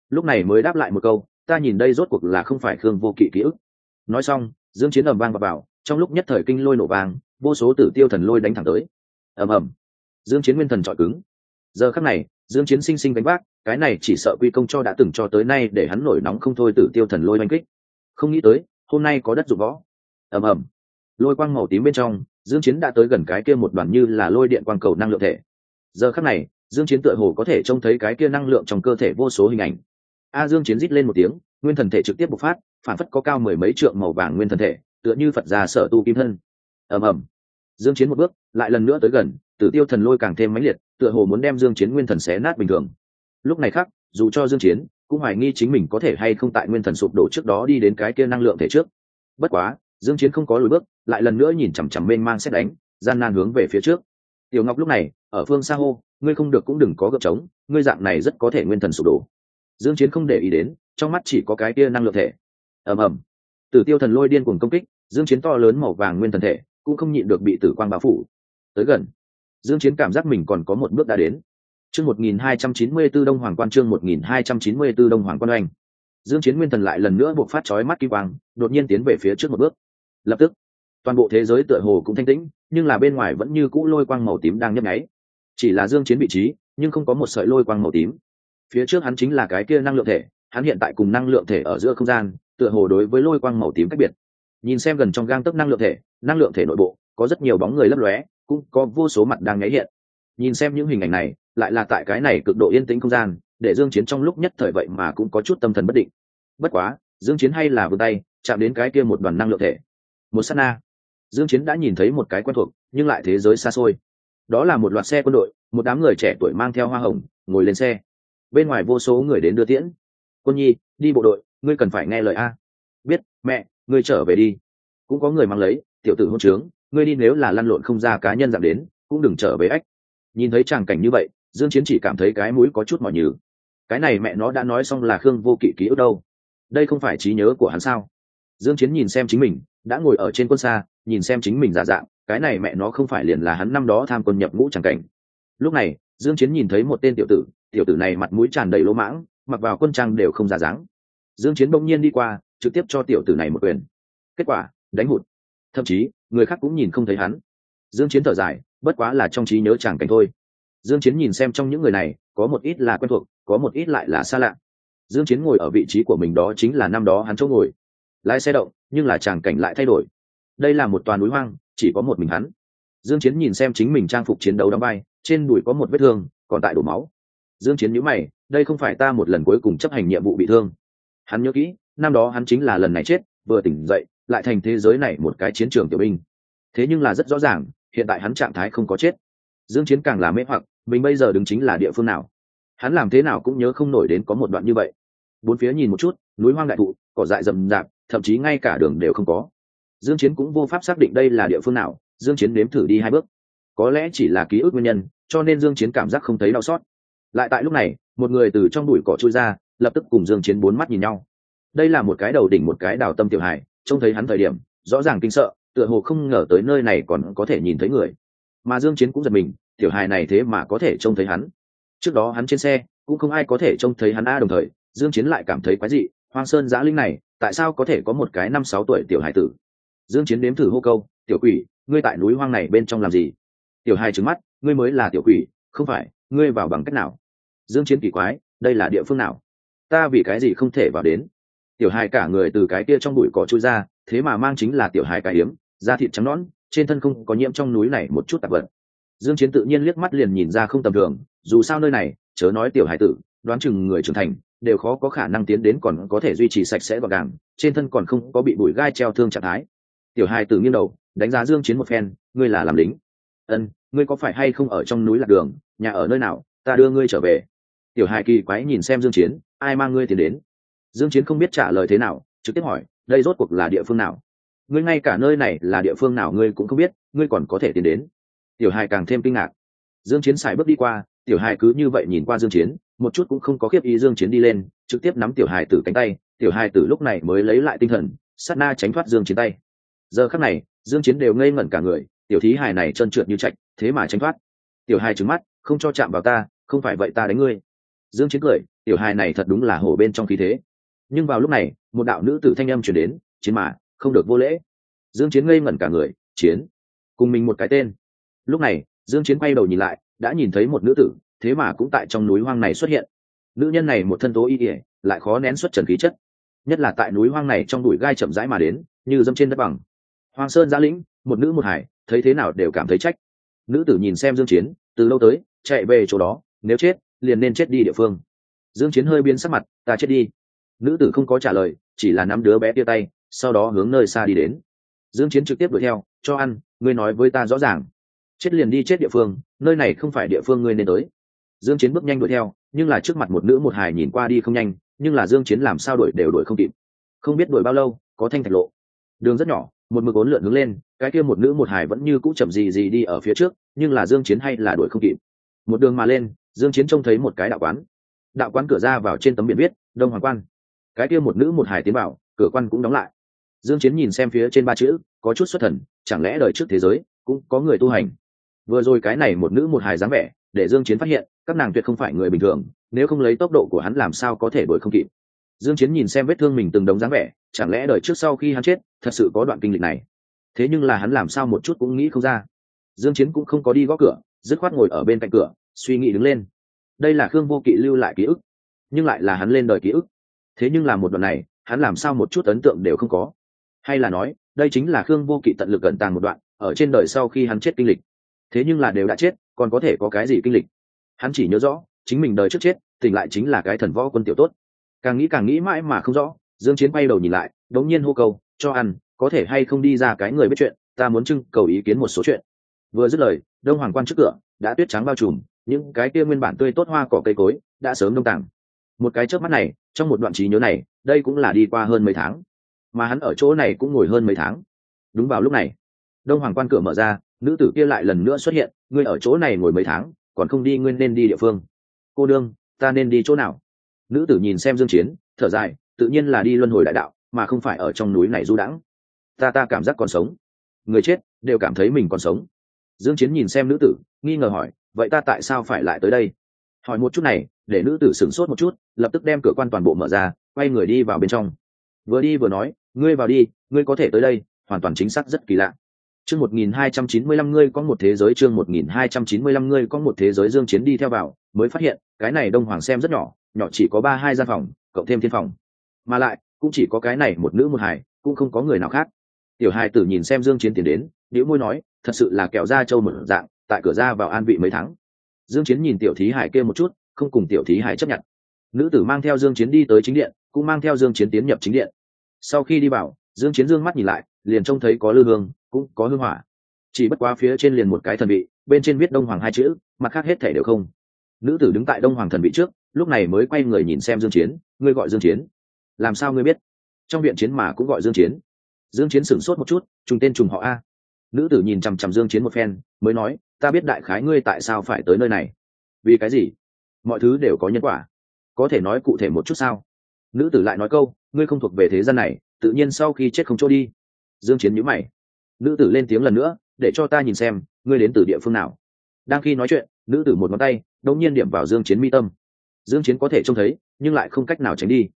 Lúc này mới đáp lại một câu ta nhìn đây rốt cuộc là không phải khương vô kỵ ký ức. Nói xong dương chiến ầm vang vào, vào trong lúc nhất thời kinh lôi nổ vang vô số tử tiêu thần lôi đánh thẳng tới. Ầm ầm. Dương chiến nguyên thần trọi cứng. Giờ khắc này dương chiến sinh sinh đánh bác cái này chỉ sợ quy công cho đã từng cho tới nay để hắn nổi nóng không thôi tử tiêu thần lôi oanh kích. Không nghĩ tới hôm nay có đất dụng võ. Ầm ầm. Lôi quang màu tím bên trong dương chiến đã tới gần cái kia một đoàn như là lôi điện quang cầu năng lượng thể. Giờ khắc này, dương chiến tựa hồ có thể trông thấy cái kia năng lượng trong cơ thể vô số hình ảnh. A dương chiến rít lên một tiếng, nguyên thần thể trực tiếp bộc phát, phản phất có cao mười mấy trượng màu vàng nguyên thần thể, tựa như phật già sở tu kim thân. Ầm ầm. Dương chiến một bước, lại lần nữa tới gần, tử tiêu thần lôi càng thêm mãnh liệt, tựa hồ muốn đem dương chiến nguyên thần xé nát bình thường. Lúc này khác, dù cho dương chiến cũng hoài nghi chính mình có thể hay không tại nguyên thần sụp đổ trước đó đi đến cái kia năng lượng thể trước. Bất quá dương chiến không có lùi bước, lại lần nữa nhìn chằm chằm mênh mang xét đánh, gian nan hướng về phía trước. Tiểu ngọc lúc này, ở phương xa hô, ngươi không được cũng đừng có gợp trống, ngươi dạng này rất có thể nguyên thần sụp đổ. Dương chiến không để ý đến, trong mắt chỉ có cái kia năng lượng thể. Ầm ầm. Tử tiêu thần lôi điên cuồng công kích, dương chiến to lớn màu vàng nguyên thần thể cũng không nhịn được bị tử quang bao phủ. Tới gần, dương chiến cảm giác mình còn có một bước đã đến. Chương 1294 đông hoàng quan, chương 1294 đông hoàng quan oanh. Dương chiến nguyên thần lại lần nữa buộc phát chói mắt kim quang, đột nhiên tiến về phía trước một bước lập tức, toàn bộ thế giới tựa hồ cũng thanh tĩnh, nhưng là bên ngoài vẫn như cũ lôi quang màu tím đang nhấp nháy. Chỉ là dương chiến vị trí, nhưng không có một sợi lôi quang màu tím. Phía trước hắn chính là cái kia năng lượng thể, hắn hiện tại cùng năng lượng thể ở giữa không gian, tựa hồ đối với lôi quang màu tím cách biệt. Nhìn xem gần trong gang tấc năng lượng thể, năng lượng thể nội bộ, có rất nhiều bóng người lấp lóe, cũng có vô số mặt đang nháy hiện. Nhìn xem những hình ảnh này, lại là tại cái này cực độ yên tĩnh không gian, để dương chiến trong lúc nhất thời vậy mà cũng có chút tâm thần bất định. Bất quá, dương chiến hay là vươn tay, chạm đến cái kia một đoàn năng lượng thể một sát na. Dương chiến đã nhìn thấy một cái quen thuộc, nhưng lại thế giới xa xôi. Đó là một loạt xe quân đội, một đám người trẻ tuổi mang theo hoa hồng, ngồi lên xe. Bên ngoài vô số người đến đưa tiễn. Quân nhi, đi bộ đội, ngươi cần phải nghe lời a. Biết, mẹ, ngươi trở về đi. Cũng có người mang lấy, tiểu tử hôn trướng, ngươi đi nếu là lăn lộn không ra cá nhân giảm đến, cũng đừng trở về ách. Nhìn thấy tràng cảnh như vậy, dương chiến chỉ cảm thấy cái mũi có chút mỏi nhừ. Cái này mẹ nó đã nói xong là khương vô kỵ ký ức đâu. Đây không phải trí nhớ của hắn sao? Dương chiến nhìn xem chính mình đã ngồi ở trên quân xa, nhìn xem chính mình giả dạng, cái này mẹ nó không phải liền là hắn năm đó tham quân nhập ngũ chẳng cảnh. Lúc này, dương chiến nhìn thấy một tên tiểu tử tiểu tử này mặt mũi tràn đầy lỗ mãng, mặc vào quân trang đều không giả dáng. Dương chiến bỗng nhiên đi qua, trực tiếp cho tiểu tử này một quyền. Kết quả, đánh hụt. Thậm chí, người khác cũng nhìn không thấy hắn. Dương chiến thở dài, bất quá là trong trí nhớ chẳng cảnh thôi. Dương chiến nhìn xem trong những người này, có một ít là quen thuộc, có một ít lại là xa lạ. Dương chiến ngồi ở vị trí của mình đó chính là năm đó hắn chỗ ngồi. Lái xe động nhưng là chàng cảnh lại thay đổi. Đây là một toàn núi hoang, chỉ có một mình hắn. Dương chiến nhìn xem chính mình trang phục chiến đấu đóng bay trên đùi có một vết thương, còn tại đổ máu. Dương chiến nhíu mày, đây không phải ta một lần cuối cùng chấp hành nhiệm vụ bị thương. Hắn nhớ kỹ, năm đó hắn chính là lần này chết, vừa tỉnh dậy, lại thành thế giới này một cái chiến trường tiểu binh. Thế nhưng là rất rõ ràng, hiện tại hắn trạng thái không có chết. Dương chiến càng là mê hoặc, mình bây giờ đứng chính là địa phương nào? Hắn làm thế nào cũng nhớ không nổi đến có một đoạn như vậy. Bốn phía nhìn một chút, núi hoang đại thụ, cỏ dại rậm rạp thậm chí ngay cả đường đều không có. Dương chiến cũng vô pháp xác định đây là địa phương nào dương chiến nếm thử đi hai bước. Có lẽ chỉ là ký ức nguyên nhân cho nên dương chiến cảm giác không thấy đau xót. Lại tại lúc này một người từ trong bụi cỏ chui ra lập tức cùng dương chiến bốn mắt nhìn nhau. Đây là một cái đầu đỉnh một cái đào tâm tiểu Hải, trông thấy hắn thời điểm rõ ràng kinh sợ tựa hồ không ngờ tới nơi này còn có thể nhìn thấy người. Mà dương chiến cũng giật mình tiểu hài này thế mà có thể trông thấy hắn. Trước đó hắn trên xe cũng không ai có thể trông thấy hắn a đồng thời dương chiến lại cảm thấy quái dị hoang sơn giã linh này tại sao có thể có một cái năm sáu tuổi tiểu hài tử? Dương chiến đếm thử hô câu, tiểu quỷ, ngươi tại núi hoang này bên trong làm gì? Tiểu hài trừng mắt, ngươi mới là tiểu quỷ, không phải, ngươi vào bằng cách nào? Dương chiến kỳ quái, đây là địa phương nào? Ta vì cái gì không thể vào đến? Tiểu hài cả người từ cái kia trong bụi cỏ chui ra, thế mà mang chính là tiểu hài cái hiếm da thịt trắng nõn, trên thân không có nhiễm trong núi này một chút tạp vật. Dương chiến tự nhiên liếc mắt liền nhìn ra không tầm thường, dù sao nơi này, chớ nói tiểu hài tử, đoán chừng người trưởng thành đều khó có khả năng tiến đến còn có thể duy trì sạch sẽ gọn gàng, trên thân còn không có bị bụi gai treo thương trạng thái. Tiểu hai từ nghiêng đầu, đánh giá dương chiến một phen, ngươi là làm lính. Ân, ngươi có phải hay không ở trong núi lạc đường, nhà ở nơi nào, ta đưa ngươi trở về. Tiểu hai kỳ quái nhìn xem dương chiến, ai mang ngươi tiến đến? Dương chiến không biết trả lời thế nào, trực tiếp hỏi, đây rốt cuộc là địa phương nào? Ngươi ngay cả nơi này là địa phương nào ngươi cũng không biết, ngươi còn có thể tiến đến. Tiểu hài càng thêm kinh ngạc. Dương chiến xài bước đi qua, tiểu hài cứ như vậy nhìn qua dương chiến một chút cũng không có khiếp ý dương chiến đi lên, trực tiếp nắm tiểu hài tử cánh tay, tiểu hài tử lúc này mới lấy lại tinh thần, sát na tránh thoát dương chiến tay. Giờ khắc này, dương chiến đều ngây ngẩn cả người, tiểu thí hài này trơn trượt như chạy thế mà tránh thoát. Tiểu hài trừng mắt, không cho chạm vào ta, không phải vậy ta đánh ngươi. Dương chiến cười, tiểu hài này thật đúng là hổ bên trong khí thế. Nhưng vào lúc này, một đạo nữ tử thanh âm truyền đến, chiến mà, không được vô lễ. Dương chiến ngây ngẩn cả người, chiến, cùng mình một cái tên. Lúc này, dương chiến quay đầu nhìn lại, đã nhìn thấy một nữ tử thế mà cũng tại trong núi hoang này xuất hiện. Nữ nhân này một thân tố y ỉa lại khó nén xuất trần khí chất. Nhất là tại núi hoang này trong đùi gai chậm rãi mà đến, như dâm trên đất bằng. Hoàng sơn giã lĩnh, một nữ một hải, thấy thế nào đều cảm thấy trách. Nữ tử nhìn xem dương chiến, từ lâu tới, chạy về chỗ đó, nếu chết, liền nên chết đi địa phương. Dương chiến hơi biến sắc mặt, ta chết đi. Nữ tử không có trả lời, chỉ là nắm đứa bé tia tay, sau đó hướng nơi xa đi đến. Dương chiến trực tiếp đuổi theo, cho ăn, ngươi nói với ta rõ ràng. Chết liền đi chết địa phương, nơi này không phải địa phương ngươi nên tới dương chiến bước nhanh đuổi theo, nhưng là trước mặt một nữ một hài nhìn qua đi không nhanh, nhưng là dương chiến làm sao đuổi đều đuổi không kịp. Không biết đuổi bao lâu, có thanh thạch lộ. Đường rất nhỏ, một mực ốn lượn hướng lên, cái kia một nữ một hài vẫn như cũ chậm gì gì đi ở phía trước, nhưng là dương chiến hay là đuổi không kịp. Một đường mà lên, dương chiến trông thấy một cái đạo quán. Đạo quán cửa ra vào trên tấm biển viết, đông hoàng quan. Cái kia một nữ một hài tiến vào, cửa quan cũng đóng lại. Dương chiến nhìn xem phía trên ba chữ, có chút xuất thần, chẳng lẽ đời trước thế giới cũng có người tu hành? Vừa rồi cái này một nữ một hài dáng vẻ để dương chiến phát hiện, các nàng tuyệt không phải người bình thường, nếu không lấy tốc độ của hắn làm sao có thể đuổi không kịp. Dương chiến nhìn xem vết thương mình từng đống dáng vẻ, chẳng lẽ đời trước sau khi hắn chết, thật sự có đoạn kinh lịch này? Thế nhưng là hắn làm sao một chút cũng nghĩ không ra. Dương chiến cũng không có đi gõ cửa, dứt khoát ngồi ở bên cạnh cửa, suy nghĩ đứng lên. Đây là khương vô kỵ lưu lại ký ức, nhưng lại là hắn lên đời ký ức. Thế nhưng là một đoạn này, hắn làm sao một chút ấn tượng đều không có. Hay là nói, đây chính là khương vô kỵ tận lực gần tàng một đoạn, ở trên đời sau khi hắn chết kinh lịch thế nhưng là đều đã chết, còn có thể có cái gì kinh lịch? Hắn chỉ nhớ rõ, chính mình đời trước chết, tỉnh lại chính là cái thần võ quân tiểu tốt. Càng nghĩ càng nghĩ mãi mà không rõ, dương chiến bay đầu nhìn lại, đống nhiên hô cầu cho ăn, có thể hay không đi ra cái người biết chuyện, ta muốn trưng cầu ý kiến một số chuyện. Vừa dứt lời, đông hoàng quan trước cửa, đã tuyết trắng bao trùm, những cái kia nguyên bản tươi tốt hoa cỏ cây cối, đã sớm đông tàng. Một cái chớp mắt này, trong một đoạn trí nhớ này, đây cũng là đi qua hơn mấy tháng. Mà hắn ở chỗ này cũng ngồi hơn mấy tháng. Đúng vào lúc này, đông hoàng quan cửa mở ra nữ tử kia lại lần nữa xuất hiện, ngươi ở chỗ này ngồi mấy tháng, còn không đi nguyên nên đi địa phương. Cô đương ta nên đi chỗ nào? Nữ tử nhìn xem dương chiến, thở dài, tự nhiên là đi luân hồi đại đạo, mà không phải ở trong núi này du đãng. Ta ta cảm giác còn sống. Người chết, đều cảm thấy mình còn sống. Dương chiến nhìn xem nữ tử, nghi ngờ hỏi, vậy ta tại sao phải lại tới đây? Hỏi một chút này, để nữ tử sửng sốt một chút, lập tức đem cửa quan toàn bộ mở ra, quay người đi vào bên trong. Vừa đi vừa nói, ngươi vào đi, ngươi có thể tới đây. Hoàn toàn chính xác rất kỳ lạ chương một nghìn hai trăm chín mươi lăm ngươi có một thế giới, chương một nghìn hai trăm chín mươi lăm ngươi có một thế giới dương chiến đi theo vào, mới phát hiện, cái này đông hoàng xem rất nhỏ nhỏ chỉ có ba hai gian phòng, cộng thêm thiên phòng. Mà lại, cũng chỉ có cái này một nữ một hài, cũng không có người nào khác. Tiểu hài tử nhìn xem dương chiến tiến đến, nhíu môi nói, thật sự là kẹo da trâu một dạng, tại cửa ra vào an vị mấy tháng. Dương chiến nhìn tiểu thí hải kia một chút, không cùng tiểu thí hải chấp nhận. Nữ tử mang theo dương chiến đi tới chính điện, cũng mang theo dương chiến tiến nhập chính điện. Sau khi đi vào dương chiến dương mắt nhìn lại, liền trông thấy có lư hương, cũng có hương hỏa. Chỉ bất quá phía trên liền một cái thần vị, bên trên viết đông hoàng hai chữ, mặt khác hết thể đều không. Nữ tử đứng tại đông hoàng thần vị trước, lúc này mới quay người nhìn xem dương chiến, ngươi gọi dương chiến? Làm sao ngươi biết? Trong viện chiến mà cũng gọi dương chiến. Dương chiến sửng sốt một chút, trùng tên trùng họ a. Nữ tử nhìn chằm chằm dương chiến một phen, mới nói, ta biết đại khái ngươi tại sao phải tới nơi này. Vì cái gì? Mọi thứ đều có nhân quả. Có thể nói cụ thể một chút sao? Nữ tử lại nói câu, ngươi không thuộc về thế gian này tự nhiên sau khi chết không chỗ đi. Dương chiến nhíu mày. Nữ tử lên tiếng lần nữa, để cho ta nhìn xem, ngươi đến từ địa phương nào. Đang khi nói chuyện, nữ tử một ngón tay, đột nhiên điểm vào dương chiến mi tâm. Dương chiến có thể trông thấy, nhưng lại không cách nào tránh đi.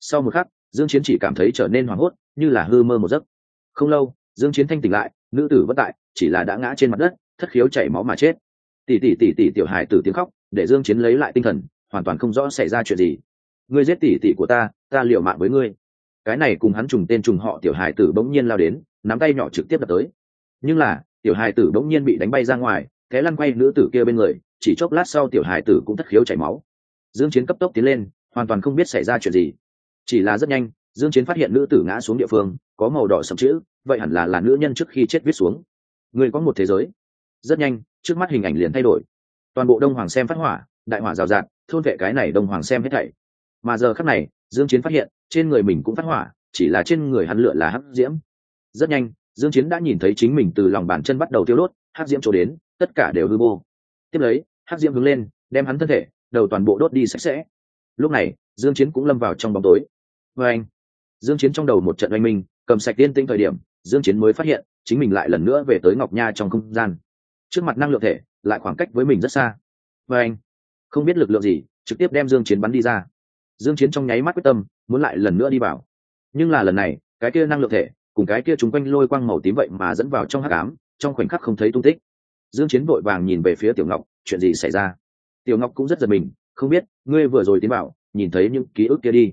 Sau một khắc, dương chiến chỉ cảm thấy trở nên hoảng hốt, như là hư mơ một giấc. Không lâu, dương chiến thanh tỉnh lại, nữ tử vẫn tại, chỉ là đã ngã trên mặt đất, thất khiếu chảy máu mà chết. Tỷ tỷ tỷ tỷ tiểu hải tử tiếng khóc, để dương chiến lấy lại tinh thần, hoàn toàn không rõ xảy ra chuyện gì. Ngươi giết tỷ tỷ của ta ta liều mạng với ngươi cái này cùng hắn trùng tên trùng họ tiểu hải tử bỗng nhiên lao đến, nắm tay nhỏ trực tiếp đập tới. Nhưng là, tiểu hải tử bỗng nhiên bị đánh bay ra ngoài, thế lăn quay nữ tử kia bên người, chỉ chốc lát sau tiểu hải tử cũng thất khiếu chảy máu. Dương chiến cấp tốc tiến lên, hoàn toàn không biết xảy ra chuyện gì. Chỉ là rất nhanh, dương chiến phát hiện nữ tử ngã xuống địa phương, có màu đỏ sẫm chữ, vậy hẳn là là nữ nhân trước khi chết viết xuống. Người có một thế giới. Rất nhanh, trước mắt hình ảnh liền thay đổi. Toàn bộ đông hoàng xem phát hỏa, đại hỏa rào rạt, thôn vệ cái này đông hoàng xem hết thảy. Mà giờ khắc này dương chiến phát hiện, trên người mình cũng phát hỏa, chỉ là trên người hắn lửa là hắc diễm. Rất nhanh, dương chiến đã nhìn thấy chính mình từ lòng bàn chân bắt đầu tiêu đốt, hắc diễm chỗ đến, tất cả đều hư vô. Tiếp lấy, hắc diễm hướng lên, đem hắn thân thể, đầu toàn bộ đốt đi sạch sẽ. Lúc này, dương chiến cũng lâm vào trong bóng tối. Với anh dương chiến trong đầu một trận oanh minh, cầm sạch tiên tinh thời điểm, dương chiến mới phát hiện, chính mình lại lần nữa về tới ngọc nha trong không gian. Trước mặt năng lượng thể, lại khoảng cách với mình rất xa. Với anh không biết lực lượng gì, trực tiếp đem dương chiến bắn đi ra dương chiến trong nháy mắt quyết tâm, muốn lại lần nữa đi vào. Nhưng là lần này, cái kia năng lượng thể, cùng cái kia chúng quanh lôi quang màu tím vậy mà dẫn vào trong hắc ám, trong khoảnh khắc không thấy tung tích. Dương chiến vội vàng nhìn về phía tiểu ngọc, chuyện gì xảy ra? Tiểu ngọc cũng rất giật mình, không biết, ngươi vừa rồi tiến vào, nhìn thấy những ký ức kia đi.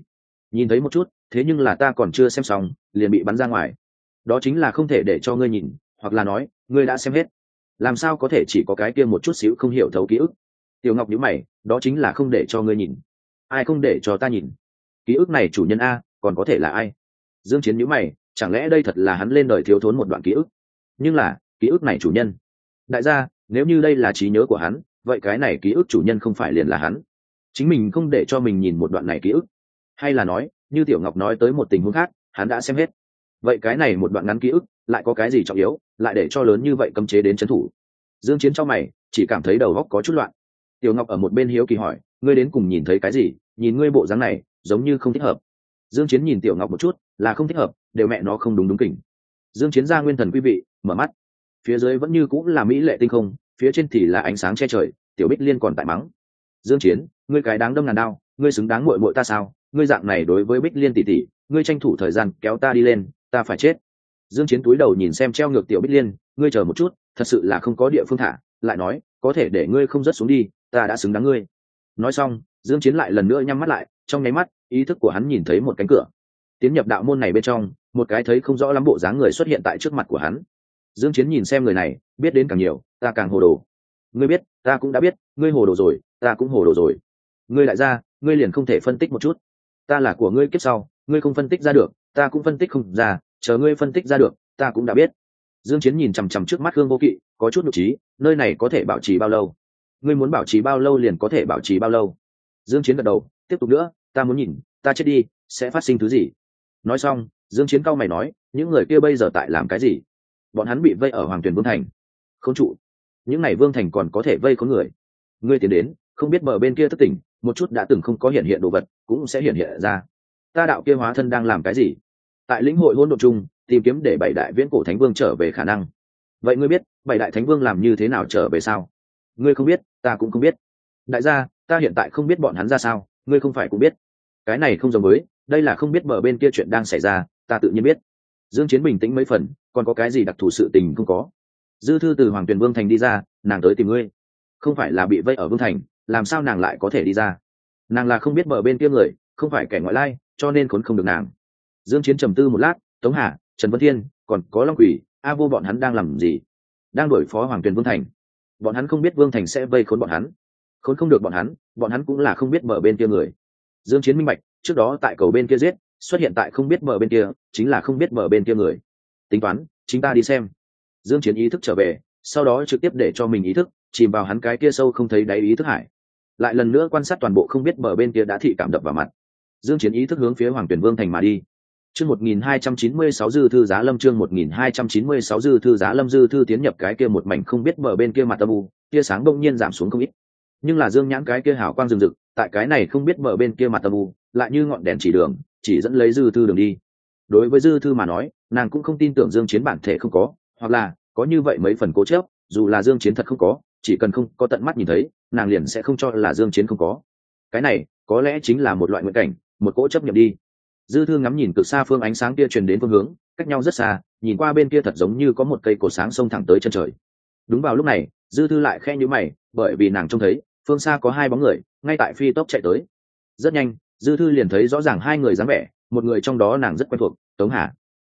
Nhìn thấy một chút, thế nhưng là ta còn chưa xem xong, liền bị bắn ra ngoài. Đó chính là không thể để cho ngươi nhìn, hoặc là nói, ngươi đã xem hết. Làm sao có thể chỉ có cái kia một chút xíu không hiểu thấu ký ức? Tiểu ngọc nhíu mày, đó chính là không để cho ngươi nhìn ai không để cho ta nhìn? Ký ức này chủ nhân a, còn có thể là ai? Dương chiến nhíu mày, chẳng lẽ đây thật là hắn lên đời thiếu thốn một đoạn ký ức? Nhưng là, ký ức này chủ nhân. Đại gia, nếu như đây là trí nhớ của hắn, vậy cái này ký ức chủ nhân không phải liền là hắn. Chính mình không để cho mình nhìn một đoạn này ký ức. Hay là nói, như tiểu ngọc nói tới một tình huống khác, hắn đã xem hết. Vậy cái này một đoạn ngắn ký ức, lại có cái gì trọng yếu, lại để cho lớn như vậy cấm chế đến trấn thủ? Dương chiến cho mày, chỉ cảm thấy đầu óc có chút loạn. Tiểu ngọc ở một bên hiếu kỳ hỏi ngươi đến cùng nhìn thấy cái gì, nhìn ngươi bộ dáng này, giống như không thích hợp. Dương chiến nhìn tiểu ngọc một chút, là không thích hợp, đều mẹ nó không đúng đúng kỉnh. Dương chiến ra nguyên thần quý vị, mở mắt. Phía dưới vẫn như cũng là mỹ lệ tinh không, phía trên thì là ánh sáng che trời, tiểu bích liên còn tại mắng. Dương chiến, ngươi cái đáng đâm ngàn đao ngươi xứng đáng muội muội ta sao? Ngươi dạng này đối với bích liên tỷ tỷ, ngươi tranh thủ thời gian kéo ta đi lên, ta phải chết. Dương chiến túi đầu nhìn xem treo ngược tiểu bích liên, ngươi chờ một chút, thật sự là không có địa phương thả, lại nói, có thể để ngươi không rớt xuống đi, ta đã xứng đáng ngươi nói xong, dương chiến lại lần nữa nhắm mắt lại, trong nháy mắt, ý thức của hắn nhìn thấy một cánh cửa. Tiến nhập đạo môn này bên trong, một cái thấy không rõ lắm bộ dáng người xuất hiện tại trước mặt của hắn. Dương chiến nhìn xem người này, biết đến càng nhiều, ta càng hồ đồ. Ngươi biết, ta cũng đã biết, ngươi hồ đồ rồi, ta cũng hồ đồ rồi. Ngươi lại ra ngươi liền không thể phân tích một chút. Ta là của ngươi kiếp sau, ngươi không phân tích ra được, ta cũng phân tích không ra, chờ ngươi phân tích ra được, ta cũng đã biết. Dương chiến nhìn chằm chằm trước mắt hương vô kỵ, có chút nhục trí, nơi này có thể bảo trì bao lâu? Ngươi muốn bảo trì bao lâu liền có thể bảo trì bao lâu? Dương chiến gật đầu, tiếp tục nữa, ta muốn nhìn, ta chết đi, sẽ phát sinh thứ gì? Nói xong, dương chiến cao mày nói, những người kia bây giờ tại làm cái gì? Bọn hắn bị vây ở hoàng tuyền vương thành. Không trụ, những ngày vương thành còn có thể vây có người. Ngươi tiến đến, không biết bờ bên kia thất tỉnh, một chút đã từng không có hiện hiện đồ vật, cũng sẽ hiện hiện ra. Ta đạo kia hóa thân đang làm cái gì? Tại lĩnh hội hỗn độn chung, tìm kiếm để bảy đại viễn cổ thánh vương trở về khả năng. Vậy ngươi biết, bảy đại thánh vương làm như thế nào trở về sao? Ngươi không biết, ta cũng không biết. Đại gia, ta hiện tại không biết bọn hắn ra sao, ngươi không phải cũng biết. Cái này không giống với, đây là không biết mở bên kia chuyện đang xảy ra, ta tự nhiên biết. Dương chiến bình tĩnh mấy phần, còn có cái gì đặc thù sự tình không có? Dư thư từ hoàng tuyền vương thành đi ra, nàng tới tìm ngươi. Không phải là bị vây ở vương thành, làm sao nàng lại có thể đi ra? Nàng là không biết mở bên kia người, không phải kẻ ngoại lai, cho nên khốn không được nàng. Dương chiến trầm tư một lát, tống hà, trần vân thiên, còn có long quỷ, a vô bọn hắn đang làm gì? Đang đuổi phó hoàng tuyền vương thành bọn hắn không biết vương thành sẽ vây khốn bọn hắn. Khốn không được bọn hắn bọn hắn cũng là không biết mở bên kia người. Dương chiến minh bạch, trước đó tại cầu bên kia giết, xuất hiện tại không biết mở bên kia, chính là không biết mở bên kia người. Tính toán, chính ta đi xem. Dương chiến ý thức trở về, sau đó trực tiếp để cho mình ý thức, chìm vào hắn cái kia sâu không thấy đáy ý thức hải. Lại lần nữa quan sát toàn bộ không biết mở bên kia đã thị cảm đập vào mặt. Dương chiến ý thức hướng phía hoàng tuyển vương thành mà đi chương 1296 dư thư giá lâm, chương 1296 dư thư giá lâm, dư thư tiến nhập cái kia một mảnh không biết bờ bên kia mặt âm u, tia sáng bỗng nhiên giảm xuống không ít. Nhưng là dương nhãn cái kia hào quang rừng rực, tại cái này không biết bờ bên kia mặt âm u, lại như ngọn đèn chỉ đường, chỉ dẫn lấy dư thư đường đi. Đối với dư thư mà nói, nàng cũng không tin tưởng dương chiến bản thể không có, hoặc là, có như vậy mấy phần cố chấp, dù là dương chiến thật không có, chỉ cần không có tận mắt nhìn thấy, nàng liền sẽ không cho là dương chiến không có. Cái này, có lẽ chính là một loại nguyện cảnh, một cỗ chấp nhập đi dư thư ngắm nhìn cực xa phương ánh sáng kia truyền đến phương hướng, cách nhau rất xa, nhìn qua bên kia thật giống như có một cây cột sáng xông thẳng tới chân trời. Đúng vào lúc này, dư thư lại khe nhữ mày, bởi vì nàng trông thấy, phương xa có hai bóng người, ngay tại phi tốc chạy tới. Rất nhanh, dư thư liền thấy rõ ràng hai người dáng vẻ, một người trong đó nàng rất quen thuộc, tống hà.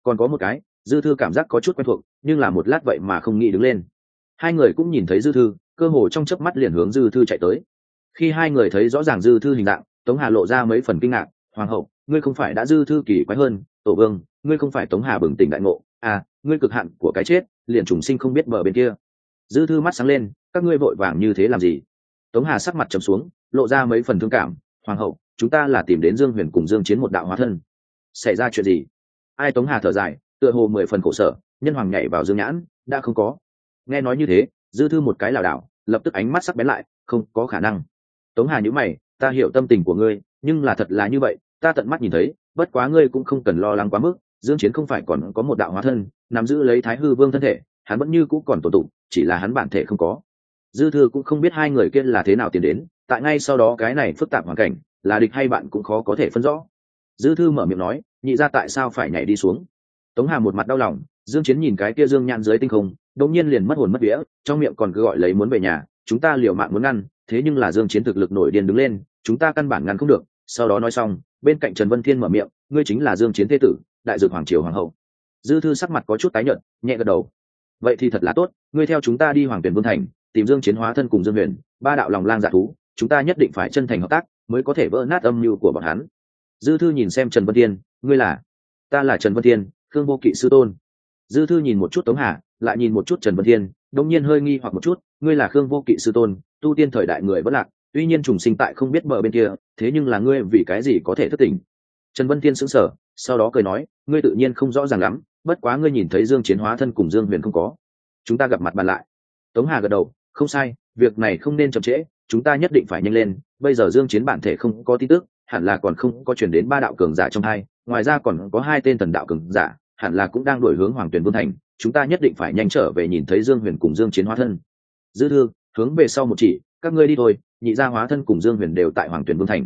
Còn có một cái, dư thư cảm giác có chút quen thuộc, nhưng là một lát vậy mà không nghĩ đứng lên. Hai người cũng nhìn thấy dư thư, cơ hồ trong chớp mắt liền hướng dư thư chạy tới. Khi hai người thấy rõ ràng dư thư hình dạng, tống hà lộ ra mấy phần kinh ngạc hoàng hậu, ngươi không phải đã dư thư kỳ quái hơn, tổ vương, ngươi không phải tống hà bừng tỉnh đại ngộ. À ngươi cực hạn của cái chết, liền trùng sinh không biết bờ bên kia. Dư thư mắt sáng lên, các ngươi vội vàng như thế làm gì? Tống hà sắc mặt trầm xuống, lộ ra mấy phần thương cảm. Hoàng hậu, chúng ta là tìm đến dương huyền cùng dương chiến một đạo hóa thân. Xảy ra chuyện gì? Ai tống hà thở dài, tựa hồ mười phần khổ sở, nhân hoàng nhảy vào dương nhãn, đã không có. Nghe nói như thế, dư thư một cái lảo đảo, lập tức ánh mắt sắc bén lại, không có khả năng. Tống hà nhữ mày ta hiểu tâm tình của ngươi, nhưng là thật là như vậy, ta tận mắt nhìn thấy, bất quá ngươi cũng không cần lo lắng quá mức, dương chiến không phải còn có một đạo hóa thân, nắm giữ lấy thái hư vương thân thể, hắn vẫn như cũ còn tổ tụng, chỉ là hắn bản thể không có. Dư thư cũng không biết hai người kia là thế nào tiến đến, tại ngay sau đó cái này phức tạp hoàn cảnh, là địch hay bạn cũng khó có thể phân rõ. Dư thư mở miệng nói, nhị ra tại sao phải nhảy đi xuống? Tống hà một mặt đau lòng, dương chiến nhìn cái kia dương nhãn dưới tinh không đống nhiên liền mất hồn mất vía, trong miệng còn cứ gọi lấy muốn về nhà, chúng ta liều mạng muốn ngăn, thế nhưng là dương chiến thực lực nổi điên đứng lên chúng ta căn bản ngăn không được, sau đó nói xong, bên cạnh trần vân thiên mở miệng, ngươi chính là dương chiến thế tử, đại dược hoàng triều hoàng hậu. Dư thư sắc mặt có chút tái nhợt, nhẹ gật đầu. Vậy thì thật là tốt, ngươi theo chúng ta đi hoàng tuyển vương thành, tìm dương chiến hóa thân cùng dương huyền, ba đạo lòng lang giả thú, chúng ta nhất định phải chân thành hợp tác, mới có thể vỡ nát âm mưu của bọn hắn. Dư thư nhìn xem trần vân thiên, ngươi là? Ta là trần vân thiên, khương vô kỵ sư tôn. Dư thư nhìn một chút tống hà, lại nhìn một chút trần vân thiên đông nhiên hơi nghi hoặc một chút, ngươi là khương vô kỵ sư tôn, tu tiên thời đại người vẫn lạc tuy nhiên trùng sinh tại không biết bờ bên kia, thế nhưng là ngươi vì cái gì có thể thất tình trần vân thiên sững sờ, sau đó cười nói, ngươi tự nhiên không rõ ràng lắm, bất quá ngươi nhìn thấy dương chiến hóa thân cùng dương huyền không có. Chúng ta gặp mặt bàn lại. Tống hà gật đầu, không sai, việc này không nên chậm trễ, chúng ta nhất định phải nhanh lên, bây giờ dương chiến bản thể không có tin tức, hẳn là còn không có chuyển đến ba đạo cường giả trong hai, ngoài ra còn có hai tên thần đạo cường giả, hẳn là cũng đang đổi hướng hoàng tuyển vương thành, chúng ta nhất định phải nhanh trở về nhìn thấy dương huyền cùng dương chiến hóa thân. Dư thư, hướng về sau một chỉ, các ngươi đi thôi nhị gia hóa thân cùng dương huyền đều tại hoàng tuyển vương thành.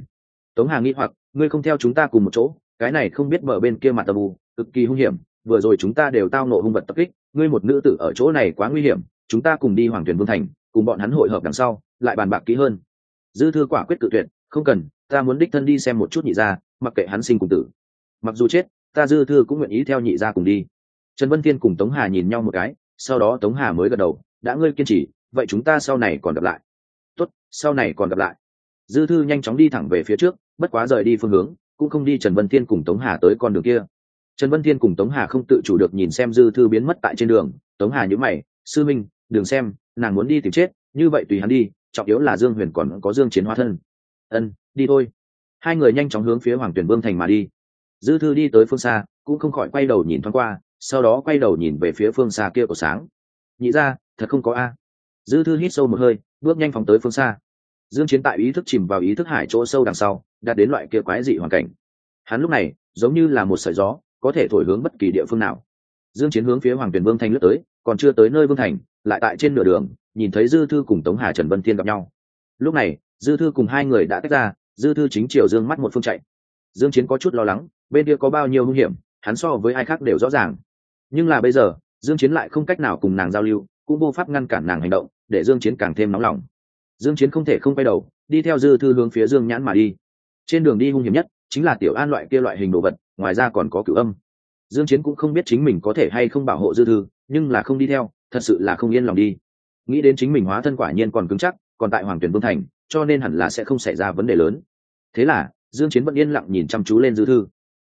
Tống hà nghĩ hoặc, ngươi không theo chúng ta cùng một chỗ, cái này không biết bờ bên kia mặt tầm u cực kỳ hung hiểm, vừa rồi chúng ta đều tao nộ hung vật tập kích, ngươi một nữ tử ở chỗ này quá nguy hiểm, chúng ta cùng đi hoàng tuyển vương thành, cùng bọn hắn hội hợp đằng sau, lại bàn bạc kỹ hơn. Dư thư quả quyết cự tuyệt, không cần, ta muốn đích thân đi xem một chút nhị gia, mặc kệ hắn sinh cùng tử. Mặc dù chết, ta dư thư cũng nguyện ý theo nhị gia cùng đi. Trần vân thiên cùng tống hà nhìn nhau một cái, sau đó tống hà mới gật đầu, đã ngươi kiên trì, vậy chúng ta sau này còn gặp lại tốt, sau này còn gặp lại. Dư thư nhanh chóng đi thẳng về phía trước, bất quá rời đi phương hướng, cũng không đi trần vân thiên cùng tống hà tới con đường kia. Trần vân thiên cùng tống hà không tự chủ được nhìn xem dư thư biến mất tại trên đường. Tống hà nhữ mày, sư minh, đừng xem, nàng muốn đi tìm chết, như vậy tùy hắn đi, trọng yếu là dương huyền còn có dương chiến hóa thân. Ân, đi thôi. Hai người nhanh chóng hướng phía hoàng tuyển vương thành mà đi. Dư thư đi tới phương xa, cũng không khỏi quay đầu nhìn thoáng qua, sau đó quay đầu nhìn về phía phương xa kia của sáng. Nhị ra thật không có a. Dư thư hít sâu một hơi bước nhanh phóng tới phương xa. Dương chiến tại ý thức chìm vào ý thức hải chỗ sâu đằng sau, đạt đến loại kia quái dị hoàn cảnh. Hắn lúc này, giống như là một sợi gió, có thể thổi hướng bất kỳ địa phương nào. Dương chiến hướng phía hoàng tuyển vương thành lướt tới, còn chưa tới nơi vương thành, lại tại trên nửa đường, nhìn thấy dư thư cùng tống hà trần vân thiên gặp nhau. Lúc này, dư thư cùng hai người đã tách ra, dư thư chính chiều dương mắt một phương chạy. Dương chiến có chút lo lắng, bên kia có bao nhiêu nguy hiểm, hắn so với ai khác đều rõ ràng. Nhưng là bây giờ, dương chiến lại không cách nào cùng nàng giao lưu cũng vô pháp ngăn cản nàng hành động, để dương chiến càng thêm nóng lòng. Dương chiến không thể không quay đầu, đi theo dư thư hướng phía dương nhãn mà đi. Trên đường đi hung hiểm nhất, chính là tiểu an loại kia loại hình đồ vật, ngoài ra còn có cửu âm. Dương chiến cũng không biết chính mình có thể hay không bảo hộ dư thư, nhưng là không đi theo, thật sự là không yên lòng đi. Nghĩ đến chính mình hóa thân quả nhiên còn cứng chắc, còn tại hoàng tuyển vương thành, cho nên hẳn là sẽ không xảy ra vấn đề lớn. Thế là, dương chiến vẫn yên lặng nhìn chăm chú lên dư thư.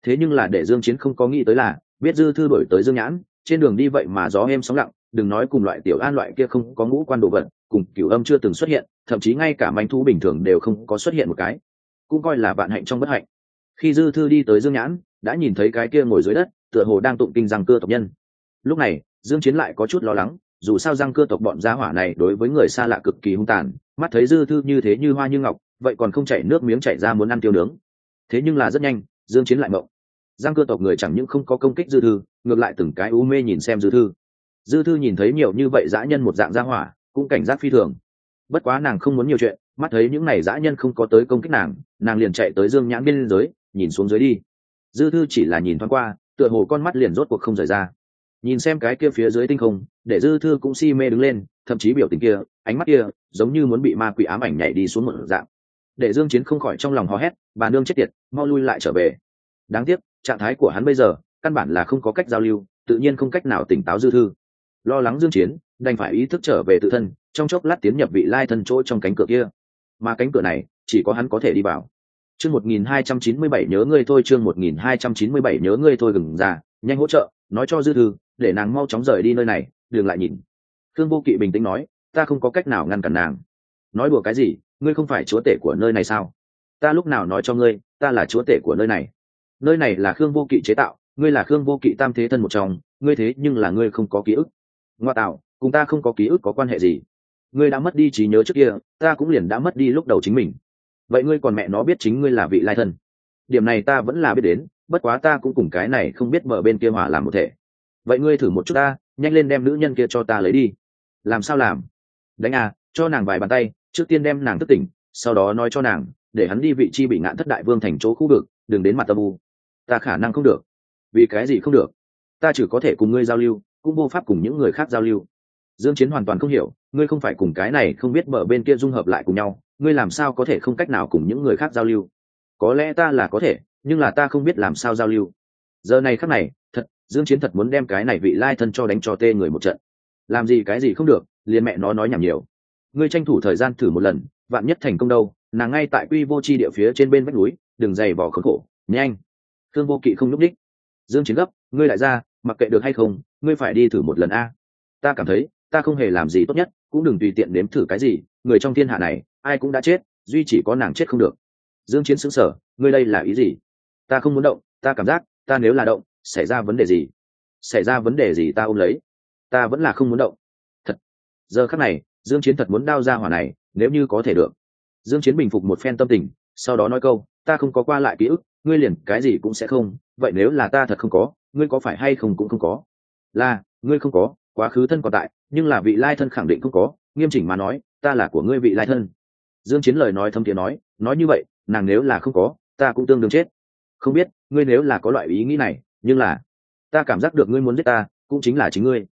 Thế nhưng là để dương chiến không có nghĩ tới là, biết dư thư đổi tới dương nhãn, trên đường đi vậy mà gió êm sóng lặng đừng nói cùng loại tiểu an loại kia không có ngũ quan đồ vật, cùng cửu âm chưa từng xuất hiện, thậm chí ngay cả manh thú bình thường đều không có xuất hiện một cái. Cũng coi là vạn hạnh trong bất hạnh. Khi dư thư đi tới dương nhãn, đã nhìn thấy cái kia ngồi dưới đất, tựa hồ đang tụng kinh răng cưa tộc nhân. Lúc này, dương chiến lại có chút lo lắng, dù sao răng cưa tộc bọn gia hỏa này đối với người xa lạ cực kỳ hung tàn, mắt thấy dư thư như thế như hoa như ngọc, vậy còn không chảy nước miếng chảy ra muốn ăn tiêu nướng. Thế nhưng là rất nhanh, dương chiến lại mộng. Răng cưa tộc người chẳng những không có công kích dư thư, ngược lại từng cái u mê nhìn xem dư thư dư thư nhìn thấy nhiều như vậy dã nhân một dạng gia hỏa, cũng cảnh giác phi thường. Bất quá nàng không muốn nhiều chuyện, mắt thấy những này dã nhân không có tới công kích nàng nàng liền chạy tới dương nhãn bên dưới nhìn xuống dưới đi. Dư thư chỉ là nhìn thoáng qua, tựa hồ con mắt liền rốt cuộc không rời ra. Nhìn xem cái kia phía dưới tinh không, để dư thư cũng si mê đứng lên, thậm chí biểu tình kia, ánh mắt kia, giống như muốn bị ma quỷ ám ảnh nhảy đi xuống một dạng. Để dương chiến không khỏi trong lòng hò hét, bà nương chết tiệt, mau lui lại trở về. Đáng tiếc, trạng thái của hắn bây giờ, căn bản là không có cách giao lưu, tự nhiên không cách nào tỉnh táo dư thư lo lắng dương chiến, đành phải ý thức trở về tự thân, trong chốc lát tiến nhập vị lai thân chỗ trong cánh cửa kia. Mà cánh cửa này, chỉ có hắn có thể đi vào. Chương 1297 nhớ ngươi thôi, chương 1297 nhớ ngươi thôi, gừng ra nhanh hỗ trợ, nói cho dư thư, để nàng mau chóng rời đi nơi này, đừng lại nhìn. Thương vô kỵ bình tĩnh nói, ta không có cách nào ngăn cản nàng. Nói đùa cái gì, ngươi không phải chúa tể của nơi này sao? Ta lúc nào nói cho ngươi, ta là chúa tể của nơi này. Nơi này là khương vô kỵ chế tạo, ngươi là khương vô kỵ tam thế thân một trong, ngươi thế nhưng là ngươi không có ký ức ngoa tạo, cùng ta không có ký ức có quan hệ gì. Ngươi đã mất đi trí nhớ trước kia, ta cũng liền đã mất đi lúc đầu chính mình. Vậy ngươi còn mẹ nó biết chính ngươi là vị lai thân. Điểm này ta vẫn là biết đến, bất quá ta cũng cùng cái này không biết mở bên kia hỏa làm một thể. Vậy ngươi thử một chút ta, nhanh lên đem nữ nhân kia cho ta lấy đi. Làm sao làm? Đánh à cho nàng vài bàn tay, trước tiên đem nàng thức tỉnh, sau đó nói cho nàng, để hắn đi vị chi bị ngạn thất đại vương thành chỗ khu vực, đừng đến mặt tâm u. Ta khả năng không được. Vì cái gì không được? Ta chỉ có thể cùng ngươi giao lưu cũng vô pháp cùng những người khác giao lưu. Dương chiến hoàn toàn không hiểu, ngươi không phải cùng cái này không biết mở bên kia dung hợp lại cùng nhau, ngươi làm sao có thể không cách nào cùng những người khác giao lưu? Có lẽ ta là có thể, nhưng là ta không biết làm sao giao lưu. Giờ này khắc này, thật, dương chiến thật muốn đem cái này vị lai thân cho đánh cho tê người một trận. Làm gì cái gì không được, liền mẹ nó nói nhảm nhiều. Ngươi tranh thủ thời gian thử một lần, vạn nhất thành công đâu, nàng ngay tại quy vô chi địa phía trên bên vách núi, đừng dày vò khốn khổ, nhanh. Thương vô kỵ không núp đích dương chiến gấp, ngươi lại ra mặc kệ được hay không, ngươi phải đi thử một lần a. Ta cảm thấy, ta không hề làm gì tốt nhất, cũng đừng tùy tiện nếm thử cái gì, người trong thiên hạ này, ai cũng đã chết, duy chỉ có nàng chết không được. Dương chiến sững sờ, ngươi đây là ý gì? Ta không muốn động, ta cảm giác, ta nếu là động, xảy ra vấn đề gì? Xảy ra vấn đề gì ta ôm lấy? Ta vẫn là không muốn động. Thật. Giờ khắc này, dương chiến thật muốn đao ra hỏa này, nếu như có thể được. Dương chiến bình phục một phen tâm tình, sau đó nói câu, ta không có qua lại ký ức, ngươi liền cái gì cũng sẽ không, vậy nếu là ta thật không có ngươi có phải hay không cũng không có. Là, ngươi không có, quá khứ thân còn tại, nhưng là vị lai thân khẳng định không có, nghiêm chỉnh mà nói, ta là của ngươi vị lai thân. Dương chiến lời nói thâm tiếng nói nói như vậy, nàng nếu là không có, ta cũng tương đương chết. Không biết, ngươi nếu là có loại ý nghĩ này, nhưng là, ta cảm giác được ngươi muốn giết ta, cũng chính là chính ngươi.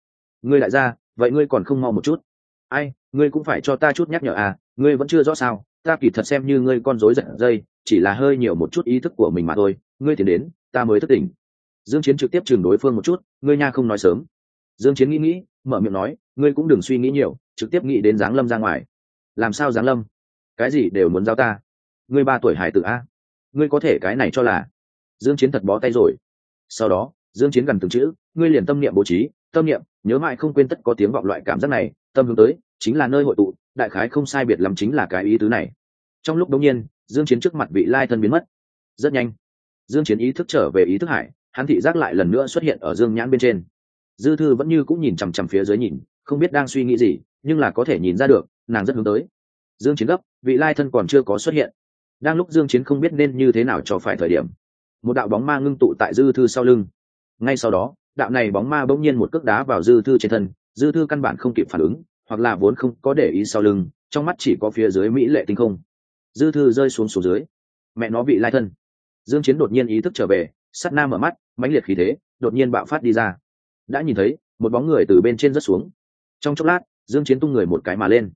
Ngươi lại ra, vậy ngươi còn không mau một chút. Ai, ngươi cũng phải cho ta chút nhắc nhở à ngươi vẫn chưa rõ sao, ta kỳ thật xem như ngươi con rối giật dây, chỉ là hơi nhiều một chút ý thức của mình mà thôi, ngươi thì đến, ta mới thức tỉnh dương chiến trực tiếp chừng đối phương một chút, ngươi nha không nói sớm. Dương chiến nghĩ nghĩ, mở miệng nói, ngươi cũng đừng suy nghĩ nhiều, trực tiếp nghĩ đến giáng lâm ra ngoài. Làm sao giáng lâm? Cái gì đều muốn giao ta? Ngươi ba tuổi hải tử a? Ngươi có thể cái này cho là? Dương chiến thật bó tay rồi. Sau đó, dương chiến gần từng chữ, ngươi liền tâm niệm bố trí, tâm niệm, nhớ mãi không quên tất có tiếng vọng loại cảm giác này, tâm hướng tới, chính là nơi hội tụ, đại khái không sai biệt lắm chính là cái ý tứ này. Trong lúc đống nhiên, dương chiến trước mặt vị lai thân biến mất. Rất nhanh, dương chiến ý thức trở về ý thức hải hắn thị giác lại lần nữa xuất hiện ở dương nhãn bên trên. Dư thư vẫn như cũng nhìn chằm chằm phía dưới nhìn, không biết đang suy nghĩ gì, nhưng là có thể nhìn ra được, nàng rất hướng tới. Dương chiến gấp, vị lai thân còn chưa có xuất hiện. Đang lúc dương chiến không biết nên như thế nào cho phải thời điểm, một đạo bóng ma ngưng tụ tại dư thư sau lưng. Ngay sau đó, đạo này bóng ma bỗng nhiên một cước đá vào dư thư trên thân, dư thư căn bản không kịp phản ứng, hoặc là vốn không có để ý sau lưng, trong mắt chỉ có phía dưới mỹ lệ tinh không. Dư thư rơi xuống xuống dưới. Mẹ nó bị lai thân. Dương chiến đột nhiên ý thức trở về sát nam mở mắt mãnh liệt khí thế, đột nhiên bạo phát đi ra. Đã nhìn thấy, một bóng người từ bên trên rất xuống. Trong chốc lát, dương chiến tung người một cái mà lên.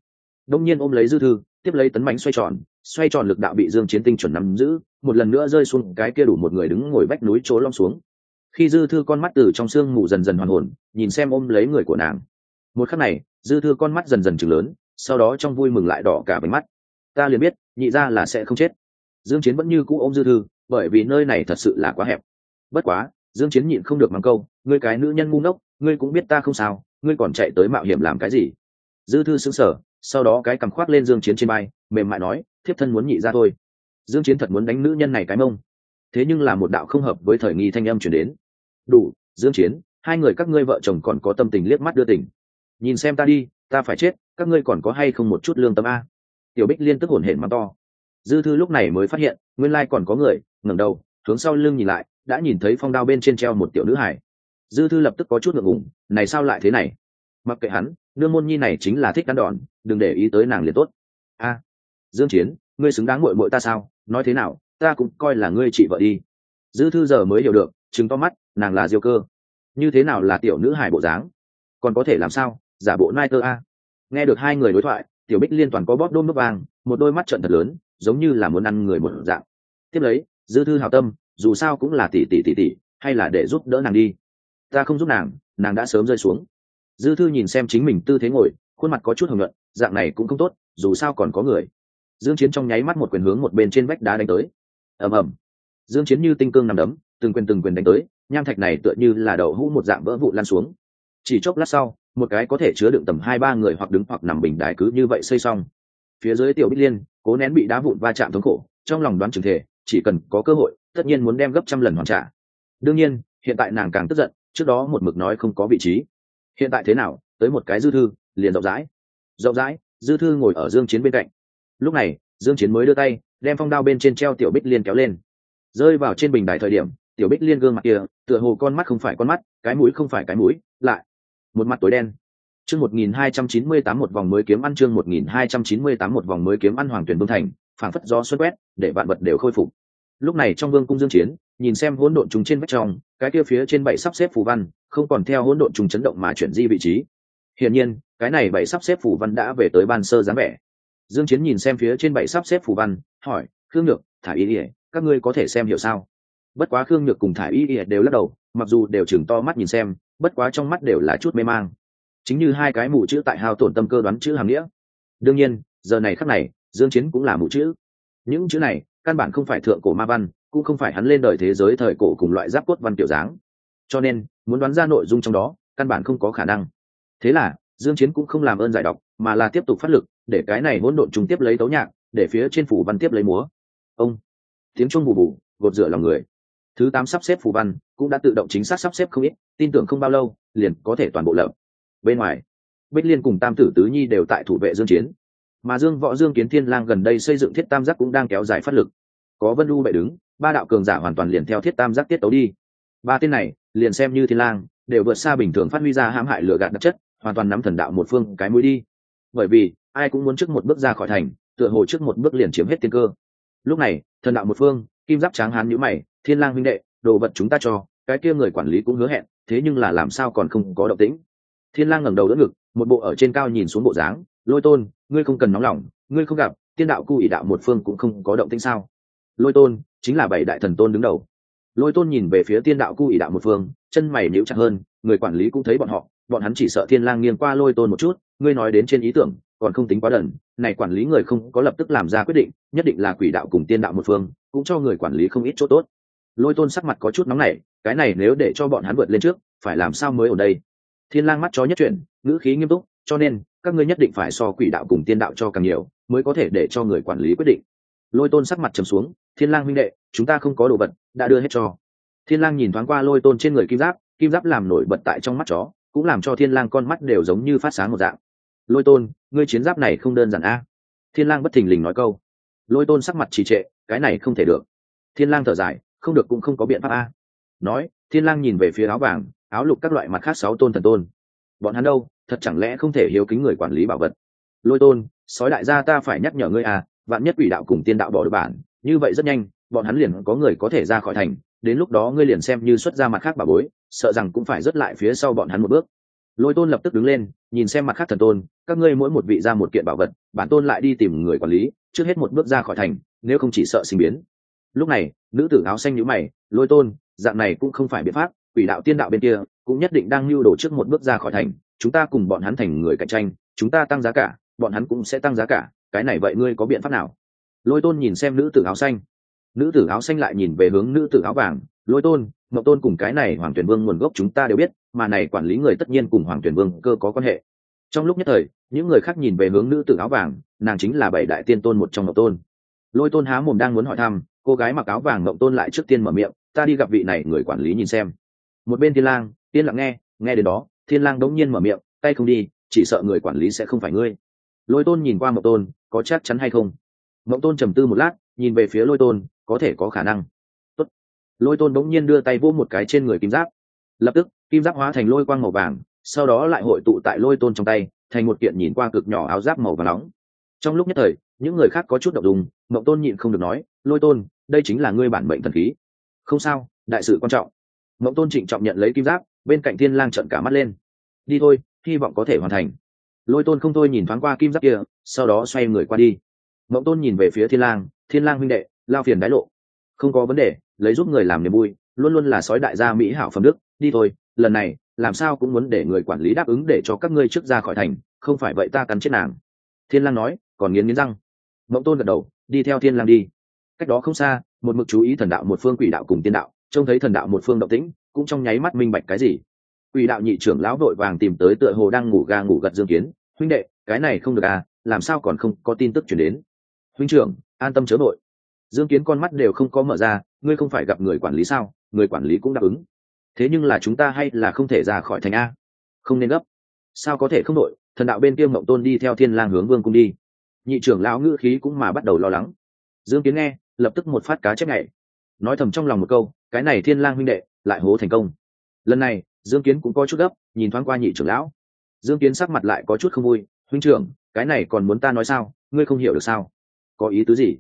Đông nhiên ôm lấy dư thư, tiếp lấy tấn bánh xoay tròn xoay tròn lực đạo bị dương chiến tinh chuẩn nắm giữ, một lần nữa rơi xuống cái kia đủ một người đứng ngồi vách núi chỗ long xuống. Khi dư thư con mắt từ trong xương mù dần dần hoàn hồn, nhìn xem ôm lấy người của nàng. Một khắc này, dư thư con mắt dần dần chừng lớn, sau đó trong vui mừng lại đỏ cả bánh mắt. Ta liền biết, nhị ra là sẽ không chết. Dương chiến vẫn như cũ ôm dư thư, bởi vì nơi này thật sự là quá hẹp bất quá, dương chiến nhịn không được mắng câu, ngươi cái nữ nhân ngu ngốc, ngươi cũng biết ta không sao, ngươi còn chạy tới mạo hiểm làm cái gì? Dư thư sững sờ, sau đó cái cầm khoác lên dương chiến trên bay mềm mại nói, thiếp thân muốn nhị ra thôi. Dương chiến thật muốn đánh nữ nhân này cái mông. Thế nhưng là một đạo không hợp với thời nghi thanh âm truyền đến. Đủ, dương chiến, hai người các ngươi vợ chồng còn có tâm tình liếc mắt đưa tình. Nhìn xem ta đi, ta phải chết, các ngươi còn có hay không một chút lương tâm a? Tiểu bích liên tức hổn hển mắng to. Dư thư lúc này mới phát hiện, nguyên lai còn có người, ngẩng đầu, hướng sau lưng nhìn lại đã nhìn thấy phong đao bên trên treo một tiểu nữ hải dư thư lập tức có chút ngượng ngùng, này sao lại thế này? Mặc kệ hắn nương môn nhi này chính là thích cắn đòn, đừng để ý tới nàng liền tốt. A, dương chiến, ngươi xứng đáng muội muội ta sao? Nói thế nào, ta cũng coi là ngươi chị vợ đi. Dư thư giờ mới hiểu được chứng to mắt, nàng là diêu cơ. Như thế nào là tiểu nữ hải bộ dáng? Còn có thể làm sao? Giả bộ nai tơ a. Nghe được hai người đối thoại, tiểu bích liên toàn có bóp đôm nước vàng, một đôi mắt trợn thật lớn, giống như là muốn ăn người một dạng. Tiếp lấy, dư thư hào tâm dù sao cũng là tỷ tỷ tỷ tỷ, hay là để giúp đỡ nàng đi. Ta không giúp nàng nàng đã sớm rơi xuống. Dư thư nhìn xem chính mình tư thế ngồi, khuôn mặt có chút hồng nhuận, dạng này cũng không tốt, dù sao còn có người. Dương chiến trong nháy mắt một quyền hướng một bên trên vách đá đánh tới. Ầm ầm. Dương chiến như tinh cương nằm đấm, từng quyền từng quyền đánh tới, nham thạch này tựa như là đầu hũ một dạng vỡ vụn lan xuống. Chỉ chốc lát sau, một cái có thể chứa đựng tầm hai ba người hoặc đứng hoặc nằm bình đài cứ như vậy xây xong. Phía dưới tiểu bích liên, cố nén bị đá vụn va chạm thống khổ, trong lòng đoán chừng thể chỉ cần có cơ hội tất nhiên muốn đem gấp trăm lần hoàn trả. Đương nhiên, hiện tại nàng càng tức giận, trước đó một mực nói không có vị trí. Hiện tại thế nào, tới một cái dư thư, liền rộng rãi. Rộng rãi, dư thư ngồi ở dương chiến bên cạnh. Lúc này, dương chiến mới đưa tay, đem phong đao bên trên treo tiểu bích liên kéo lên. Rơi vào trên bình đài thời điểm, tiểu bích liên gương mặt kia, tựa hồ con mắt không phải con mắt, cái mũi không phải cái mũi, lại một mặt tối đen. Chương 1298 một vòng mới kiếm ăn, chương 1298 một vòng mới kiếm ăn hoàng tuyển vương thành, phảng phất gió xuân quét, để vạn vật đều khôi phục lúc này trong vương cung dương chiến, nhìn xem hỗn độn trùng trên vách trong, cái kia phía trên bảy sắp xếp phù văn, không còn theo hỗn độn trùng chấn động mà chuyển di vị trí. Hiển nhiên, cái này bảy sắp xếp phù văn đã về tới ban sơ dáng vẻ. Dương chiến nhìn xem phía trên bảy sắp xếp phù văn, hỏi, khương nhược, thả ý ỉa các ngươi có thể xem hiểu sao? Bất quá khương nhược cùng thả ý ỉa đều lắc đầu, mặc dù đều chừng to mắt nhìn xem, bất quá trong mắt đều là chút mê mang. Chính như hai cái mù chữ tại hao tổn tâm cơ đoán chữ hàm nghĩa. Đương nhiên, giờ này khắc này, dương chiến cũng là mù chữ. Những chữ này căn bản không phải thượng cổ ma văn, cũng không phải hắn lên đời thế giới thời cổ cùng loại giáp cốt văn kiểu dáng. Cho nên, muốn đoán ra nội dung trong đó, căn bản không có khả năng. Thế là, dương chiến cũng không làm ơn giải đọc mà là tiếp tục phát lực, để cái này hỗn độn trùng tiếp lấy tấu nhạc, để phía trên phủ văn tiếp lấy múa. Ông! Tiếng chuông bù bù, gột rửa lòng người. Thứ tám sắp xếp phủ văn cũng đã tự động chính xác sắp xếp không ít, tin tưởng không bao lâu, liền có thể toàn bộ lợp bên ngoài, bích liên cùng tam tử tứ nhi đều tại thủ vệ dương chiến mà dương võ dương kiến thiên lang gần đây xây dựng thiết tam giác cũng đang kéo dài phát lực. Có vân u bệ đứng, ba đạo cường giả hoàn toàn liền theo thiết tam giác tiết tấu đi. Ba tên này, liền xem như thiên lang, đều vượt xa bình thường phát huy ra hãm hại lừa gạt đặc chất, hoàn toàn nắm thần đạo một phương cái mũi đi. Bởi vì, ai cũng muốn trước một bước ra khỏi thành, tựa hồ trước một bước liền chiếm hết tiên cơ. Lúc này, thần đạo một phương, kim giáp tráng hán nhíu mày, thiên lang huynh đệ, đồ vật chúng ta cho, cái kia người quản lý cũng hứa hẹn, thế nhưng là làm sao còn không có động tĩnh? Thiên lang ngẩng đầu đỡ ngực, một bộ ở trên cao nhìn xuống bộ dáng lôi tôn, ngươi không cần nóng lòng, ngươi không gặp, tiên đạo cu ỷ đạo một phương cũng không có động tĩnh sao? Lôi tôn, chính là bảy đại thần tôn đứng đầu. Lôi tôn nhìn về phía tiên đạo cu ỷ đạo một phương, chân mày níu chặt hơn, người quản lý cũng thấy bọn họ, bọn hắn chỉ sợ thiên lang nghiêng qua lôi tôn một chút, ngươi nói đến trên ý tưởng, còn không tính quá đần, này quản lý người không có lập tức làm ra quyết định, nhất định là quỷ đạo cùng tiên đạo một phương, cũng cho người quản lý không ít chỗ tốt. Lôi tôn sắc mặt có chút nóng nảy, cái này nếu để cho bọn hắn vượt lên trước, phải làm sao mới ở đây? Thiên lang mắt chó nhất chuyển, ngữ khí nghiêm túc cho nên, các ngươi nhất định phải so quỷ đạo cùng tiên đạo cho càng nhiều, mới có thể để cho người quản lý quyết định. Lôi tôn sắc mặt trầm xuống, thiên lang huynh đệ, chúng ta không có đồ vật, đã đưa hết cho. Thiên lang nhìn thoáng qua lôi tôn trên người kim giáp kim giáp làm nổi bật tại trong mắt chó, cũng làm cho thiên lang con mắt đều giống như phát sáng một dạng. Lôi tôn, ngươi chiến giáp này không đơn giản a. Thiên lang bất thình lình nói câu. Lôi tôn sắc mặt trì trệ, cái này không thể được. Thiên lang thở dài, không được cũng không có biện pháp a. Nói, thiên lang nhìn về phía áo vàng, áo lục các loại mặt khác sáu tôn thần tôn bọn hắn đâu, thật chẳng lẽ không thể hiếu kính người quản lý bảo vật? Lôi tôn, sói đại gia ta phải nhắc nhở ngươi à vạn nhất quỷ đạo cùng tiên đạo bỏ được bản, như vậy rất nhanh, bọn hắn liền có người có thể ra khỏi thành, đến lúc đó ngươi liền xem như xuất ra mặt khác bà bối, sợ rằng cũng phải rớt lại phía sau bọn hắn một bước. Lôi tôn lập tức đứng lên, nhìn xem mặt khác thần tôn, các ngươi mỗi một vị ra một kiện bảo vật, bản tôn lại đi tìm người quản lý, trước hết một bước ra khỏi thành, nếu không chỉ sợ sinh biến. Lúc này, nữ tử áo xanh nhíu mày, lôi tôn, dạng này cũng không phải biện pháp quỷ đạo tiên đạo bên kia, cũng nhất định đang lưu đồ trước một bước ra khỏi thành, chúng ta cùng bọn hắn thành người cạnh tranh, chúng ta tăng giá cả, bọn hắn cũng sẽ tăng giá cả, cái này vậy ngươi có biện pháp nào? Lôi tôn nhìn xem nữ tử áo xanh. Nữ tử áo xanh lại nhìn về hướng nữ tử áo vàng, lôi tôn mậu tôn cùng cái này hoàng tuyển vương nguồn gốc chúng ta đều biết, mà này quản lý người tất nhiên cùng hoàng tuyển vương cơ có quan hệ. Trong lúc nhất thời, những người khác nhìn về hướng nữ tử áo vàng, nàng chính là bảy đại tiên tôn một trong mậu tôn. Lôi tôn há mồm đang muốn hỏi thăm, cô gái mặc áo vàng mậu tôn lại trước tiên mở miệng, ta đi gặp vị này người quản lý nhìn xem một bên thiên lang tiên lặng nghe nghe đến đó, thiên lang đống nhiên mở miệng, tay không đi, chỉ sợ người quản lý sẽ không phải ngươi. Lôi tôn nhìn qua mộng tôn, có chắc chắn hay không? Mộng tôn trầm tư một lát, nhìn về phía lôi tôn, có thể có khả năng. Tốt. lôi tôn đống nhiên đưa tay vỗ một cái trên người kim giáp. Lập tức, kim giáp hóa thành lôi quang màu vàng, sau đó lại hội tụ tại lôi tôn trong tay, thành một kiện nhìn qua cực nhỏ áo giáp màu và nóng. Trong lúc nhất thời, những người khác có chút động dung Mộng tôn nhịn không được nói, lôi tôn, đây chính là ngươi bản mệnh thần khí. Không sao, đại sự quan trọng. Mộng tôn trịnh trọng nhận lấy kim giáp, bên cạnh thiên lang trận cả mắt lên. Đi thôi, hy vọng có thể hoàn thành. Lôi tôn không thôi nhìn thoáng qua kim giáp kia, sau đó xoay người qua đi. Mộng tôn nhìn về phía thiên lang thiên lang huynh đệ, lao phiền đái lộ. Không có vấn đề, lấy giúp người làm niềm vui, luôn luôn là sói đại gia mỹ hảo phẩm đức, đi thôi, lần này, làm sao cũng muốn để người quản lý đáp ứng để cho các ngươi trước ra khỏi thành, không phải vậy ta cắn chết nàng. Thiên lang nói, còn nghiến nghiến răng. Mộng tôn gật đầu, đi theo thiên lang đi. Cách đó không xa, một mực chú ý thần đạo một phương quỷ đạo cùng tiên đạo trông thấy thần đạo một phương động tĩnh, cũng trong nháy mắt minh bạch cái gì. Quỷ đạo nhị trưởng lão đội vàng tìm tới tựa hồ đang ngủ ga ngủ gật dương kiến, huynh đệ, cái này không được à làm sao còn không có tin tức chuyển đến? Huynh trưởng, an tâm chớ nội dương kiến con mắt đều không có mở ra, ngươi không phải gặp người quản lý sao? Người quản lý cũng đáp ứng. Thế nhưng là chúng ta hay là không thể ra khỏi thành a. Không nên gấp. Sao có thể không đội? Thần đạo bên kia mộng tôn đi theo thiên lang hướng vương cung đi. Nhị trưởng lão ngữ khí cũng mà bắt đầu lo lắng. Dương kiến nghe, lập tức một phát cá chép nhảy. Nói thầm trong lòng một câu cái này thiên lang huynh đệ lại hố thành công. Lần này, dương kiến cũng có chút gấp, nhìn thoáng qua nhị trưởng lão. Dương kiến sắc mặt lại có chút không vui, huynh trưởng, cái này còn muốn ta nói sao? Ngươi không hiểu được sao? Có ý tứ gì?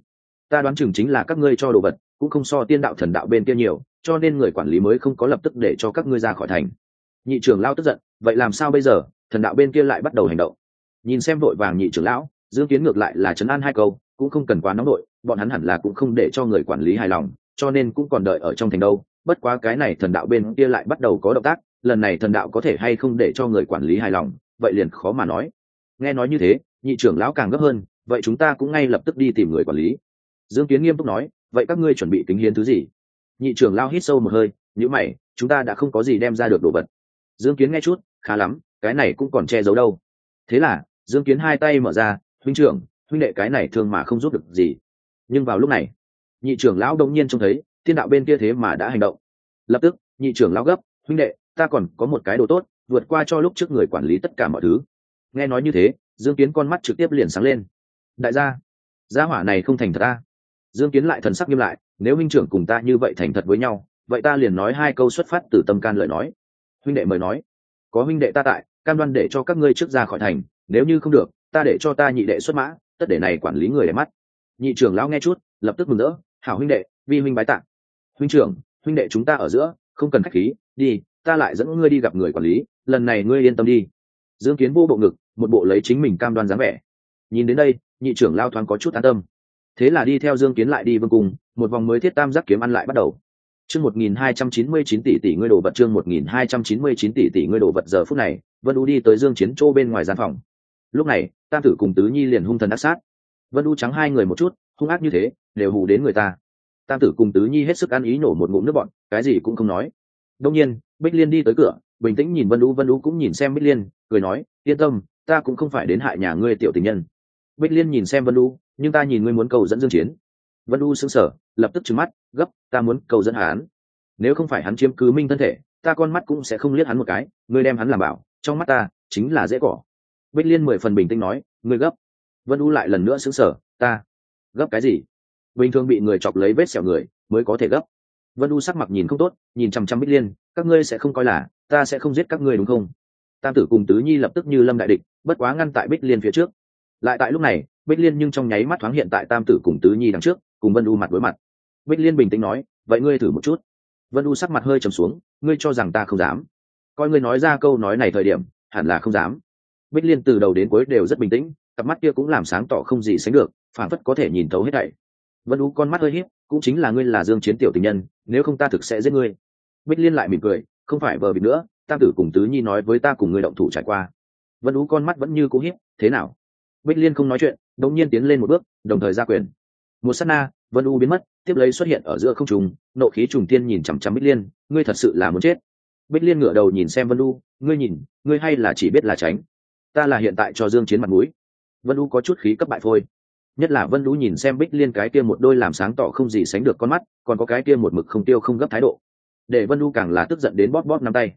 Ta đoán chừng chính là các ngươi cho đồ vật, cũng không so tiên đạo thần đạo bên kia nhiều, cho nên người quản lý mới không có lập tức để cho các ngươi ra khỏi thành. Nhị trưởng lão tức giận, vậy làm sao bây giờ? Thần đạo bên kia lại bắt đầu hành động. Nhìn xem vội vàng nhị trưởng lão, dương kiến ngược lại là chấn an hai câu, cũng không cần quá nóng đội bọn hắn hẳn là cũng không để cho người quản lý hài lòng cho nên cũng còn đợi ở trong thành đâu. Bất quá cái này thần đạo bên kia lại bắt đầu có động tác, lần này thần đạo có thể hay không để cho người quản lý hài lòng, vậy liền khó mà nói. Nghe nói như thế, nhị trưởng lão càng gấp hơn, vậy chúng ta cũng ngay lập tức đi tìm người quản lý. Dương kiến nghiêm túc nói, vậy các ngươi chuẩn bị kính hiến thứ gì? Nhị trưởng lao hít sâu một hơi nhữ mày, chúng ta đã không có gì đem ra được đồ vật. Dương kiến nghe chút, khá lắm, cái này cũng còn che giấu đâu. Thế là, dương kiến hai tay mở ra, huynh trưởng, huynh đệ cái này thường mà không giúp được gì. Nhưng vào lúc này nhị trưởng lão đông nhiên trông thấy thiên đạo bên kia thế mà đã hành động. Lập tức, nhị trưởng lão gấp, huynh đệ, ta còn có một cái đồ tốt, vượt qua cho lúc trước người quản lý tất cả mọi thứ. Nghe nói như thế, dương kiến con mắt trực tiếp liền sáng lên. Đại gia gia hỏa này không thành thật ta dương kiến lại thần sắc nghiêm lại, nếu huynh trưởng cùng ta như vậy thành thật với nhau, vậy ta liền nói hai câu xuất phát từ tâm can lời nói. Huynh đệ mời nói, có huynh đệ ta tại, cam đoan để cho các ngươi trước ra khỏi thành, nếu như không được, ta để cho ta nhị đệ xuất mã, tất để này quản lý người để mắt. Nhị trưởng lão nghe chút, lập tức mừng rỡ hảo huynh đệ, vi huynh bái tạng. Huynh trưởng, huynh đệ chúng ta ở giữa, không cần khách khí, đi, ta lại dẫn ngươi đi gặp người quản lý, lần này ngươi yên tâm đi. Dương kiến vô bộ ngực, một bộ lấy chính mình cam đoan dáng vẻ. Nhìn đến đây, nhị trưởng lao thoáng có chút an tâm. Thế là đi theo dương kiến lại đi vương cùng một vòng mới thiết tam giác kiếm ăn lại bắt đầu. Chương một nghìn hai trăm chín mươi chín tỷ tỷ ngươi đồ vật, chương một nghìn hai trăm chín mươi chín tỷ tỷ ngươi đồ vật giờ phút này, vân u đi tới dương chiến chỗ bên ngoài gian phòng. Lúc này, tam tử cùng tứ nhi liền hung thần ác sát. Vân u trắng hai người một chút, hung ác như thế đều hù đến người ta. Tam tử cùng tứ nhi hết sức ăn ý nổ một ngụm nước bọn, cái gì cũng không nói. Đông nhiên, bích liên đi tới cửa, bình tĩnh nhìn vân u vân u cũng nhìn xem bích liên, cười nói, yên tâm, ta cũng không phải đến hại nhà ngươi tiểu tình nhân. Bích liên nhìn xem vân u nhưng ta nhìn ngươi muốn cầu dẫn dương chiến. Vân u sững sờ, lập tức trừng mắt, gấp, ta muốn cầu dẫn hắn. Nếu không phải hắn chiếm cứ minh thân thể, ta con mắt cũng sẽ không liếc hắn một cái, ngươi đem hắn làm bảo, trong mắt ta chính là dễ cỏ. Bích liên mười phần bình tĩnh nói, ngươi gấp. Vân u lại lần nữa sững sờ, ta, gấp cái gì? Bình thường bị người chọc lấy vết sẹo người mới có thể gấp. Vân u sắc mặt nhìn không tốt, nhìn chằm chằm bích liên, các ngươi sẽ không coi là, ta sẽ không giết các ngươi đúng không? Tam tử cùng tứ nhi lập tức như lâm đại địch, bất quá ngăn tại bích liên phía trước. Lại tại lúc này, bích liên nhưng trong nháy mắt thoáng hiện tại tam tử cùng tứ nhi đằng trước, cùng vân u mặt đối mặt. Bích liên bình tĩnh nói, vậy ngươi thử một chút. Vân u sắc mặt hơi trầm xuống, ngươi cho rằng ta không dám? Coi ngươi nói ra câu nói này thời điểm, hẳn là không dám. Bích liên từ đầu đến cuối đều rất bình tĩnh, cặp mắt kia cũng làm sáng tỏ không gì sánh được phản phất có thể nhìn thấu hết thảy vân u con mắt hơi hiếp cũng chính là ngươi là dương chiến tiểu tình nhân, nếu không ta thực sẽ giết ngươi. Bích liên lại mỉm cười, không phải vờ bị nữa, tam tử cùng tứ nhi nói với ta cùng ngươi động thủ trải qua. Vân u con mắt vẫn như cũ hiếp thế nào? Bích liên không nói chuyện, đột nhiên tiến lên một bước, đồng thời ra quyền. Một s á t na, vân u biến mất, tiếp lấy xuất hiện ở giữa không trùng nộ khí trùng tiên nhìn chằm chằm bích liên, ngươi thật sự là muốn chết. Bích liên ngửa đầu nhìn xem vân u ngươi nhìn, ngươi hay là chỉ biết là tránh. Ta là hiện tại cho dương chiến mặt mũi. Vân u có chút khí cấp bại phôi nhất là vân lũ nhìn xem bích liên cái kia một đôi làm sáng tỏ không gì sánh được con mắt, còn có cái kia một mực không tiêu không gấp thái độ. Để vân lũ càng là tức giận đến bóp bóp nắm tay.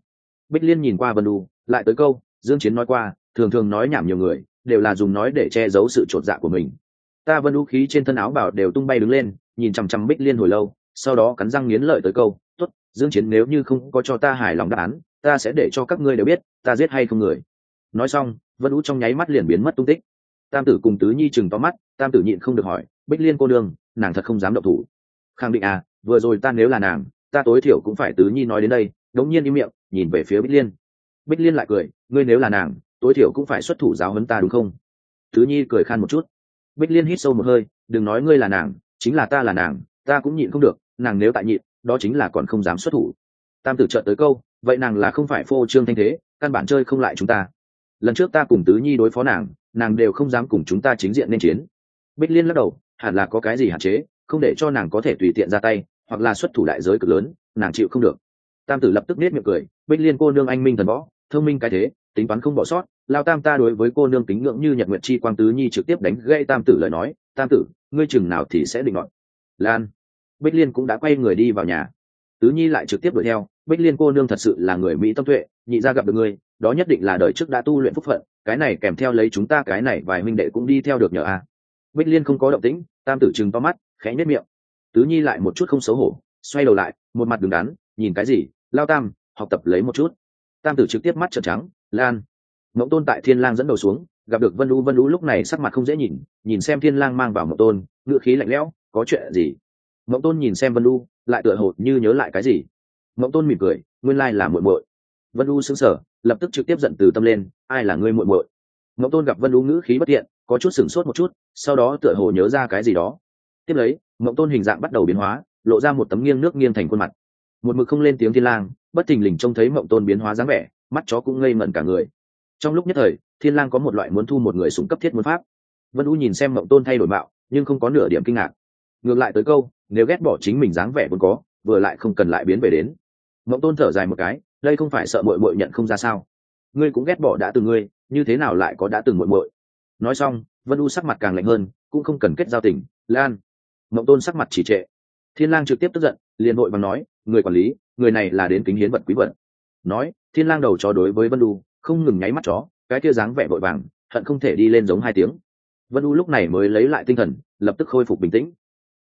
Bích liên nhìn qua vân lũ lại tới câu, dương chiến nói qua, thường thường nói nhảm nhiều người, đều là dùng nói để che giấu sự trột dạ của mình. Ta vân lũ khí trên thân áo bảo đều tung bay đứng lên, nhìn chằm chằm bích liên hồi lâu, sau đó cắn răng nghiến lợi tới câu, tốt, dương chiến nếu như không có cho ta hài lòng đáp án, ta sẽ để cho các ngươi đều biết, ta giết hay không người. Nói xong, vân lũ trong nháy mắt liền biến mất tung tích tam tử cùng tứ nhi chừng to mắt, tam tử nhịn không được hỏi, bích liên cô đương nàng thật không dám động thủ. Khẳng định à vừa rồi ta nếu là nàng, ta tối thiểu cũng phải tứ nhi nói đến đây. Đống nhiên im miệng, nhìn về phía bích liên. Bích liên lại cười, ngươi nếu là nàng, tối thiểu cũng phải xuất thủ giáo huấn ta đúng không? Tứ nhi cười khan một chút. Bích liên hít sâu một hơi, đừng nói ngươi là nàng, chính là ta là nàng, ta cũng nhịn không được, nàng nếu tại nhịn, đó chính là còn không dám xuất thủ. Tam tử trợn tới câu, vậy nàng là không phải phô trương thanh thế, căn bản chơi không lại chúng ta lần trước ta cùng tứ nhi đối phó nàng nàng đều không dám cùng chúng ta chính diện nên chiến. Bích liên lắc đầu, hẳn là có cái gì hạn chế, không để cho nàng có thể tùy tiện ra tay, hoặc là xuất thủ đại giới cực lớn, nàng chịu không được. Tam tử lập tức nết miệng cười, bích liên cô nương anh minh thần võ, thông minh cái thế, tính toán không bỏ sót, lao tam ta đối với cô nương tính ngưỡng như nhật nguyện chi quang tứ nhi trực tiếp đánh gây tam tử lời nói, tam tử, ngươi chừng nào thì sẽ định ngọn? Lan. Bích liên cũng đã quay người đi vào nhà. Tứ nhi lại trực tiếp đuổi theo, bích liên cô nương thật sự là người mỹ tâm tuệ, nhị ra gặp được ngươi đó nhất định là đời trước đã tu luyện phúc phận, cái này kèm theo lấy chúng ta cái này vài minh đệ cũng đi theo được nhờ a. Bích liên không có động tĩnh, tam tử chừng to mắt, khẽ nhất miệng. Tứ nhi lại một chút không xấu hổ, xoay đầu lại, một mặt đứng đắn, nhìn cái gì? Lao tam, học tập lấy một chút. Tam tử trực tiếp mắt trợn trắng, lan. Mộng tôn tại thiên lang dẫn đầu xuống, gặp được vân lũ vân lũ lúc này sắc mặt không dễ nhìn nhìn xem thiên lang mang vào mộng tôn ngựa khí lạnh lẽo, có chuyện gì? Mộng tôn nhìn xem vân lũ lại tựa hồ như nhớ lại cái gì. Mộng tôn mỉm cười, nguyên lai là muội muội. Vân lũ sững sờ lập tức trực tiếp giận từ tâm lên, ai là ngươi muội muội? Mộng tôn gặp vân lũ ngữ khí bất thiện có chút sửng sốt một chút, sau đó tựa hồ nhớ ra cái gì đó. Tiếp lấy mộng tôn hình dạng bắt đầu biến hóa, lộ ra một tấm nghiêng nước nghiêng thành khuôn mặt. Một mực không lên tiếng thiên lang, bất thình lình trông thấy mộng tôn biến hóa dáng vẻ, mắt chó cũng ngây ngẩn cả người. Trong lúc nhất thời, thiên lang có một loại muốn thu một người súng cấp thiết muốn pháp. Vân u nhìn xem mộng tôn thay đổi mạo, nhưng không có nửa điểm kinh ngạc. Ngược lại tới câu, nếu ghét bỏ chính mình dáng vẻ vốn có, vừa lại không cần lại biến về đến. Mộng tôn thở dài một cái đây không phải sợ muội muội nhận không ra sao? Ngươi cũng ghét bỏ đã từng ngươi, như thế nào lại có đã từng muội muội? Nói xong, vân u sắc mặt càng lạnh hơn, cũng không cần kết giao tình, lan. Mộng tôn sắc mặt chỉ trệ. Thiên lang trực tiếp tức giận, liền hội bằng nói, người quản lý, người này là đến kính hiến vật quý vật. Nói, thiên lang đầu chó đối với vân u, không ngừng nháy mắt chó, cái kia dáng vẻ vội vàng, hận không thể đi lên giống hai tiếng. Vân u lúc này mới lấy lại tinh thần, lập tức khôi phục bình tĩnh.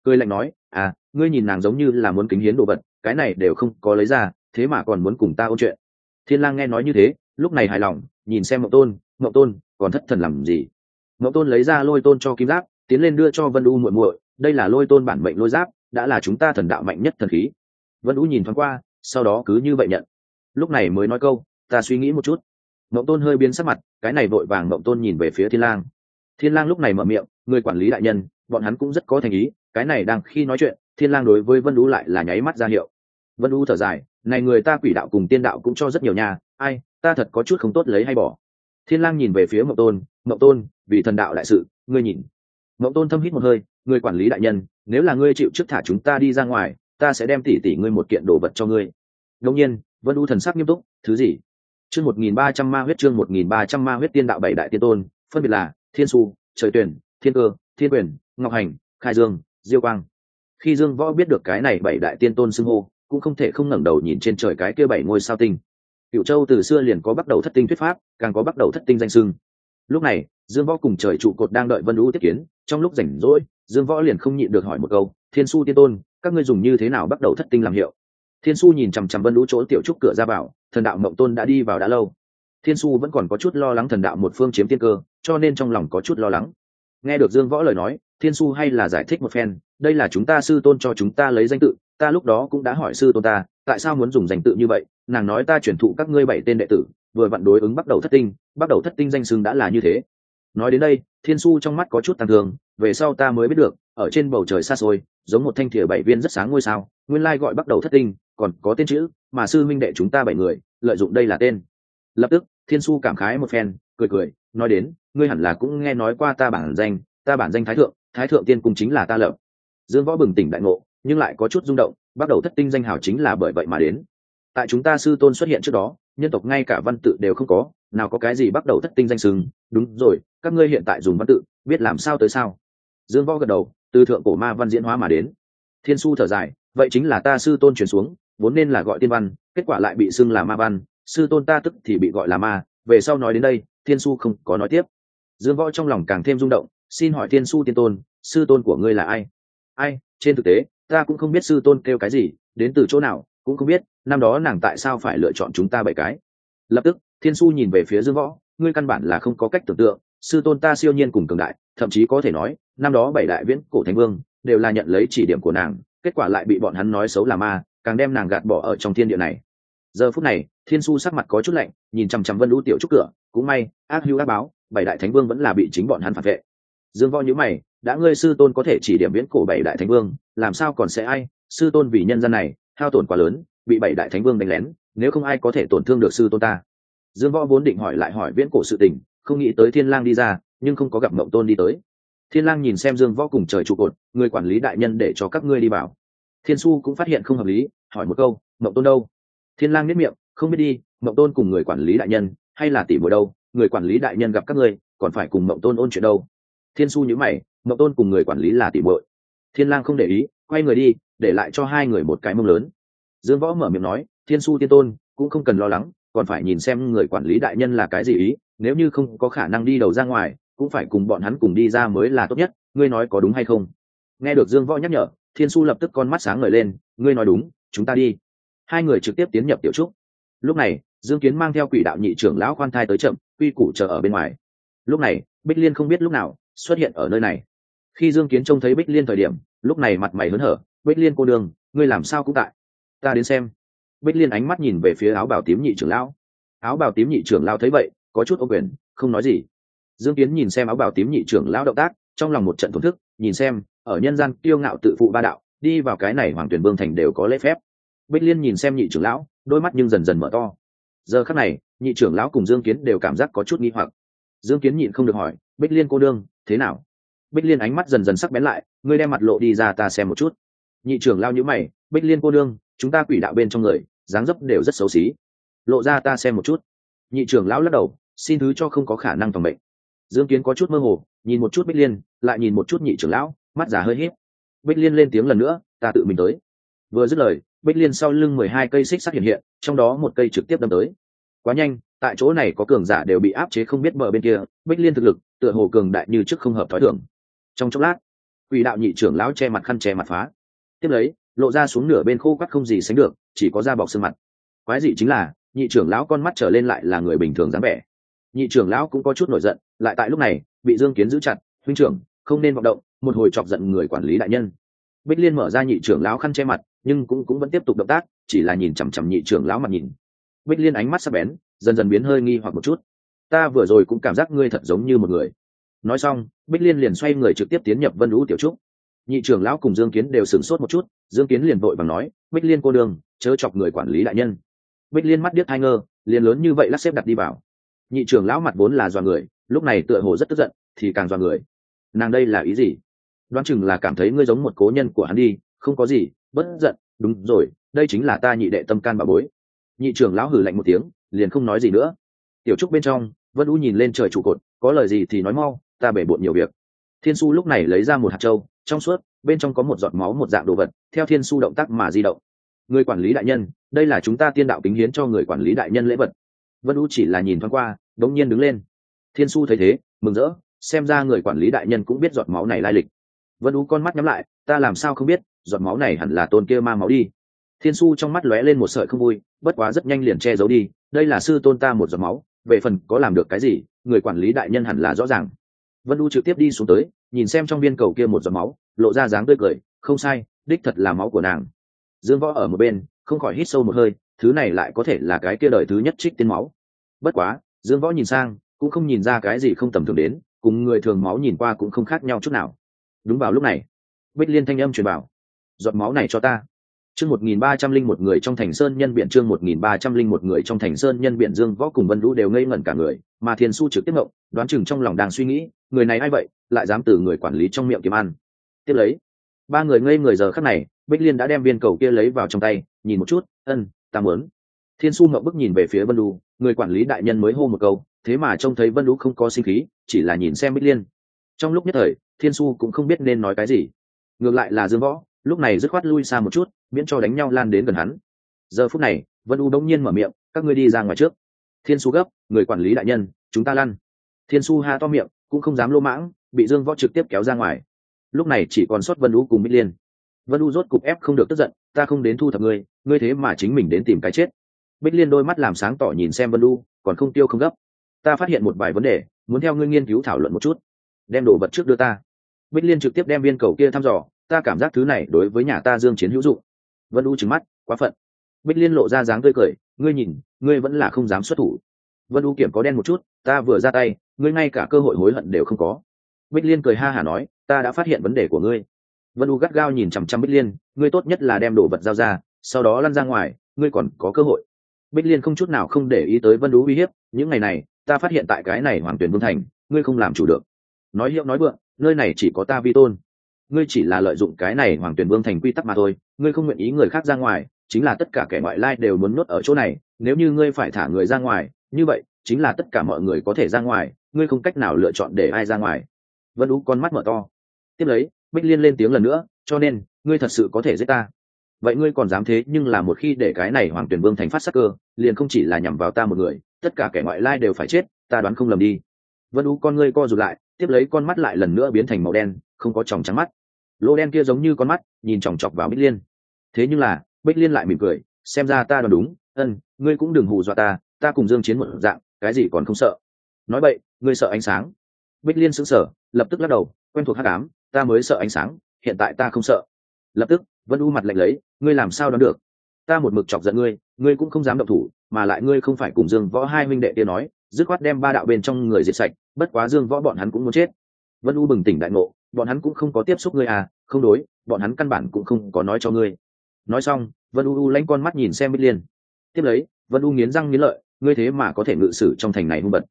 Cười lạnh nói à ngươi nhìn nàng giống như là muốn kính hiến đồ vật, cái này đều không có lấy ra thế mà còn muốn cùng ta ôn chuyện. Thiên lang nghe nói như thế, lúc này hài lòng, nhìn xem mậu tôn mậu tôn, còn thất thần làm gì? Mậu tôn lấy ra lôi tôn cho kim giáp, tiến lên đưa cho vân u muội muội, đây là lôi tôn bản mệnh lôi giáp, đã là chúng ta thần đạo mạnh nhất thần khí. Vân u nhìn thoáng qua, sau đó cứ như vậy nhận. Lúc này mới nói câu, ta suy nghĩ một chút. Mậu tôn hơi biến sắc mặt, cái này vội vàng mậu tôn nhìn về phía thiên lang. Thiên lang lúc này mở miệng, người quản lý đại nhân, bọn hắn cũng rất có thành ý, cái này đang khi nói chuyện, thiên lang đối với vân u lại là nháy mắt ra hiệu. Vân u thở dài này người ta quỷ đạo cùng tiên đạo cũng cho rất nhiều nhà ai, ta thật có chút không tốt lấy hay bỏ. Thiên lang nhìn về phía mậu tôn mậu tôn, vì thần đạo đại sự, ngươi nhìn. Mậu tôn thâm hít một hơi người quản lý đại nhân, nếu là ngươi chịu trước thả chúng ta đi ra ngoài, ta sẽ đem tỷ tỷ ngươi một kiện đồ vật cho ngươi. Đương nhiên, vân u thần sắc nghiêm túc, thứ gì? Chương một nghìn ba trăm ma huyết, chương một nghìn ba trăm ma huyết tiên đạo bảy đại tiên tôn, phân biệt là thiên su, trời tuyển, thiên cơ, thiên quyền, ngọc hành, khai dương, diêu quang. Khi dương võ biết được cái này bảy đại tiên tôn xưng hô cũng không thể không ngẩng đầu nhìn trên trời cái kia bảy ngôi sao tinh. Cựu châu từ xưa liền có bắt đầu thất tinh thuyết pháp, càng có bắt đầu thất tinh danh sưng lúc này, dương võ cùng trời trụ cột đang đợi vân lũ tiếp kiến, trong lúc rảnh rỗi, dương võ liền không nhịn được hỏi một câu, thiên su tiên tôn, các ngươi dùng như thế nào bắt đầu thất tinh làm hiệu? Thiên su nhìn chằm chằm vân lũ chỗ tiểu trúc cửa ra vào, thần đạo mộng tôn đã đi vào đã lâu. Thiên su vẫn còn có chút lo lắng thần đạo một phương chiếm tiên cơ, cho nên trong lòng có chút lo lắng. Nghe được dương võ lời nói, thiên su hay là giải thích một phen, đây là chúng ta sư tôn cho chúng ta lấy danh tự ta lúc đó cũng đã hỏi sư tôn ta, tại sao muốn dùng danh tự như vậy? Nàng nói ta chuyển thụ các ngươi bảy tên đệ tử, vừa vặn đối ứng bắt đầu thất tinh, bắt đầu thất tinh danh xưng đã là như thế. Nói đến đây, thiên su trong mắt có chút tăng thương, về sau ta mới biết được, ở trên bầu trời xa xôi, giống một thanh thìa bảy viên rất sáng ngôi sao, nguyên lai gọi bắt đầu thất tinh, còn có tên chữ, mà sư minh đệ chúng ta bảy người, lợi dụng đây là tên. Lập tức, thiên su cảm khái một phen, cười cười, nói đến, ngươi hẳn là cũng nghe nói qua ta bản danh, ta bản danh thái thượng thái thượng tiên cung chính là ta lập. Dương võ bừng tỉnh đại ngộ nhưng lại có chút rung động, bắt đầu thất tinh danh hào chính là bởi vậy mà đến. Tại chúng ta sư tôn xuất hiện trước đó, nhân tộc ngay cả văn tự đều không có, nào có cái gì bắt đầu thất tinh danh sừng. Đúng rồi, các ngươi hiện tại dùng văn tự, biết làm sao tới sao? Dương võ gật đầu, từ thượng cổ ma văn diễn hóa mà đến. Thiên su thở dài, vậy chính là ta sư tôn truyền xuống, vốn nên là gọi tiên văn, kết quả lại bị xưng là ma văn, sư tôn ta tức thì bị gọi là ma, về sau nói đến đây, thiên su không có nói tiếp. Dương võ trong lòng càng thêm rung động, xin hỏi thiên su tiên tôn, sư tôn của ngươi là ai? Ai, trên thực tế ta cũng không biết sư tôn kêu cái gì, đến từ chỗ nào, cũng không biết, năm đó nàng tại sao phải lựa chọn chúng ta bảy cái. Lập tức, thiên su nhìn về phía dương võ, ngươi căn bản là không có cách tưởng tượng, sư tôn ta siêu nhiên cùng cường đại, thậm chí có thể nói, năm đó bảy đại viễn cổ thánh vương, đều là nhận lấy chỉ điểm của nàng, kết quả lại bị bọn hắn nói xấu là ma, càng đem nàng gạt bỏ ở trong thiên địa này. Giờ phút này, thiên su sắc mặt có chút lạnh, nhìn chằm chằm vân lũ tiểu trúc cửa, cũng may, ác hữu ác báo, bảy đại thánh vương vẫn là bị chính bọn hắn phản vệ. Dương võ nhữ mày đã ngươi sư tôn có thể chỉ điểm viễn cổ bảy đại thánh vương, làm sao còn sẽ ai? Sư tôn vì nhân dân này, hao tổn quá lớn, bị bảy đại thánh vương đánh lén, nếu không ai có thể tổn thương được sư tôn ta? Dương võ vốn định hỏi lại hỏi viễn cổ sự tình, không nghĩ tới thiên lang đi ra, nhưng không có gặp mộng tôn đi tới. Thiên lang nhìn xem dương võ cùng trời trụ cột, người quản lý đại nhân để cho các ngươi đi vào. Thiên su cũng phát hiện không hợp lý, hỏi một câu, mộng tôn đâu? Thiên lang biết miệng, không biết đi, mộng tôn cùng người quản lý đại nhân, hay là tỷ muội đâu? Người quản lý đại nhân gặp các ngươi, còn phải cùng mộng tôn ôn chuyện đâu? Thiên su nhíu mày mộng tôn cùng người quản lý là tỷ mội thiên lang không để ý, quay người đi, để lại cho hai người một cái mông lớn. Dương võ mở miệng nói, thiên su tiên tôn, cũng không cần lo lắng, còn phải nhìn xem người quản lý đại nhân là cái gì ý, nếu như không có khả năng đi đầu ra ngoài, cũng phải cùng bọn hắn cùng đi ra mới là tốt nhất, ngươi nói có đúng hay không? Nghe được dương võ nhắc nhở, thiên su lập tức con mắt sáng ngời lên, ngươi nói đúng, chúng ta đi. Hai người trực tiếp tiến nhập tiểu trúc. Lúc này, dương kiến mang theo quỷ đạo nhị trưởng lão khoan thai tới chậm, quy củ chờ ở bên ngoài. Lúc này, bích liên không biết lúc nào xuất hiện ở nơi này khi dương kiến trông thấy bích liên thời điểm, lúc này mặt mày hớn hở, bích liên cô đường ngươi làm sao cũng tại. Ta đến xem. Bích liên ánh mắt nhìn về phía áo bào tím nhị trưởng lão. Áo bào tím nhị trưởng lão thấy vậy, có chút ô quyền, không nói gì. Dương kiến nhìn xem áo bào tím nhị trưởng lão động tác, trong lòng một trận thổn thức, nhìn xem, ở nhân gian kiêu ngạo tự phụ ba đạo, đi vào cái này hoàng tuyển vương thành đều có lễ phép. Bích liên nhìn xem nhị trưởng lão, đôi mắt nhưng dần dần mở to. Giờ khắc này, nhị trưởng lão cùng dương kiến đều cảm giác có chút nghi hoặc. Dương kiến nhịn không được hỏi, bích liên cô đương, thế nào? Bích liên ánh mắt dần dần sắc bén lại, ngươi đem mặt lộ đi ra ta xem một chút. Nhị trưởng lao nhữ mày, bích liên cô đương chúng ta quỷ đạo bên trong người, dáng dấp đều rất xấu xí. Lộ ra ta xem một chút. Nhị trưởng lão lắc đầu, xin thứ cho không có khả năng phòng bệnh. Dương kiến có chút mơ hồ, nhìn một chút bích liên, lại nhìn một chút nhị trưởng lão, mắt giả hơi híp. Bích liên lên tiếng lần nữa, ta tự mình tới. Vừa dứt lời, bích liên sau lưng mười hai cây xích sắt hiện hiện, trong đó một cây trực tiếp đâm tới. Quá nhanh, tại chỗ này có cường giả đều bị áp chế không biết bờ bên kia, bích liên thực lực, tựa hồ cường đại như trước không hợp thói thường trong chốc lát, quỷ đạo nhị trưởng lão che mặt khăn che mặt phá. Tiếp lấy, lộ ra xuống nửa bên khô quắt không gì sánh được, chỉ có da bọc xương mặt. Quái dị chính là, nhị trưởng lão con mắt trở lên lại là người bình thường dáng vẻ. Nhị trưởng lão cũng có chút nổi giận, lại tại lúc này, bị dương kiến giữ chặt, huynh trưởng, không nên vọng động, một hồi chọc giận người quản lý đại nhân. Bích liên mở ra nhị trưởng lão khăn che mặt, nhưng cũng cũng vẫn tiếp tục động tác, chỉ là nhìn chằm chằm nhị trưởng lão mặt nhìn. Bích liên ánh mắt sắc bén, dần dần biến hơi nghi hoặc một chút. Ta vừa rồi cũng cảm giác ngươi thật giống như một người nói xong, bích liên liền xoay người trực tiếp tiến nhập vân lũ tiểu trúc. Nhị trưởng lão cùng dương kiến đều sửng sốt một chút, dương kiến liền vội và nói, bích liên cô đường chớ chọc người quản lý đại nhân. Bích liên mắt điếc hai ngơ, liền lớn như vậy lắc xếp đặt đi vào. Nhị trưởng lão mặt vốn là dọa người, lúc này tựa hồ rất tức giận, thì càng dọa người. Nàng đây là ý gì? Đoán chừng là cảm thấy ngươi giống một cố nhân của hắn đi, không có gì, bất giận. Đúng rồi, đây chính là ta nhị đệ tâm can bà bối. Nhị trưởng lão hử lạnh một tiếng, liền không nói gì nữa. Tiểu trúc bên trong, vân u nhìn lên trời trụ cột, có lời gì thì nói mau ta bể bộn nhiều việc. Thiên su lúc này lấy ra một hạt trâu trong suốt, bên trong có một giọt máu một dạng đồ vật, theo thiên su động tác mà di động. Người quản lý đại nhân, đây là chúng ta tiên đạo kính hiến cho người quản lý đại nhân lễ vật. Vân u chỉ là nhìn thoáng qua, đống nhiên đứng lên. Thiên su thấy thế, mừng rỡ, xem ra người quản lý đại nhân cũng biết giọt máu này lai lịch. Vân u con mắt nhắm lại, ta làm sao không biết, giọt máu này hẳn là tôn kia ma máu đi. Thiên su trong mắt lóe lên một sợi không vui, bất quá rất nhanh liền che giấu đi, đây là sư tôn ta một giọt máu, về phần có làm được cái gì, người quản lý đại nhân hẳn là rõ ràng vân u trực tiếp đi xuống tới, nhìn xem trong viên cầu kia một giọt máu, lộ ra dáng tươi cười, không sai, đích thật là máu của nàng. Dương võ ở một bên, không khỏi hít sâu một hơi, thứ này lại có thể là cái kia đời thứ nhất trích tiên máu. Bất quá, dương võ nhìn sang, cũng không nhìn ra cái gì không tầm thường đến, cùng người thường máu nhìn qua cũng không khác nhau chút nào. Đúng vào lúc này, bích liên thanh âm truyền bảo, giọt máu này cho ta chương một nghìn ba trăm linh một người trong thành sơn nhân biện chương một nghìn ba trăm linh một người trong thành sơn nhân biện dương võ cùng vân Vũ đều ngây ngẩn cả người mà thiên su trực tiếp ngậm, đoán chừng trong lòng đang suy nghĩ người này ai vậy lại dám từ người quản lý trong miệng kiếm ăn. Tiếp lấy ba người ngây người giờ khắc này bích liên đã đem viên cầu kia lấy vào trong tay nhìn một chút "Ừm, ta muốn. Thiên su ngậm bức nhìn về phía vân đu người quản lý đại nhân mới hô một câu thế mà trông thấy vân đu không có sinh khí chỉ là nhìn xem bích liên. Trong lúc nhất thời thiên su cũng không biết nên nói cái gì. Ngược lại là dương võ lúc này dứt khoát lui xa một chút, miễn cho đánh nhau lan đến gần hắn. Giờ phút này, vân u đông nhiên mở miệng, các ngươi đi ra ngoài trước. Thiên su gấp, người quản lý đại nhân, chúng ta lăn. Thiên su ha to miệng, cũng không dám lô mãng, bị dương võ trực tiếp kéo ra ngoài. Lúc này chỉ còn sót vân u cùng bích liên. Vân u rốt cục ép không được tức giận, ta không đến thu thập ngươi ngươi thế mà chính mình đến tìm cái chết. Bích liên đôi mắt làm sáng tỏ nhìn xem vân u, còn không tiêu không gấp. Ta phát hiện một vài vấn đề, muốn theo ngươi nghiên cứu thảo luận một chút. Đem đồ vật trước đưa ta. Bích liên trực tiếp đem viên cầu kia thăm dò ta cảm giác thứ này đối với nhà ta dương chiến hữu dụng. Vân u trừng mắt, quá phận. Bích liên lộ ra dáng tươi cười, ngươi nhìn, ngươi vẫn là không dám xuất thủ. Vân u kiểm có đen một chút, ta vừa ra tay, ngươi ngay cả cơ hội hối hận đều không có. Bích liên cười ha hả nói, ta đã phát hiện vấn đề của ngươi. Vân u gắt gao nhìn chằm chằm bích liên, ngươi tốt nhất là đem đồ vật giao ra, sau đó lăn ra ngoài, ngươi còn có cơ hội. Bích liên không chút nào không để ý tới vân u uy hiếp, những ngày này, ta phát hiện tại cái này hoàng tuyển vương thành, ngươi không làm chủ được. Nói hiệu nói vượng, nơi này chỉ có ta vi tôn ngươi chỉ là lợi dụng cái này hoàng tuyển vương thành quy tắc mà thôi, ngươi không nguyện ý người khác ra ngoài, chính là tất cả kẻ ngoại lai đều muốn nuốt ở chỗ này, nếu như ngươi phải thả người ra ngoài, như vậy, chính là tất cả mọi người có thể ra ngoài, ngươi không cách nào lựa chọn để ai ra ngoài. Vân ú con mắt mở to. Tiếp lấy, bích liên lên tiếng lần nữa, cho nên, ngươi thật sự có thể giết ta. Vậy ngươi còn dám thế nhưng là một khi để cái này hoàng tuyển vương thành phát sắc cơ, liền không chỉ là nhằm vào ta một người, tất cả kẻ ngoại lai đều phải chết, ta đoán không lầm đi. Vân ú con ngươi co rụt lại, tiếp lấy con mắt lại lần nữa biến thành màu đen, không có tròng trắng mắt lỗ đen kia giống như con mắt, nhìn chòng chọc vào bích liên. Thế nhưng là, bích liên lại mỉm cười, xem ra ta đoán đúng, ân, ngươi cũng đừng hù dọa ta ta cùng dương chiến một dạng, cái gì còn không sợ. Nói vậy, ngươi sợ ánh sáng. Bích liên sững sờ, lập tức lắc đầu, quen thuộc hắc ám, ta mới sợ ánh sáng, hiện tại ta không sợ. Lập tức, vân u mặt lạnh lấy, ngươi làm sao đoán được? Ta một mực chọc giận ngươi ngươi cũng không dám động thủ, mà lại ngươi không phải cùng dương võ hai minh đệ kia nói, dứt khoát đem ba đạo bên trong người diệt sạch, bất quá dương võ bọn hắn cũng muốn chết vân u bừng tỉnh đại ngộ, bọn hắn cũng không có tiếp xúc ngươi à không đối, bọn hắn căn bản cũng không có nói cho ngươi. Nói xong, vân u u lanh con mắt nhìn xem bích liên. Tiếp lấy, vân u nghiến răng nghiến lợi, ngươi thế mà có thể ngự sử trong thành này hung bật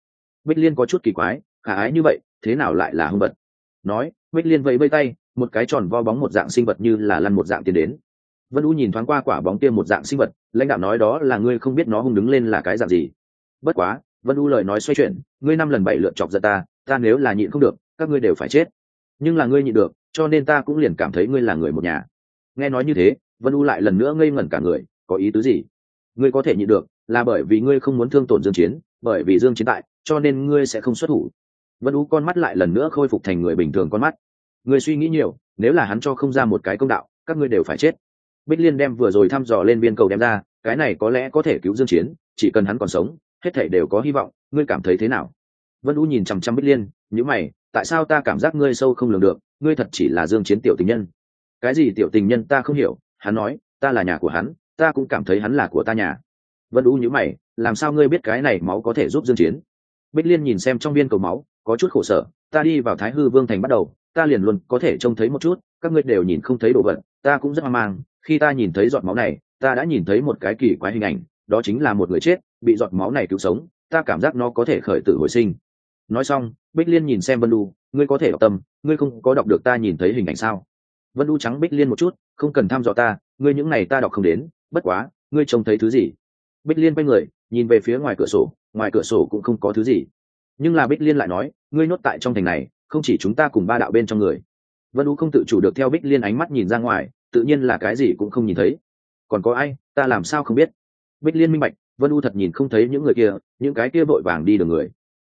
bích liên có chút kỳ quái, khả ái như vậy, thế nào lại là hung bật nói, bích liên vẫy vây tay, một cái tròn vo bóng một dạng sinh vật như là lăn một dạng tiến đến. Vân u nhìn thoáng qua quả bóng kia một dạng sinh vật, lãnh đạo nói đó là ngươi không biết nó hung đứng lên là cái dạng gì. Bất quá, vân u lời nói xoay chuyển, ngươi năm lần bảy lượt chọc giận ta ta nếu là nhịn không được các ngươi đều phải chết. Nhưng là ngươi nhịn được, cho nên ta cũng liền cảm thấy ngươi là người một nhà. Nghe nói như thế, vân u lại lần nữa ngây ngẩn cả người, có ý tứ gì? Ngươi có thể nhịn được, là bởi vì ngươi không muốn thương tổn dương chiến, bởi vì dương chiến tại, cho nên ngươi sẽ không xuất thủ. Vân u con mắt lại lần nữa khôi phục thành người bình thường con mắt. Ngươi suy nghĩ nhiều, nếu là hắn cho không ra một cái công đạo, các ngươi đều phải chết. Bích liên đem vừa rồi thăm dò lên viên cầu đem ra, cái này có lẽ có thể cứu dương chiến, chỉ cần hắn còn sống, hết thảy đều có hy vọng, ngươi cảm thấy thế nào? Vân u nhìn chăm chăm bích liên những mày tại sao ta cảm giác ngươi sâu không lường được, ngươi thật chỉ là dương chiến tiểu tình nhân. Cái gì tiểu tình nhân ta không hiểu, hắn nói, ta là nhà của hắn, ta cũng cảm thấy hắn là của ta nhà. Vân u nhíu mày, làm sao ngươi biết cái này máu có thể giúp dương chiến? Bích liên nhìn xem trong viên cầu máu, có chút khổ sở, ta đi vào thái hư vương thành bắt đầu, ta liền luôn có thể trông thấy một chút, các ngươi đều nhìn không thấy đồ vật, ta cũng rất hoang mang, khi ta nhìn thấy giọt máu này, ta đã nhìn thấy một cái kỳ quái hình ảnh, đó chính là một người chết, bị giọt máu này cứu sống, ta cảm giác nó có thể khởi tử hồi sinh nói xong, bích liên nhìn xem vân đu ngươi có thể đọc tâm, ngươi không có đọc được ta nhìn thấy hình ảnh sao? Vân đu trắng bích liên một chút, không cần thăm dò ta, ngươi những này ta đọc không đến, bất quá, ngươi trông thấy thứ gì? Bích liên quay người, nhìn về phía ngoài cửa sổ, ngoài cửa sổ cũng không có thứ gì. Nhưng là bích liên lại nói, ngươi nhốt tại trong thành này, không chỉ chúng ta cùng ba đạo bên trong người. Vân đu không tự chủ được theo bích liên ánh mắt nhìn ra ngoài, tự nhiên là cái gì cũng không nhìn thấy. Còn có ai, ta làm sao không biết? Bích liên minh bạch, vân u thật nhìn không thấy những người kia, những cái kia vội vàng đi đường người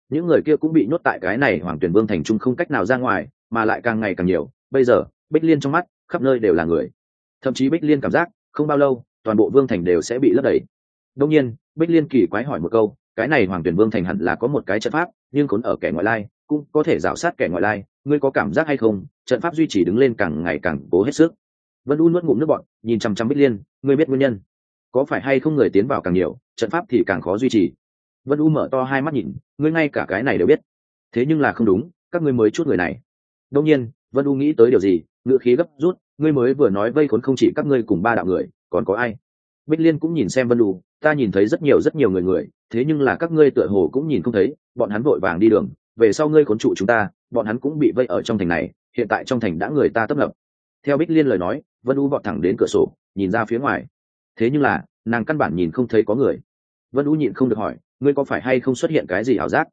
những người kia cũng bị nhốt tại cái này hoàng tuyển vương thành trung không cách nào ra ngoài, mà lại càng ngày càng nhiều. Bây giờ, bích liên trong mắt, khắp nơi đều là người. Thậm chí bích liên cảm giác, không bao lâu, toàn bộ vương thành đều sẽ bị lấp đầy. Đông nhiên, bích liên kỳ quái hỏi một câu, cái này hoàng tuyển vương thành hẳn là có một cái trận pháp, nhưng khốn ở kẻ ngoại lai, cũng có thể rào sát kẻ ngoại lai. Ngươi có cảm giác hay không? Trận pháp duy trì đứng lên càng ngày càng cố hết sức. Vân u nuốt ngụm nước bọn nhìn chăm chăm bích liên, ngươi biết nguyên nhân. Có phải hay không người tiến vào càng nhiều, trận pháp thì càng khó duy trì vân u mở to hai mắt nhìn, ngươi ngay cả cái này đều biết. Thế nhưng là không đúng, các ngươi mới chút người này. Đông nhiên, vân u nghĩ tới điều gì, ngữ khí gấp rút, ngươi mới vừa nói vây khốn không chỉ các ngươi cùng ba đạo người, còn có ai? Bích liên cũng nhìn xem vân u, ta nhìn thấy rất nhiều rất nhiều người người, thế nhưng là các ngươi tựa hồ cũng nhìn không thấy, bọn hắn vội vàng đi đường, về sau ngươi khốn trụ chúng ta, bọn hắn cũng bị vây ở trong thành này, hiện tại trong thành đã người ta tấp nập. Theo bích liên lời nói, vân u vọt thẳng đến cửa sổ, nhìn ra phía ngoài. Thế nhưng là, nàng căn bản nhìn không thấy có người. Vân u nhịn không được hỏi ngươi có phải hay không xuất hiện cái gì ảo giác?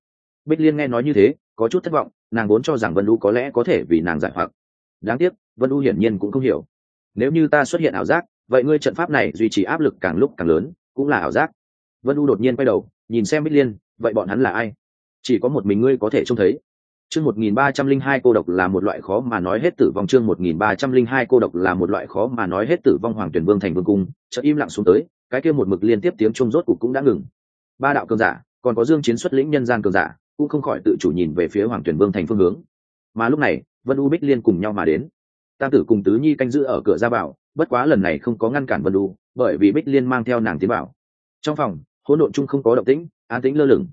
Bích liên nghe nói như thế, có chút thất vọng, nàng vốn cho rằng vân u có lẽ có thể vì nàng giải hoặc. Đáng tiếc, vân u hiển nhiên cũng không hiểu. Nếu như ta xuất hiện ảo giác, vậy ngươi trận pháp này duy trì áp lực càng lúc càng lớn, cũng là ảo giác. Vân u đột nhiên quay đầu, nhìn xem bích liên, vậy bọn hắn là ai? Chỉ có một mình ngươi có thể trông thấy. Chương một nghìn ba trăm linh hai cô độc là một loại khó mà nói hết tử vong. Chương một nghìn ba trăm linh hai cô độc là một loại khó mà nói hết tử vong. Hoàng tuyển vương thành vương cung chợ im lặng xuống tới, cái kia một mực liên tiếp tiếng trung rốt cục cũng đã ngừng ba đạo cường giả, còn có dương chiến xuất lĩnh nhân gian cường giả, cũng không khỏi tự chủ nhìn về phía hoàng tuyển vương thành phương hướng. Mà lúc này, vân u bích liên cùng nhau mà đến. Tam tử cùng tứ nhi canh giữ ở cửa ra vào, bất quá lần này không có ngăn cản vân u, bởi vì bích liên mang theo nàng tiến vào. Trong phòng, hỗn độn chung không có động tĩnh, an tĩnh lơ lửng.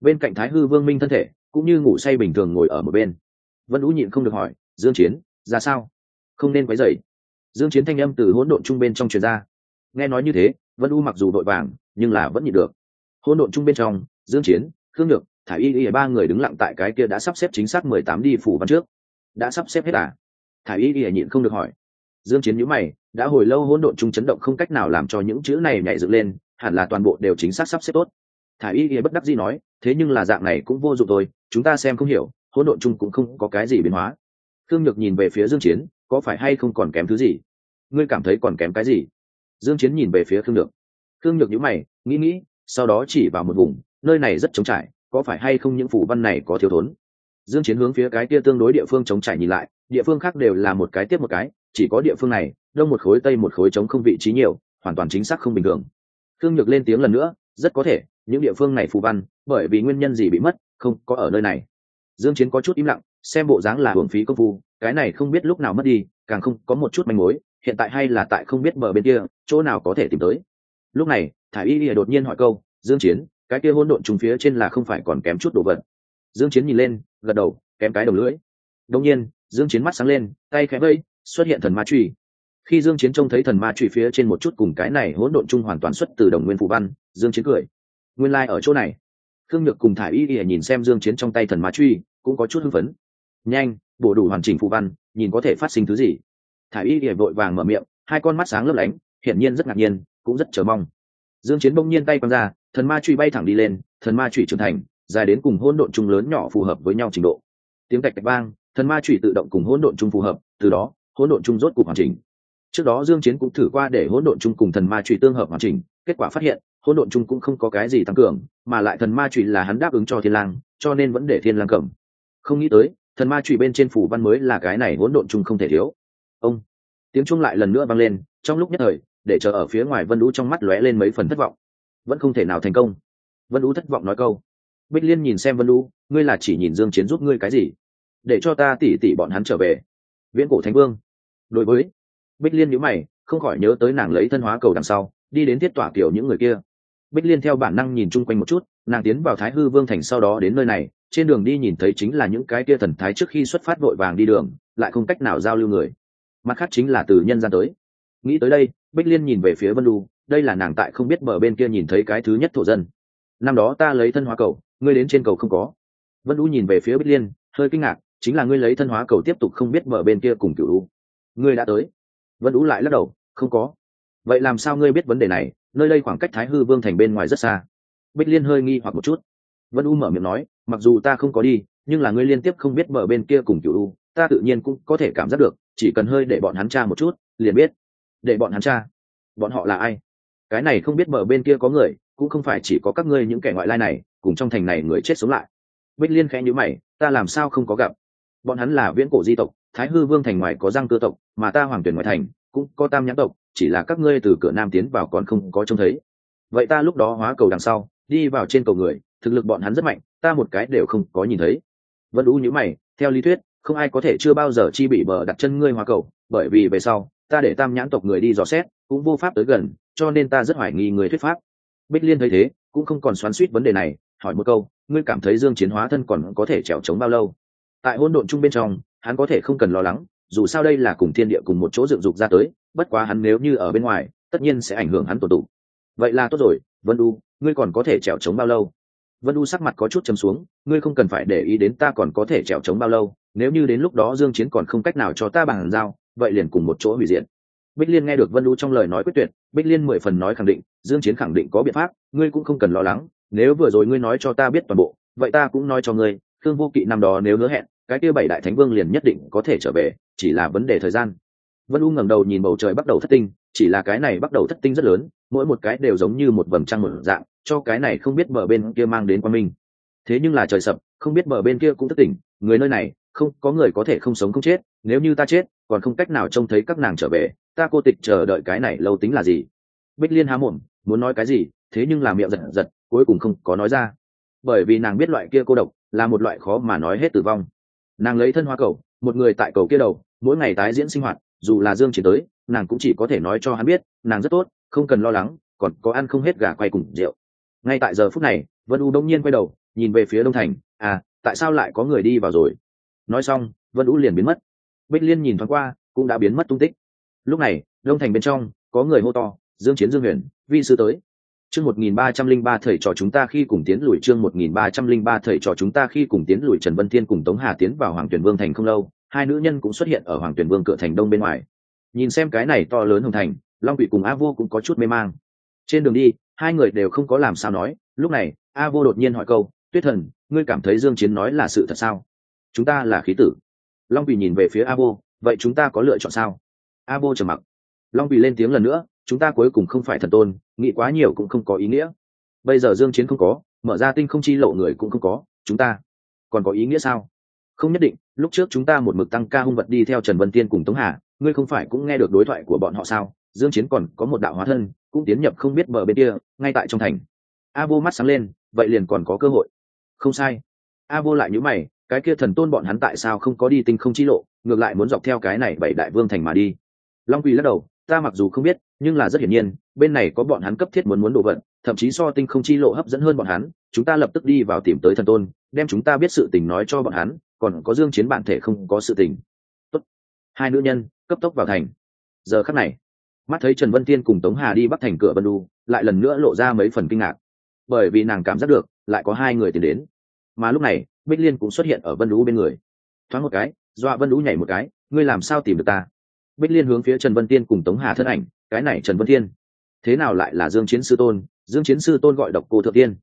Bên cạnh thái hư vương minh thân thể, cũng như ngủ say bình thường ngồi ở một bên. Vân U nhịn không được hỏi, dương chiến, ra sao? Không nên quấy rầy. Dương chiến thanh âm từ hỗn độn trung bên trong truyền ra. Nghe nói như thế, vân u mặc dù đội vàng, nhưng là vẫn nhịn được hỗn độn trung bên trong, dương chiến, khương nhược thải y y, ba người đứng lặng tại cái kia đã sắp xếp chính xác 18 đi phủ văn trước. Đã sắp xếp hết à? Thải y y nhịn không được hỏi. Dương chiến nhíu mày, đã hồi lâu hỗn độn trung chấn động không cách nào làm cho những chữ này nhảy dựng lên, hẳn là toàn bộ đều chính xác sắp xếp tốt. Thải y y bất đắc dĩ nói, thế nhưng là dạng này cũng vô dụng thôi, chúng ta xem không hiểu, hỗn độn chung cũng không có cái gì biến hóa. Thương nhược nhìn về phía dương chiến, có phải hay không còn kém thứ gì? Ngươi cảm thấy còn kém cái gì? Dương chiến nhìn về phía thương nhược. Thương nhược nhíu mày, nghĩ nghĩ sau đó chỉ vào một vùng, nơi này rất trống trải, có phải hay không những phủ văn này có thiếu thốn? Dương chiến hướng phía cái kia tương đối địa phương trống trải nhìn lại, địa phương khác đều là một cái tiếp một cái, chỉ có địa phương này, đông một khối, tây một khối trống không vị trí nhiều, hoàn toàn chính xác không bình thường. Thương nhược lên tiếng lần nữa, rất có thể, những địa phương này phù văn, bởi vì nguyên nhân gì bị mất, không có ở nơi này. Dương chiến có chút im lặng, xem bộ dáng là hưởng phí công phu, cái này không biết lúc nào mất đi, càng không có một chút manh mối, hiện tại hay là tại không biết bờ bên kia, chỗ nào có thể tìm tới. Lúc này thải y lìa đột nhiên hỏi câu, dương chiến, cái kia hỗn độn trùng phía trên là không phải còn kém chút đồ vật? Dương chiến nhìn lên, gật đầu, kém cái đầu lưỡi. Đột nhiên, dương chiến mắt sáng lên, tay khẽ vây, xuất hiện thần ma truy khi dương chiến trông thấy thần ma truy phía trên một chút cùng cái này hỗn độn chung hoàn toàn xuất từ đồng nguyên phụ văn, dương chiến cười. Nguyên lai like ở chỗ này. Khương nhược cùng thả y y nhìn xem dương chiến trong tay thần ma truy cũng có chút hưng phấn. Nhanh, bổ đủ hoàn chỉnh phụ văn, nhìn có thể phát sinh thứ gì. Thả y y vội vàng mở miệng, hai con mắt sáng lấp lánh, hiển nhiên rất ngạc nhiên, cũng rất chờ mong dương chiến bỗng nhiên tay quăng ra, thần ma truy bay thẳng đi lên, thần ma truy trưởng thành, dài đến cùng hỗn độn chung lớn nhỏ phù hợp với nhau trình độ. Tiếng tạch tạch vang, thần ma truy tự động cùng hỗn độn chung phù hợp, từ đó, hỗn độn chung rốt cục hoàn chỉnh. Trước đó dương chiến cũng thử qua để hỗn độn chung cùng thần ma truy tương hợp hoàn chỉnh, kết quả phát hiện, hỗn độn chung cũng không có cái gì tăng cường, mà lại thần ma truy là hắn đáp ứng cho thiên lang, cho nên vẫn để thiên lang cầm. Không nghĩ tới, thần ma truy bên trên phủ văn mới là cái này hỗn độn chung không thể thiếu. Ông, tiếng chuông lại lần nữa vang lên, trong lúc nhất thời để chờ ở phía ngoài vân đũ trong mắt lóe lên mấy phần thất vọng. Vẫn không thể nào thành công. Vân đũ thất vọng nói câu. Bích liên nhìn xem vân đũ ngươi là chỉ nhìn dương chiến giúp ngươi cái gì? Để cho ta tỉ tỉ bọn hắn trở về. Viễn cổ thánh vương. Đối với, bích liên nhíu mày, không khỏi nhớ tới nàng lấy thân hóa cầu đằng sau, đi đến thiết tỏa kiểu những người kia. Bích liên theo bản năng nhìn chung quanh một chút, nàng tiến vào thái hư vương thành sau đó đến nơi này, trên đường đi nhìn thấy chính là những cái kia thần thái trước khi xuất phát vội vàng đi đường, lại không cách nào giao lưu người. Mặt khác chính là từ nhân gian tới. Nghĩ tới đây bích liên nhìn về phía vân lu, đây là nàng tại không biết bờ bên kia nhìn thấy cái thứ nhất thổ dân. Năm đó ta lấy thân hóa cầu, ngươi đến trên cầu không có. Vân lu nhìn về phía bích liên, hơi kinh ngạc, chính là ngươi lấy thân hóa cầu tiếp tục không biết bờ bên kia cùng cựu U. ngươi đã tới. Vân lu lại lắc đầu, không có. Vậy làm sao ngươi biết vấn đề này, nơi đây khoảng cách thái hư vương thành bên ngoài rất xa. Bích liên hơi nghi hoặc một chút. Vân u mở miệng nói, mặc dù ta không có đi, nhưng là ngươi liên tiếp không biết mở bên kia cùng cựu u, ta tự nhiên cũng có thể cảm giác được, chỉ cần hơi để bọn hắn tra một chút, liền biết để bọn hắn tra. Bọn họ là ai? Cái này không biết mở bên kia có người, cũng không phải chỉ có các ngươi những kẻ ngoại lai này, cùng trong thành này người chết sống lại. Bích liên khẽ nhữ mày, ta làm sao không có gặp? Bọn hắn là viễn cổ di tộc, thái hư vương thành ngoài có răng cơ tộc, mà ta hoàng tuyển ngoại thành, cũng có tam nhãn tộc, chỉ là các ngươi từ cửa nam tiến vào còn không có trông thấy. Vậy ta lúc đó hóa cầu đằng sau, đi vào trên cầu người, thực lực bọn hắn rất mạnh, ta một cái đều không có nhìn thấy. Vân u nhữ mày, theo lý thuyết, không ai có thể chưa bao giờ chi bị bờ đặt chân ngươi hóa cầu, bởi vì về sau ta để tam nhãn tộc người đi dò xét, cũng vô pháp tới gần, cho nên ta rất hoài nghi người thuyết pháp. Bích liên thấy thế, cũng không còn xoắn suýt vấn đề này, hỏi một câu, ngươi cảm thấy dương chiến hóa thân còn có thể trèo trống bao lâu? Tại hôn độn chung bên trong, hắn có thể không cần lo lắng, dù sao đây là cùng thiên địa cùng một chỗ dựng dục ra tới, bất quá hắn nếu như ở bên ngoài, tất nhiên sẽ ảnh hưởng hắn tổ tụ vậy là tốt rồi, vân u, ngươi còn có thể trèo trống bao lâu? Vân u sắc mặt có chút chấm xuống, ngươi không cần phải để ý đến ta còn có thể trèo trống bao lâu, nếu như đến lúc đó dương chiến còn không cách nào cho ta bằng giao vậy liền cùng một chỗ hủy diện bích liên nghe được vân lũ trong lời nói quyết tuyệt, bích liên mười phần nói khẳng định, dương chiến khẳng định có biện pháp, ngươi cũng không cần lo lắng, nếu vừa rồi ngươi nói cho ta biết toàn bộ, vậy ta cũng nói cho ngươi thương vô kỵ năm đó nếu hứa hẹn, cái kia bảy đại thánh vương liền nhất định có thể trở về, chỉ là vấn đề thời gian. Vân u ngẩng đầu nhìn bầu trời bắt đầu thất tinh, chỉ là cái này bắt đầu thất tinh rất lớn, mỗi một cái đều giống như một vầng trăng một dạng, cho cái này không biết bờ bên kia mang đến quan minh. Thế nhưng là trời sập, không biết bờ bên kia cũng thất tỉnh, người nơi này không, có người có thể không sống không chết, nếu như ta chết, còn không cách nào trông thấy các nàng trở về, ta cô tịch chờ đợi cái này lâu tính là gì? Bích liên há mồm, muốn nói cái gì, thế nhưng là miệng giật giật, cuối cùng không có nói ra. Bởi vì nàng biết loại kia cô độc là một loại khó mà nói hết tử vong. Nàng lấy thân hoa cầu, một người tại cầu kia đầu, mỗi ngày tái diễn sinh hoạt, dù là dương chỉ tới, nàng cũng chỉ có thể nói cho hắn biết, nàng rất tốt, không cần lo lắng, còn có ăn không hết gà quay cùng rượu. Ngay tại giờ phút này, vân u đông nhiên quay đầu, nhìn về phía đông thành à tại sao lại có người đi vào rồi? Nói xong, vân u liền biến mất. Bích liên nhìn thoáng qua, cũng đã biến mất tung tích. Lúc này, đông thành bên trong, có người hô to, dương chiến dương huyền, vi sư tới. Chương một nghìn ba trăm linh ba thầy trò chúng ta khi cùng tiến lùi, chương một nghìn ba trăm linh ba thầy trò chúng ta khi cùng tiến lùi, trần vân thiên cùng tống hà tiến vào hoàng tuyển vương thành không lâu, hai nữ nhân cũng xuất hiện ở hoàng tuyển vương cửa thành đông bên ngoài. Nhìn xem cái này to lớn hồng thành, long vị cùng a vô cũng có chút mê mang. Trên đường đi, hai người đều không có làm sao nói. Lúc này, a vô đột nhiên hỏi câu, tuyết thần, ngươi cảm thấy dương chiến nói là sự thật sao? Chúng ta là khí tử. Long vì nhìn về phía a vậy chúng ta có lựa chọn sao? A vô trầm mặc. Long vì lên tiếng lần nữa, chúng ta cuối cùng không phải thần tôn, nghĩ quá nhiều cũng không có ý nghĩa. Bây giờ dương chiến không có, mở ra tinh không chi lộ người cũng không có, chúng ta còn có ý nghĩa sao? Không nhất định, lúc trước chúng ta một mực tăng ca hung vật đi theo trần vân tiên cùng tống hà, ngươi không phải cũng nghe được đối thoại của bọn họ sao? Dương chiến còn có một đạo hóa thân, cũng tiến nhập không biết bờ bên kia, ngay tại trong thành. A vô mắt sáng lên, vậy liền còn có cơ hội. Không sai. A vô lại nhíu mày cái kia thần tôn bọn hắn tại sao không có đi tinh không chi lộ, ngược lại muốn dọc theo cái này bảy đại vương thành mà đi. Long quỳ lắc đầu, ta mặc dù không biết, nhưng là rất hiển nhiên, bên này có bọn hắn cấp thiết muốn muốn đồ vật thậm chí so tinh không chi lộ hấp dẫn hơn bọn hắn, chúng ta lập tức đi vào tìm tới thần tôn, đem chúng ta biết sự tình nói cho bọn hắn, còn có dương chiến bản thể không có sự tình. Tốt. hai nữ nhân, cấp tốc vào thành. Giờ khắc này, mắt thấy trần vân tiên cùng tống hà đi bắt thành cửa vân đu lại lần nữa lộ ra mấy phần kinh ngạc. Bởi vì nàng cảm giác được, lại có hai người tiến đến. Mà lúc này bích liên cũng xuất hiện ở vân lũ bên người. Thoáng một cái, dọa vân lũ nhảy một cái, ngươi làm sao tìm được ta? Bích liên hướng phía trần vân tiên cùng tống hà thân ảnh, cái này trần vân tiên, thế nào lại là dương chiến sư tôn? Dương chiến sư tôn gọi độc cô thượng tiên.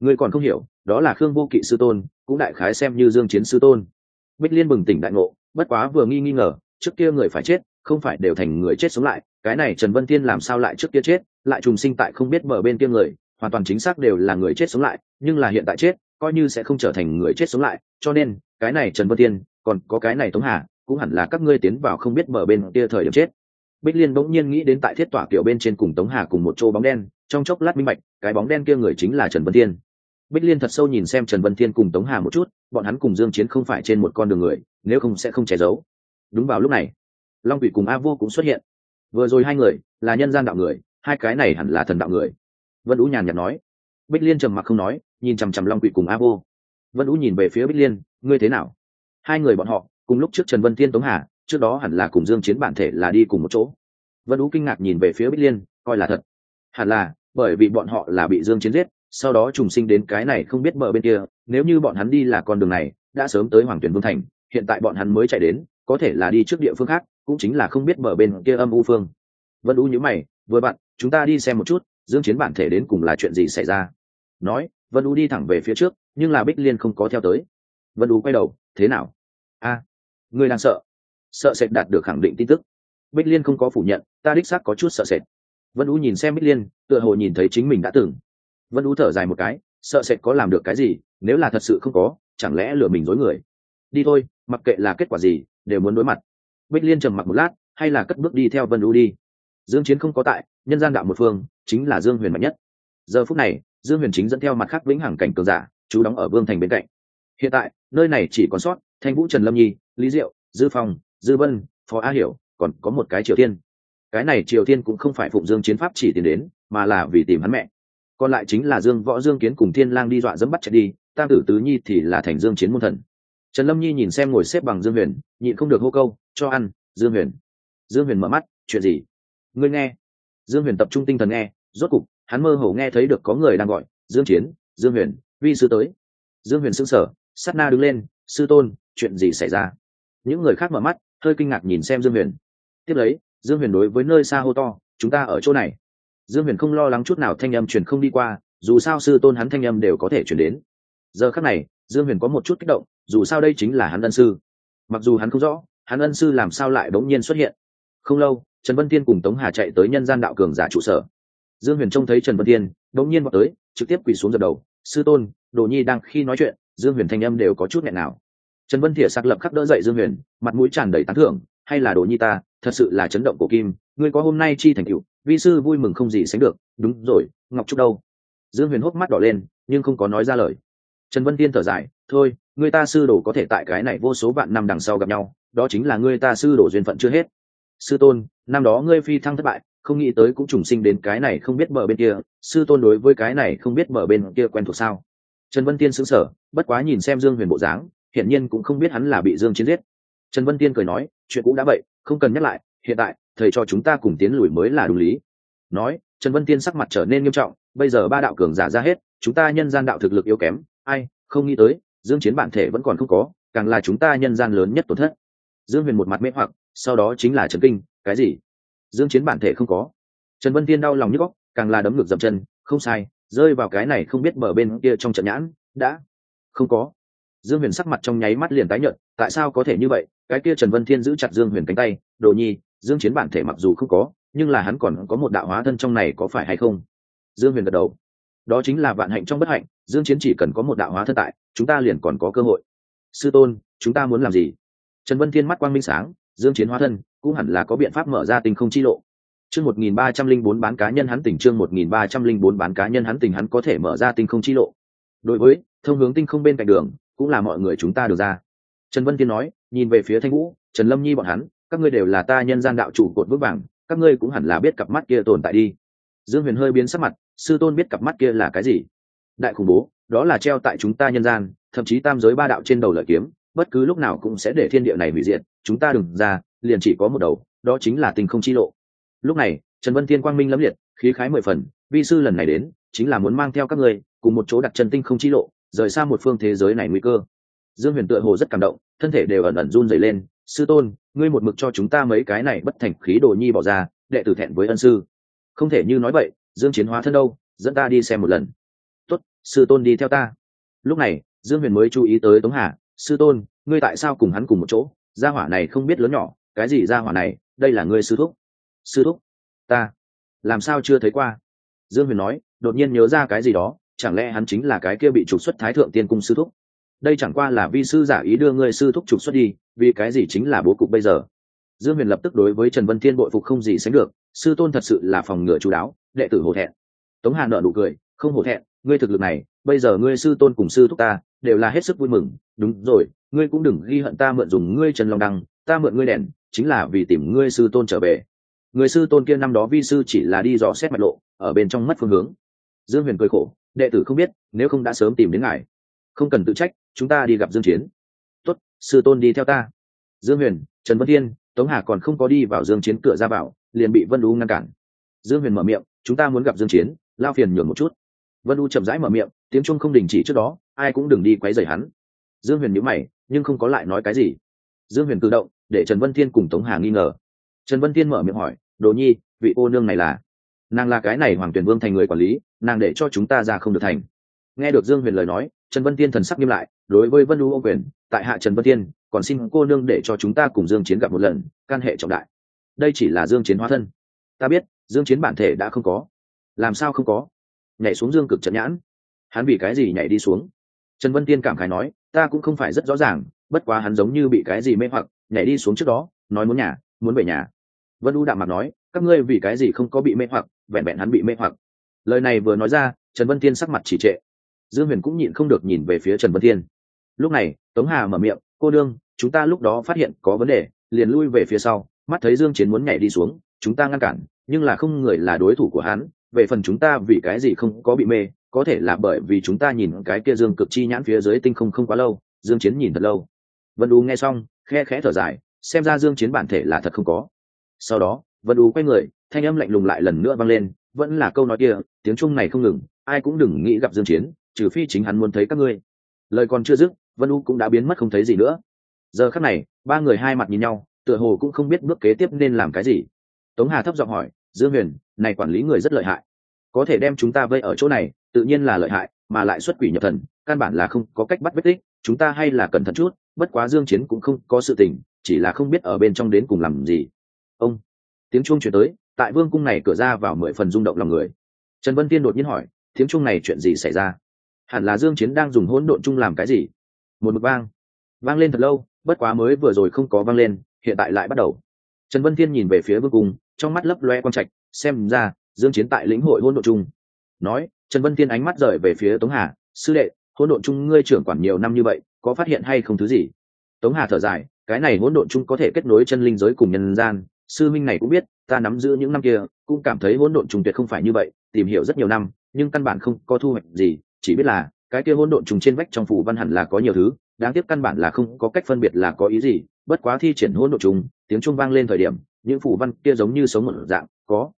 Ngươi còn không hiểu, đó là khương vô kỵ sư tôn, cũng đại khái xem như dương chiến sư tôn. Bích liên bừng tỉnh đại ngộ, bất quá vừa nghi nghi ngờ, trước kia người phải chết, không phải đều thành người chết sống lại, cái này trần vân tiên làm sao lại trước kia chết, lại trùng sinh tại không biết mở bên kia người, hoàn toàn chính xác đều là người chết sống lại, nhưng là hiện tại chết coi như sẽ không trở thành người chết sống lại, cho nên, cái này trần vân tiên, còn có cái này tống hà, cũng hẳn là các ngươi tiến vào không biết mở bên kia thời điểm chết. Bích liên bỗng nhiên nghĩ đến tại thiết tỏa kiểu bên trên cùng tống hà cùng một chỗ bóng đen, trong chốc lát minh bạch, cái bóng đen kia người chính là trần vân thiên bích liên thật sâu nhìn xem trần vân thiên cùng tống hà một chút, bọn hắn cùng dương chiến không phải trên một con đường người, nếu không sẽ không che giấu. Đúng vào lúc này, long vị cùng a vô cũng xuất hiện. Vừa rồi hai người là nhân gian đạo người, hai cái này hẳn là thần đạo người. Vân ú nhàn nhạt nói bích liên trầm mặc không nói, nhìn chằm chằm long vị cùng a vô. Vân ú nhìn về phía bích liên, ngươi thế nào? Hai người bọn họ, cùng lúc trước trần vân thiên tống hà, trước đó hẳn là cùng dương chiến bản thể là đi cùng một chỗ. Vân ú kinh ngạc nhìn về phía bích liên, coi là thật. Hẳn là, bởi vì bọn họ là bị dương chiến giết, sau đó trùng sinh đến cái này không biết bờ bên kia, nếu như bọn hắn đi là con đường này, đã sớm tới hoàng tuyển vương thành, hiện tại bọn hắn mới chạy đến, có thể là đi trước địa phương khác, cũng chính là không biết bờ bên kia âm u phương. Vân u nhíu mày, vừa bạn, chúng ta đi xem một chút, dương chiến bản thể đến cùng là chuyện gì xảy ra? Nói vân u đi thẳng về phía trước nhưng là bích liên không có theo tới. Vân u quay đầu thế nào? A à, ngươi đang sợ? Sợ sệt đạt được khẳng định tin tức. Bích liên không có phủ nhận ta đích xác có chút sợ sệt. Vân u nhìn xem bích liên tựa hồ nhìn thấy chính mình đã từng. Vân u thở dài một cái sợ sệt có làm được cái gì? Nếu là thật sự không có chẳng lẽ lừa mình dối người? Đi thôi mặc kệ là kết quả gì đều muốn đối mặt. Bích liên trầm mặc một lát hay là cất bước đi theo vân u đi. Dương chiến không có tại nhân gian đạo một phương chính là dương huyền mạnh nhất giờ phút này, dương huyền chính dẫn theo mặt khác vĩnh hằng cảnh cường giả chú đóng ở vương thành bên cạnh. Hiện tại, nơi này chỉ còn sót thanh vũ trần lâm nhi, lý diệu, dư phong, dư vân, phó a hiểu, còn có một cái triều tiên cái này triều tiên cũng không phải phụng dương chiến pháp chỉ tìm đến, mà là vì tìm hắn mẹ. Còn lại chính là dương võ dương kiến cùng thiên lang đi dọa dẫm bắt chạy đi, tam tử tứ nhi thì là thành dương chiến môn thần. Trần lâm nhi nhìn xem ngồi xếp bằng dương huyền, nhịn không được hô câu, cho ăn, dương huyền. Dương huyền mở mắt, chuyện gì? Ngươi nghe. Dương huyền tập trung tinh thần nghe, rốt cục hắn mơ hồ nghe thấy được có người đang gọi, dương chiến, dương huyền, vi sư tới. Dương huyền sững sờ, sát na đứng lên, sư tôn, chuyện gì xảy ra? Những người khác mở mắt, hơi kinh ngạc nhìn xem dương huyền. Tiếp lấy, dương huyền đối với nơi xa hô to, chúng ta ở chỗ này. Dương huyền không lo lắng chút nào thanh âm truyền không đi qua, dù sao sư tôn hắn thanh âm đều có thể chuyển đến. Giờ khắc này, dương huyền có một chút kích động, dù sao đây chính là hắn ân sư. Mặc dù hắn không rõ, hắn ân sư làm sao lại bỗng nhiên xuất hiện. Không lâu, trần vân tiên cùng tống hà chạy tới nhân gian đạo cường giả trụ sở dương huyền trông thấy trần vân Thiên, bỗng nhiên vào tới trực tiếp quỳ xuống dập đầu. Sư tôn đồ nhi đang khi nói chuyện. Dương huyền thanh âm đều có chút nghẹn nào. Trần vân thiện sạc lập khắc đỡ dậy dương huyền mặt mũi tràn đầy tán thưởng. Hay là đồ nhi ta thật sự là chấn động cổ kim ngươi có hôm nay chi thành cựu vi sư vui mừng không gì sánh được. Đúng rồi ngọc trúc đâu? Dương huyền hốc mắt đỏ lên nhưng không có nói ra lời. Trần vân tiên thở dài thôi người ta sư đồ có thể tại cái này vô số vạn năm đằng sau gặp nhau đó chính là người ta sư đồ duyên phận chưa hết. Sư tôn năm đó ngươi phi thăng thất bại không nghĩ tới cũng trùng sinh đến cái này không biết mở bên kia, sư tôn đối với cái này không biết mở bên kia quen thuộc sao? Trần vân tiên xứng sở bất quá nhìn xem dương huyền bộ dáng, hiển nhiên cũng không biết hắn là bị dương chiến giết. Trần vân tiên cười nói, chuyện cũng đã vậy, không cần nhắc lại, hiện tại, thầy cho chúng ta cùng tiến lùi mới là đúng lý. Nói, trần vân tiên sắc mặt trở nên nghiêm trọng, bây giờ ba đạo cường giả ra hết, chúng ta nhân gian đạo thực lực yếu kém, ai, không nghĩ tới, dương chiến bản thể vẫn còn không có, càng là chúng ta nhân gian lớn nhất tổn thất. Dương huyền một mặt mê hoặc, sau đó chính là trần kinh, cái gì? Dương chiến bản thể không có. Trần vân Thiên đau lòng nhức óc, càng là đấm ngược dậm chân, không sai, rơi vào cái này không biết bờ bên kia trong trận nhãn, đã không có. Dương huyền sắc mặt trong nháy mắt liền tái nhợt, tại sao có thể như vậy? Cái kia trần vân thiên giữ chặt dương huyền cánh tay, đồ nhi, dương chiến bản thể mặc dù không có, nhưng là hắn còn có một đạo hóa thân trong này có phải hay không? Dương huyền gật đầu. Đó chính là vạn hạnh trong bất hạnh, dương chiến chỉ cần có một đạo hóa thân tại, chúng ta liền còn có cơ hội. Sư tôn, chúng ta muốn làm gì? Trần vân thiên mắt quang minh sáng, dương chiến hóa thân cũng hẳn là có biện pháp mở ra tinh không chi lộ. Chương 1304 bán cá nhân hắn tỉnh, chương 1304 bán cá nhân hắn tỉnh, hắn có thể mở ra tinh không chi lộ. Đối với, thông hướng tinh không bên cạnh đường, cũng là mọi người chúng ta được ra. Trần vân tiên nói, nhìn về phía thanh vũ, trần lâm nhi bọn hắn, các ngươi đều là ta nhân gian đạo chủ cột vững vàng, các ngươi cũng hẳn là biết cặp mắt kia tồn tại đi. Dương huyền hơi biến sắc mặt, sư tôn biết cặp mắt kia là cái gì? Đại khủng bố, đó là treo tại chúng ta nhân gian, thậm chí tam giới ba đạo trên đầu lợi kiếm, bất cứ lúc nào cũng sẽ để thiên địa này hủy diệt, chúng ta đừng ra liền chỉ có một đầu, đó chính là tình không chi lộ. Lúc này, trần vân thiên quang minh lẫm liệt, khí khái mười phần, vi sư lần này đến, chính là muốn mang theo các ngươi, cùng một chỗ đặt chân tinh không chi lộ, rời xa một phương thế giới này nguy cơ. Dương huyền tựa hồ rất cảm động, thân thể đều ẩn ẩn run rẩy lên, sư tôn, ngươi một mực cho chúng ta mấy cái này bất thành khí đồ nhi bỏ ra, đệ tử thẹn với ân sư. Không thể như nói vậy, dương chiến hóa thân đâu, dẫn ta đi xem một lần. Tốt, sư tôn đi theo ta. Lúc này, dương huyền mới chú ý tới tống hà, sư tôn, ngươi tại sao cùng hắn cùng một chỗ? Gia hỏa này không biết lớn nhỏ cái gì ra hỏa này, đây là ngươi sư thúc. Sư thúc? Ta. Làm sao chưa thấy qua? Dương huyền nói, đột nhiên nhớ ra cái gì đó, chẳng lẽ hắn chính là cái kia bị trục xuất thái thượng tiên cung sư thúc? Đây chẳng qua là vi sư giả ý đưa ngươi sư thúc trục xuất đi, vì cái gì chính là bố cục bây giờ? Dương huyền lập tức đối với trần vân thiên bội phục không gì sánh được, sư tôn thật sự là phòng ngừa chú đáo, đệ tử hổ thẹn. Tống hà nợ nụ cười, không hổ thẹn, ngươi thực lực này, bây giờ ngươi sư tôn cùng sư thúc ta, đều là hết sức vui mừng. Đúng rồi, ngươi cũng đừng ghi hận ta mượn dùng ngươi trần long đăng, ta mượn ngươi đèn chính là vì tìm ngươi sư tôn trở về. Người sư tôn kia năm đó vi sư chỉ là đi dò xét mạch lộ, ở bên trong mất phương hướng. Dương huyền cười khổ, đệ tử không biết, nếu không đã sớm tìm đến ngài. Không cần tự trách, chúng ta đi gặp dương chiến. Tuất sư tôn đi theo ta. Dương huyền, trần vân thiên, tống hà còn không có đi vào dương chiến cửa ra vào, liền bị vân u ngăn cản. Dương huyền mở miệng, chúng ta muốn gặp dương chiến, lao phiền nhường một chút. Vân u chậm rãi mở miệng, tiếng trung không đình chỉ trước đó, ai cũng đừng đi quấy rầy hắn. Dương huyền nhíu mày, nhưng không có lại nói cái gì. Dương huyền tự động để trần vân thiên cùng tống hà nghi ngờ. Trần vân thiên mở miệng hỏi, đồ nhi, vị cô nương này là? Nàng là cái này hoàng tuyển vương thành người quản lý, nàng để cho chúng ta ra không được thành. Nghe được dương huyền lời nói, trần vân Thiên thần sắc nghiêm lại, đối với vân u ô quyền, tại hạ trần vân Thiên, còn xin cô nương để cho chúng ta cùng dương chiến gặp một lần, can hệ trọng đại. Đây chỉ là dương chiến hóa thân. Ta biết, dương chiến bản thể đã không có. Làm sao không có? Nhảy xuống dương cực trận nhãn. Hắn vì cái gì nhảy đi xuống? Trần vân tiên cảm khái nói, ta cũng không phải rất rõ ràng, bất quá hắn giống như bị cái gì mê hoặc nhảy đi xuống trước đó, nói muốn nhà, muốn về nhà. Vân u đạm mặt nói, các ngươi vì cái gì không có bị mê hoặc, vẹn vẹn hắn bị mê hoặc. Lời này vừa nói ra, trần vân Thiên sắc mặt chỉ trệ. Dương huyền cũng nhịn không được nhìn về phía trần vân thiên. Lúc này, tống hà mở miệng, cô đương chúng ta lúc đó phát hiện có vấn đề, liền lui về phía sau, mắt thấy dương chiến muốn nhảy đi xuống, chúng ta ngăn cản, nhưng là không người là đối thủ của hắn, về phần chúng ta vì cái gì không có bị mê, có thể là bởi vì chúng ta nhìn cái kia dương cực chi nhãn phía dưới tinh không không quá lâu. Dương chiến nhìn thật lâu. Vân u nghe xong khe khẽ thở dài, xem ra dương chiến bản thể là thật không có. Sau đó, vân u quay người, thanh âm lạnh lùng lại lần nữa vang lên, vẫn là câu nói kia, tiếng trung này không ngừng, ai cũng đừng nghĩ gặp dương chiến, trừ phi chính hắn muốn thấy các ngươi. Lời còn chưa dứt, vân u cũng đã biến mất không thấy gì nữa. Giờ khắc này, ba người hai mặt nhìn nhau, tựa hồ cũng không biết bước kế tiếp nên làm cái gì. Tống hà thấp giọng hỏi, dương huyền, này quản lý người rất lợi hại. Có thể đem chúng ta vây ở chỗ này, tự nhiên là lợi hại, mà lại xuất quỷ nhập thần, căn bản là không có cách bắt vết tích, chúng ta hay là cẩn thận chút bất quá dương chiến cũng không có sự tình, chỉ là không biết ở bên trong đến cùng làm gì. Ông, tiếng chuông truyền tới, tại vương cung này cửa ra vào mười phần rung động lòng người. Trần vân tiên đột nhiên hỏi, tiếng chuông này chuyện gì xảy ra? Hẳn là dương chiến đang dùng hỗn độn chung làm cái gì? Một mực vang vang lên thật lâu, bất quá mới vừa rồi không có vang lên, hiện tại lại bắt đầu. Trần vân thiên nhìn về phía vương cung, trong mắt lấp loe quang trạch, xem ra dương chiến tại lĩnh hội hỗn độn chung. Nói, trần vân thiên ánh mắt rời về phía tống hà, sư đệ, hỗn độn chung ngươi trưởng quản nhiều năm như vậy có phát hiện hay không thứ gì? Tống hà thở dài, cái này hỗn độn chung có thể kết nối chân linh giới cùng nhân gian, sư minh này cũng biết, ta nắm giữ những năm kia, cũng cảm thấy hỗn độn trùng tuyệt không phải như vậy, tìm hiểu rất nhiều năm, nhưng căn bản không có thu hoạch gì, chỉ biết là, cái kia hỗn độn trùng trên vách trong phủ văn hẳn là có nhiều thứ, đáng tiếc căn bản là không có cách phân biệt là có ý gì, bất quá thi triển hỗn độn trùng tiếng trung vang lên thời điểm, những phủ văn kia giống như sống một dạng, có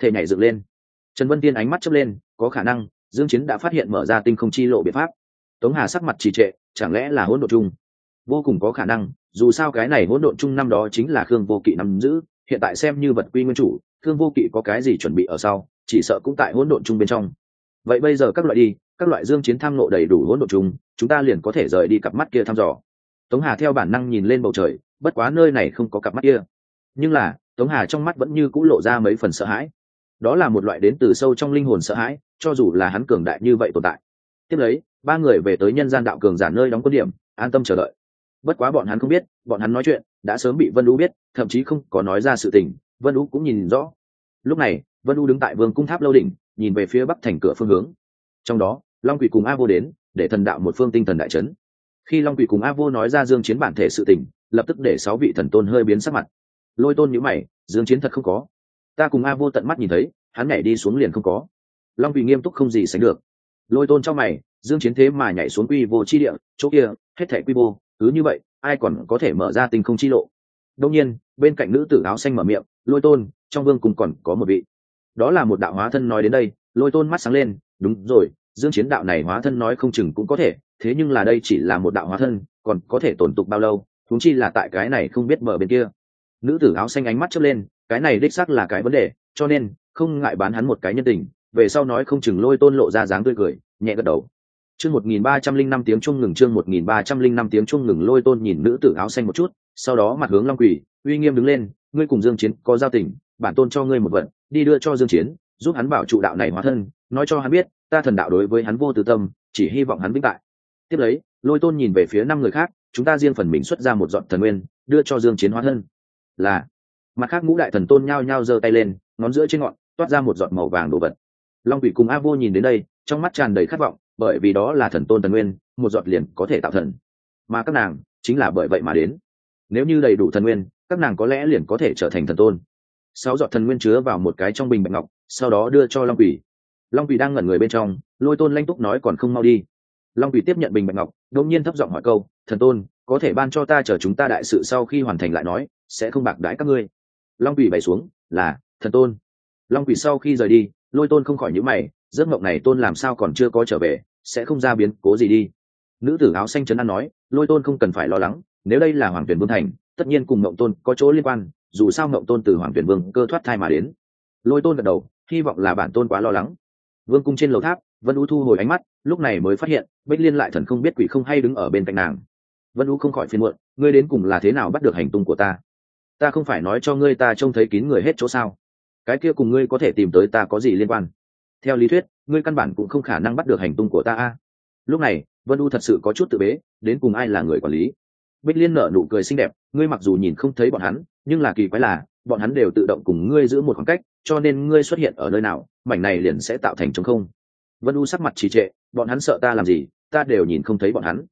thể nhảy dựng lên. Trần vân tiên ánh mắt chớp lên, có khả năng, dương chiến đã phát hiện mở ra tinh không chi lộ biện pháp. Tống hà sắc mặt trì trệ chẳng lẽ là hỗn độn chung? Vô cùng có khả năng, dù sao cái này hỗn độn chung năm đó chính là khương vô kỵ nắm giữ, hiện tại xem như vật quy nguyên chủ, khương vô kỵ có cái gì chuẩn bị ở sau, chỉ sợ cũng tại hỗn độn chung bên trong. Vậy bây giờ các loại đi, các loại dương chiến tham nộ đầy đủ hỗn độn chung, chúng ta liền có thể rời đi cặp mắt kia thăm dò. Tống hà theo bản năng nhìn lên bầu trời, bất quá nơi này không có cặp mắt kia. Nhưng là, tống hà trong mắt vẫn như cũ lộ ra mấy phần sợ hãi. Đó là một loại đến từ sâu trong linh hồn sợ hãi, cho dù là hắn cường đại như vậy tồn tại. Tiếp lấy ba người về tới nhân gian đạo cường giả nơi đóng quân điểm, an tâm chờ đợi. Bất quá bọn hắn không biết, bọn hắn nói chuyện, đã sớm bị vân lũ biết, thậm chí không có nói ra sự tình, vân lũ cũng nhìn rõ. Lúc này, vân lũ đứng tại vương cung tháp lâu đỉnh, nhìn về phía bắc thành cửa phương hướng. Trong đó, long quỷ cùng a vô đến, để thần đạo một phương tinh thần đại trấn khi long quỷ cùng a vô nói ra dương chiến bản thể sự tình, lập tức để sáu vị thần tôn hơi biến sắc mặt. Lôi tôn nhíu mày, dương chiến thật không có. Ta cùng a vô tận mắt nhìn thấy, hắn nhảy đi xuống liền không có. Long quỷ nghiêm túc không gì sánh được. Lôi tôn trong mày dương chiến thế mà nhảy xuống quy vô chi địa, chỗ kia, hết thảy quy vô, cứ như vậy, ai còn có thể mở ra tinh không chi lộ? Đông nhiên, bên cạnh nữ tử áo xanh mở miệng, lôi tôn, trong vương cùng còn có một vị. Đó là một đạo hóa thân nói đến đây, lôi tôn mắt sáng lên, đúng rồi, dương chiến đạo này hóa thân nói không chừng cũng có thể, thế nhưng là đây chỉ là một đạo hóa thân, còn có thể tổn tục bao lâu thúng chi là tại cái này không biết mở bên kia. Nữ tử áo xanh ánh mắt chớp lên, cái này đích xác là cái vấn đề, cho nên, không ngại bán hắn một cái nhân tình. Về sau nói không chừng lôi tôn lộ ra dáng tươi cười, nhẹ gật đầu chương một nghìn ba trăm linh năm tiếng chuông ngừng, chương một nghìn ba trăm linh năm tiếng chuông ngừng, lôi tôn nhìn nữ tử áo xanh một chút, sau đó mặt hướng long quỷ uy nghiêm đứng lên, ngươi cùng dương chiến có giao tình, bản tôn cho ngươi một vận đi đưa cho dương chiến, giúp hắn bảo trụ đạo này hóa thân, nói cho hắn biết, ta thần đạo đối với hắn vô tư tâm, chỉ hy vọng hắn vĩnh tại. Tiếp lấy, lôi tôn nhìn về phía năm người khác, chúng ta riêng phần mình xuất ra một dọn thần nguyên, đưa cho dương chiến hóa thân. Là. Mặt khác ngũ đại thần tôn nhao nhao giơ tay lên, ngón giữa trên ngọn, toát ra một giọt màu vàng đồ vật. Long quỷ cùng a vô nhìn đến đây, trong mắt tràn đầy khát vọng bởi vì đó là thần tôn thần nguyên, một giọt liền có thể tạo thần. Mà các nàng chính là bởi vậy mà đến. Nếu như đầy đủ thần nguyên, các nàng có lẽ liền có thể trở thành thần tôn. Sáu giọt thần nguyên chứa vào một cái trong bình bạch ngọc, sau đó đưa cho long quỷ. Long quỷ đang ngẩn người bên trong, lôi tôn lanh túc nói còn không mau đi. Long quỷ tiếp nhận bình bạch ngọc, đột nhiên thấp giọng hỏi câu, thần tôn, có thể ban cho ta chờ chúng ta đại sự sau khi hoàn thành lại nói, sẽ không bạc đãi các ngươi. Long quỷ bày xuống, là, thần tôn. Long quỷ sau khi rời đi, lôi tôn không khỏi nhữ mày giấc mộng này tôn làm sao còn chưa có trở về, sẽ không ra biến, cố gì đi. Nữ tử áo xanh trấn an nói, lôi tôn không cần phải lo lắng, nếu đây là hoàng tuyển vương thành, tất nhiên cùng mộng tôn có chỗ liên quan, dù sao mộng tôn từ hoàng tuyển vương cơ thoát thai mà đến. Lôi tôn gật đầu, hy vọng là bản tôn quá lo lắng. Vương cung trên lầu tháp, vân u thu hồi ánh mắt, lúc này mới phát hiện bách liên lại thần không biết quỷ không hay đứng ở bên cạnh nàng. Vân u không khỏi phiền muộn, ngươi đến cùng là thế nào bắt được hành tung của ta? Ta không phải nói cho ngươi ta trông thấy kín người hết chỗ sao? Cái kia cùng ngươi có thể tìm tới ta có gì liên quan? Theo lý thuyết, ngươi căn bản cũng không khả năng bắt được hành tung của ta a. Lúc này, vân u thật sự có chút tự bế, đến cùng ai là người quản lý? Bích liên nở nụ cười xinh đẹp, ngươi mặc dù nhìn không thấy bọn hắn, nhưng là kỳ quái là, bọn hắn đều tự động cùng ngươi giữ một khoảng cách, cho nên ngươi xuất hiện ở nơi nào, mảnh này liền sẽ tạo thành trống không. Vân u sắc mặt trì trệ, bọn hắn sợ ta làm gì, ta đều nhìn không thấy bọn hắn.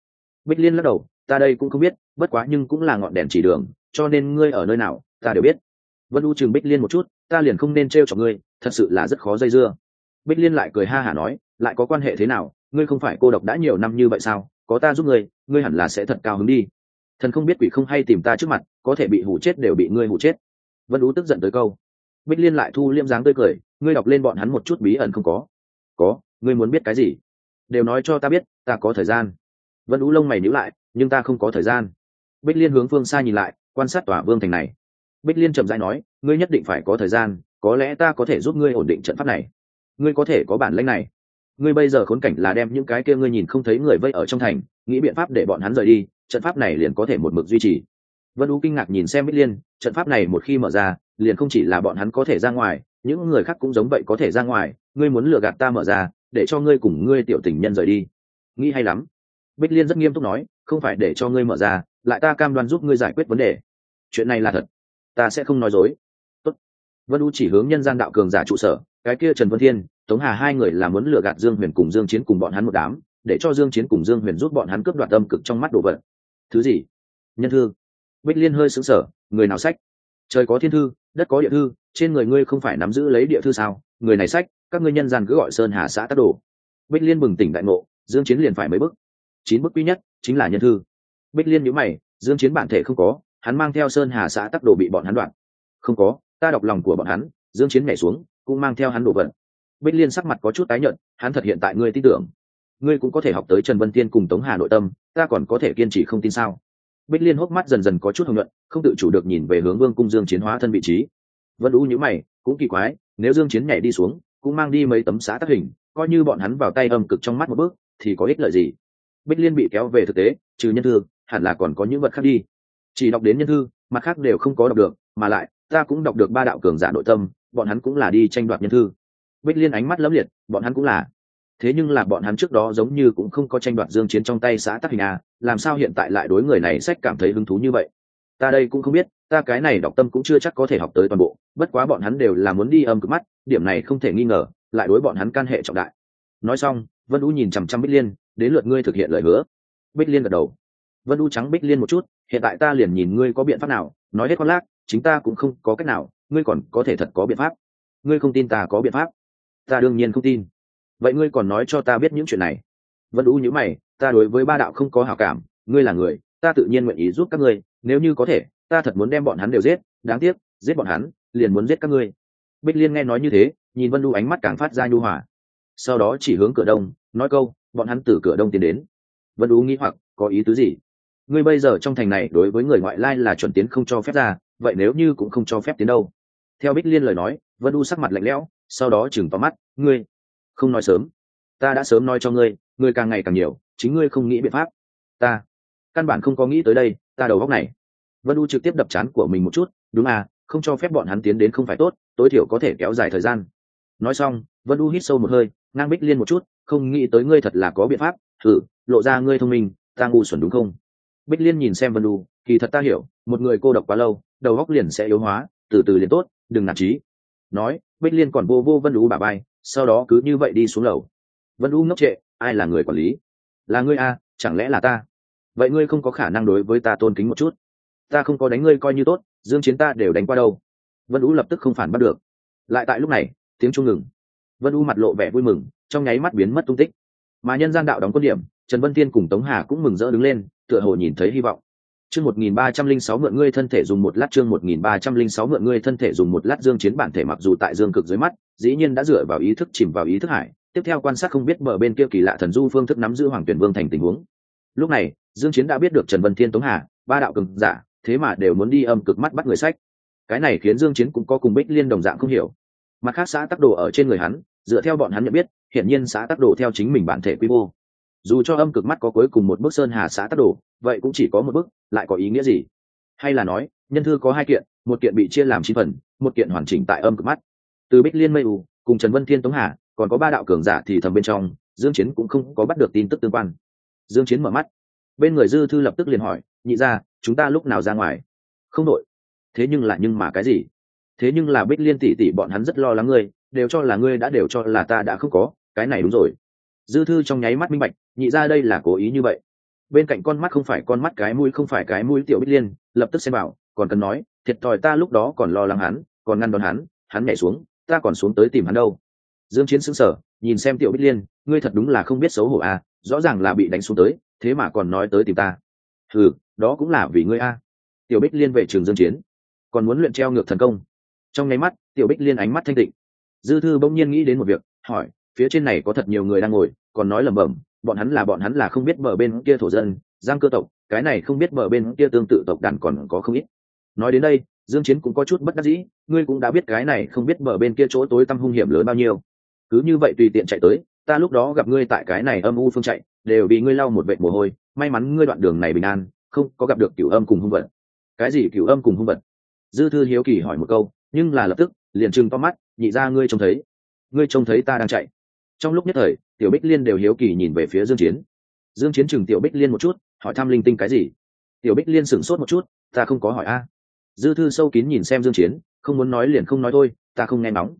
Bích liên lắc đầu, ta đây cũng không biết, bất quá nhưng cũng là ngọn đèn chỉ đường, cho nên ngươi ở nơi nào, ta đều biết. Vân u chừng bích liên một chút, ta liền không nên t r e o cho ngươi, thật sự là rất khó dây dưa bích liên lại cười ha hả nói, lại có quan hệ thế nào? Ngươi không phải cô độc đã nhiều năm như vậy sao? Có ta giúp ngươi ngươi hẳn là sẽ thật cao hứng đi. Thần không biết quỷ không hay tìm ta trước mặt, có thể bị hủ chết đều bị ngươi hủ chết. Vân ú tức giận tới câu. Bích liên lại thu liêm dáng tươi cười, ngươi đọc lên bọn hắn một chút bí ẩn không có? Có, ngươi muốn biết cái gì? Đều nói cho ta biết, ta có thời gian. Vân ú lông mày nhữ lại, nhưng ta không có thời gian. Bích liên hướng phương xa nhìn lại, quan sát tòa vương thành này. Bích liên trầm dai nói, ngươi nhất định phải có thời gian, có lẽ ta có thể giúp ngươi ổn định trận pháp này ngươi có thể có bản lãnh này. Ngươi bây giờ khốn cảnh là đem những cái kia ngươi nhìn không thấy người vây ở trong thành, nghĩ biện pháp để bọn hắn rời đi, trận pháp này liền có thể một mực duy trì. Vân u kinh ngạc nhìn xem bích liên, trận pháp này một khi mở ra, liền không chỉ là bọn hắn có thể ra ngoài, những người khác cũng giống vậy có thể ra ngoài, ngươi muốn lừa gạt ta mở ra, để cho ngươi cùng ngươi tiểu tình nhân rời đi. Nghĩ hay lắm. Bích liên rất nghiêm túc nói, không phải để cho ngươi mở ra, lại ta cam đoan giúp ngươi giải quyết vấn đề. Chuyện này là thật. Ta sẽ không nói dối. Tốt. vân u chỉ hướng nhân gian đạo cường giả trụ sở cái kia trần vân thiên, tống hà hai người là muốn lừa gạt dương huyền cùng dương chiến cùng bọn hắn một đám, để cho dương chiến cùng dương huyền giúp bọn hắn cướp đoạt âm cực trong mắt đồ vật. Thứ gì? Nhân thư. Bích liên hơi sững sờ, người nào sách? Trời có thiên thư, đất có địa thư, trên người ngươi không phải nắm giữ lấy địa thư sao? Người này sách, các ngươi nhân gian cứ gọi sơn hà xã tác đồ. Bích liên bừng tỉnh đại ngộ, dương chiến liền phải mấy bước. Chín bước quý nhất, chính là nhân thư. Bích liên nhíu mày, dương chiến bản thể không có, hắn mang theo sơn hà xã tác đồ bị bọn hắn đoạn không có, ta đọc lòng của bọn hắn, dương chiến nhảy xuống cũng mang theo hắn đồ vật. Bích liên sắc mặt có chút tái nhợt, hắn thật hiện tại ngươi tin tưởng. Ngươi cũng có thể học tới trần vân tiên cùng tống hà nội tâm, ta còn có thể kiên trì không tin sao? Bích liên hốc mắt dần dần có chút hồng nhuận, không tự chủ được nhìn về hướng vương cung dương chiến hóa thân vị trí. Vân u nhíu mày, cũng kỳ quái, nếu dương chiến nhảy đi xuống, cũng mang đi mấy tấm xã tác hình, coi như bọn hắn vào tay âm cực trong mắt một bước, thì có ích lợi gì? Bích liên bị kéo về thực tế, trừ nhân thư, hẳn là còn có những vật khác đi. Chỉ đọc đến nhân thư, mặt khác đều không có đọc được, mà lại, ta cũng đọc được ba đạo cường giả nội tâm bọn hắn cũng là đi tranh đoạt nhân thư. Bích liên ánh mắt lẫm liệt, bọn hắn cũng là. Thế nhưng là bọn hắn trước đó giống như cũng không có tranh đoạt dương chiến trong tay xã tắc hình a làm sao hiện tại lại đối người này sách cảm thấy hứng thú như vậy? Ta đây cũng không biết, ta cái này đọc tâm cũng chưa chắc có thể học tới toàn bộ, bất quá bọn hắn đều là muốn đi âm cực mắt, điểm này không thể nghi ngờ, lại đối bọn hắn can hệ trọng đại. Nói xong, vân u nhìn chằm chằm bích liên, đến lượt ngươi thực hiện lời hứa. Bích liên gật đầu. Vân u trắng bích liên một chút, hiện tại ta liền nhìn ngươi có biện pháp nào, nói hết con lác, chính ta cũng không có cách nào ngươi còn có thể thật có biện pháp. Ngươi không tin ta có biện pháp. Ta đương nhiên không tin. Vậy ngươi còn nói cho ta biết những chuyện này. Vân u nhữ mày, ta đối với ba đạo không có hảo cảm, ngươi là người, ta tự nhiên nguyện ý giúp các ngươi, nếu như có thể, ta thật muốn đem bọn hắn đều giết, đáng tiếc, giết bọn hắn, liền muốn giết các ngươi. Bích liên nghe nói như thế, nhìn vân lu ánh mắt càng phát ra nhu hòa. Sau đó chỉ hướng cửa đông, nói câu, bọn hắn từ cửa đông tiến đến. Vân lu nghĩ hoặc, có ý tứ gì? Ngươi bây giờ trong thành này đối với người ngoại lai là chuẩn tiến không cho phép ra, vậy nếu như cũng không cho phép tiến đâu? Theo bích liên lời nói, vân u sắc mặt lạnh lẽo, sau đó chừng vào mắt, ngươi, không nói sớm. Ta đã sớm nói cho ngươi ngươi càng ngày càng nhiều, chính ngươi không nghĩ biện pháp. Ta, căn bản không có nghĩ tới đây, ta đầu góc này. Vân u trực tiếp đập chán của mình một chút, đúng à không cho phép bọn hắn tiến đến không phải tốt, tối thiểu có thể kéo dài thời gian. Nói xong, vân u hít sâu một hơi, ngang bích liên một chút, không nghĩ tới ngươi thật là có biện pháp, thử, lộ ra ngươi thông minh, ta ngu xuẩn đúng không? Bích liên nhìn xem vân u, kỳ thật ta hiểu, một người cô độc quá lâu, đầu góc liền sẽ yếu hóa, từ từ liền tốt đừng nản trí. Nói, bích liên còn vô vô vân u bà bay, sau đó cứ như vậy đi xuống lầu. Vân u ngốc trệ, ai là người quản lý? Là ngươi a chẳng lẽ là ta? Vậy ngươi không có khả năng đối với ta tôn kính một chút. Ta không có đánh ngươi coi như tốt, dương chiến ta đều đánh qua đâu. Vân u lập tức không phản bắt được. Lại tại lúc này, tiếng chuông ngừng. Vân u mặt lộ vẻ vui mừng, trong nháy mắt biến mất tung tích. Mà nhân gian đạo đóng quân điểm, trần vân tiên cùng tống hà cũng mừng rỡ đứng lên, tựa hồ nhìn thấy hy vọng chương một nghìn ba trăm linh sáu mượn ngươi thân thể dùng một lát, chương một nghìn ba trăm linh sáu mượn ngươi thân thể dùng một lát dương chiến bản thể mặc dù tại dương cực dưới mắt, dĩ nhiên đã dựa vào ý thức chìm vào ý thức hải. Tiếp theo quan sát không biết bờ bên kia kỳ lạ thần du phương thức nắm giữ hoàng tuyển vương thành tình huống. Lúc này, dương chiến đã biết được trần vân thiên tống hà, ba đạo cường giả, thế mà đều muốn đi âm cực mắt bắt người sách. Cái này khiến dương chiến cũng có cùng bích liên đồng dạng không hiểu. Mặt khác xã tác đồ ở trên người hắn, dựa theo bọn hắn nhận biết hiện nhiên xã tác đồ theo chính mình bản thể quy mô dù cho âm cực mắt có cuối cùng một bức sơn hà xã tắc đồ, vậy cũng chỉ có một bức lại có ý nghĩa gì? Hay là nói, nhân thư có hai kiện, một kiện bị chia làm chín phần, một kiện hoàn chỉnh tại âm cực mắt. Từ bích liên mây u, cùng trần vân thiên tống hà, còn có ba đạo cường giả thì thầm bên trong, dương chiến cũng không có bắt được tin tức tương quan. Dương chiến mở mắt. Bên người dư thư lập tức liền hỏi, nhị ra chúng ta lúc nào ra ngoài? Không đội. Thế nhưng là, nhưng mà cái gì? Thế nhưng là bích liên tỷ tỷ bọn hắn rất lo lắng ngươi, đều cho là ngươi đã, đều cho là ta đã không có, cái này đúng rồi dư thư trong nháy mắt minh bạch, nhị ra đây là cố ý như vậy. Bên cạnh con mắt không phải con mắt cái mũi không phải cái mũi tiểu bích liên, lập tức xem bảo, còn cần nói, thiệt thòi ta lúc đó còn lo lắng hắn, còn ngăn đón hắn hắn nhảy xuống, ta còn xuống tới tìm hắn đâu. Dương chiến sững sờ, nhìn xem tiểu bích liên, ngươi thật đúng là không biết xấu hổ à rõ ràng là bị đánh xuống tới, thế mà còn nói tới tìm ta. Ừ đó cũng là vì ngươi a tiểu bích liên về trường dương chiến, còn muốn luyện treo ngược thần công. Trong nháy mắt, tiểu bích liên ánh mắt thanh tịnh. Dư thư bỗng nhiên nghĩ đến một việc, hỏi, phía trên này có thật nhiều người đang ngồi còn nói lẩm bẩm, bọn hắn là bọn hắn là không biết bờ bên kia thổ dân, giang cơ tộc, cái này không biết bờ bên kia tương tự tộc đàn còn có không ít. Nói đến đây, dương chiến cũng có chút bất đắc dĩ, ngươi cũng đã biết cái này không biết bờ bên kia chỗ tối tăm hung hiểm lớn bao nhiêu. Cứ như vậy tùy tiện chạy tới, ta lúc đó gặp ngươi tại cái này âm u phương chạy, đều vì ngươi lau một vệt mồ hôi, may mắn ngươi đoạn đường này bình an, không có gặp được cửu âm cùng hung vật. Cái gì cửu âm cùng hung vật? Dư thư hiếu kỳ hỏi một câu, nhưng là lập tức, liền trừng to mắt, nhị ra ngươi trông thấy. Ngươi trông thấy ta đang chạy. Trong lúc nhất thời tiểu bích liên đều hiếu kỳ nhìn về phía dương chiến. Dương chiến chừng tiểu bích liên một chút, hỏi thăm linh tinh cái gì? Tiểu bích liên sửng sốt một chút, ta không có hỏi a. Dư thư sâu kín nhìn xem dương chiến, không muốn nói liền không nói thôi, ta không nghe nóng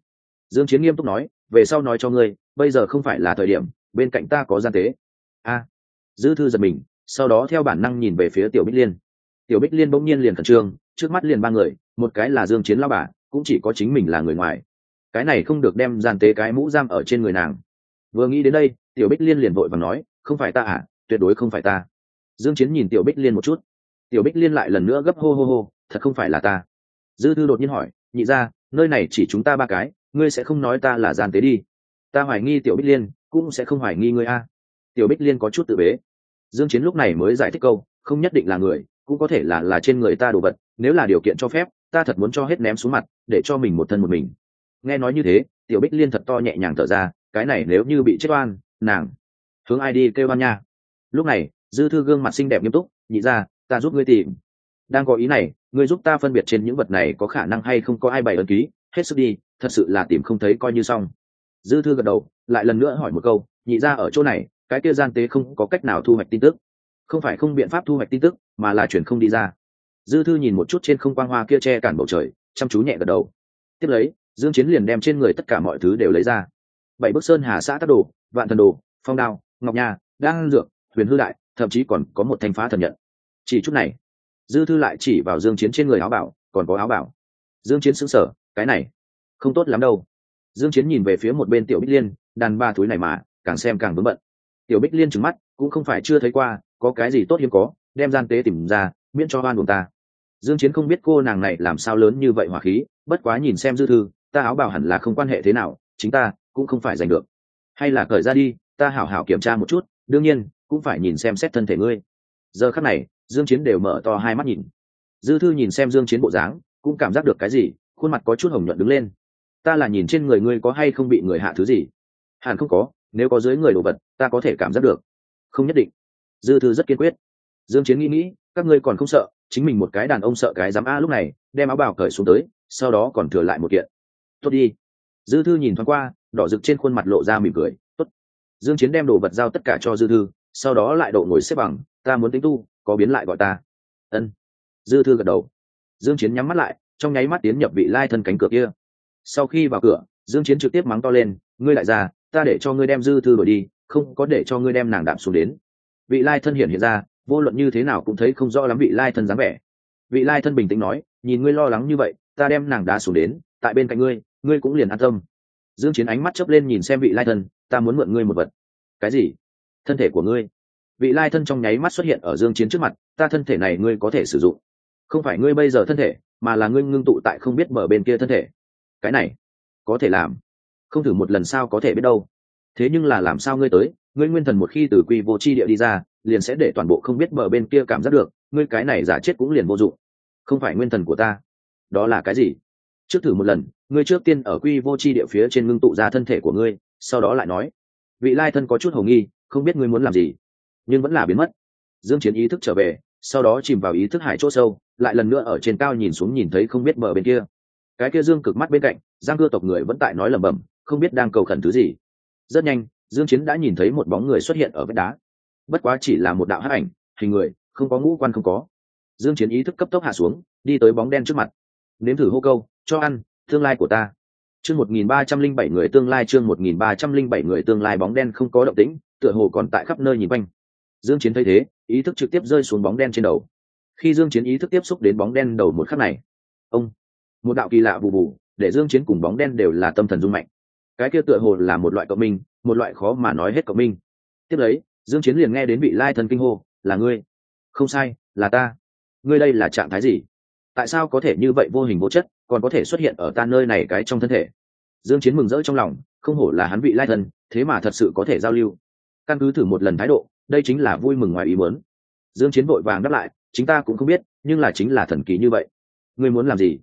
dương chiến nghiêm túc nói, về sau nói cho ngươi, bây giờ không phải là thời điểm, bên cạnh ta có gian tế. A. Dư thư giật mình, sau đó theo bản năng nhìn về phía tiểu bích liên. Tiểu bích liên bỗng nhiên liền khẩn trương, trước mắt liền ba người, một cái là dương chiến lao bà, cũng chỉ có chính mình là người ngoài. Cái này không được đem gian tế cái mũ giam ở trên người nàng vừa nghĩ đến đây, tiểu bích liên liền vội và nói, không phải ta à tuyệt đối không phải ta. Dương chiến nhìn tiểu bích liên một chút. Tiểu bích liên lại lần nữa gấp hô hô hô, thật không phải là ta. Dư thư đột nhiên hỏi, nhị ra nơi này chỉ chúng ta ba cái, ngươi sẽ không nói ta là gian tế đi? Ta hoài nghi tiểu bích liên, cũng sẽ không hoài nghi ngươi a. Tiểu bích liên có chút tự bế. Dương chiến lúc này mới giải thích câu, không nhất định là người, cũng có thể là là trên người ta đồ vật, nếu là điều kiện cho phép, ta thật muốn cho hết ném xuống mặt, để cho mình một thân một mình. Nghe nói như thế, tiểu bích liên thật to nhẹ nhàng thở ra cái này nếu như bị chết oan, nàng, hướng ai đi kêu oan nha. Lúc này, dư thư gương mặt xinh đẹp nghiêm túc, nhị ra, ta giúp ngươi tìm. Đang có ý này, ngươi giúp ta phân biệt trên những vật này có khả năng hay không có ai bày ấn ký, hết sức đi, thật sự là tìm không thấy coi như xong. Dư thư gật đầu, lại lần nữa hỏi một câu, nhị ra ở chỗ này, cái kia gian tế không có cách nào thu hoạch tin tức. Không phải không biện pháp thu hoạch tin tức, mà là chuyển không đi ra. Dư thư nhìn một chút trên không quang hoa kia che cản bầu trời, chăm chú nhẹ gật đầu. Tiếp lấy, dương chiến liền đem trên người tất cả mọi thứ đều lấy ra bảy bức sơn hà xã tác đồ, vạn thần đồ, phong đao, ngọc nha, đan dược, huyền hư đại, thậm chí còn có một thanh phá thần nhận. Chỉ chút này, dư thư lại chỉ vào dương chiến trên người áo bảo, còn có áo bảo. Dương chiến sững sờ, cái này, không tốt lắm đâu. Dương chiến nhìn về phía một bên tiểu bích liên, đàn ba túi này mà, càng xem càng vướng bận. Tiểu bích liên trừng mắt, cũng không phải chưa thấy qua, có cái gì tốt hiếm có, đem gian tế tìm ra, miễn cho oan buồn ta. Dương chiến không biết cô nàng này làm sao lớn như vậy hỏa khí, bất quá nhìn xem dư thư, ta áo bảo hẳn là không quan hệ thế nào, chính ta cũng không phải giành được. Hay là cởi ra đi, ta hảo hảo kiểm tra một chút, đương nhiên, cũng phải nhìn xem xét thân thể ngươi. Giờ khắc này, dương chiến đều mở to hai mắt nhìn. Dư thư nhìn xem dương chiến bộ dáng, cũng cảm giác được cái gì, khuôn mặt có chút hồng nhuận đứng lên. Ta là nhìn trên người ngươi có hay không bị người hạ thứ gì? Hẳn không có, nếu có dưới người đồ vật, ta có thể cảm giác được. Không nhất định. Dư thư rất kiên quyết. Dương chiến nghĩ nghĩ, các ngươi còn không sợ, chính mình một cái đàn ông sợ cái dám a lúc này, đem áo bào cởi xuống tới, sau đó còn thừa lại một kiện. Tốt đi. Dư thư nhìn thoáng qua đỏ rực trên khuôn mặt lộ ra mỉm cười, tốt. Dương chiến đem đồ vật giao tất cả cho dư thư, sau đó lại độ ngồi xếp bằng, ta muốn tính tu, có biến lại gọi ta. Ân. Dư thư gật đầu. Dương chiến nhắm mắt lại, trong nháy mắt tiến nhập vị lai thân cánh cửa kia. Sau khi vào cửa, dương chiến trực tiếp mắng to lên, ngươi lại ra, ta để cho ngươi đem dư thư đổi đi, không có để cho ngươi đem nàng đạm xuống đến. Vị lai thân hiện hiện ra, vô luận như thế nào cũng thấy không rõ lắm vị lai thân dáng vẻ. Vị lai thân bình tĩnh nói, nhìn ngươi lo lắng như vậy, ta đem nàng đá xuống đến, tại bên cạnh ngươi ngươi cũng liền an tâm dương chiến ánh mắt chớp lên nhìn xem vị lai thân, ta muốn mượn ngươi một vật. Cái gì? Thân thể của ngươi. Vị lai thân trong nháy mắt xuất hiện ở dương chiến trước mặt, ta thân thể này ngươi có thể sử dụng. Không phải ngươi bây giờ thân thể, mà là ngươi ngưng tụ tại không biết mở bên kia thân thể. Cái này, có thể làm. Không thử một lần sao có thể biết đâu. Thế nhưng là làm sao ngươi tới? Ngươi nguyên thần một khi từ quy vô chi địa đi ra, liền sẽ để toàn bộ không biết mở bên kia cảm giác được, ngươi cái này giả chết cũng liền vô dụng. Không phải nguyên thần của ta. Đó là cái gì? Trước thử một lần, ngươi trước tiên ở quy vô chi địa phía trên ngưng tụ ra thân thể của ngươi, sau đó lại nói, vị lai thân có chút hầu nghi, không biết ngươi muốn làm gì, nhưng vẫn là biến mất. Dương chiến ý thức trở về, sau đó chìm vào ý thức hải chỗ sâu, lại lần nữa ở trên cao nhìn xuống nhìn thấy không biết bờ bên kia. Cái kia dương cực mắt bên cạnh, giang cưa tộc người vẫn tại nói lẩm bẩm, không biết đang cầu khẩn thứ gì. Rất nhanh, dương chiến đã nhìn thấy một bóng người xuất hiện ở vách đá. Bất quá chỉ là một đạo hắc ảnh, hình người, không có ngũ quan không có. Dương chiến ý thức cấp tốc hạ xuống, đi tới bóng đen trước mặt. Nếm thử hô câu cho ăn, tương lai của ta. Chương 1307 người tương lai, chương 1307 người tương lai bóng đen không có động tĩnh, tựa hồ còn tại khắp nơi nhìn quanh. Dương chiến thấy thế, ý thức trực tiếp rơi xuống bóng đen trên đầu. Khi dương chiến ý thức tiếp xúc đến bóng đen đầu một khắc này, ông, một đạo kỳ lạ bù bù, để dương chiến cùng bóng đen đều là tâm thần rung mạnh. Cái kia tựa hồ là một loại cộng minh, một loại khó mà nói hết cộng minh. Tiếp lấy, dương chiến liền nghe đến vị lai thần kinh hô, là ngươi. Không sai, là ta. Ngươi đây là trạng thái gì? Tại sao có thể như vậy vô hình vô chất, còn có thể xuất hiện ở ta nơi này cái trong thân thể? Dương chiến mừng rỡ trong lòng, không hổ là hắn vị lai thần, thế mà thật sự có thể giao lưu. Căn cứ thử một lần thái độ, đây chính là vui mừng ngoài ý muốn. Dương chiến vội vàng đáp lại, chính ta cũng không biết, nhưng là chính là thần kỳ như vậy. Ngươi muốn làm gì?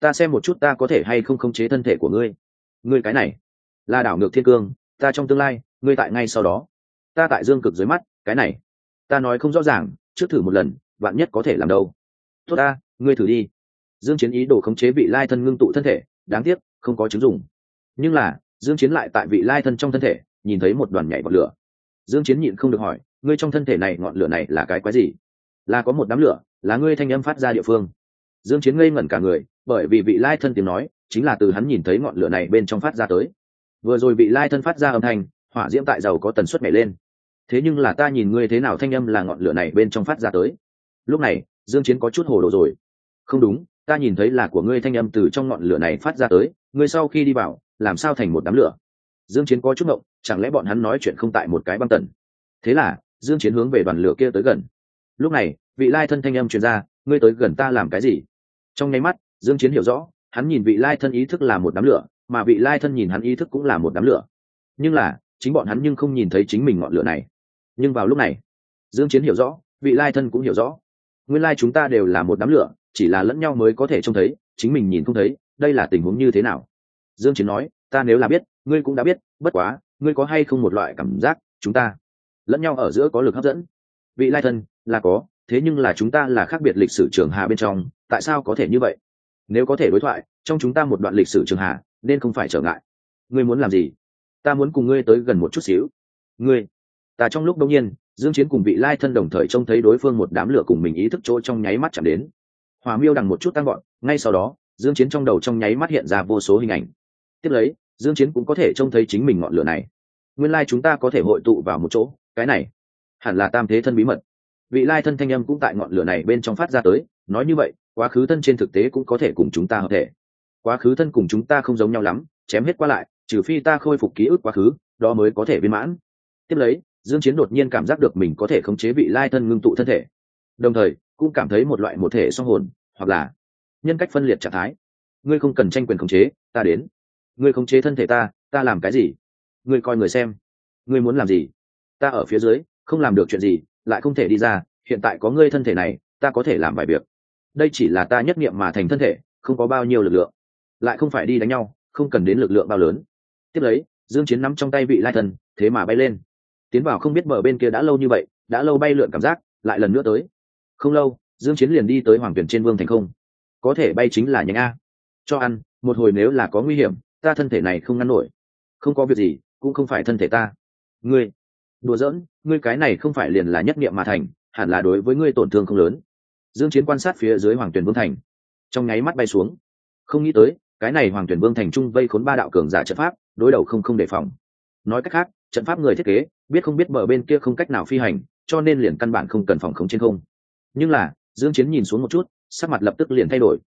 Ta xem một chút ta có thể hay không khống chế thân thể của ngươi. Ngươi cái này, là đảo ngược thiên cương, ta trong tương lai, ngươi tại ngay sau đó. Ta tại dương cực dưới mắt, cái này, ta nói không rõ ràng, trước thử một lần bạn nhất có thể làm đâu? Tốt ta ngươi thử đi. Dương chiến ý đồ khống chế vị lai thân ngưng tụ thân thể, đáng tiếc, không có chứng dụng. Nhưng là, dương chiến lại tại vị lai thân trong thân thể, nhìn thấy một đoàn nhảy bọt lửa. Dương chiến nhịn không được hỏi, ngươi trong thân thể này, ngọn lửa này là cái quái gì? Là có một đám lửa, là ngươi thanh âm phát ra địa phương. Dương chiến ngây ngẩn cả người, bởi vì vị lai thân tiếng nói, chính là từ hắn nhìn thấy ngọn lửa này bên trong phát ra tới. Vừa rồi vị lai thân phát ra âm thanh, hỏa diễm tại dầu có tần suất nhảy lên. Thế nhưng là ta nhìn ngươi thế nào thanh âm là ngọn lửa này bên trong phát ra tới. Lúc này, dương chiến có chút hồ đồ rồi không đúng, ta nhìn thấy là của ngươi thanh âm từ trong ngọn lửa này phát ra tới, ngươi sau khi đi vào, làm sao thành một đám lửa? Dương chiến có chút ngộng, chẳng lẽ bọn hắn nói chuyện không tại một cái băng tần? Thế là, dương chiến hướng về đoàn lửa kia tới gần. Lúc này, vị lai thân thanh âm truyền ra, ngươi tới gần ta làm cái gì? Trong nháy mắt, dương chiến hiểu rõ, hắn nhìn vị lai thân ý thức là một đám lửa, mà vị lai thân nhìn hắn ý thức cũng là một đám lửa. Nhưng là, chính bọn hắn nhưng không nhìn thấy chính mình ngọn lửa này. Nhưng vào lúc này, dương chiến hiểu rõ, vị lai thân cũng hiểu rõ. Nguyên lai chúng ta đều là một đám lửa chỉ là lẫn nhau mới có thể trông thấy, chính mình nhìn không thấy, đây là tình huống như thế nào? Dương chiến nói, ta nếu là biết, ngươi cũng đã biết, bất quá, ngươi có hay không một loại cảm giác chúng ta lẫn nhau ở giữa có lực hấp dẫn? Vị lai thân là có, thế nhưng là chúng ta là khác biệt lịch sử trường hà bên trong, tại sao có thể như vậy? Nếu có thể đối thoại, trong chúng ta một đoạn lịch sử trường hà nên không phải trở ngại. Ngươi muốn làm gì? Ta muốn cùng ngươi tới gần một chút xíu. Ngươi, ta trong lúc đông nhiên, dương chiến cùng vị lai thân đồng thời trông thấy đối phương một đám lửa cùng mình ý thức chỗ trong nháy mắt chạm đến hòa miêu đằng một chút tăng gọn ngay sau đó, dương chiến trong đầu trong nháy mắt hiện ra vô số hình ảnh. Tiếp lấy, dương chiến cũng có thể trông thấy chính mình ngọn lửa này. Nguyên lai chúng ta có thể hội tụ vào một chỗ, cái này hẳn là tam thế thân bí mật. Vị lai thân thanh âm cũng tại ngọn lửa này bên trong phát ra tới, nói như vậy, quá khứ thân trên thực tế cũng có thể cùng chúng ta hợp thể. Quá khứ thân cùng chúng ta không giống nhau lắm, chém hết qua lại, trừ phi ta khôi phục ký ức quá khứ, đó mới có thể viên mãn. Tiếp lấy, dương chiến đột nhiên cảm giác được mình có thể khống chế vị lai thân ngưng tụ thân thể đồng thời, cũng cảm thấy một loại một thể song hồn, hoặc là nhân cách phân liệt trạng thái. Ngươi không cần tranh quyền khống chế, ta đến. Ngươi khống chế thân thể ta ta làm cái gì? Ngươi coi người xem. Ngươi muốn làm gì? Ta ở phía dưới, không làm được chuyện gì, lại không thể đi ra, hiện tại có ngươi thân thể này, ta có thể làm vài việc. Đây chỉ là ta nhất nghiệm mà thành thân thể, không có bao nhiêu lực lượng. Lại không phải đi đánh nhau, không cần đến lực lượng bao lớn. Tiếp lấy, dương chiến nắm trong tay vị lai thần, thế mà bay lên. Tiến vào không biết bờ bên kia đã lâu như vậy, đã lâu bay lượn cảm giác, lại lần nữa tới không lâu, dương chiến liền đi tới hoàng tuyển trên vương thành không. Có thể bay chính là nhánh a. Cho ăn, một hồi nếu là có nguy hiểm, ta thân thể này không ngăn nổi. Không có việc gì, cũng không phải thân thể ta. Ngươi, đùa giỡn, ngươi cái này không phải liền là nhất niệm mà thành, hẳn là đối với ngươi tổn thương không lớn. Dương chiến quan sát phía dưới hoàng tuyển vương thành. Trong nháy mắt bay xuống. Không nghĩ tới, cái này hoàng tuyển vương thành trung vây khốn ba đạo cường giả trận pháp, đối đầu không không đề phòng. Nói cách khác, trận pháp người thiết kế, biết không biết bờ bên kia không cách nào phi hành, cho nên liền căn bản không cần phòng khống trên không nhưng là, dương chiến nhìn xuống một chút, sắc mặt lập tức liền thay đổi.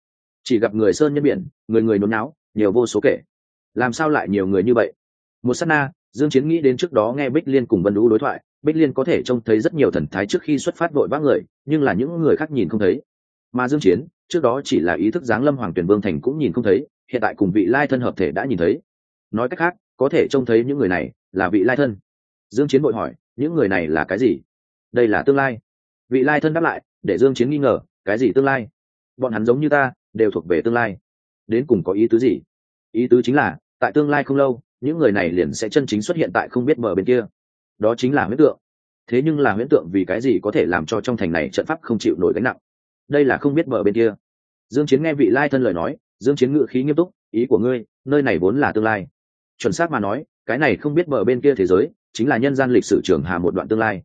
Chỉ gặp người sơn nhân biển, người người nôn náo, nhiều vô số kể. Làm sao lại nhiều người như vậy? Một sát na, dương chiến nghĩ đến trước đó nghe bích liên cùng vân đũ đối thoại, bích liên có thể trông thấy rất nhiều thần thái trước khi xuất phát vội vã người, nhưng là những người khác nhìn không thấy. Mà dương chiến, trước đó chỉ là ý thức dáng lâm hoàng tuyển vương thành cũng nhìn không thấy, hiện tại cùng vị lai thân hợp thể đã nhìn thấy. Nói cách khác, có thể trông thấy những người này là vị lai thân. Dương chiến bội hỏi, những người này là cái gì? Đây là tương lai. Vị lai thân đáp lại để dương chiến nghi ngờ, cái gì tương lai? Bọn hắn giống như ta, đều thuộc về tương lai. Đến cùng có ý tứ gì? Ý tứ chính là, tại tương lai không lâu, những người này liền sẽ chân chính xuất hiện tại không biết mở bên kia. Đó chính là huyễn tượng. Thế nhưng là huyễn tượng vì cái gì có thể làm cho trong thành này trận pháp không chịu nổi gánh nặng? Đây là không biết mở bên kia. Dương chiến nghe vị lai thân lời nói, dương chiến ngự khí nghiêm túc, ý của ngươi, nơi này vốn là tương lai. Chuẩn xác mà nói, cái này không biết mở bên kia thế giới, chính là nhân gian lịch sử trường hà một đoạn tương lai.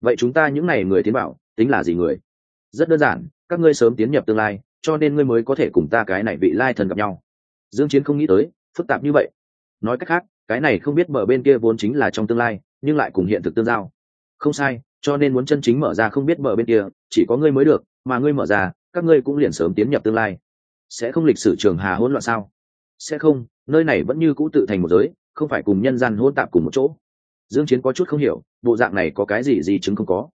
Vậy chúng ta những này người tiến bảo, tính là gì người? Rất đơn giản, các ngươi sớm tiến nhập tương lai, cho nên ngươi mới có thể cùng ta cái này vị lai thần gặp nhau. Dương chiến không nghĩ tới, phức tạp như vậy. Nói cách khác, cái này không biết mở bên kia vốn chính là trong tương lai, nhưng lại cùng hiện thực tương giao. Không sai, cho nên muốn chân chính mở ra không biết mở bên kia, chỉ có ngươi mới được, mà ngươi mở ra, các ngươi cũng liền sớm tiến nhập tương lai. Sẽ không lịch sử trường hà hỗn loạn sao? Sẽ không, nơi này vẫn như cũ tự thành một giới, không phải cùng nhân gian hỗn tạp cùng một chỗ. Dương chiến có chút không hiểu, bộ dạng này có cái gì gì chứng không có?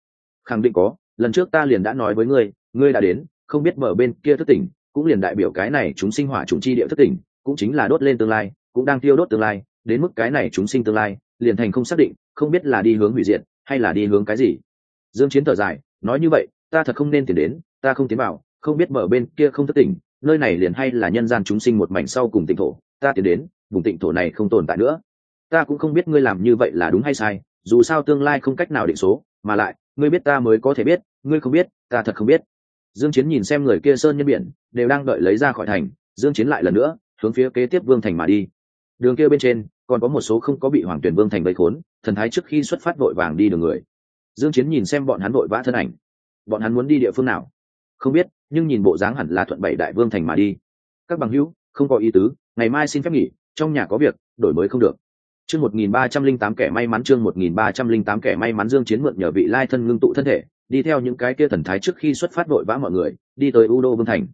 Khẳng định có lần trước ta liền đã nói với ngươi ngươi đã đến, không biết mở bên kia thất tỉnh, cũng liền đại biểu cái này chúng sinh hỏa chủng chi địa thất tỉnh, cũng chính là đốt lên tương lai, cũng đang tiêu đốt tương lai, đến mức cái này chúng sinh tương lai, liền thành không xác định, không biết là đi hướng hủy diệt, hay là đi hướng cái gì. Dương chiến thở dài, nói như vậy, ta thật không nên tiến đến, ta không tiến vào, không biết mở bên kia không thất tỉnh, nơi này liền hay là nhân gian chúng sinh một mảnh sau cùng tịnh thổ, ta tiến đến, vùng tịnh thổ này không tồn tại nữa. Ta cũng không biết ngươi làm như vậy là đúng hay sai, dù sao tương lai không cách nào định số, mà lại ngươi biết ta mới có thể biết, ngươi không biết, ta thật không biết. Dương chiến nhìn xem người kia sơn nhân biển, đều đang đợi lấy ra khỏi thành, dương chiến lại lần nữa, hướng phía kế tiếp vương thành mà đi. Đường kia bên trên, còn có một số không có bị hoàng tuyển vương thành vây khốn, thần thái trước khi xuất phát vội vàng đi đường người. Dương chiến nhìn xem bọn hắn vội vã thân ảnh. Bọn hắn muốn đi địa phương nào? Không biết, nhưng nhìn bộ dáng hẳn là thuận bảy đại vương thành mà đi. Các bằng hữu, không có ý tứ, ngày mai xin phép nghỉ, trong nhà có việc, đổi mới không được chương một nghìn ba trăm linh tám kẻ may mắn, chương một nghìn ba trăm linh tám kẻ may mắn dương chiến mượn nhờ vị lai thân ngưng tụ thân thể, đi theo những cái kia thần thái trước khi xuất phát vội vã mọi người, đi tới u đô vương thành.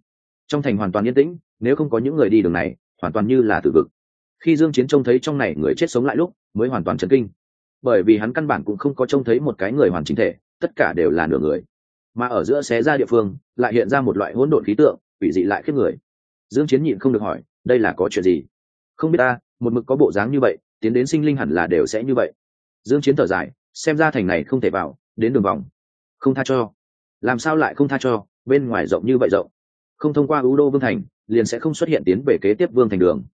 Trong thành hoàn toàn yên tĩnh, nếu không có những người đi đường này, hoàn toàn như là tử vực. Khi dương chiến trông thấy trong này người chết sống lại lúc, mới hoàn toàn chấn kinh. Bởi vì hắn căn bản cũng không có trông thấy một cái người hoàn chỉnh thể, tất cả đều là nửa người. Mà ở giữa xé ra địa phương, lại hiện ra một loại hỗn độn khí tượng bị dị lại khiếp người. Dương chiến nhịn không được hỏi, đây là có chuyện gì? Không biết ta, một mực có bộ dáng như vậy tiến đến sinh linh hẳn là đều sẽ như vậy. Dương chiến thở dài, xem ra thành này không thể vào, đến đường vòng. Không tha cho. Làm sao lại không tha cho, bên ngoài rộng như vậy rộng? Không thông qua ưu đô vương thành, liền sẽ không xuất hiện tiến về kế tiếp vương thành đường.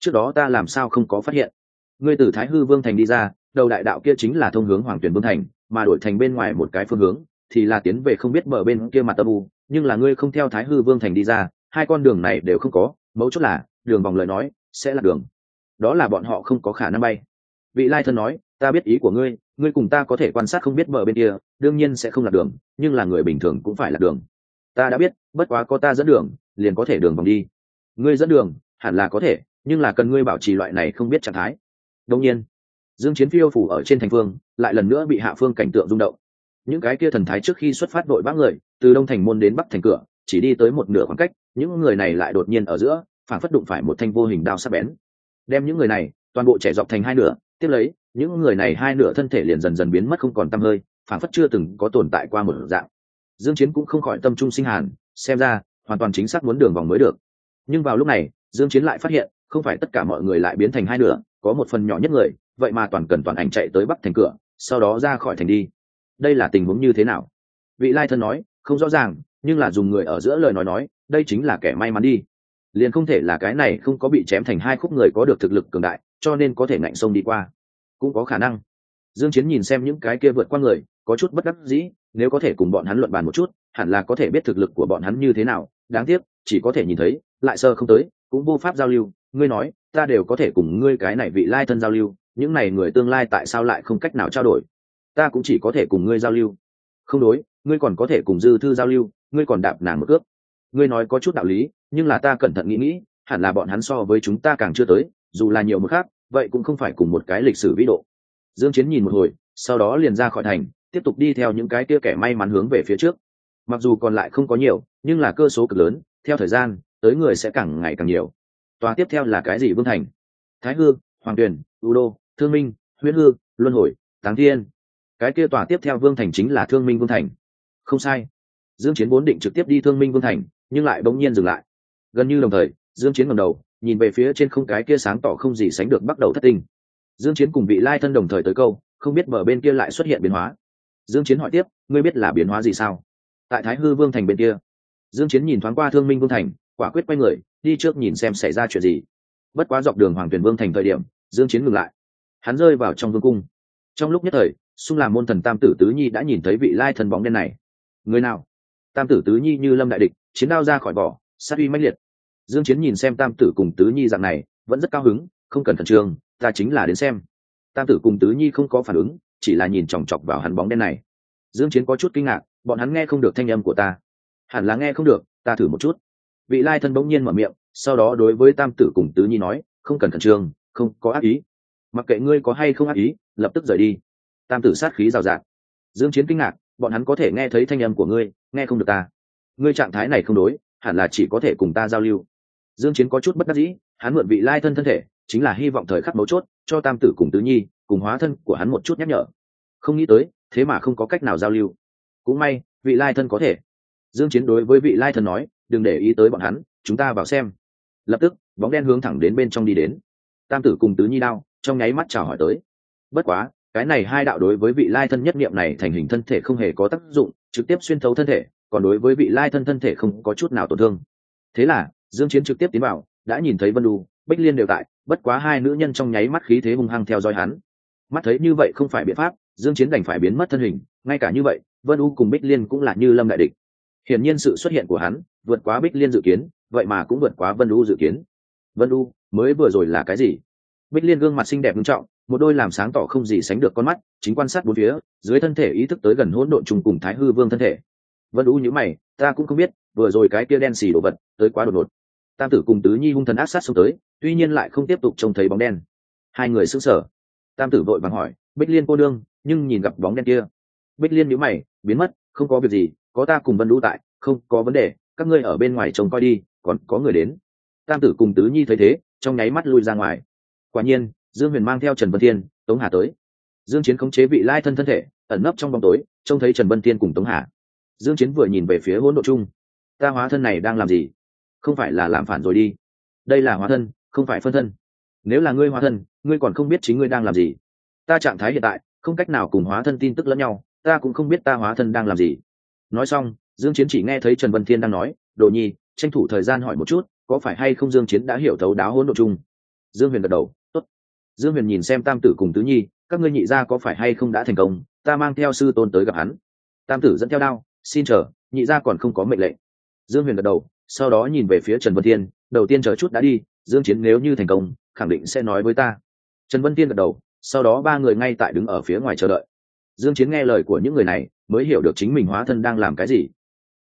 Trước đó ta làm sao không có phát hiện? Ngươi từ thái hư vương thành đi ra, đầu đại đạo kia chính là thông hướng hoàng tuyển vương thành, mà đổi thành bên ngoài một cái phương hướng, thì là tiến về không biết bờ bên kia mặt tâm u. Nhưng là ngươi không theo thái hư vương thành đi ra, hai con đường này đều không có, mấu chốt là, đường vòng lời nói, sẽ là đường đó là bọn họ không có khả năng bay. Vị lai thân nói, ta biết ý của ngươi ngươi cùng ta có thể quan sát không biết mở bên kia, đương nhiên sẽ không là đường, nhưng là người bình thường cũng phải là đường. Ta đã biết, bất quá có ta dẫn đường, liền có thể đường vòng đi. Ngươi dẫn đường, hẳn là có thể, nhưng là cần ngươi bảo trì loại này không biết trạng thái. Đông nhiên, dương chiến phiêu phủ ở trên thành phương, lại lần nữa bị hạ phương cảnh tượng rung động. Những cái kia thần thái trước khi xuất phát đội bác người, từ đông thành môn đến bắc thành cửa, chỉ đi tới một nửa khoảng cách, những người này lại đột nhiên ở giữa phản phất đụng phải một thanh vô hình đao sắc bén đem những người này, toàn bộ trẻ dọc thành hai nửa, tiếp lấy, những người này hai nửa thân thể liền dần dần biến mất không còn tăm hơi phản phất chưa từng có tồn tại qua một dạng. Dương chiến cũng không khỏi tâm trung sinh hàn xem ra, hoàn toàn chính xác muốn đường vòng mới được. Nhưng vào lúc này, dương chiến lại phát hiện, không phải tất cả mọi người lại biến thành hai nửa, có một phần nhỏ nhất người, vậy mà toàn cần toàn ảnh chạy tới bắc thành cửa, sau đó ra khỏi thành đi. Đây là tình huống như thế nào? Vị lai thân nói, không rõ ràng, nhưng là dùng người ở giữa lời nói nói, đây chính là kẻ may mắn đi liền không thể là cái này không có bị chém thành hai khúc người có được thực lực cường đại, cho nên có thể ngạnh sông đi qua. Cũng có khả năng. Dương chiến nhìn xem những cái kia vượt qua người, có chút bất đắc dĩ, nếu có thể cùng bọn hắn luận bàn một chút, hẳn là có thể biết thực lực của bọn hắn như thế nào. Đáng tiếc, chỉ có thể nhìn thấy, lại sơ không tới, cũng vô pháp giao lưu. Ngươi nói, ta đều có thể cùng ngươi cái này vị lai thân giao lưu, những này người tương lai tại sao lại không cách nào trao đổi? Ta cũng chỉ có thể cùng ngươi giao lưu. Không đối, ngươi còn có thể cùng dư thư giao lưu, ngươi còn đạp nàng một cước. Ngươi nói có chút đạo lý nhưng là ta cẩn thận nghĩ nghĩ, hẳn là bọn hắn so với chúng ta càng chưa tới, dù là nhiều mức khác, vậy cũng không phải cùng một cái lịch sử vĩ độ. Dương chiến nhìn một hồi, sau đó liền ra khỏi thành, tiếp tục đi theo những cái kia kẻ may mắn hướng về phía trước. Mặc dù còn lại không có nhiều, nhưng là cơ số cực lớn, theo thời gian, tới người sẽ càng ngày càng nhiều. Tòa tiếp theo là cái gì vương thành? Thái hư, hoàng tuyền u đô, thương minh, huyễn hư, luân hồi, táng thiên. Cái kia tòa tiếp theo vương thành chính là thương minh vương thành. Không sai. Dương chiến vốn định trực tiếp đi thương minh vương thành, nhưng lại bỗng nhiên dừng lại gần như đồng thời, dương chiến ngẩng đầu, nhìn về phía trên không cái kia sáng tỏ không gì sánh được bắt đầu thất tinh. Dương chiến cùng vị lai thân đồng thời tới câu, không biết bờ bên kia lại xuất hiện biến hóa. Dương chiến hỏi tiếp, ngươi biết là biến hóa gì sao? Tại thái hư vương thành bên kia. Dương chiến nhìn thoáng qua thương minh vương thành, quả quyết quay người, đi trước nhìn xem xảy ra chuyện gì. Bất quá dọc đường hoàng tuyển vương thành thời điểm, dương chiến ngừng lại. Hắn rơi vào trong vương cung. Trong lúc nhất thời, xung làm môn thần tam tử tứ nhi đã nhìn thấy vị lai thần bóng đen này. Người nào? Tam tử tứ nhi như lâm đại địch, chiến đao ra khỏi vỏ, sát uy mãnh liệt dương chiến nhìn xem tam tử cùng tứ nhi dạng này, vẫn rất cao hứng, không cần thần trương, ta chính là đến xem. Tam tử cùng tứ nhi không có phản ứng, chỉ là nhìn chòng chọc vào hắn bóng đen này. Dương chiến có chút kinh ngạc, bọn hắn nghe không được thanh âm của ta. Hẳn là nghe không được, ta thử một chút. Vị lai thân bỗng nhiên mở miệng, sau đó đối với tam tử cùng tứ nhi nói, không cần thần trương, không có ác ý. Mặc kệ ngươi có hay không ác ý, lập tức rời đi. Tam tử sát khí rào rạt. Dương chiến kinh ngạc, bọn hắn có thể nghe thấy thanh âm của ngươi, nghe không được ta. Ngươi trạng thái này không đối, hẳn là chỉ có thể cùng ta giao lưu dương chiến có chút bất đắc dĩ, hắn mượn vị lai thân thân thể, chính là hy vọng thời khắc mấu chốt, cho tam tử cùng tứ nhi, cùng hóa thân của hắn một chút nhắc nhở. Không nghĩ tới, thế mà không có cách nào giao lưu. Cũng may, vị lai thân có thể. Dương chiến đối với vị lai thân nói, đừng để ý tới bọn hắn, chúng ta vào xem. Lập tức, bóng đen hướng thẳng đến bên trong đi đến. Tam tử cùng tứ nhi đao, trong nháy mắt chào hỏi tới. Bất quá, cái này hai đạo đối với vị lai thân nhất niệm này thành hình thân thể không hề có tác dụng, trực tiếp xuyên thấu thân thể, còn đối với vị lai thân thân thể không có chút nào tổn thương. Thế là dương chiến trực tiếp tiến vào, đã nhìn thấy vân đu bích liên đều tại, bất quá hai nữ nhân trong nháy mắt khí thế hung hăng theo dõi hắn. Mắt thấy như vậy không phải biện pháp, dương chiến đành phải biến mất thân hình, ngay cả như vậy, vân u cùng bích liên cũng là như lâm đại địch. Hiển nhiên sự xuất hiện của hắn, vượt quá bích liên dự kiến, vậy mà cũng vượt quá vân u dự kiến. Vân u mới vừa rồi là cái gì? Bích liên gương mặt xinh đẹp nghiêm trọng, một đôi làm sáng tỏ không gì sánh được con mắt, chính quan sát bốn phía, dưới thân thể ý thức tới gần hỗn độn trùng cùng thái hư vương thân thể. Vân u nhíu mày, ta cũng không biết, vừa rồi cái kia đen xì đồ vật, tới quá đột ngột tam tử cùng tứ nhi hung thần ác sát xông tới, tuy nhiên lại không tiếp tục trông thấy bóng đen. Hai người sững sờ. Tam tử vội vàng hỏi, bích liên cô đương nhưng nhìn gặp bóng đen kia. Bích liên nhíu mày, biến mất, không có việc gì, có ta cùng vân lũ tại, không có vấn đề, các ngươi ở bên ngoài trông coi đi, còn có người đến. Tam tử cùng tứ nhi thấy thế, trong nháy mắt lui ra ngoài. Quả nhiên, dương huyền mang theo trần vân thiên, tống hà tới. Dương chiến khống chế vị lai thân thân thể, ẩn nấp trong bóng tối, trông thấy trần vân thiên cùng tống hà. Dương chiến vừa nhìn về phía hỗn độ chung. Ta hóa thân này đang làm gì? Không phải là làm phản rồi đi. Đây là hóa thân, không phải phân thân. Nếu là ngươi hóa thân, ngươi còn không biết chính ngươi đang làm gì. Ta trạng thái hiện tại, không cách nào cùng hóa thân tin tức lẫn nhau, ta cũng không biết ta hóa thân đang làm gì. Nói xong, dương chiến chỉ nghe thấy trần vân thiên đang nói, đồ nhi, tranh thủ thời gian hỏi một chút, có phải hay không dương chiến đã hiểu thấu đáo hỗn độ chung? Dương huyền gật đầu, tốt. Dương huyền nhìn xem tam tử cùng tứ nhi, các ngươi nhị gia có phải hay không đã thành công? Ta mang theo sư tôn tới gặp hắn. Tam tử dẫn theo đao, xin chờ, nhị gia còn không có mệnh lệnh. Dương huyền gật đầu sau đó nhìn về phía trần vân thiên, đầu tiên chờ chút đã đi, dương chiến nếu như thành công, khẳng định sẽ nói với ta. Trần vân thiên gật đầu, sau đó ba người ngay tại đứng ở phía ngoài chờ đợi. Dương chiến nghe lời của những người này, mới hiểu được chính mình hóa thân đang làm cái gì.